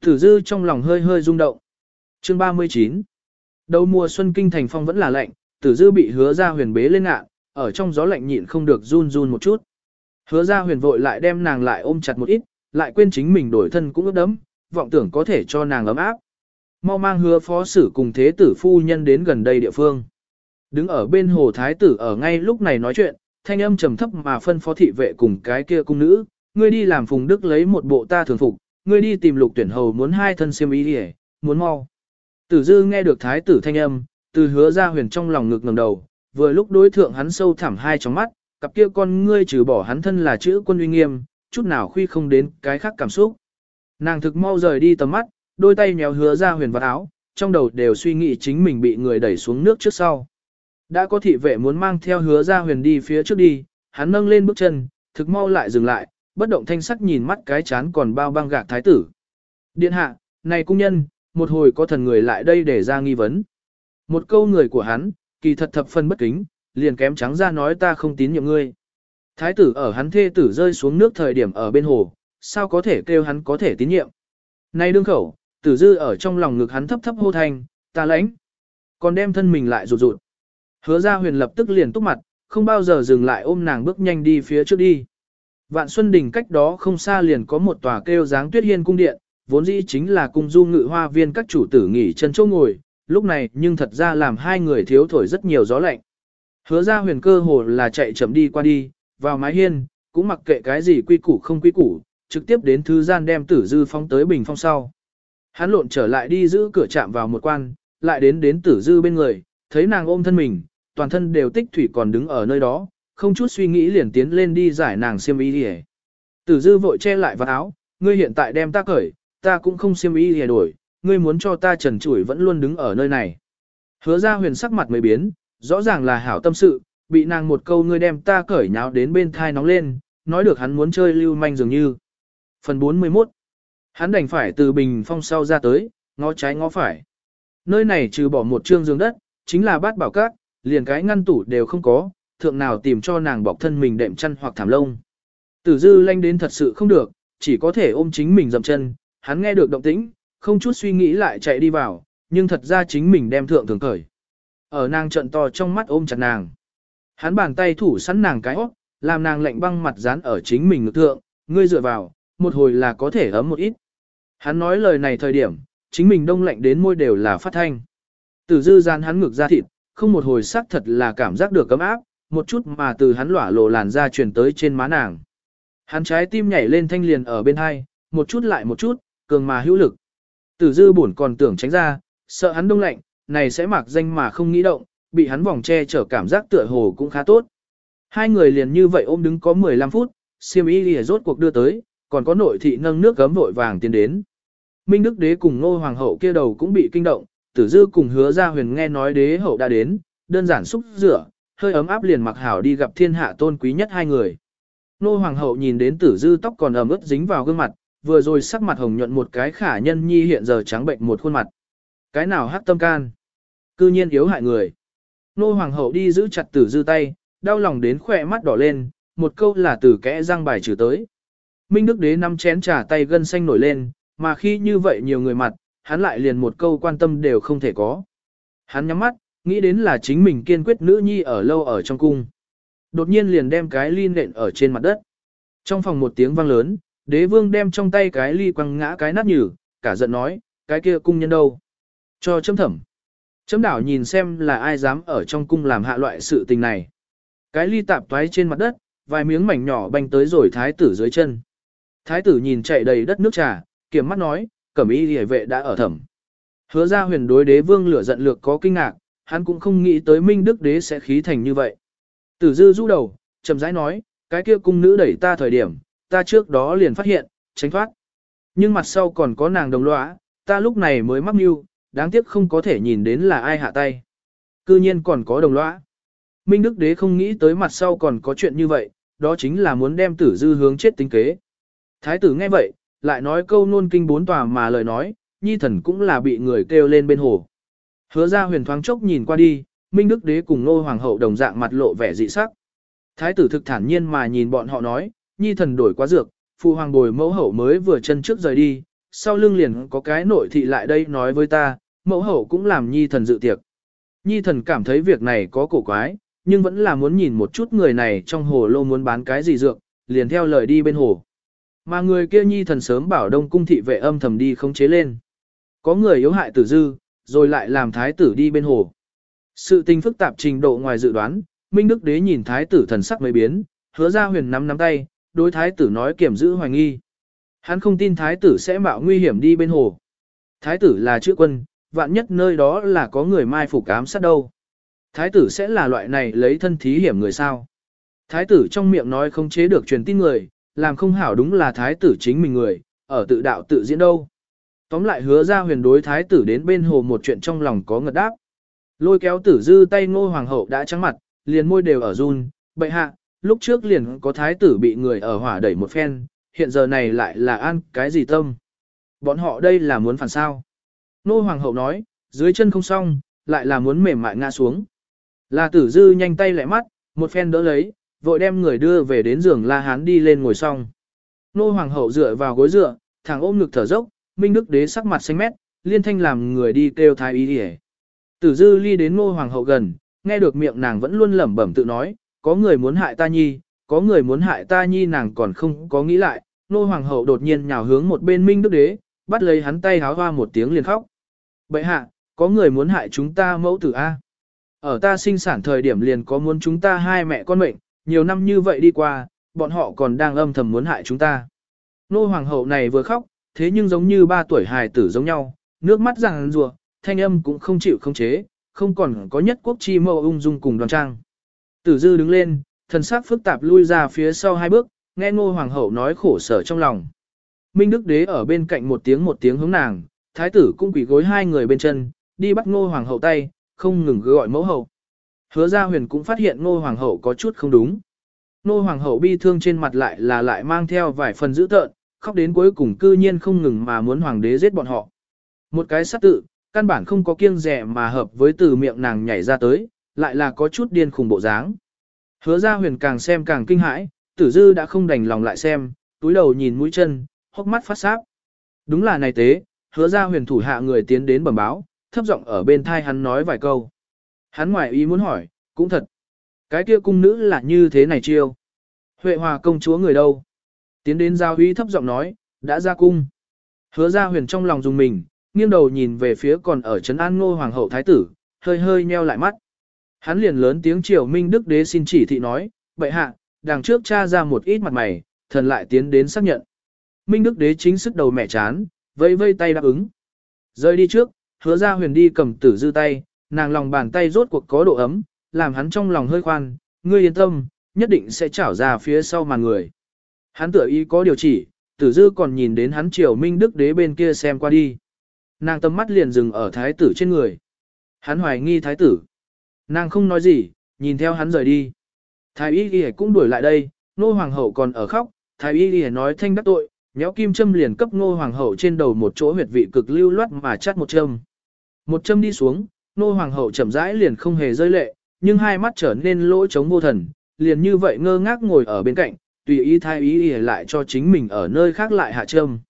Speaker 1: Tử dư trong lòng hơi hơi rung động. Chương 39 Đầu mùa xuân kinh thành phong vẫn là lạnh, tử dư bị hứa ra huyền bế lên ngạ, ở trong gió lạnh nhịn không được run run một chút. Hứa ra huyền vội lại đem nàng lại ôm chặt một ít, lại quên chính mình đổi thân cũng ướt đấm, vọng tưởng có thể cho nàng ấm áp. Mau mang hứa phó sử cùng thế tử phu nhân đến gần đây địa phương. Đứng ở bên hồ thái tử ở ngay lúc này nói chuyện, thanh âm trầm thấp mà phân phó thị vệ cùng cái kia cung nữ, ngươi đi làm phùng đức lấy một bộ ta thường phục, ngươi đi tìm lục tuyển hầu muốn hai thân xiêm y đi muốn mau. Tử dư nghe được thái tử thanh âm, từ hứa ra huyền trong lòng ngực ngầm đầu, vừa lúc đối thượng hắn sâu thẳm hai trong mắt, cặp kia con ngươi trừ bỏ hắn thân là chữ quân uy nghiêm, chút nào khuy không đến cái khác cảm xúc. Nàng thực mau rời đi tầm mắt, đôi tay nhéo hứa ra huyền vào áo, trong đầu đều suy nghĩ chính mình bị người đẩy xuống nước trước sau. Đã có thị vệ muốn mang theo hứa ra huyền đi phía trước đi, hắn nâng lên bước chân, thực mau lại dừng lại, bất động thanh sắc nhìn mắt cái chán còn bao băng gạc thái tử. Điện hạ, này cung nhân, một hồi có thần người lại đây để ra nghi vấn. Một câu người của hắn, kỳ thật thập phân bất kính, liền kém trắng ra nói ta không tín nhiệm ngươi. Thái tử ở hắn thê tử rơi xuống nước thời điểm ở bên hồ, sao có thể kêu hắn có thể tín nhiệm. Nay đương khẩu, tử dư ở trong lòng ngực hắn thấp thấp hô thanh, ta lãnh. Còn đem thân mình lại rụt rụt. Hứa ra huyền lập tức liền túc mặt, không bao giờ dừng lại ôm nàng bước nhanh đi phía trước đi. Vạn Xuân Đình cách đó không xa liền có một tòa kêu dáng tuyết hiên cung điện, vốn dĩ chính là cung du ngự hoa viên các chủ tử nghỉ chân châu ngồi, lúc này nhưng thật ra làm hai người thiếu thổi rất nhiều gió lạnh. Hứa ra huyền cơ hồ là chạy chậm đi qua đi, vào mái hiên, cũng mặc kệ cái gì quy củ không quy củ, trực tiếp đến thư gian đem tử dư phong tới bình phong sau. Hắn lộn trở lại đi giữ cửa chạm vào một quan, lại đến đến tử dư bên người, thấy nàng ôm thân mình, toàn thân đều tích thủy còn đứng ở nơi đó, không chút suy nghĩ liền tiến lên đi giải nàng xiêm y đi Tử dư vội che lại vào áo, ngươi hiện tại đem ta cởi, ta cũng không xiêm y đi đổi, ngươi muốn cho ta trần trụi vẫn luôn đứng ở nơi này. Hứa ra huyền sắc mặt mới biến, rõ ràng là hảo tâm sự, bị nàng một câu ngươi đem ta cởi nháo đến bên thai nóng lên, nói được hắn muốn chơi lưu manh dường như. Phần 41 Hắn đành phải từ bình phong sau ra tới, ngó trái ngó phải. Nơi này trừ bỏ một trương giường đất, chính là bát bảo cát, liền cái ngăn tủ đều không có, thượng nào tìm cho nàng bọc thân mình đệm chăn hoặc thảm lông. Tử dư lanh đến thật sự không được, chỉ có thể ôm chính mình dầm chân, hắn nghe được động tĩnh, không chút suy nghĩ lại chạy đi vào, nhưng thật ra chính mình đem thượng thường cởi. Ở nàng trận to trong mắt ôm chặt nàng. Hắn bàn tay thủ sẵn nàng cái hót, làm nàng lạnh băng mặt dán ở chính mình ngực thượng, ngươi dựa vào, một hồi là có thể ấm một ít. Hắn nói lời này thời điểm, chính mình đông lạnh đến môi đều là phát thanh. Tử dư gian hắn ngực ra thịt, không một hồi sắc thật là cảm giác được cấm áp, một chút mà từ hắn lỏa lộ làn ra truyền tới trên má nàng. Hắn trái tim nhảy lên thanh liền ở bên hai, một chút lại một chút, cường mà hữu lực. Tử dư buồn còn tưởng tránh ra, sợ hắn đông lạnh, này sẽ mặc danh mà không nghĩ động, bị hắn vòng che chở cảm giác tựa hồ cũng khá tốt. Hai người liền như vậy ôm đứng có 15 phút, siêm y lìa rốt cuộc đưa tới, còn có nội thị nâng nước gấm vội vàng tiến đến. Minh Đức Đế cùng Ngô Hoàng hậu kia đầu cũng bị kinh động, tử dư cùng hứa ra huyền nghe nói đế hậu đã đến, đơn giản xúc rửa, hơi ấm áp liền mặc hảo đi gặp thiên hạ tôn quý nhất hai người. Nô Hoàng hậu nhìn đến tử dư tóc còn ẩm ướt dính vào gương mặt, vừa rồi sắc mặt hồng nhuận một cái khả nhân nhi hiện giờ trắng bệnh một khuôn mặt. Cái nào hát tâm can? Cư nhiên yếu hại người. Nô hoàng hậu đi giữ chặt tử dư tay, đau lòng đến khỏe mắt đỏ lên, một câu là từ kẽ răng bài trừ tới. Minh Đức Đế năm chén trà tay gân xanh nổi lên, mà khi như vậy nhiều người mặt, hắn lại liền một câu quan tâm đều không thể có. Hắn nhắm mắt, nghĩ đến là chính mình kiên quyết nữ nhi ở lâu ở trong cung. Đột nhiên liền đem cái ly nện ở trên mặt đất. Trong phòng một tiếng vang lớn, đế vương đem trong tay cái ly quăng ngã cái nát nhừ, cả giận nói, cái kia cung nhân đâu. Cho chấm thẩm. Chấm đảo nhìn xem là ai dám ở trong cung làm hạ loại sự tình này. Cái ly tạp toái trên mặt đất, vài miếng mảnh nhỏ banh tới rồi thái tử dưới chân. Thái tử nhìn chạy đầy đất nước trà, kiểm mắt nói, cẩm y hề vệ đã ở thẩm. Hứa ra huyền đối đế vương lửa giận lược có kinh ngạc, hắn cũng không nghĩ tới minh đức đế sẽ khí thành như vậy. Tử dư rũ đầu, chậm rãi nói, cái kia cung nữ đẩy ta thời điểm, ta trước đó liền phát hiện, tránh thoát. Nhưng mặt sau còn có nàng đồng lõa, ta lúc này mới mắc mưu, đáng tiếc không có thể nhìn đến là ai hạ tay. Cư nhiên còn có đồng lõa. Minh Đức Đế không nghĩ tới mặt sau còn có chuyện như vậy, đó chính là muốn đem tử dư hướng chết tính kế. Thái tử nghe vậy, lại nói câu nôn kinh bốn tòa mà lời nói, nhi thần cũng là bị người kêu lên bên hồ. Hứa ra huyền thoáng chốc nhìn qua đi, Minh Đức Đế cùng Nô Hoàng hậu đồng dạng mặt lộ vẻ dị sắc. Thái tử thực thản nhiên mà nhìn bọn họ nói, nhi thần đổi quá dược, phụ hoàng bồi mẫu hậu mới vừa chân trước rời đi, sau lưng liền có cái nội thị lại đây nói với ta, mẫu hậu cũng làm nhi thần dự tiệc. Nhi thần cảm thấy việc này có cổ quái, nhưng vẫn là muốn nhìn một chút người này trong hồ lô muốn bán cái gì dược, liền theo lời đi bên hồ. Mà người kia nhi thần sớm bảo đông cung thị vệ âm thầm đi không chế lên. Có người yếu hại tử dư, rồi lại làm thái tử đi bên hồ. Sự tình phức tạp trình độ ngoài dự đoán, Minh Đức Đế nhìn thái tử thần sắc mới biến, hứa ra huyền nắm nắm tay, đối thái tử nói kiểm giữ hoài nghi. Hắn không tin thái tử sẽ mạo nguy hiểm đi bên hồ. Thái tử là chữ quân, vạn nhất nơi đó là có người mai phục ám sát đâu. Thái tử sẽ là loại này lấy thân thí hiểm người sao. Thái tử trong miệng nói không chế được truyền tin người, làm không hảo đúng là thái tử chính mình người, ở tự đạo tự diễn đâu. Tóm lại hứa ra huyền đối thái tử đến bên hồ một chuyện trong lòng có ngật đáp. Lôi kéo tử dư tay ngô hoàng hậu đã trắng mặt, liền môi đều ở run, bệ hạ, lúc trước liền có thái tử bị người ở hỏa đẩy một phen, hiện giờ này lại là ăn cái gì tâm. Bọn họ đây là muốn phản sao. Nô hoàng hậu nói, dưới chân không xong, lại là muốn mềm mại ngã xuống. Là tử dư nhanh tay lẹ mắt, một phen đỡ lấy, vội đem người đưa về đến giường la hán đi lên ngồi xong. Nô hoàng hậu dựa vào gối dựa, thẳng ôm ngực thở dốc, minh đức đế sắc mặt xanh mét, liên thanh làm người đi kêu thái y đi Tử dư ly đến nô hoàng hậu gần, nghe được miệng nàng vẫn luôn lẩm bẩm tự nói, có người muốn hại ta nhi, có người muốn hại ta nhi nàng còn không có nghĩ lại, nô hoàng hậu đột nhiên nhào hướng một bên minh đức đế, bắt lấy hắn tay háo hoa một tiếng liền khóc. Bệ hạ, có người muốn hại chúng ta mẫu tử A. Ở ta sinh sản thời điểm liền có muốn chúng ta hai mẹ con mệnh, nhiều năm như vậy đi qua, bọn họ còn đang âm thầm muốn hại chúng ta. Nô hoàng hậu này vừa khóc, thế nhưng giống như ba tuổi hài tử giống nhau, nước mắt ràng rùa, thanh âm cũng không chịu không chế, không còn có nhất quốc chi mâu ung dung cùng đoàn trang. Tử dư đứng lên, thần sắc phức tạp lui ra phía sau hai bước, nghe ngô hoàng hậu nói khổ sở trong lòng. Minh Đức Đế ở bên cạnh một tiếng một tiếng hướng nàng, thái tử cũng quỳ gối hai người bên chân, đi bắt ngô hoàng hậu tay, không ngừng gọi mẫu hậu. Hứa ra huyền cũng phát hiện ngô hoàng hậu có chút không đúng. Ngô hoàng hậu bi thương trên mặt lại là lại mang theo vài phần dữ tợn, khóc đến cuối cùng cư nhiên không ngừng mà muốn hoàng đế giết bọn họ. Một cái sát tự, căn bản không có kiêng rẻ mà hợp với từ miệng nàng nhảy ra tới, lại là có chút điên khùng bộ dáng. Hứa ra huyền càng xem càng kinh hãi, tử dư đã không đành lòng lại xem, túi đầu nhìn mũi chân, hốc mắt phát sáp. Đúng là này tế, hứa ra huyền thủ hạ người tiến đến bẩm báo, thấp giọng ở bên thai hắn nói vài câu. Hắn ngoài ý muốn hỏi, cũng thật. Cái kia cung nữ là như thế này chiêu. Huệ hòa công chúa người đâu? Tiến đến giao uy thấp giọng nói, đã ra cung. Hứa ra huyền trong lòng dùng mình, nghiêng đầu nhìn về phía còn ở trấn an ngô hoàng hậu thái tử, hơi hơi nheo lại mắt. Hắn liền lớn tiếng triều minh đức đế xin chỉ thị nói, bệ hạ, đằng trước cha ra một ít mặt mày, thần lại tiến đến xác nhận. Minh đức đế chính sức đầu mẹ chán, vây vây tay đáp ứng. Rơi đi trước, hứa ra huyền đi cầm tử dư tay, nàng lòng bàn tay rốt cuộc có độ ấm, làm hắn trong lòng hơi khoan, ngươi yên tâm, nhất định sẽ trảo ra phía sau màn người. Hắn tựa ý có điều chỉ, tử dư còn nhìn đến hắn triều minh đức đế bên kia xem qua đi. Nàng tâm mắt liền dừng ở thái tử trên người. Hắn hoài nghi thái tử. Nàng không nói gì, nhìn theo hắn rời đi. Thái y ghi cũng đuổi lại đây, nô hoàng hậu còn ở khóc, thái y ghi nói thanh đắc tội, nhéo kim châm liền cấp nô hoàng hậu trên đầu một chỗ huyệt vị cực lưu loát mà chắt một châm. Một châm đi xuống, nô hoàng hậu chậm rãi liền không hề rơi lệ, nhưng hai mắt trở nên lỗ trống vô thần, liền như vậy ngơ ngác ngồi ở bên cạnh, tùy ý thái ý ỉa lại cho chính mình ở nơi khác lại hạ trâm.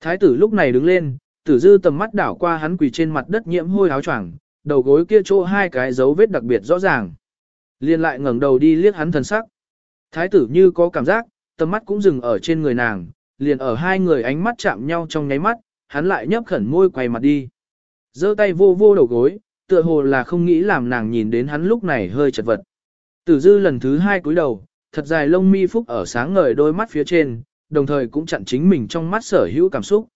Speaker 1: Thái tử lúc này đứng lên, tử dư tầm mắt đảo qua hắn quỳ trên mặt đất nhiễm hôi áo choàng, đầu gối kia chỗ hai cái dấu vết đặc biệt rõ ràng. Liên lại ngẩng đầu đi liếc hắn thần sắc. Thái tử như có cảm giác, tầm mắt cũng dừng ở trên người nàng, liền ở hai người ánh mắt chạm nhau trong nháy mắt, hắn lại nhấp khẩn môi quay mặt đi. giơ tay vô vô đầu gối, tựa hồ là không nghĩ làm nàng nhìn đến hắn lúc này hơi chật vật. Tử dư lần thứ hai cúi đầu, thật dài lông mi phúc ở sáng ngời đôi mắt phía trên, đồng thời cũng chặn chính mình trong mắt sở hữu cảm xúc.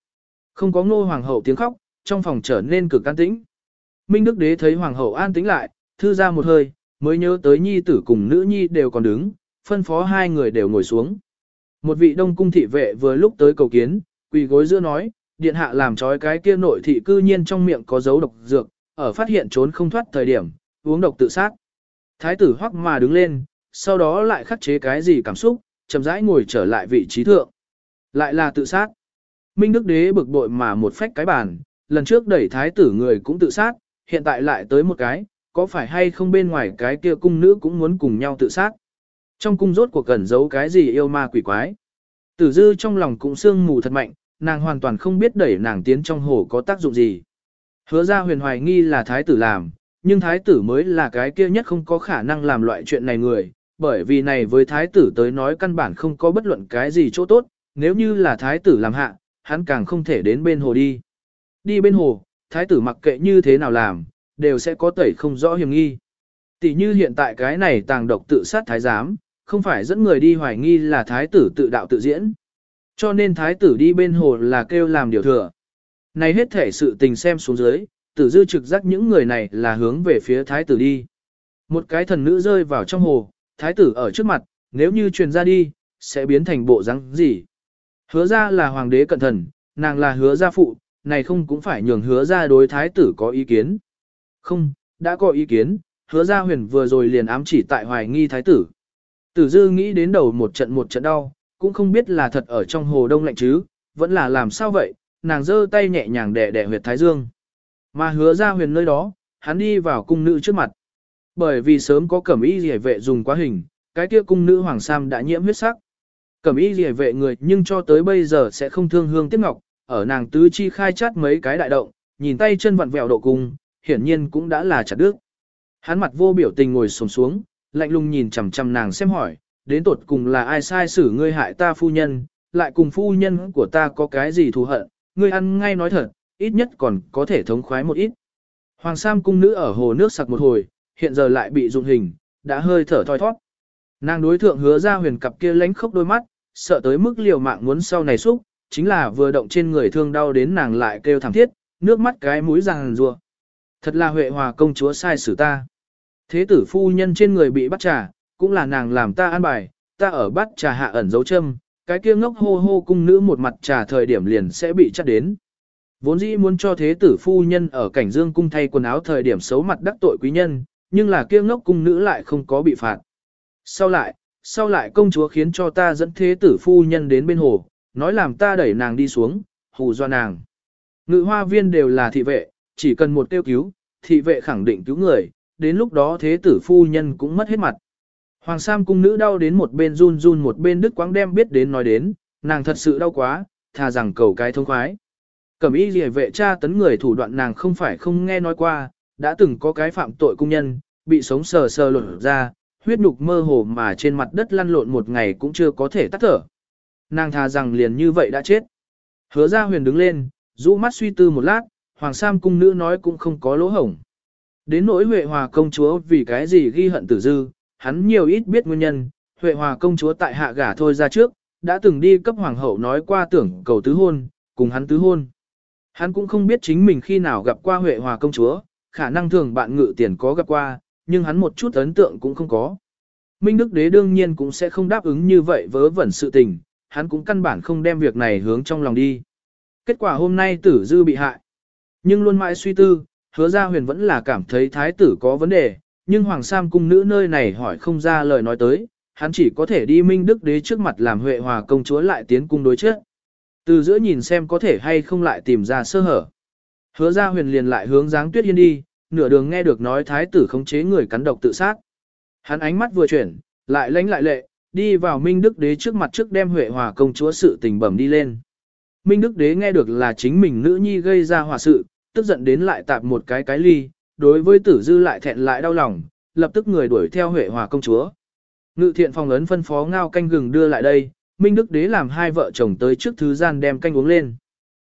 Speaker 1: Không có ngô hoàng hậu tiếng khóc, trong phòng trở nên cực an tĩnh. Minh Đức Đế thấy hoàng hậu an tĩnh lại, thư ra một hơi, mới nhớ tới nhi tử cùng nữ nhi đều còn đứng, phân phó hai người đều ngồi xuống. Một vị đông cung thị vệ vừa lúc tới cầu kiến, quỳ gối giữa nói, điện hạ làm trói cái kia nội thị cư nhiên trong miệng có dấu độc dược, ở phát hiện trốn không thoát thời điểm, uống độc tự sát. Thái tử hoắc mà đứng lên, sau đó lại khắc chế cái gì cảm xúc, chậm rãi ngồi trở lại vị trí thượng. Lại là tự sát. Minh Đức Đế bực bội mà một phách cái bàn, lần trước đẩy thái tử người cũng tự sát, hiện tại lại tới một cái, có phải hay không bên ngoài cái kia cung nữ cũng muốn cùng nhau tự sát. Trong cung rốt cuộc cần giấu cái gì yêu ma quỷ quái. Tử dư trong lòng cũng sương mù thật mạnh, nàng hoàn toàn không biết đẩy nàng tiến trong hồ có tác dụng gì. Hứa ra huyền hoài nghi là thái tử làm, nhưng thái tử mới là cái kia nhất không có khả năng làm loại chuyện này người, bởi vì này với thái tử tới nói căn bản không có bất luận cái gì chỗ tốt, nếu như là thái tử làm hạ, hắn càng không thể đến bên hồ đi. Đi bên hồ, thái tử mặc kệ như thế nào làm, đều sẽ có tẩy không rõ hiểm nghi. Tỷ như hiện tại cái này tàng độc tự sát thái giám, không phải dẫn người đi hoài nghi là thái tử tự đạo tự diễn. Cho nên thái tử đi bên hồ là kêu làm điều thừa. Này hết thể sự tình xem xuống dưới, tử dư trực giác những người này là hướng về phía thái tử đi. Một cái thần nữ rơi vào trong hồ, thái tử ở trước mặt, nếu như truyền ra đi, sẽ biến thành bộ rắn gì. Hứa ra là hoàng đế cận thần, nàng là hứa gia phụ, này không cũng phải nhường hứa ra đối thái tử có ý kiến. Không, đã có ý kiến, hứa ra huyền vừa rồi liền ám chỉ tại hoài nghi thái tử. Tử dư nghĩ đến đầu một trận một trận đau, cũng không biết là thật ở trong hồ đông lạnh chứ, vẫn là làm sao vậy, nàng giơ tay nhẹ nhàng đè đè huyệt thái dương. Mà hứa ra huyền nơi đó, hắn đi vào cung nữ trước mặt. Bởi vì sớm có cẩm y rỉa vệ dùng quá hình, cái kia cung nữ hoàng sam đã nhiễm huyết sắc. Cẩm y rỉa vệ người nhưng cho tới bây giờ sẽ không thương hương tiếc ngọc, ở nàng tứ chi khai chát mấy cái đại động, nhìn tay chân vặn vẹo độ cung, hiển nhiên cũng đã là chặt đứt. Hắn mặt vô biểu tình ngồi xổm xuống, lạnh lùng nhìn chằm chằm nàng xem hỏi, đến tột cùng là ai sai xử ngươi hại ta phu nhân, lại cùng phu nhân của ta có cái gì thù hận, ngươi ăn ngay nói thật, ít nhất còn có thể thống khoái một ít. Hoàng Sam cung nữ ở hồ nước sặc một hồi, hiện giờ lại bị dụng hình, đã hơi thở thoi thoát. Nàng đối thượng hứa ra huyền cặp kia lánh khốc đôi mắt, sợ tới mức liều mạng muốn sau này xúc, chính là vừa động trên người thương đau đến nàng lại kêu thảm thiết, nước mắt cái mũi ràng rùa. Thật là Huệ Hòa công chúa sai xử ta. Thế tử phu nhân trên người bị bắt trà, cũng là nàng làm ta an bài, ta ở bắt trà hạ ẩn dấu châm, cái kia ngốc hô hô cung nữ một mặt trà thời điểm liền sẽ bị chắc đến. Vốn dĩ muốn cho thế tử phu nhân ở cảnh dương cung thay quần áo thời điểm xấu mặt đắc tội quý nhân, nhưng là kia ngốc cung nữ lại không có bị phạt. Sau lại, sau lại công chúa khiến cho ta dẫn thế tử phu nhân đến bên hồ, nói làm ta đẩy nàng đi xuống, hù do nàng. Ngự hoa viên đều là thị vệ, chỉ cần một tiêu cứu, thị vệ khẳng định cứu người, đến lúc đó thế tử phu nhân cũng mất hết mặt. Hoàng Sam cung nữ đau đến một bên run run một bên đức quãng đem biết đến nói đến, nàng thật sự đau quá, thà rằng cầu cái thông khoái. Cẩm y rìa vệ cha tấn người thủ đoạn nàng không phải không nghe nói qua, đã từng có cái phạm tội cung nhân, bị sống sờ sờ lột ra, huyết nhục mơ hồ mà trên mặt đất lăn lộn một ngày cũng chưa có thể tắt thở. Nàng thà rằng liền như vậy đã chết. Hứa ra huyền đứng lên, rũ mắt suy tư một lát, Hoàng Sam cung nữ nói cũng không có lỗ hổng. Đến nỗi Huệ Hòa công chúa vì cái gì ghi hận tử dư, hắn nhiều ít biết nguyên nhân, Huệ Hòa công chúa tại hạ gả thôi ra trước, đã từng đi cấp hoàng hậu nói qua tưởng cầu tứ hôn, cùng hắn tứ hôn. Hắn cũng không biết chính mình khi nào gặp qua Huệ Hòa công chúa, khả năng thường bạn ngự tiền có gặp qua, nhưng hắn một chút ấn tượng cũng không có. Minh Đức Đế đương nhiên cũng sẽ không đáp ứng như vậy vớ vẩn sự tình, hắn cũng căn bản không đem việc này hướng trong lòng đi. Kết quả hôm nay tử dư bị hại. Nhưng luôn mãi suy tư, hứa ra huyền vẫn là cảm thấy thái tử có vấn đề, nhưng Hoàng Sam cung nữ nơi này hỏi không ra lời nói tới, hắn chỉ có thể đi Minh Đức Đế trước mặt làm Huệ Hòa công chúa lại tiến cung đối trước. Từ giữa nhìn xem có thể hay không lại tìm ra sơ hở. Hứa ra huyền liền lại hướng dáng tuyết hiên đi, nửa đường nghe được nói thái tử khống chế người cắn độc tự sát. Hắn ánh mắt vừa chuyển, lại lánh lại lệ, đi vào Minh Đức Đế trước mặt trước đem Huệ Hòa công chúa sự tình bẩm đi lên. Minh Đức Đế nghe được là chính mình nữ nhi gây ra hòa sự, tức giận đến lại tạp một cái cái ly, đối với tử dư lại thẹn lại đau lòng, lập tức người đuổi theo Huệ Hòa công chúa. Ngự thiện phòng ấn phân phó ngao canh gừng đưa lại đây, Minh Đức Đế làm hai vợ chồng tới trước thứ gian đem canh uống lên.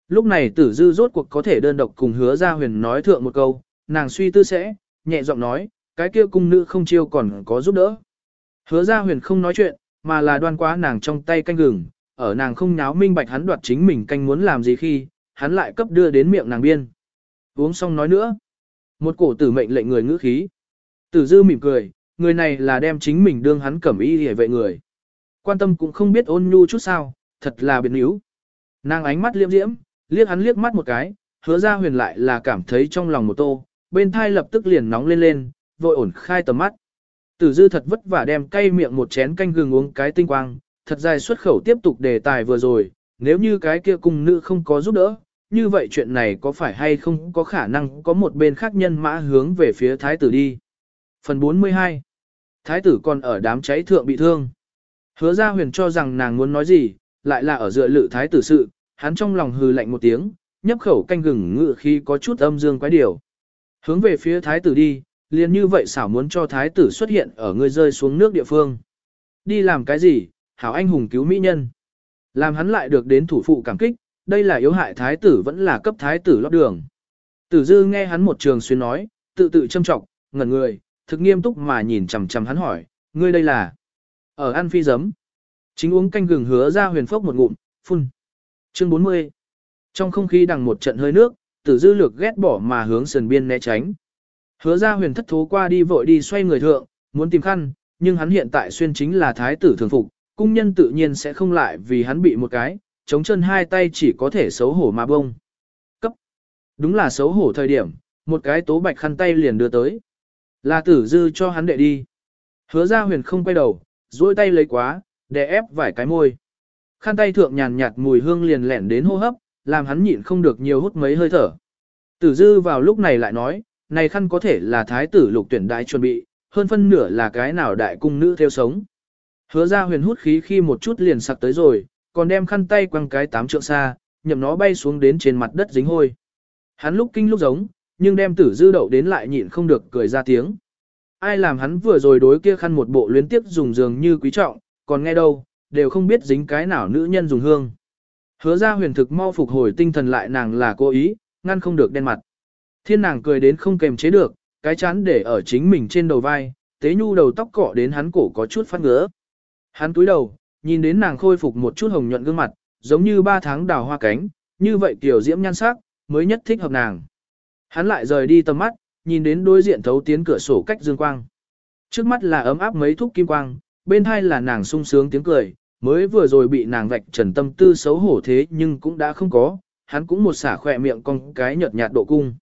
Speaker 1: Lúc này tử dư rốt cuộc có thể đơn độc cùng hứa ra huyền nói thượng một câu, nàng suy tư sẽ, nhẹ giọng nói, cái kia cung nữ không chiêu còn có giúp đỡ. Hứa ra huyền không nói chuyện, mà là đoan quá nàng trong tay canh gừng, ở nàng không nháo minh bạch hắn đoạt chính mình canh muốn làm gì khi, hắn lại cấp đưa đến miệng nàng biên. Uống xong nói nữa. Một cổ tử mệnh lệnh người ngữ khí. Tử dư mỉm cười, người này là đem chính mình đương hắn cẩm y hề vệ người. Quan tâm cũng không biết ôn nhu chút sao, thật là biến yếu. Nàng ánh mắt liêm diễm, liếc hắn liếc mắt một cái, hứa ra huyền lại là cảm thấy trong lòng một tô, bên thai lập tức liền nóng lên lên, vội ổn khai tầm mắt. Tử dư thật vất vả đem cay miệng một chén canh gừng uống cái tinh quang, thật dài xuất khẩu tiếp tục đề tài vừa rồi, nếu như cái kia cung nữ không có giúp đỡ, như vậy chuyện này có phải hay không có khả năng có một bên khác nhân mã hướng về phía thái tử đi. Phần 42 Thái tử còn ở đám cháy thượng bị thương. Hứa ra huyền cho rằng nàng muốn nói gì, lại là ở dựa lự thái tử sự, hắn trong lòng hừ lạnh một tiếng, nhấp khẩu canh gừng ngự khi có chút âm dương quái điều. Hướng về phía thái tử đi, liền như vậy xảo muốn cho thái tử xuất hiện ở người rơi xuống nước địa phương. Đi làm cái gì, hảo anh hùng cứu mỹ nhân. Làm hắn lại được đến thủ phụ cảm kích, đây là yếu hại thái tử vẫn là cấp thái tử lót đường. Tử dư nghe hắn một trường xuyên nói, tự tự châm trọng, ngẩn người, thực nghiêm túc mà nhìn chằm chằm hắn hỏi, ngươi đây là ở ăn phi giấm. Chính uống canh gừng hứa ra huyền phốc một ngụm, phun. Chương 40 Trong không khí đằng một trận hơi nước, tử dư lược ghét bỏ mà hướng sườn biên né tránh. Hứa ra huyền thất thố qua đi vội đi xoay người thượng, muốn tìm khăn, nhưng hắn hiện tại xuyên chính là thái tử thường phục, cung nhân tự nhiên sẽ không lại vì hắn bị một cái, chống chân hai tay chỉ có thể xấu hổ mà bông. Cấp. Đúng là xấu hổ thời điểm, một cái tố bạch khăn tay liền đưa tới. Là tử dư cho hắn đệ đi. Hứa ra huyền không quay đầu, duỗi tay lấy quá, đè ép vài cái môi. Khăn tay thượng nhàn nhạt mùi hương liền lẻn đến hô hấp, làm hắn nhịn không được nhiều hút mấy hơi thở. Tử dư vào lúc này lại nói, này khăn có thể là thái tử lục tuyển đại chuẩn bị, hơn phân nửa là cái nào đại cung nữ theo sống. Hứa ra huyền hút khí khi một chút liền sặc tới rồi, còn đem khăn tay quăng cái tám trượng xa, nhậm nó bay xuống đến trên mặt đất dính hôi. Hắn lúc kinh lúc giống, nhưng đem tử dư đậu đến lại nhịn không được cười ra tiếng. Ai làm hắn vừa rồi đối kia khăn một bộ luyến tiếp dùng dường như quý trọng, còn nghe đâu, đều không biết dính cái nào nữ nhân dùng hương. Hứa ra huyền thực mau phục hồi tinh thần lại nàng là cố ý, ngăn không được đen mặt. Thiên nàng cười đến không kềm chế được, cái chán để ở chính mình trên đầu vai, tế nhu đầu tóc cọ đến hắn cổ có chút phát ngứa. Hắn túi đầu, nhìn đến nàng khôi phục một chút hồng nhuận gương mặt, giống như ba tháng đào hoa cánh, như vậy tiểu diễm nhan sắc, mới nhất thích hợp nàng. Hắn lại rời đi tầm mắt, nhìn đến đối diện thấu tiến cửa sổ cách dương quang. Trước mắt là ấm áp mấy thúc kim quang, bên hai là nàng sung sướng tiếng cười, mới vừa rồi bị nàng vạch trần tâm tư xấu hổ thế nhưng cũng đã không có, hắn cũng một xả khỏe miệng con cái nhợt nhạt độ cung.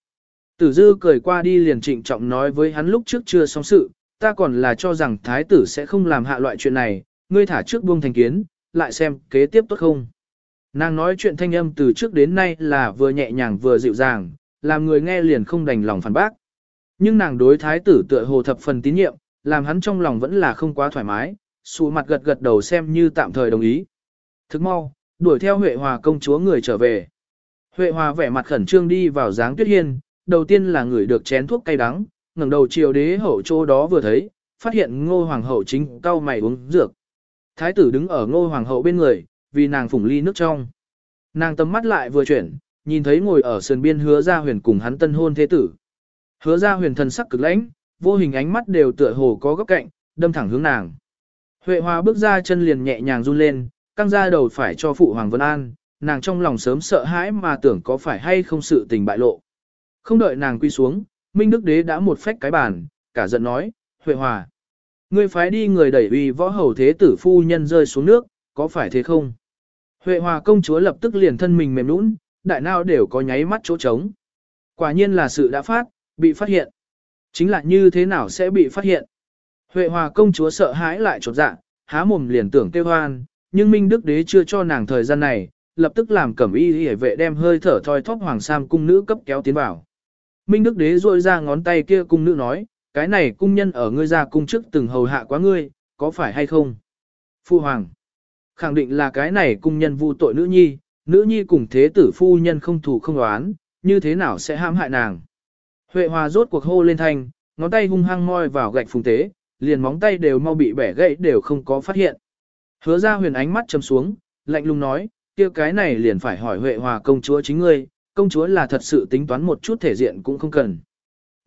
Speaker 1: Tử dư cười qua đi liền trịnh trọng nói với hắn lúc trước chưa xong sự, ta còn là cho rằng thái tử sẽ không làm hạ loại chuyện này, ngươi thả trước buông thành kiến, lại xem kế tiếp tốt không. Nàng nói chuyện thanh âm từ trước đến nay là vừa nhẹ nhàng vừa dịu dàng, làm người nghe liền không đành lòng phản bác. Nhưng nàng đối thái tử tựa hồ thập phần tín nhiệm, làm hắn trong lòng vẫn là không quá thoải mái, sụ mặt gật gật đầu xem như tạm thời đồng ý. Thức mau, đuổi theo Huệ Hòa công chúa người trở về. Huệ Hòa vẻ mặt khẩn trương đi vào dáng tuyết hiên, đầu tiên là người được chén thuốc cay đắng, ngẩng đầu chiều đế hậu chỗ đó vừa thấy, phát hiện ngô hoàng hậu chính cau mày uống dược. Thái tử đứng ở ngô hoàng hậu bên người, vì nàng phủng ly nước trong. Nàng tầm mắt lại vừa chuyển, nhìn thấy ngồi ở sườn biên hứa ra huyền cùng hắn tân hôn thế tử. Hứa ra huyền thần sắc cực lãnh, vô hình ánh mắt đều tựa hồ có góc cạnh, đâm thẳng hướng nàng. Huệ Hoa bước ra chân liền nhẹ nhàng run lên, căng ra đầu phải cho phụ hoàng Vân An, nàng trong lòng sớm sợ hãi mà tưởng có phải hay không sự tình bại lộ. Không đợi nàng quy xuống, Minh Đức Đế đã một phách cái bàn, cả giận nói, Huệ Hòa. Ngươi phái đi người đẩy uy võ hầu thế tử phu nhân rơi xuống nước, có phải thế không? Huệ Hòa công chúa lập tức liền thân mình mềm nũng, đại nào đều có nháy mắt chỗ trống. Quả nhiên là sự đã phát, bị phát hiện. Chính là như thế nào sẽ bị phát hiện? Huệ Hòa công chúa sợ hãi lại trột dạ, há mồm liền tưởng kêu hoan, nhưng Minh Đức Đế chưa cho nàng thời gian này, lập tức làm cẩm y hề vệ đem hơi thở thoi thóp hoàng sam cung nữ cấp kéo tiến vào. Minh Đức Đế rôi ra ngón tay kia cung nữ nói, cái này cung nhân ở ngươi ra cung chức từng hầu hạ quá ngươi, có phải hay không? Phu Hoàng. Khẳng định là cái này cung nhân vu tội nữ nhi, nữ nhi cùng thế tử phu nhân không thù không đoán, như thế nào sẽ hãm hại nàng? Huệ Hòa rốt cuộc hô lên thanh, ngón tay hung hăng moi vào gạch phùng tế, liền móng tay đều mau bị bẻ gãy đều không có phát hiện. Hứa ra huyền ánh mắt chầm xuống, lạnh lùng nói, kia cái này liền phải hỏi Huệ Hòa công chúa chính ngươi, công chúa là thật sự tính toán một chút thể diện cũng không cần.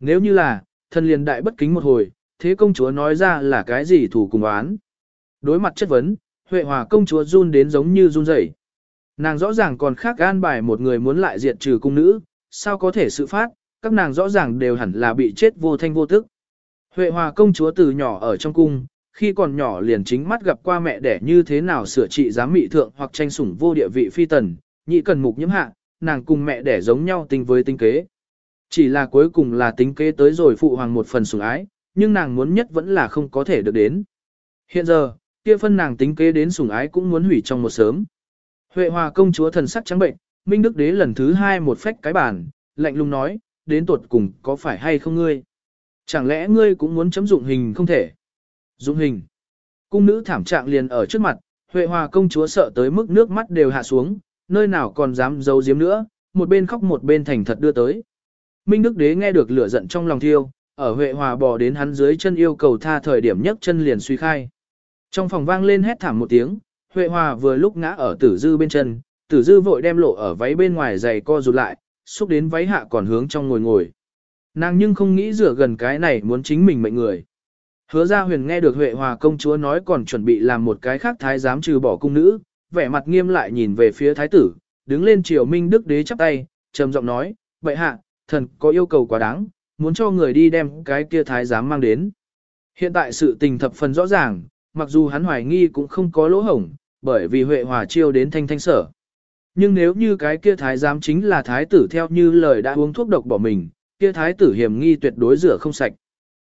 Speaker 1: Nếu như là, thân liền đại bất kính một hồi, thế công chúa nói ra là cái gì thủ cùng oán. Đối mặt chất vấn, Huệ Hòa công chúa run đến giống như run rẩy. Nàng rõ ràng còn khác gan bài một người muốn lại diệt trừ cung nữ, sao có thể sự phát, các nàng rõ ràng đều hẳn là bị chết vô thanh vô tức. Huệ Hòa công chúa từ nhỏ ở trong cung, khi còn nhỏ liền chính mắt gặp qua mẹ đẻ như thế nào sửa trị giám mị thượng hoặc tranh sủng vô địa vị phi tần, nhị cần mục nhiễm hạ, nàng cùng mẹ đẻ giống nhau tình với tinh kế. Chỉ là cuối cùng là tính kế tới rồi phụ hoàng một phần sủng ái, nhưng nàng muốn nhất vẫn là không có thể được đến. Hiện giờ, kia phân nàng tính kế đến sủng ái cũng muốn hủy trong một sớm. Huệ Hòa công chúa thần sắc trắng bệnh, Minh Đức Đế lần thứ hai một phách cái bàn, lạnh lùng nói, đến tuột cùng có phải hay không ngươi? Chẳng lẽ ngươi cũng muốn chấm dụng hình không thể? Dụng hình. Cung nữ thảm trạng liền ở trước mặt, Huệ Hòa công chúa sợ tới mức nước mắt đều hạ xuống, nơi nào còn dám giấu giếm nữa, một bên khóc một bên thành thật đưa tới. Minh Đức Đế nghe được lửa giận trong lòng thiêu, ở Huệ Hòa bò đến hắn dưới chân yêu cầu tha thời điểm nhấc chân liền suy khai. Trong phòng vang lên hét thảm một tiếng, Huệ Hòa vừa lúc ngã ở tử dư bên chân, tử dư vội đem lộ ở váy bên ngoài giày co rụt lại, xúc đến váy hạ còn hướng trong ngồi ngồi. Nàng nhưng không nghĩ rửa gần cái này muốn chính mình mệnh người. Hứa ra huyền nghe được Huệ Hòa công chúa nói còn chuẩn bị làm một cái khác thái giám trừ bỏ cung nữ, vẻ mặt nghiêm lại nhìn về phía thái tử, đứng lên triều minh đức đế chắp tay, trầm giọng nói, vậy hạ, thần có yêu cầu quá đáng, muốn cho người đi đem cái kia thái giám mang đến. Hiện tại sự tình thập phần rõ ràng, mặc dù hắn hoài nghi cũng không có lỗ hổng, bởi vì Huệ Hòa chiêu đến thanh thanh sở. Nhưng nếu như cái kia thái giám chính là thái tử theo như lời đã uống thuốc độc bỏ mình, kia thái tử hiểm nghi tuyệt đối rửa không sạch.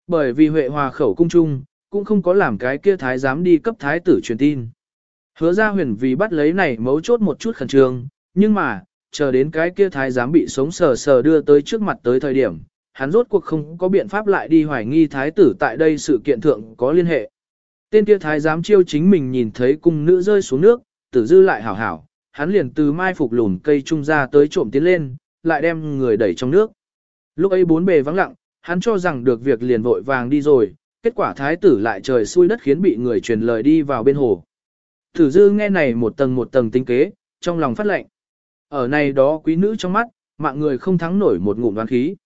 Speaker 1: Bởi vì Huệ Hòa khẩu cung trung, cũng không có làm cái kia thái giám đi cấp thái tử truyền tin. Hứa ra huyền vì bắt lấy này mấu chốt một chút khẩn trương, nhưng mà, chờ đến cái kia thái giám bị sống sờ sờ đưa tới trước mặt tới thời điểm, hắn rốt cuộc không có biện pháp lại đi hoài nghi thái tử tại đây sự kiện thượng có liên hệ. Tên kia thái giám chiêu chính mình nhìn thấy cung nữ rơi xuống nước, tử dư lại hảo hảo, hắn liền từ mai phục lùn cây trung ra tới trộm tiến lên, lại đem người đẩy trong nước. Lúc ấy bốn bề vắng lặng, hắn cho rằng được việc liền vội vàng đi rồi, kết quả thái tử lại trời xui đất khiến bị người truyền lời đi vào bên hồ. Tử dư nghe này một tầng một tầng tính kế, trong lòng phát lệnh. Ở này đó quý nữ trong mắt, mạng người không thắng nổi một ngụm đoán khí.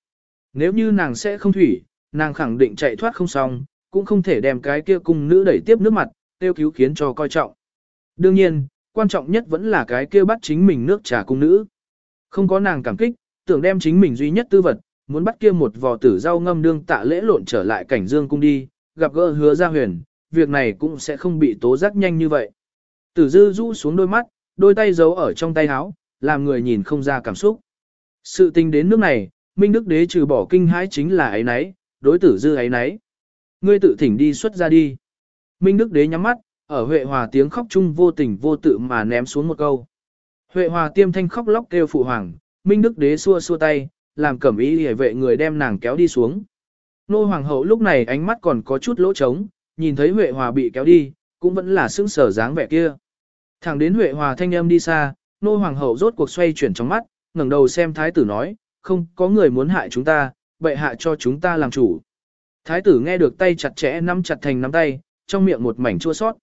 Speaker 1: Nếu như nàng sẽ không thủy, nàng khẳng định chạy thoát không xong, cũng không thể đem cái kia cung nữ đẩy tiếp nước mặt, tiêu cứu khiến cho coi trọng. Đương nhiên, quan trọng nhất vẫn là cái kia bắt chính mình nước trà cung nữ. Không có nàng cảm kích, tưởng đem chính mình duy nhất tư vật, muốn bắt kia một vò tử rau ngâm đương tạ lễ lộn trở lại cảnh dương cung đi, gặp gỡ hứa gia huyền, việc này cũng sẽ không bị tố giác nhanh như vậy. Tử dư rũ xuống đôi mắt, đôi tay giấu ở trong tay áo, làm người nhìn không ra cảm xúc. Sự tình đến nước này, Minh Đức Đế trừ bỏ kinh hãi chính là ấy nấy, đối tử dư ấy nấy. Ngươi tự thỉnh đi xuất ra đi. Minh Đức Đế nhắm mắt, ở Huệ Hòa tiếng khóc chung vô tình vô tự mà ném xuống một câu. Huệ Hòa tiêm thanh khóc lóc kêu phụ hoàng, Minh Đức Đế xua xua tay, làm cẩm ý hề vệ người đem nàng kéo đi xuống. Nô Hoàng hậu lúc này ánh mắt còn có chút lỗ trống, nhìn thấy Huệ Hòa bị kéo đi, cũng vẫn là sững sờ dáng vẻ kia. Thẳng đến Huệ Hòa thanh âm đi xa, nô hoàng hậu rốt cuộc xoay chuyển trong mắt, ngẩng đầu xem thái tử nói, không có người muốn hại chúng ta, bệ hạ cho chúng ta làm chủ. Thái tử nghe được tay chặt chẽ nắm chặt thành nắm tay, trong miệng một mảnh chua sót.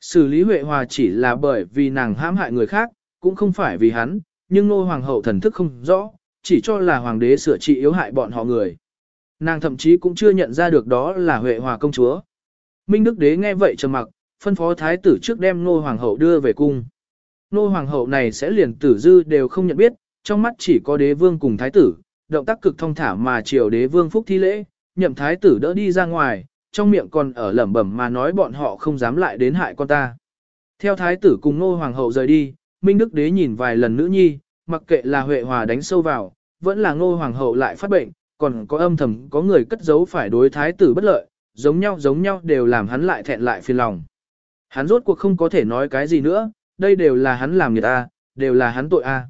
Speaker 1: Xử lý Huệ Hòa chỉ là bởi vì nàng hãm hại người khác, cũng không phải vì hắn, nhưng nô hoàng hậu thần thức không rõ, chỉ cho là hoàng đế sửa trị yếu hại bọn họ người. Nàng thậm chí cũng chưa nhận ra được đó là Huệ Hòa công chúa. Minh Đức Đế nghe vậy trầm mặc, phân phó thái tử trước đem nô hoàng hậu đưa về cung. Nô hoàng hậu này sẽ liền tử dư đều không nhận biết, trong mắt chỉ có đế vương cùng thái tử, động tác cực thông thả mà triều đế vương phúc thi lễ, nhậm thái tử đỡ đi ra ngoài, trong miệng còn ở lẩm bẩm mà nói bọn họ không dám lại đến hại con ta. Theo thái tử cùng nô hoàng hậu rời đi, Minh Đức đế nhìn vài lần nữ nhi, mặc kệ là Huệ Hòa đánh sâu vào, vẫn là nô hoàng hậu lại phát bệnh, còn có âm thầm có người cất giấu phải đối thái tử bất lợi, giống nhau giống nhau đều làm hắn lại thẹn lại phiền lòng. Hắn rốt cuộc không có thể nói cái gì nữa, đây đều là hắn làm người ta, đều là hắn tội a.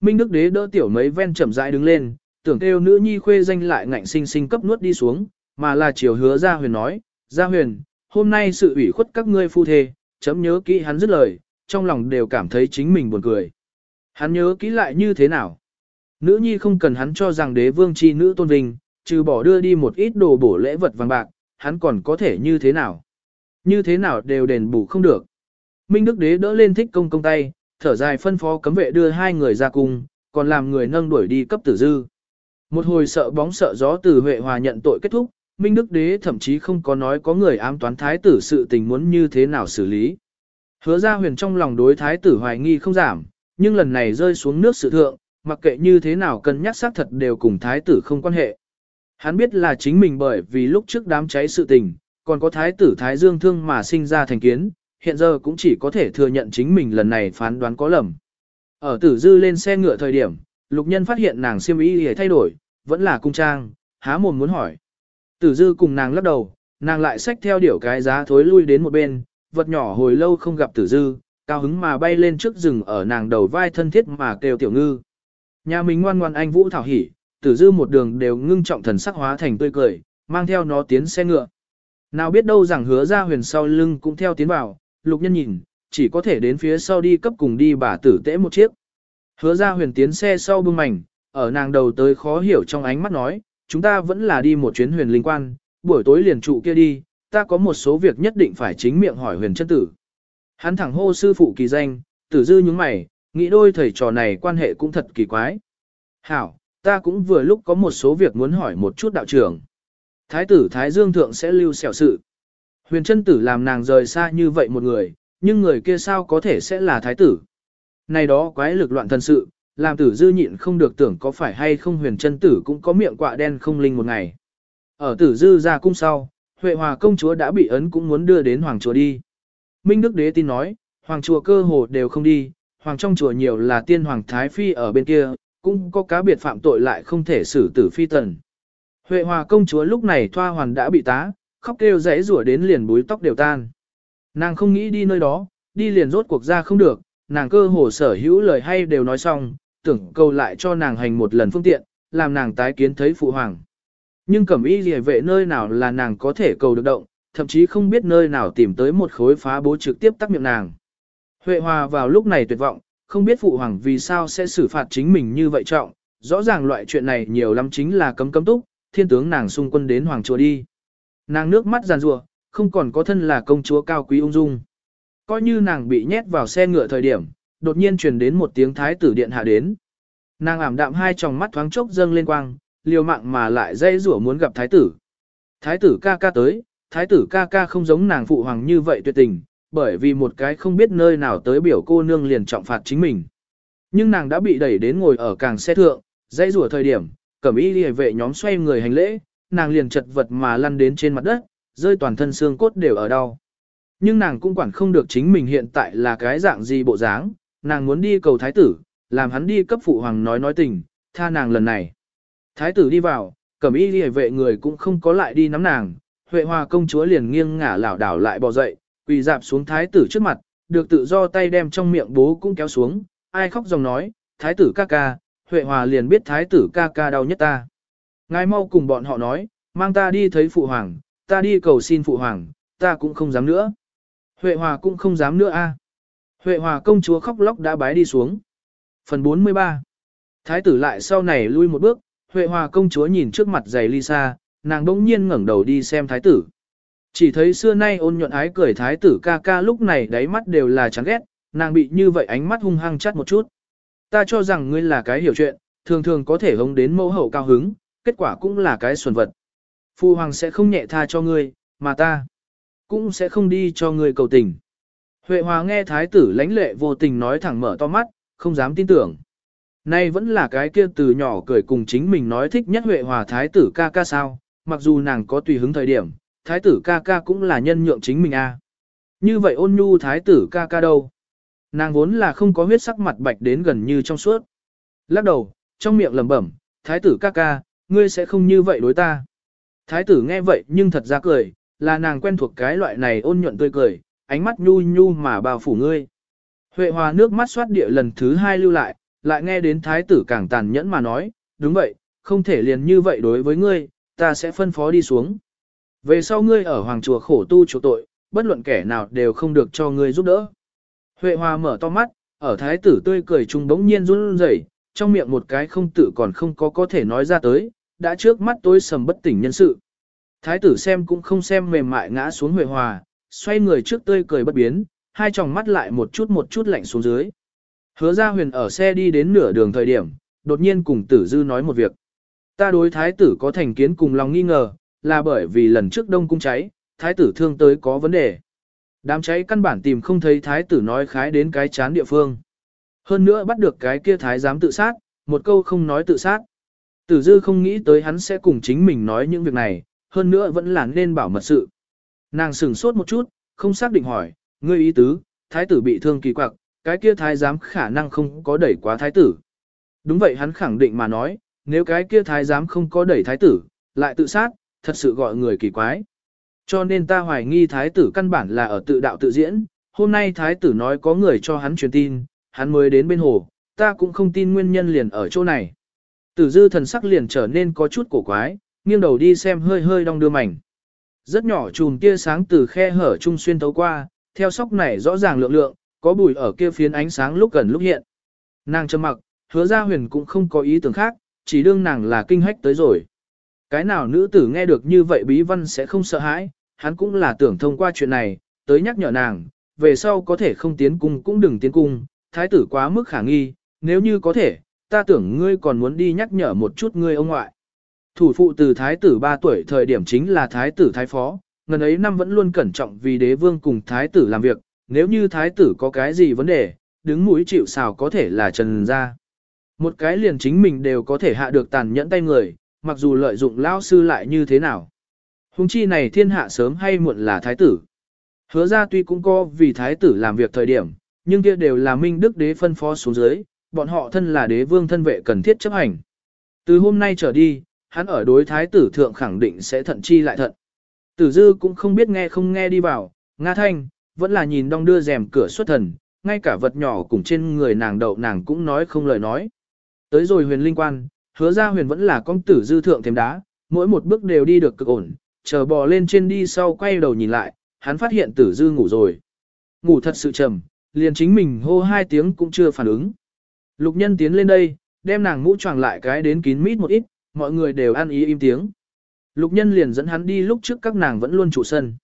Speaker 1: Minh Đức Đế đỡ tiểu mấy ven chậm rãi đứng lên, tưởng kêu nữ nhi khuê danh lại ngạnh sinh sinh cấp nuốt đi xuống, mà là chiều hứa Gia Huyền nói, Gia Huyền, hôm nay sự ủy khuất các ngươi phu thê, chấm nhớ kỹ hắn dứt lời, trong lòng đều cảm thấy chính mình buồn cười. Hắn nhớ kỹ lại như thế nào? Nữ nhi không cần hắn cho rằng đế vương chi nữ tôn vinh, trừ bỏ đưa đi một ít đồ bổ lễ vật vàng bạc, hắn còn có thể như thế nào? Như thế nào đều đền bù không được. Minh Đức Đế đỡ lên thích công công tay, thở dài phân phó cấm vệ đưa hai người ra cung, còn làm người nâng đuổi đi cấp tử dư. Một hồi sợ bóng sợ gió từ Huệ Hòa nhận tội kết thúc, Minh Đức Đế thậm chí không có nói có người ám toán thái tử sự tình muốn như thế nào xử lý. Hứa ra huyền trong lòng đối thái tử hoài nghi không giảm, nhưng lần này rơi xuống nước sự thượng, mặc kệ như thế nào cân nhắc xác thật đều cùng thái tử không quan hệ. Hắn biết là chính mình bởi vì lúc trước đám cháy sự tình, còn có thái tử thái dương thương mà sinh ra thành kiến, hiện giờ cũng chỉ có thể thừa nhận chính mình lần này phán đoán có lầm. Ở tử dư lên xe ngựa thời điểm, lục nhân phát hiện nàng siêm ý để thay đổi, vẫn là cung trang, há mồm muốn hỏi. Tử dư cùng nàng lắc đầu, nàng lại xách theo điểu cái giá thối lui đến một bên, vật nhỏ hồi lâu không gặp tử dư, cao hứng mà bay lên trước rừng ở nàng đầu vai thân thiết mà kêu tiểu ngư. Nhà mình ngoan ngoan anh vũ thảo hỉ, tử dư một đường đều ngưng trọng thần sắc hóa thành tươi cười, mang theo nó tiến xe ngựa. Nào biết đâu rằng hứa ra huyền sau lưng cũng theo tiến vào, lục nhân nhìn, chỉ có thể đến phía sau đi cấp cùng đi bà tử tễ một chiếc. Hứa ra huyền tiến xe sau bưng mảnh, ở nàng đầu tới khó hiểu trong ánh mắt nói, chúng ta vẫn là đi một chuyến huyền linh quan, buổi tối liền trụ kia đi, ta có một số việc nhất định phải chính miệng hỏi huyền chân tử. Hắn thẳng hô sư phụ kỳ danh, tử dư nhúng mày, nghĩ đôi thầy trò này quan hệ cũng thật kỳ quái. Hảo, ta cũng vừa lúc có một số việc muốn hỏi một chút đạo trưởng. Thái tử Thái Dương Thượng sẽ lưu xẻo sự. Huyền chân tử làm nàng rời xa như vậy một người, nhưng người kia sao có thể sẽ là thái tử. Này đó quái lực loạn thần sự, làm tử dư nhịn không được tưởng có phải hay không huyền chân tử cũng có miệng quạ đen không linh một ngày. Ở tử dư ra cung sau, Huệ Hòa công chúa đã bị ấn cũng muốn đưa đến Hoàng chùa đi. Minh Đức Đế tin nói, Hoàng chùa cơ hồ đều không đi, Hoàng trong chùa nhiều là tiên Hoàng Thái Phi ở bên kia, cũng có cá biệt phạm tội lại không thể xử tử phi tần. Huệ Hòa công chúa lúc này thoa hoàn đã bị tá, khóc kêu rẽ rủa đến liền búi tóc đều tan. Nàng không nghĩ đi nơi đó, đi liền rốt cuộc ra không được, nàng cơ hồ sở hữu lời hay đều nói xong, tưởng cầu lại cho nàng hành một lần phương tiện, làm nàng tái kiến thấy phụ hoàng. Nhưng cẩm y rìa vệ nơi nào là nàng có thể cầu được động, thậm chí không biết nơi nào tìm tới một khối phá bố trực tiếp tắc miệng nàng. Huệ Hòa vào lúc này tuyệt vọng, không biết phụ hoàng vì sao sẽ xử phạt chính mình như vậy trọng, rõ ràng loại chuyện này nhiều lắm chính là cấm cấm túc, thiên tướng nàng xung quân đến hoàng chùa đi. Nàng nước mắt giàn rùa, không còn có thân là công chúa cao quý ung dung. Coi như nàng bị nhét vào xe ngựa thời điểm, đột nhiên truyền đến một tiếng thái tử điện hạ đến. Nàng ảm đạm hai tròng mắt thoáng chốc dâng lên quang, liều mạng mà lại dây rủa muốn gặp thái tử. Thái tử ca ca tới, thái tử ca ca không giống nàng phụ hoàng như vậy tuyệt tình, bởi vì một cái không biết nơi nào tới biểu cô nương liền trọng phạt chính mình. Nhưng nàng đã bị đẩy đến ngồi ở càng xe thượng, dây rủa thời điểm, cẩm y liề vệ nhóm xoay người hành lễ, nàng liền chật vật mà lăn đến trên mặt đất, rơi toàn thân xương cốt đều ở đau. Nhưng nàng cũng quản không được chính mình hiện tại là cái dạng gì bộ dáng, nàng muốn đi cầu thái tử, làm hắn đi cấp phụ hoàng nói nói tình, tha nàng lần này. Thái tử đi vào, cẩm y liề vệ người cũng không có lại đi nắm nàng, Huệ Hòa công chúa liền nghiêng ngả lảo đảo lại bò dậy, quỳ dạp xuống thái tử trước mặt, được tự do tay đem trong miệng bố cũng kéo xuống, ai khóc dòng nói, thái tử ca ca, Huệ Hòa liền biết thái tử ca ca đau nhất ta. Ngài mau cùng bọn họ nói, mang ta đi thấy phụ hoàng, ta đi cầu xin phụ hoàng, ta cũng không dám nữa. Huệ Hòa cũng không dám nữa a. Huệ Hòa công chúa khóc lóc đã bái đi xuống. Phần 43 Thái tử lại sau này lui một bước, Huệ Hòa công chúa nhìn trước mặt giày Lisa, nàng đỗng nhiên ngẩng đầu đi xem thái tử. Chỉ thấy xưa nay ôn nhuận ái cười thái tử ca ca lúc này đáy mắt đều là chán ghét, nàng bị như vậy ánh mắt hung hăng chắt một chút. Ta cho rằng ngươi là cái hiểu chuyện, thường thường có thể hống đến mẫu hậu cao hứng, kết quả cũng là cái xuẩn vật. Phu hoàng sẽ không nhẹ tha cho ngươi, mà ta cũng sẽ không đi cho ngươi cầu tình. Huệ Hòa nghe thái tử lãnh lệ vô tình nói thẳng mở to mắt, không dám tin tưởng. Nay vẫn là cái kia từ nhỏ cười cùng chính mình nói thích nhất Huệ Hòa thái tử ca ca sao, mặc dù nàng có tùy hứng thời điểm, thái tử ca ca cũng là nhân nhượng chính mình a. Như vậy ôn nhu thái tử ca ca đâu? Nàng vốn là không có huyết sắc mặt bạch đến gần như trong suốt. Lắc đầu, trong miệng lẩm bẩm, thái tử ca ca, ngươi sẽ không như vậy đối ta. Thái tử nghe vậy nhưng thật ra cười, là nàng quen thuộc cái loại này ôn nhuận tươi cười, ánh mắt nhu nhu mà bao phủ ngươi. Huệ hòa nước mắt xoát địa lần thứ hai lưu lại, lại nghe đến thái tử càng tàn nhẫn mà nói, đúng vậy, không thể liền như vậy đối với ngươi, ta sẽ phân phó đi xuống. Về sau ngươi ở hoàng chùa khổ tu chỗ tội, bất luận kẻ nào đều không được cho ngươi giúp đỡ. Huệ hòa mở to mắt, ở thái tử tươi cười trung bỗng nhiên run rẩy, trong miệng một cái không tự còn không có có thể nói ra tới, đã trước mắt tối sầm bất tỉnh nhân sự. Thái tử xem cũng không xem mềm mại ngã xuống Huệ Hòa, xoay người trước tươi cười bất biến, hai tròng mắt lại một chút một chút lạnh xuống dưới. Hứa ra huyền ở xe đi đến nửa đường thời điểm, đột nhiên cùng tử dư nói một việc. Ta đối thái tử có thành kiến cùng lòng nghi ngờ, là bởi vì lần trước đông cung cháy, thái tử thương tới có vấn đề. Đám cháy căn bản tìm không thấy thái tử nói khái đến cái chán địa phương. Hơn nữa bắt được cái kia thái giám tự sát, một câu không nói tự sát. Tử dư không nghĩ tới hắn sẽ cùng chính mình nói những việc này, hơn nữa vẫn là nên bảo mật sự. Nàng sửng sốt một chút, không xác định hỏi, ngươi ý tứ, thái tử bị thương kỳ quặc, cái kia thái giám khả năng không có đẩy quá thái tử. Đúng vậy hắn khẳng định mà nói, nếu cái kia thái giám không có đẩy thái tử, lại tự sát, thật sự gọi người kỳ quái. Cho nên ta hoài nghi thái tử căn bản là ở tự đạo tự diễn, hôm nay thái tử nói có người cho hắn truyền tin, hắn mới đến bên hồ, ta cũng không tin nguyên nhân liền ở chỗ này. Tử dư thần sắc liền trở nên có chút cổ quái, nghiêng đầu đi xem hơi hơi đong đưa mảnh. Rất nhỏ chùm tia sáng từ khe hở trung xuyên thấu qua, theo sóc này rõ ràng lượng lượng, có bùi ở kia phiến ánh sáng lúc gần lúc hiện. Nàng trầm mặc, hứa ra huyền cũng không có ý tưởng khác, chỉ đương nàng là kinh hách tới rồi. Cái nào nữ tử nghe được như vậy bí văn sẽ không sợ hãi, hắn cũng là tưởng thông qua chuyện này, tới nhắc nhở nàng, về sau có thể không tiến cung cũng đừng tiến cung, thái tử quá mức khả nghi, nếu như có thể, ta tưởng ngươi còn muốn đi nhắc nhở một chút ngươi ông ngoại. Thủ phụ từ thái tử 3 tuổi thời điểm chính là thái tử thái phó, ngần ấy năm vẫn luôn cẩn trọng vì đế vương cùng thái tử làm việc, nếu như thái tử có cái gì vấn đề, đứng mũi chịu sào có thể là trần ra. Một cái liền chính mình đều có thể hạ được tàn nhẫn tay người, mặc dù lợi dụng lao sư lại như thế nào. Hùng chi này thiên hạ sớm hay muộn là thái tử. Hứa ra tuy cũng có vì thái tử làm việc thời điểm, nhưng kia đều là minh đức đế phân phó xuống dưới, bọn họ thân là đế vương thân vệ cần thiết chấp hành. Từ hôm nay trở đi, hắn ở đối thái tử thượng khẳng định sẽ thận chi lại thận. Tử dư cũng không biết nghe không nghe đi vào, Nga Thanh, vẫn là nhìn đong đưa rèm cửa xuất thần, ngay cả vật nhỏ cùng trên người nàng đậu nàng cũng nói không lời nói. Tới rồi huyền linh quan, hứa ra huyền vẫn là con tử dư thượng thêm đá, mỗi một bước đều đi được cực ổn, chờ bò lên trên đi sau quay đầu nhìn lại, hắn phát hiện tử dư ngủ rồi. Ngủ thật sự trầm, liền chính mình hô hai tiếng cũng chưa phản ứng. Lục nhân tiến lên đây, đem nàng mũ choàng lại cái đến kín mít một ít, mọi người đều ăn ý im tiếng. Lục nhân liền dẫn hắn đi lúc trước các nàng vẫn luôn trụ sân.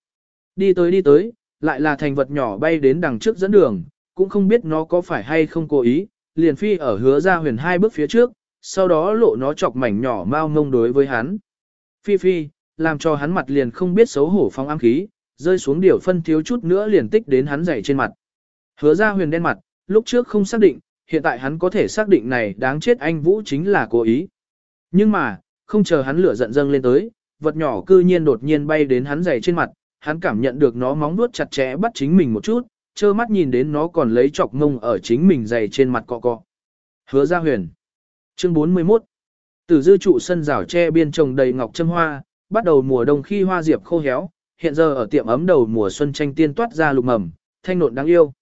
Speaker 1: Đi tới đi tới, lại là thành vật nhỏ bay đến đằng trước dẫn đường, cũng không biết nó có phải hay không cố ý, liền phi ở hứa ra huyền hai bước phía trước, sau đó lộ nó chọc mảnh nhỏ mau ngông đối với hắn. Phi phi, làm cho hắn mặt liền không biết xấu hổ phong ám khí, rơi xuống điều phân thiếu chút nữa liền tích đến hắn dày trên mặt. Hứa ra huyền đen mặt, lúc trước không xác định, hiện tại hắn có thể xác định này đáng chết anh Vũ chính là cố ý. Nhưng mà, không chờ hắn lửa giận dâng lên tới, vật nhỏ cư nhiên đột nhiên bay đến hắn dày trên mặt, hắn cảm nhận được nó móng nuốt chặt chẽ bắt chính mình một chút, trơ mắt nhìn đến nó còn lấy chọc mông ở chính mình dày trên mặt cọ cọ. Hứa ra huyền. Chương 41 từ dư trụ sân rào tre biên trồng đầy ngọc châm hoa, bắt đầu mùa đông khi hoa diệp khô héo, hiện giờ ở tiệm ấm đầu mùa xuân tranh tiên toát ra lục mầm, thanh nộn đáng yêu.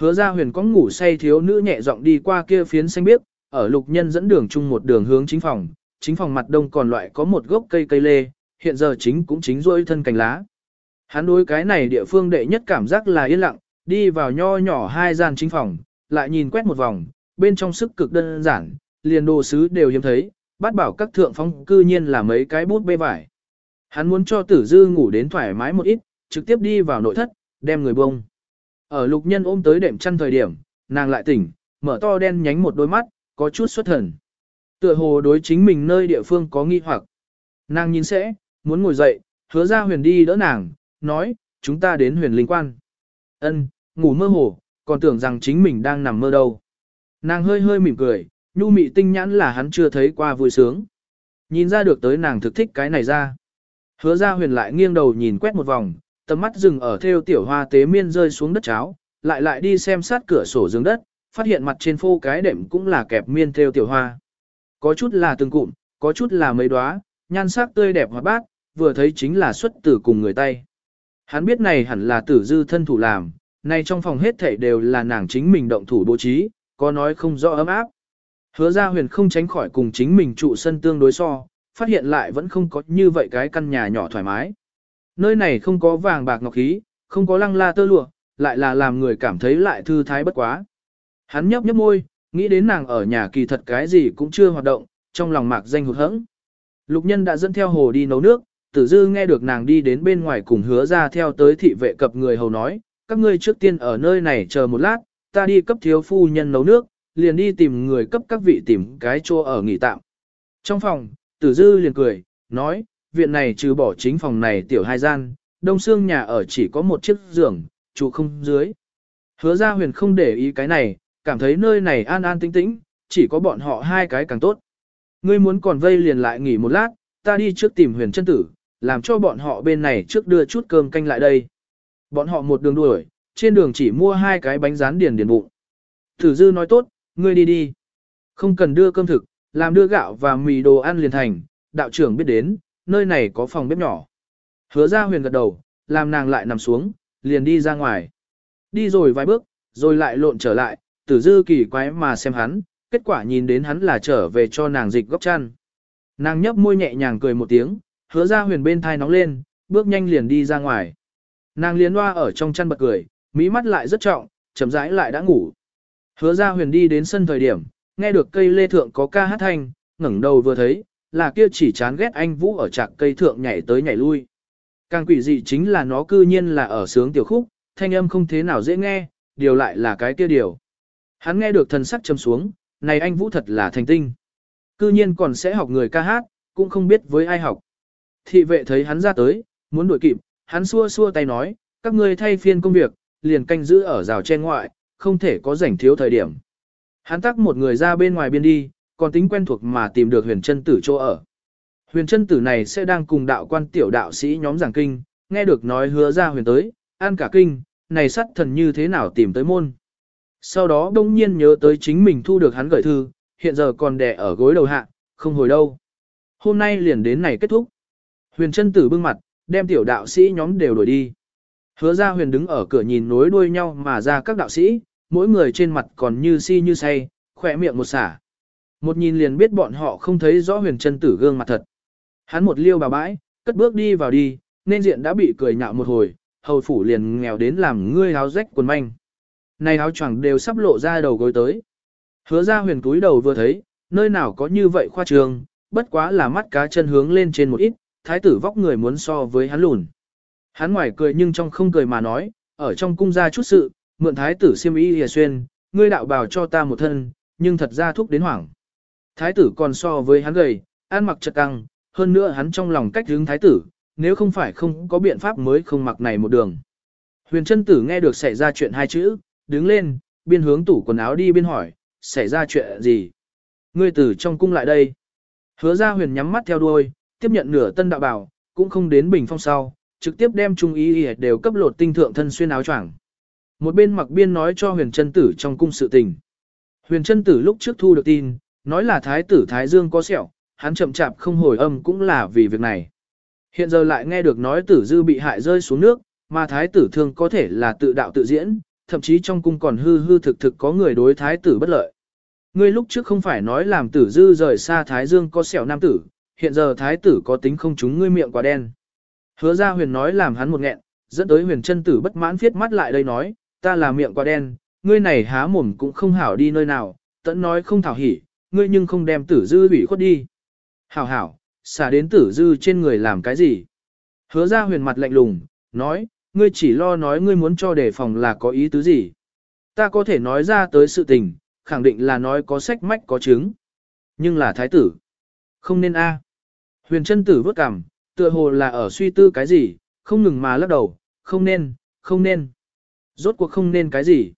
Speaker 1: Hứa ra huyền có ngủ say thiếu nữ nhẹ giọng đi qua kia phiến xanh biếc, ở lục nhân dẫn đường chung một đường hướng chính phòng, chính phòng mặt đông còn loại có một gốc cây cây lê, hiện giờ chính cũng chính rôi thân cành lá. Hắn đối cái này địa phương đệ nhất cảm giác là yên lặng, đi vào nho nhỏ hai gian chính phòng, lại nhìn quét một vòng, bên trong sức cực đơn giản, liền đồ sứ đều hiếm thấy, bắt bảo các thượng phong cư nhiên là mấy cái bút bê vải. Hắn muốn cho tử dư ngủ đến thoải mái một ít, trực tiếp đi vào nội thất, đem người bông. Ở lục nhân ôm tới đệm chăn thời điểm, nàng lại tỉnh, mở to đen nhánh một đôi mắt, có chút xuất thần. Tựa hồ đối chính mình nơi địa phương có nghi hoặc. Nàng nhìn sẽ, muốn ngồi dậy, hứa ra huyền đi đỡ nàng, nói, chúng ta đến huyền linh quan. Ân, ngủ mơ hồ, còn tưởng rằng chính mình đang nằm mơ đâu. Nàng hơi hơi mỉm cười, nhu mị tinh nhãn là hắn chưa thấy qua vui sướng. Nhìn ra được tới nàng thực thích cái này ra. Hứa ra huyền lại nghiêng đầu nhìn quét một vòng, tầm mắt dừng ở theo tiểu hoa tế miên rơi xuống đất cháo, lại lại đi xem sát cửa sổ giường đất, phát hiện mặt trên phô cái đệm cũng là kẹp miên theo tiểu hoa. Có chút là từng cụm, có chút là mấy đóa, nhan sắc tươi đẹp hoa bát, vừa thấy chính là xuất tử cùng người tay. Hắn biết này hẳn là tử dư thân thủ làm, này trong phòng hết thảy đều là nàng chính mình động thủ bố trí, có nói không rõ ấm áp. Hứa ra huyền không tránh khỏi cùng chính mình trụ sân tương đối so, phát hiện lại vẫn không có như vậy cái căn nhà nhỏ thoải mái. Nơi này không có vàng bạc ngọc khí, không có lăng la tơ lụa, lại là làm người cảm thấy lại thư thái bất quá. Hắn nhấp nhấp môi, nghĩ đến nàng ở nhà kỳ thật cái gì cũng chưa hoạt động, trong lòng mạc danh hụt hẫng. Lục nhân đã dẫn theo hồ đi nấu nước, tử dư nghe được nàng đi đến bên ngoài cùng hứa ra theo tới thị vệ cập người hầu nói, các ngươi trước tiên ở nơi này chờ một lát, ta đi cấp thiếu phu nhân nấu nước, liền đi tìm người cấp các vị tìm cái chỗ ở nghỉ tạm. Trong phòng, tử dư liền cười, nói, viện này trừ bỏ chính phòng này tiểu hai gian, đông xương nhà ở chỉ có một chiếc giường, trụ không dưới. Hứa ra huyền không để ý cái này, cảm thấy nơi này an an tĩnh tĩnh, chỉ có bọn họ hai cái càng tốt. Ngươi muốn còn vây liền lại nghỉ một lát, ta đi trước tìm huyền chân tử, làm cho bọn họ bên này trước đưa chút cơm canh lại đây. Bọn họ một đường đuổi, trên đường chỉ mua hai cái bánh rán điền điền bụng. Thử dư nói tốt, ngươi đi đi. Không cần đưa cơm thực, làm đưa gạo và mì đồ ăn liền thành, đạo trưởng biết đến, nơi này có phòng bếp nhỏ. Hứa ra huyền gật đầu, làm nàng lại nằm xuống, liền đi ra ngoài. Đi rồi vài bước, rồi lại lộn trở lại, tử dư kỳ quái mà xem hắn, kết quả nhìn đến hắn là trở về cho nàng dịch góc chăn. Nàng nhấp môi nhẹ nhàng cười một tiếng, hứa ra huyền bên thai nóng lên, bước nhanh liền đi ra ngoài. Nàng liền loa ở trong chăn bật cười, mỹ mắt lại rất trọng, chậm rãi lại đã ngủ. Hứa ra huyền đi đến sân thời điểm, nghe được cây lê thượng có ca hát thanh, ngẩng đầu vừa thấy, là kia chỉ chán ghét anh Vũ ở trạc cây thượng nhảy tới nhảy lui. Càng quỷ dị chính là nó cư nhiên là ở sướng tiểu khúc, thanh âm không thế nào dễ nghe, điều lại là cái kia điều. Hắn nghe được thần sắc châm xuống, này anh Vũ thật là thành tinh. Cư nhiên còn sẽ học người ca hát, cũng không biết với ai học. Thị vệ thấy hắn ra tới, muốn đuổi kịp, hắn xua xua tay nói, các ngươi thay phiên công việc, liền canh giữ ở rào trên ngoại, không thể có rảnh thiếu thời điểm. Hắn tắc một người ra bên ngoài biên đi, còn tính quen thuộc mà tìm được huyền chân tử chỗ ở. Huyền chân tử này sẽ đang cùng đạo quan tiểu đạo sĩ nhóm giảng kinh, nghe được nói hứa ra huyền tới, an cả kinh, này sắt thần như thế nào tìm tới môn. Sau đó đông nhiên nhớ tới chính mình thu được hắn gửi thư, hiện giờ còn đẻ ở gối đầu hạ, không hồi đâu. Hôm nay liền đến này kết thúc. Huyền chân tử bưng mặt, đem tiểu đạo sĩ nhóm đều đuổi đi. Hứa ra huyền đứng ở cửa nhìn nối đuôi nhau mà ra các đạo sĩ, mỗi người trên mặt còn như si như say, khỏe miệng một xả. Một nhìn liền biết bọn họ không thấy rõ huyền chân tử gương mặt thật. Hắn một liêu bà bãi, cất bước đi vào đi, nên diện đã bị cười nhạo một hồi, hầu phủ liền nghèo đến làm ngươi áo rách quần manh. Này áo choàng đều sắp lộ ra đầu gối tới. Hứa ra huyền túi đầu vừa thấy, nơi nào có như vậy khoa trường, bất quá là mắt cá chân hướng lên trên một ít, thái tử vóc người muốn so với hắn lùn. Hắn ngoài cười nhưng trong không cười mà nói, ở trong cung ra chút sự, mượn thái tử siêm ý hìa xuyên, ngươi đạo bào cho ta một thân, nhưng thật ra thúc đến hoảng. Thái tử còn so với hắn gầy, ăn mặc chật căng, hơn nữa hắn trong lòng cách hướng thái tử, nếu không phải không có biện pháp mới không mặc này một đường. Huyền chân tử nghe được xảy ra chuyện hai chữ, đứng lên, biên hướng tủ quần áo đi biên hỏi, xảy ra chuyện gì? Ngươi tử trong cung lại đây. Hứa ra huyền nhắm mắt theo đuôi, tiếp nhận nửa tân đạo bảo, cũng không đến bình phong sau, trực tiếp đem trung ý đều cấp lột tinh thượng thân xuyên áo choàng. Một bên mặc biên nói cho huyền chân tử trong cung sự tình. Huyền chân tử lúc trước thu được tin, nói là thái tử Thái Dương có sẹo, hắn chậm chạp không hồi âm cũng là vì việc này. Hiện giờ lại nghe được nói tử dư bị hại rơi xuống nước, mà thái tử thương có thể là tự đạo tự diễn, thậm chí trong cung còn hư hư thực thực có người đối thái tử bất lợi. Ngươi lúc trước không phải nói làm tử dư rời xa thái dương có sẹo nam tử, hiện giờ thái tử có tính không chúng ngươi miệng quá đen. Hứa ra huyền nói làm hắn một nghẹn, dẫn tới huyền chân tử bất mãn viết mắt lại đây nói, ta là miệng quá đen, ngươi này há mồm cũng không hảo đi nơi nào, tẫn nói không thảo hỉ, ngươi nhưng không đem tử dư ủy khuất đi. Hảo hảo, xả đến tử dư trên người làm cái gì? Hứa ra huyền mặt lạnh lùng, nói, ngươi chỉ lo nói ngươi muốn cho đề phòng là có ý tứ gì. Ta có thể nói ra tới sự tình, khẳng định là nói có sách mách có chứng. Nhưng là thái tử. Không nên a. À. Huyền chân tử vớt cằm, tựa hồ là ở suy tư cái gì, không ngừng mà lắc đầu, không nên, không nên. Rốt cuộc không nên cái gì.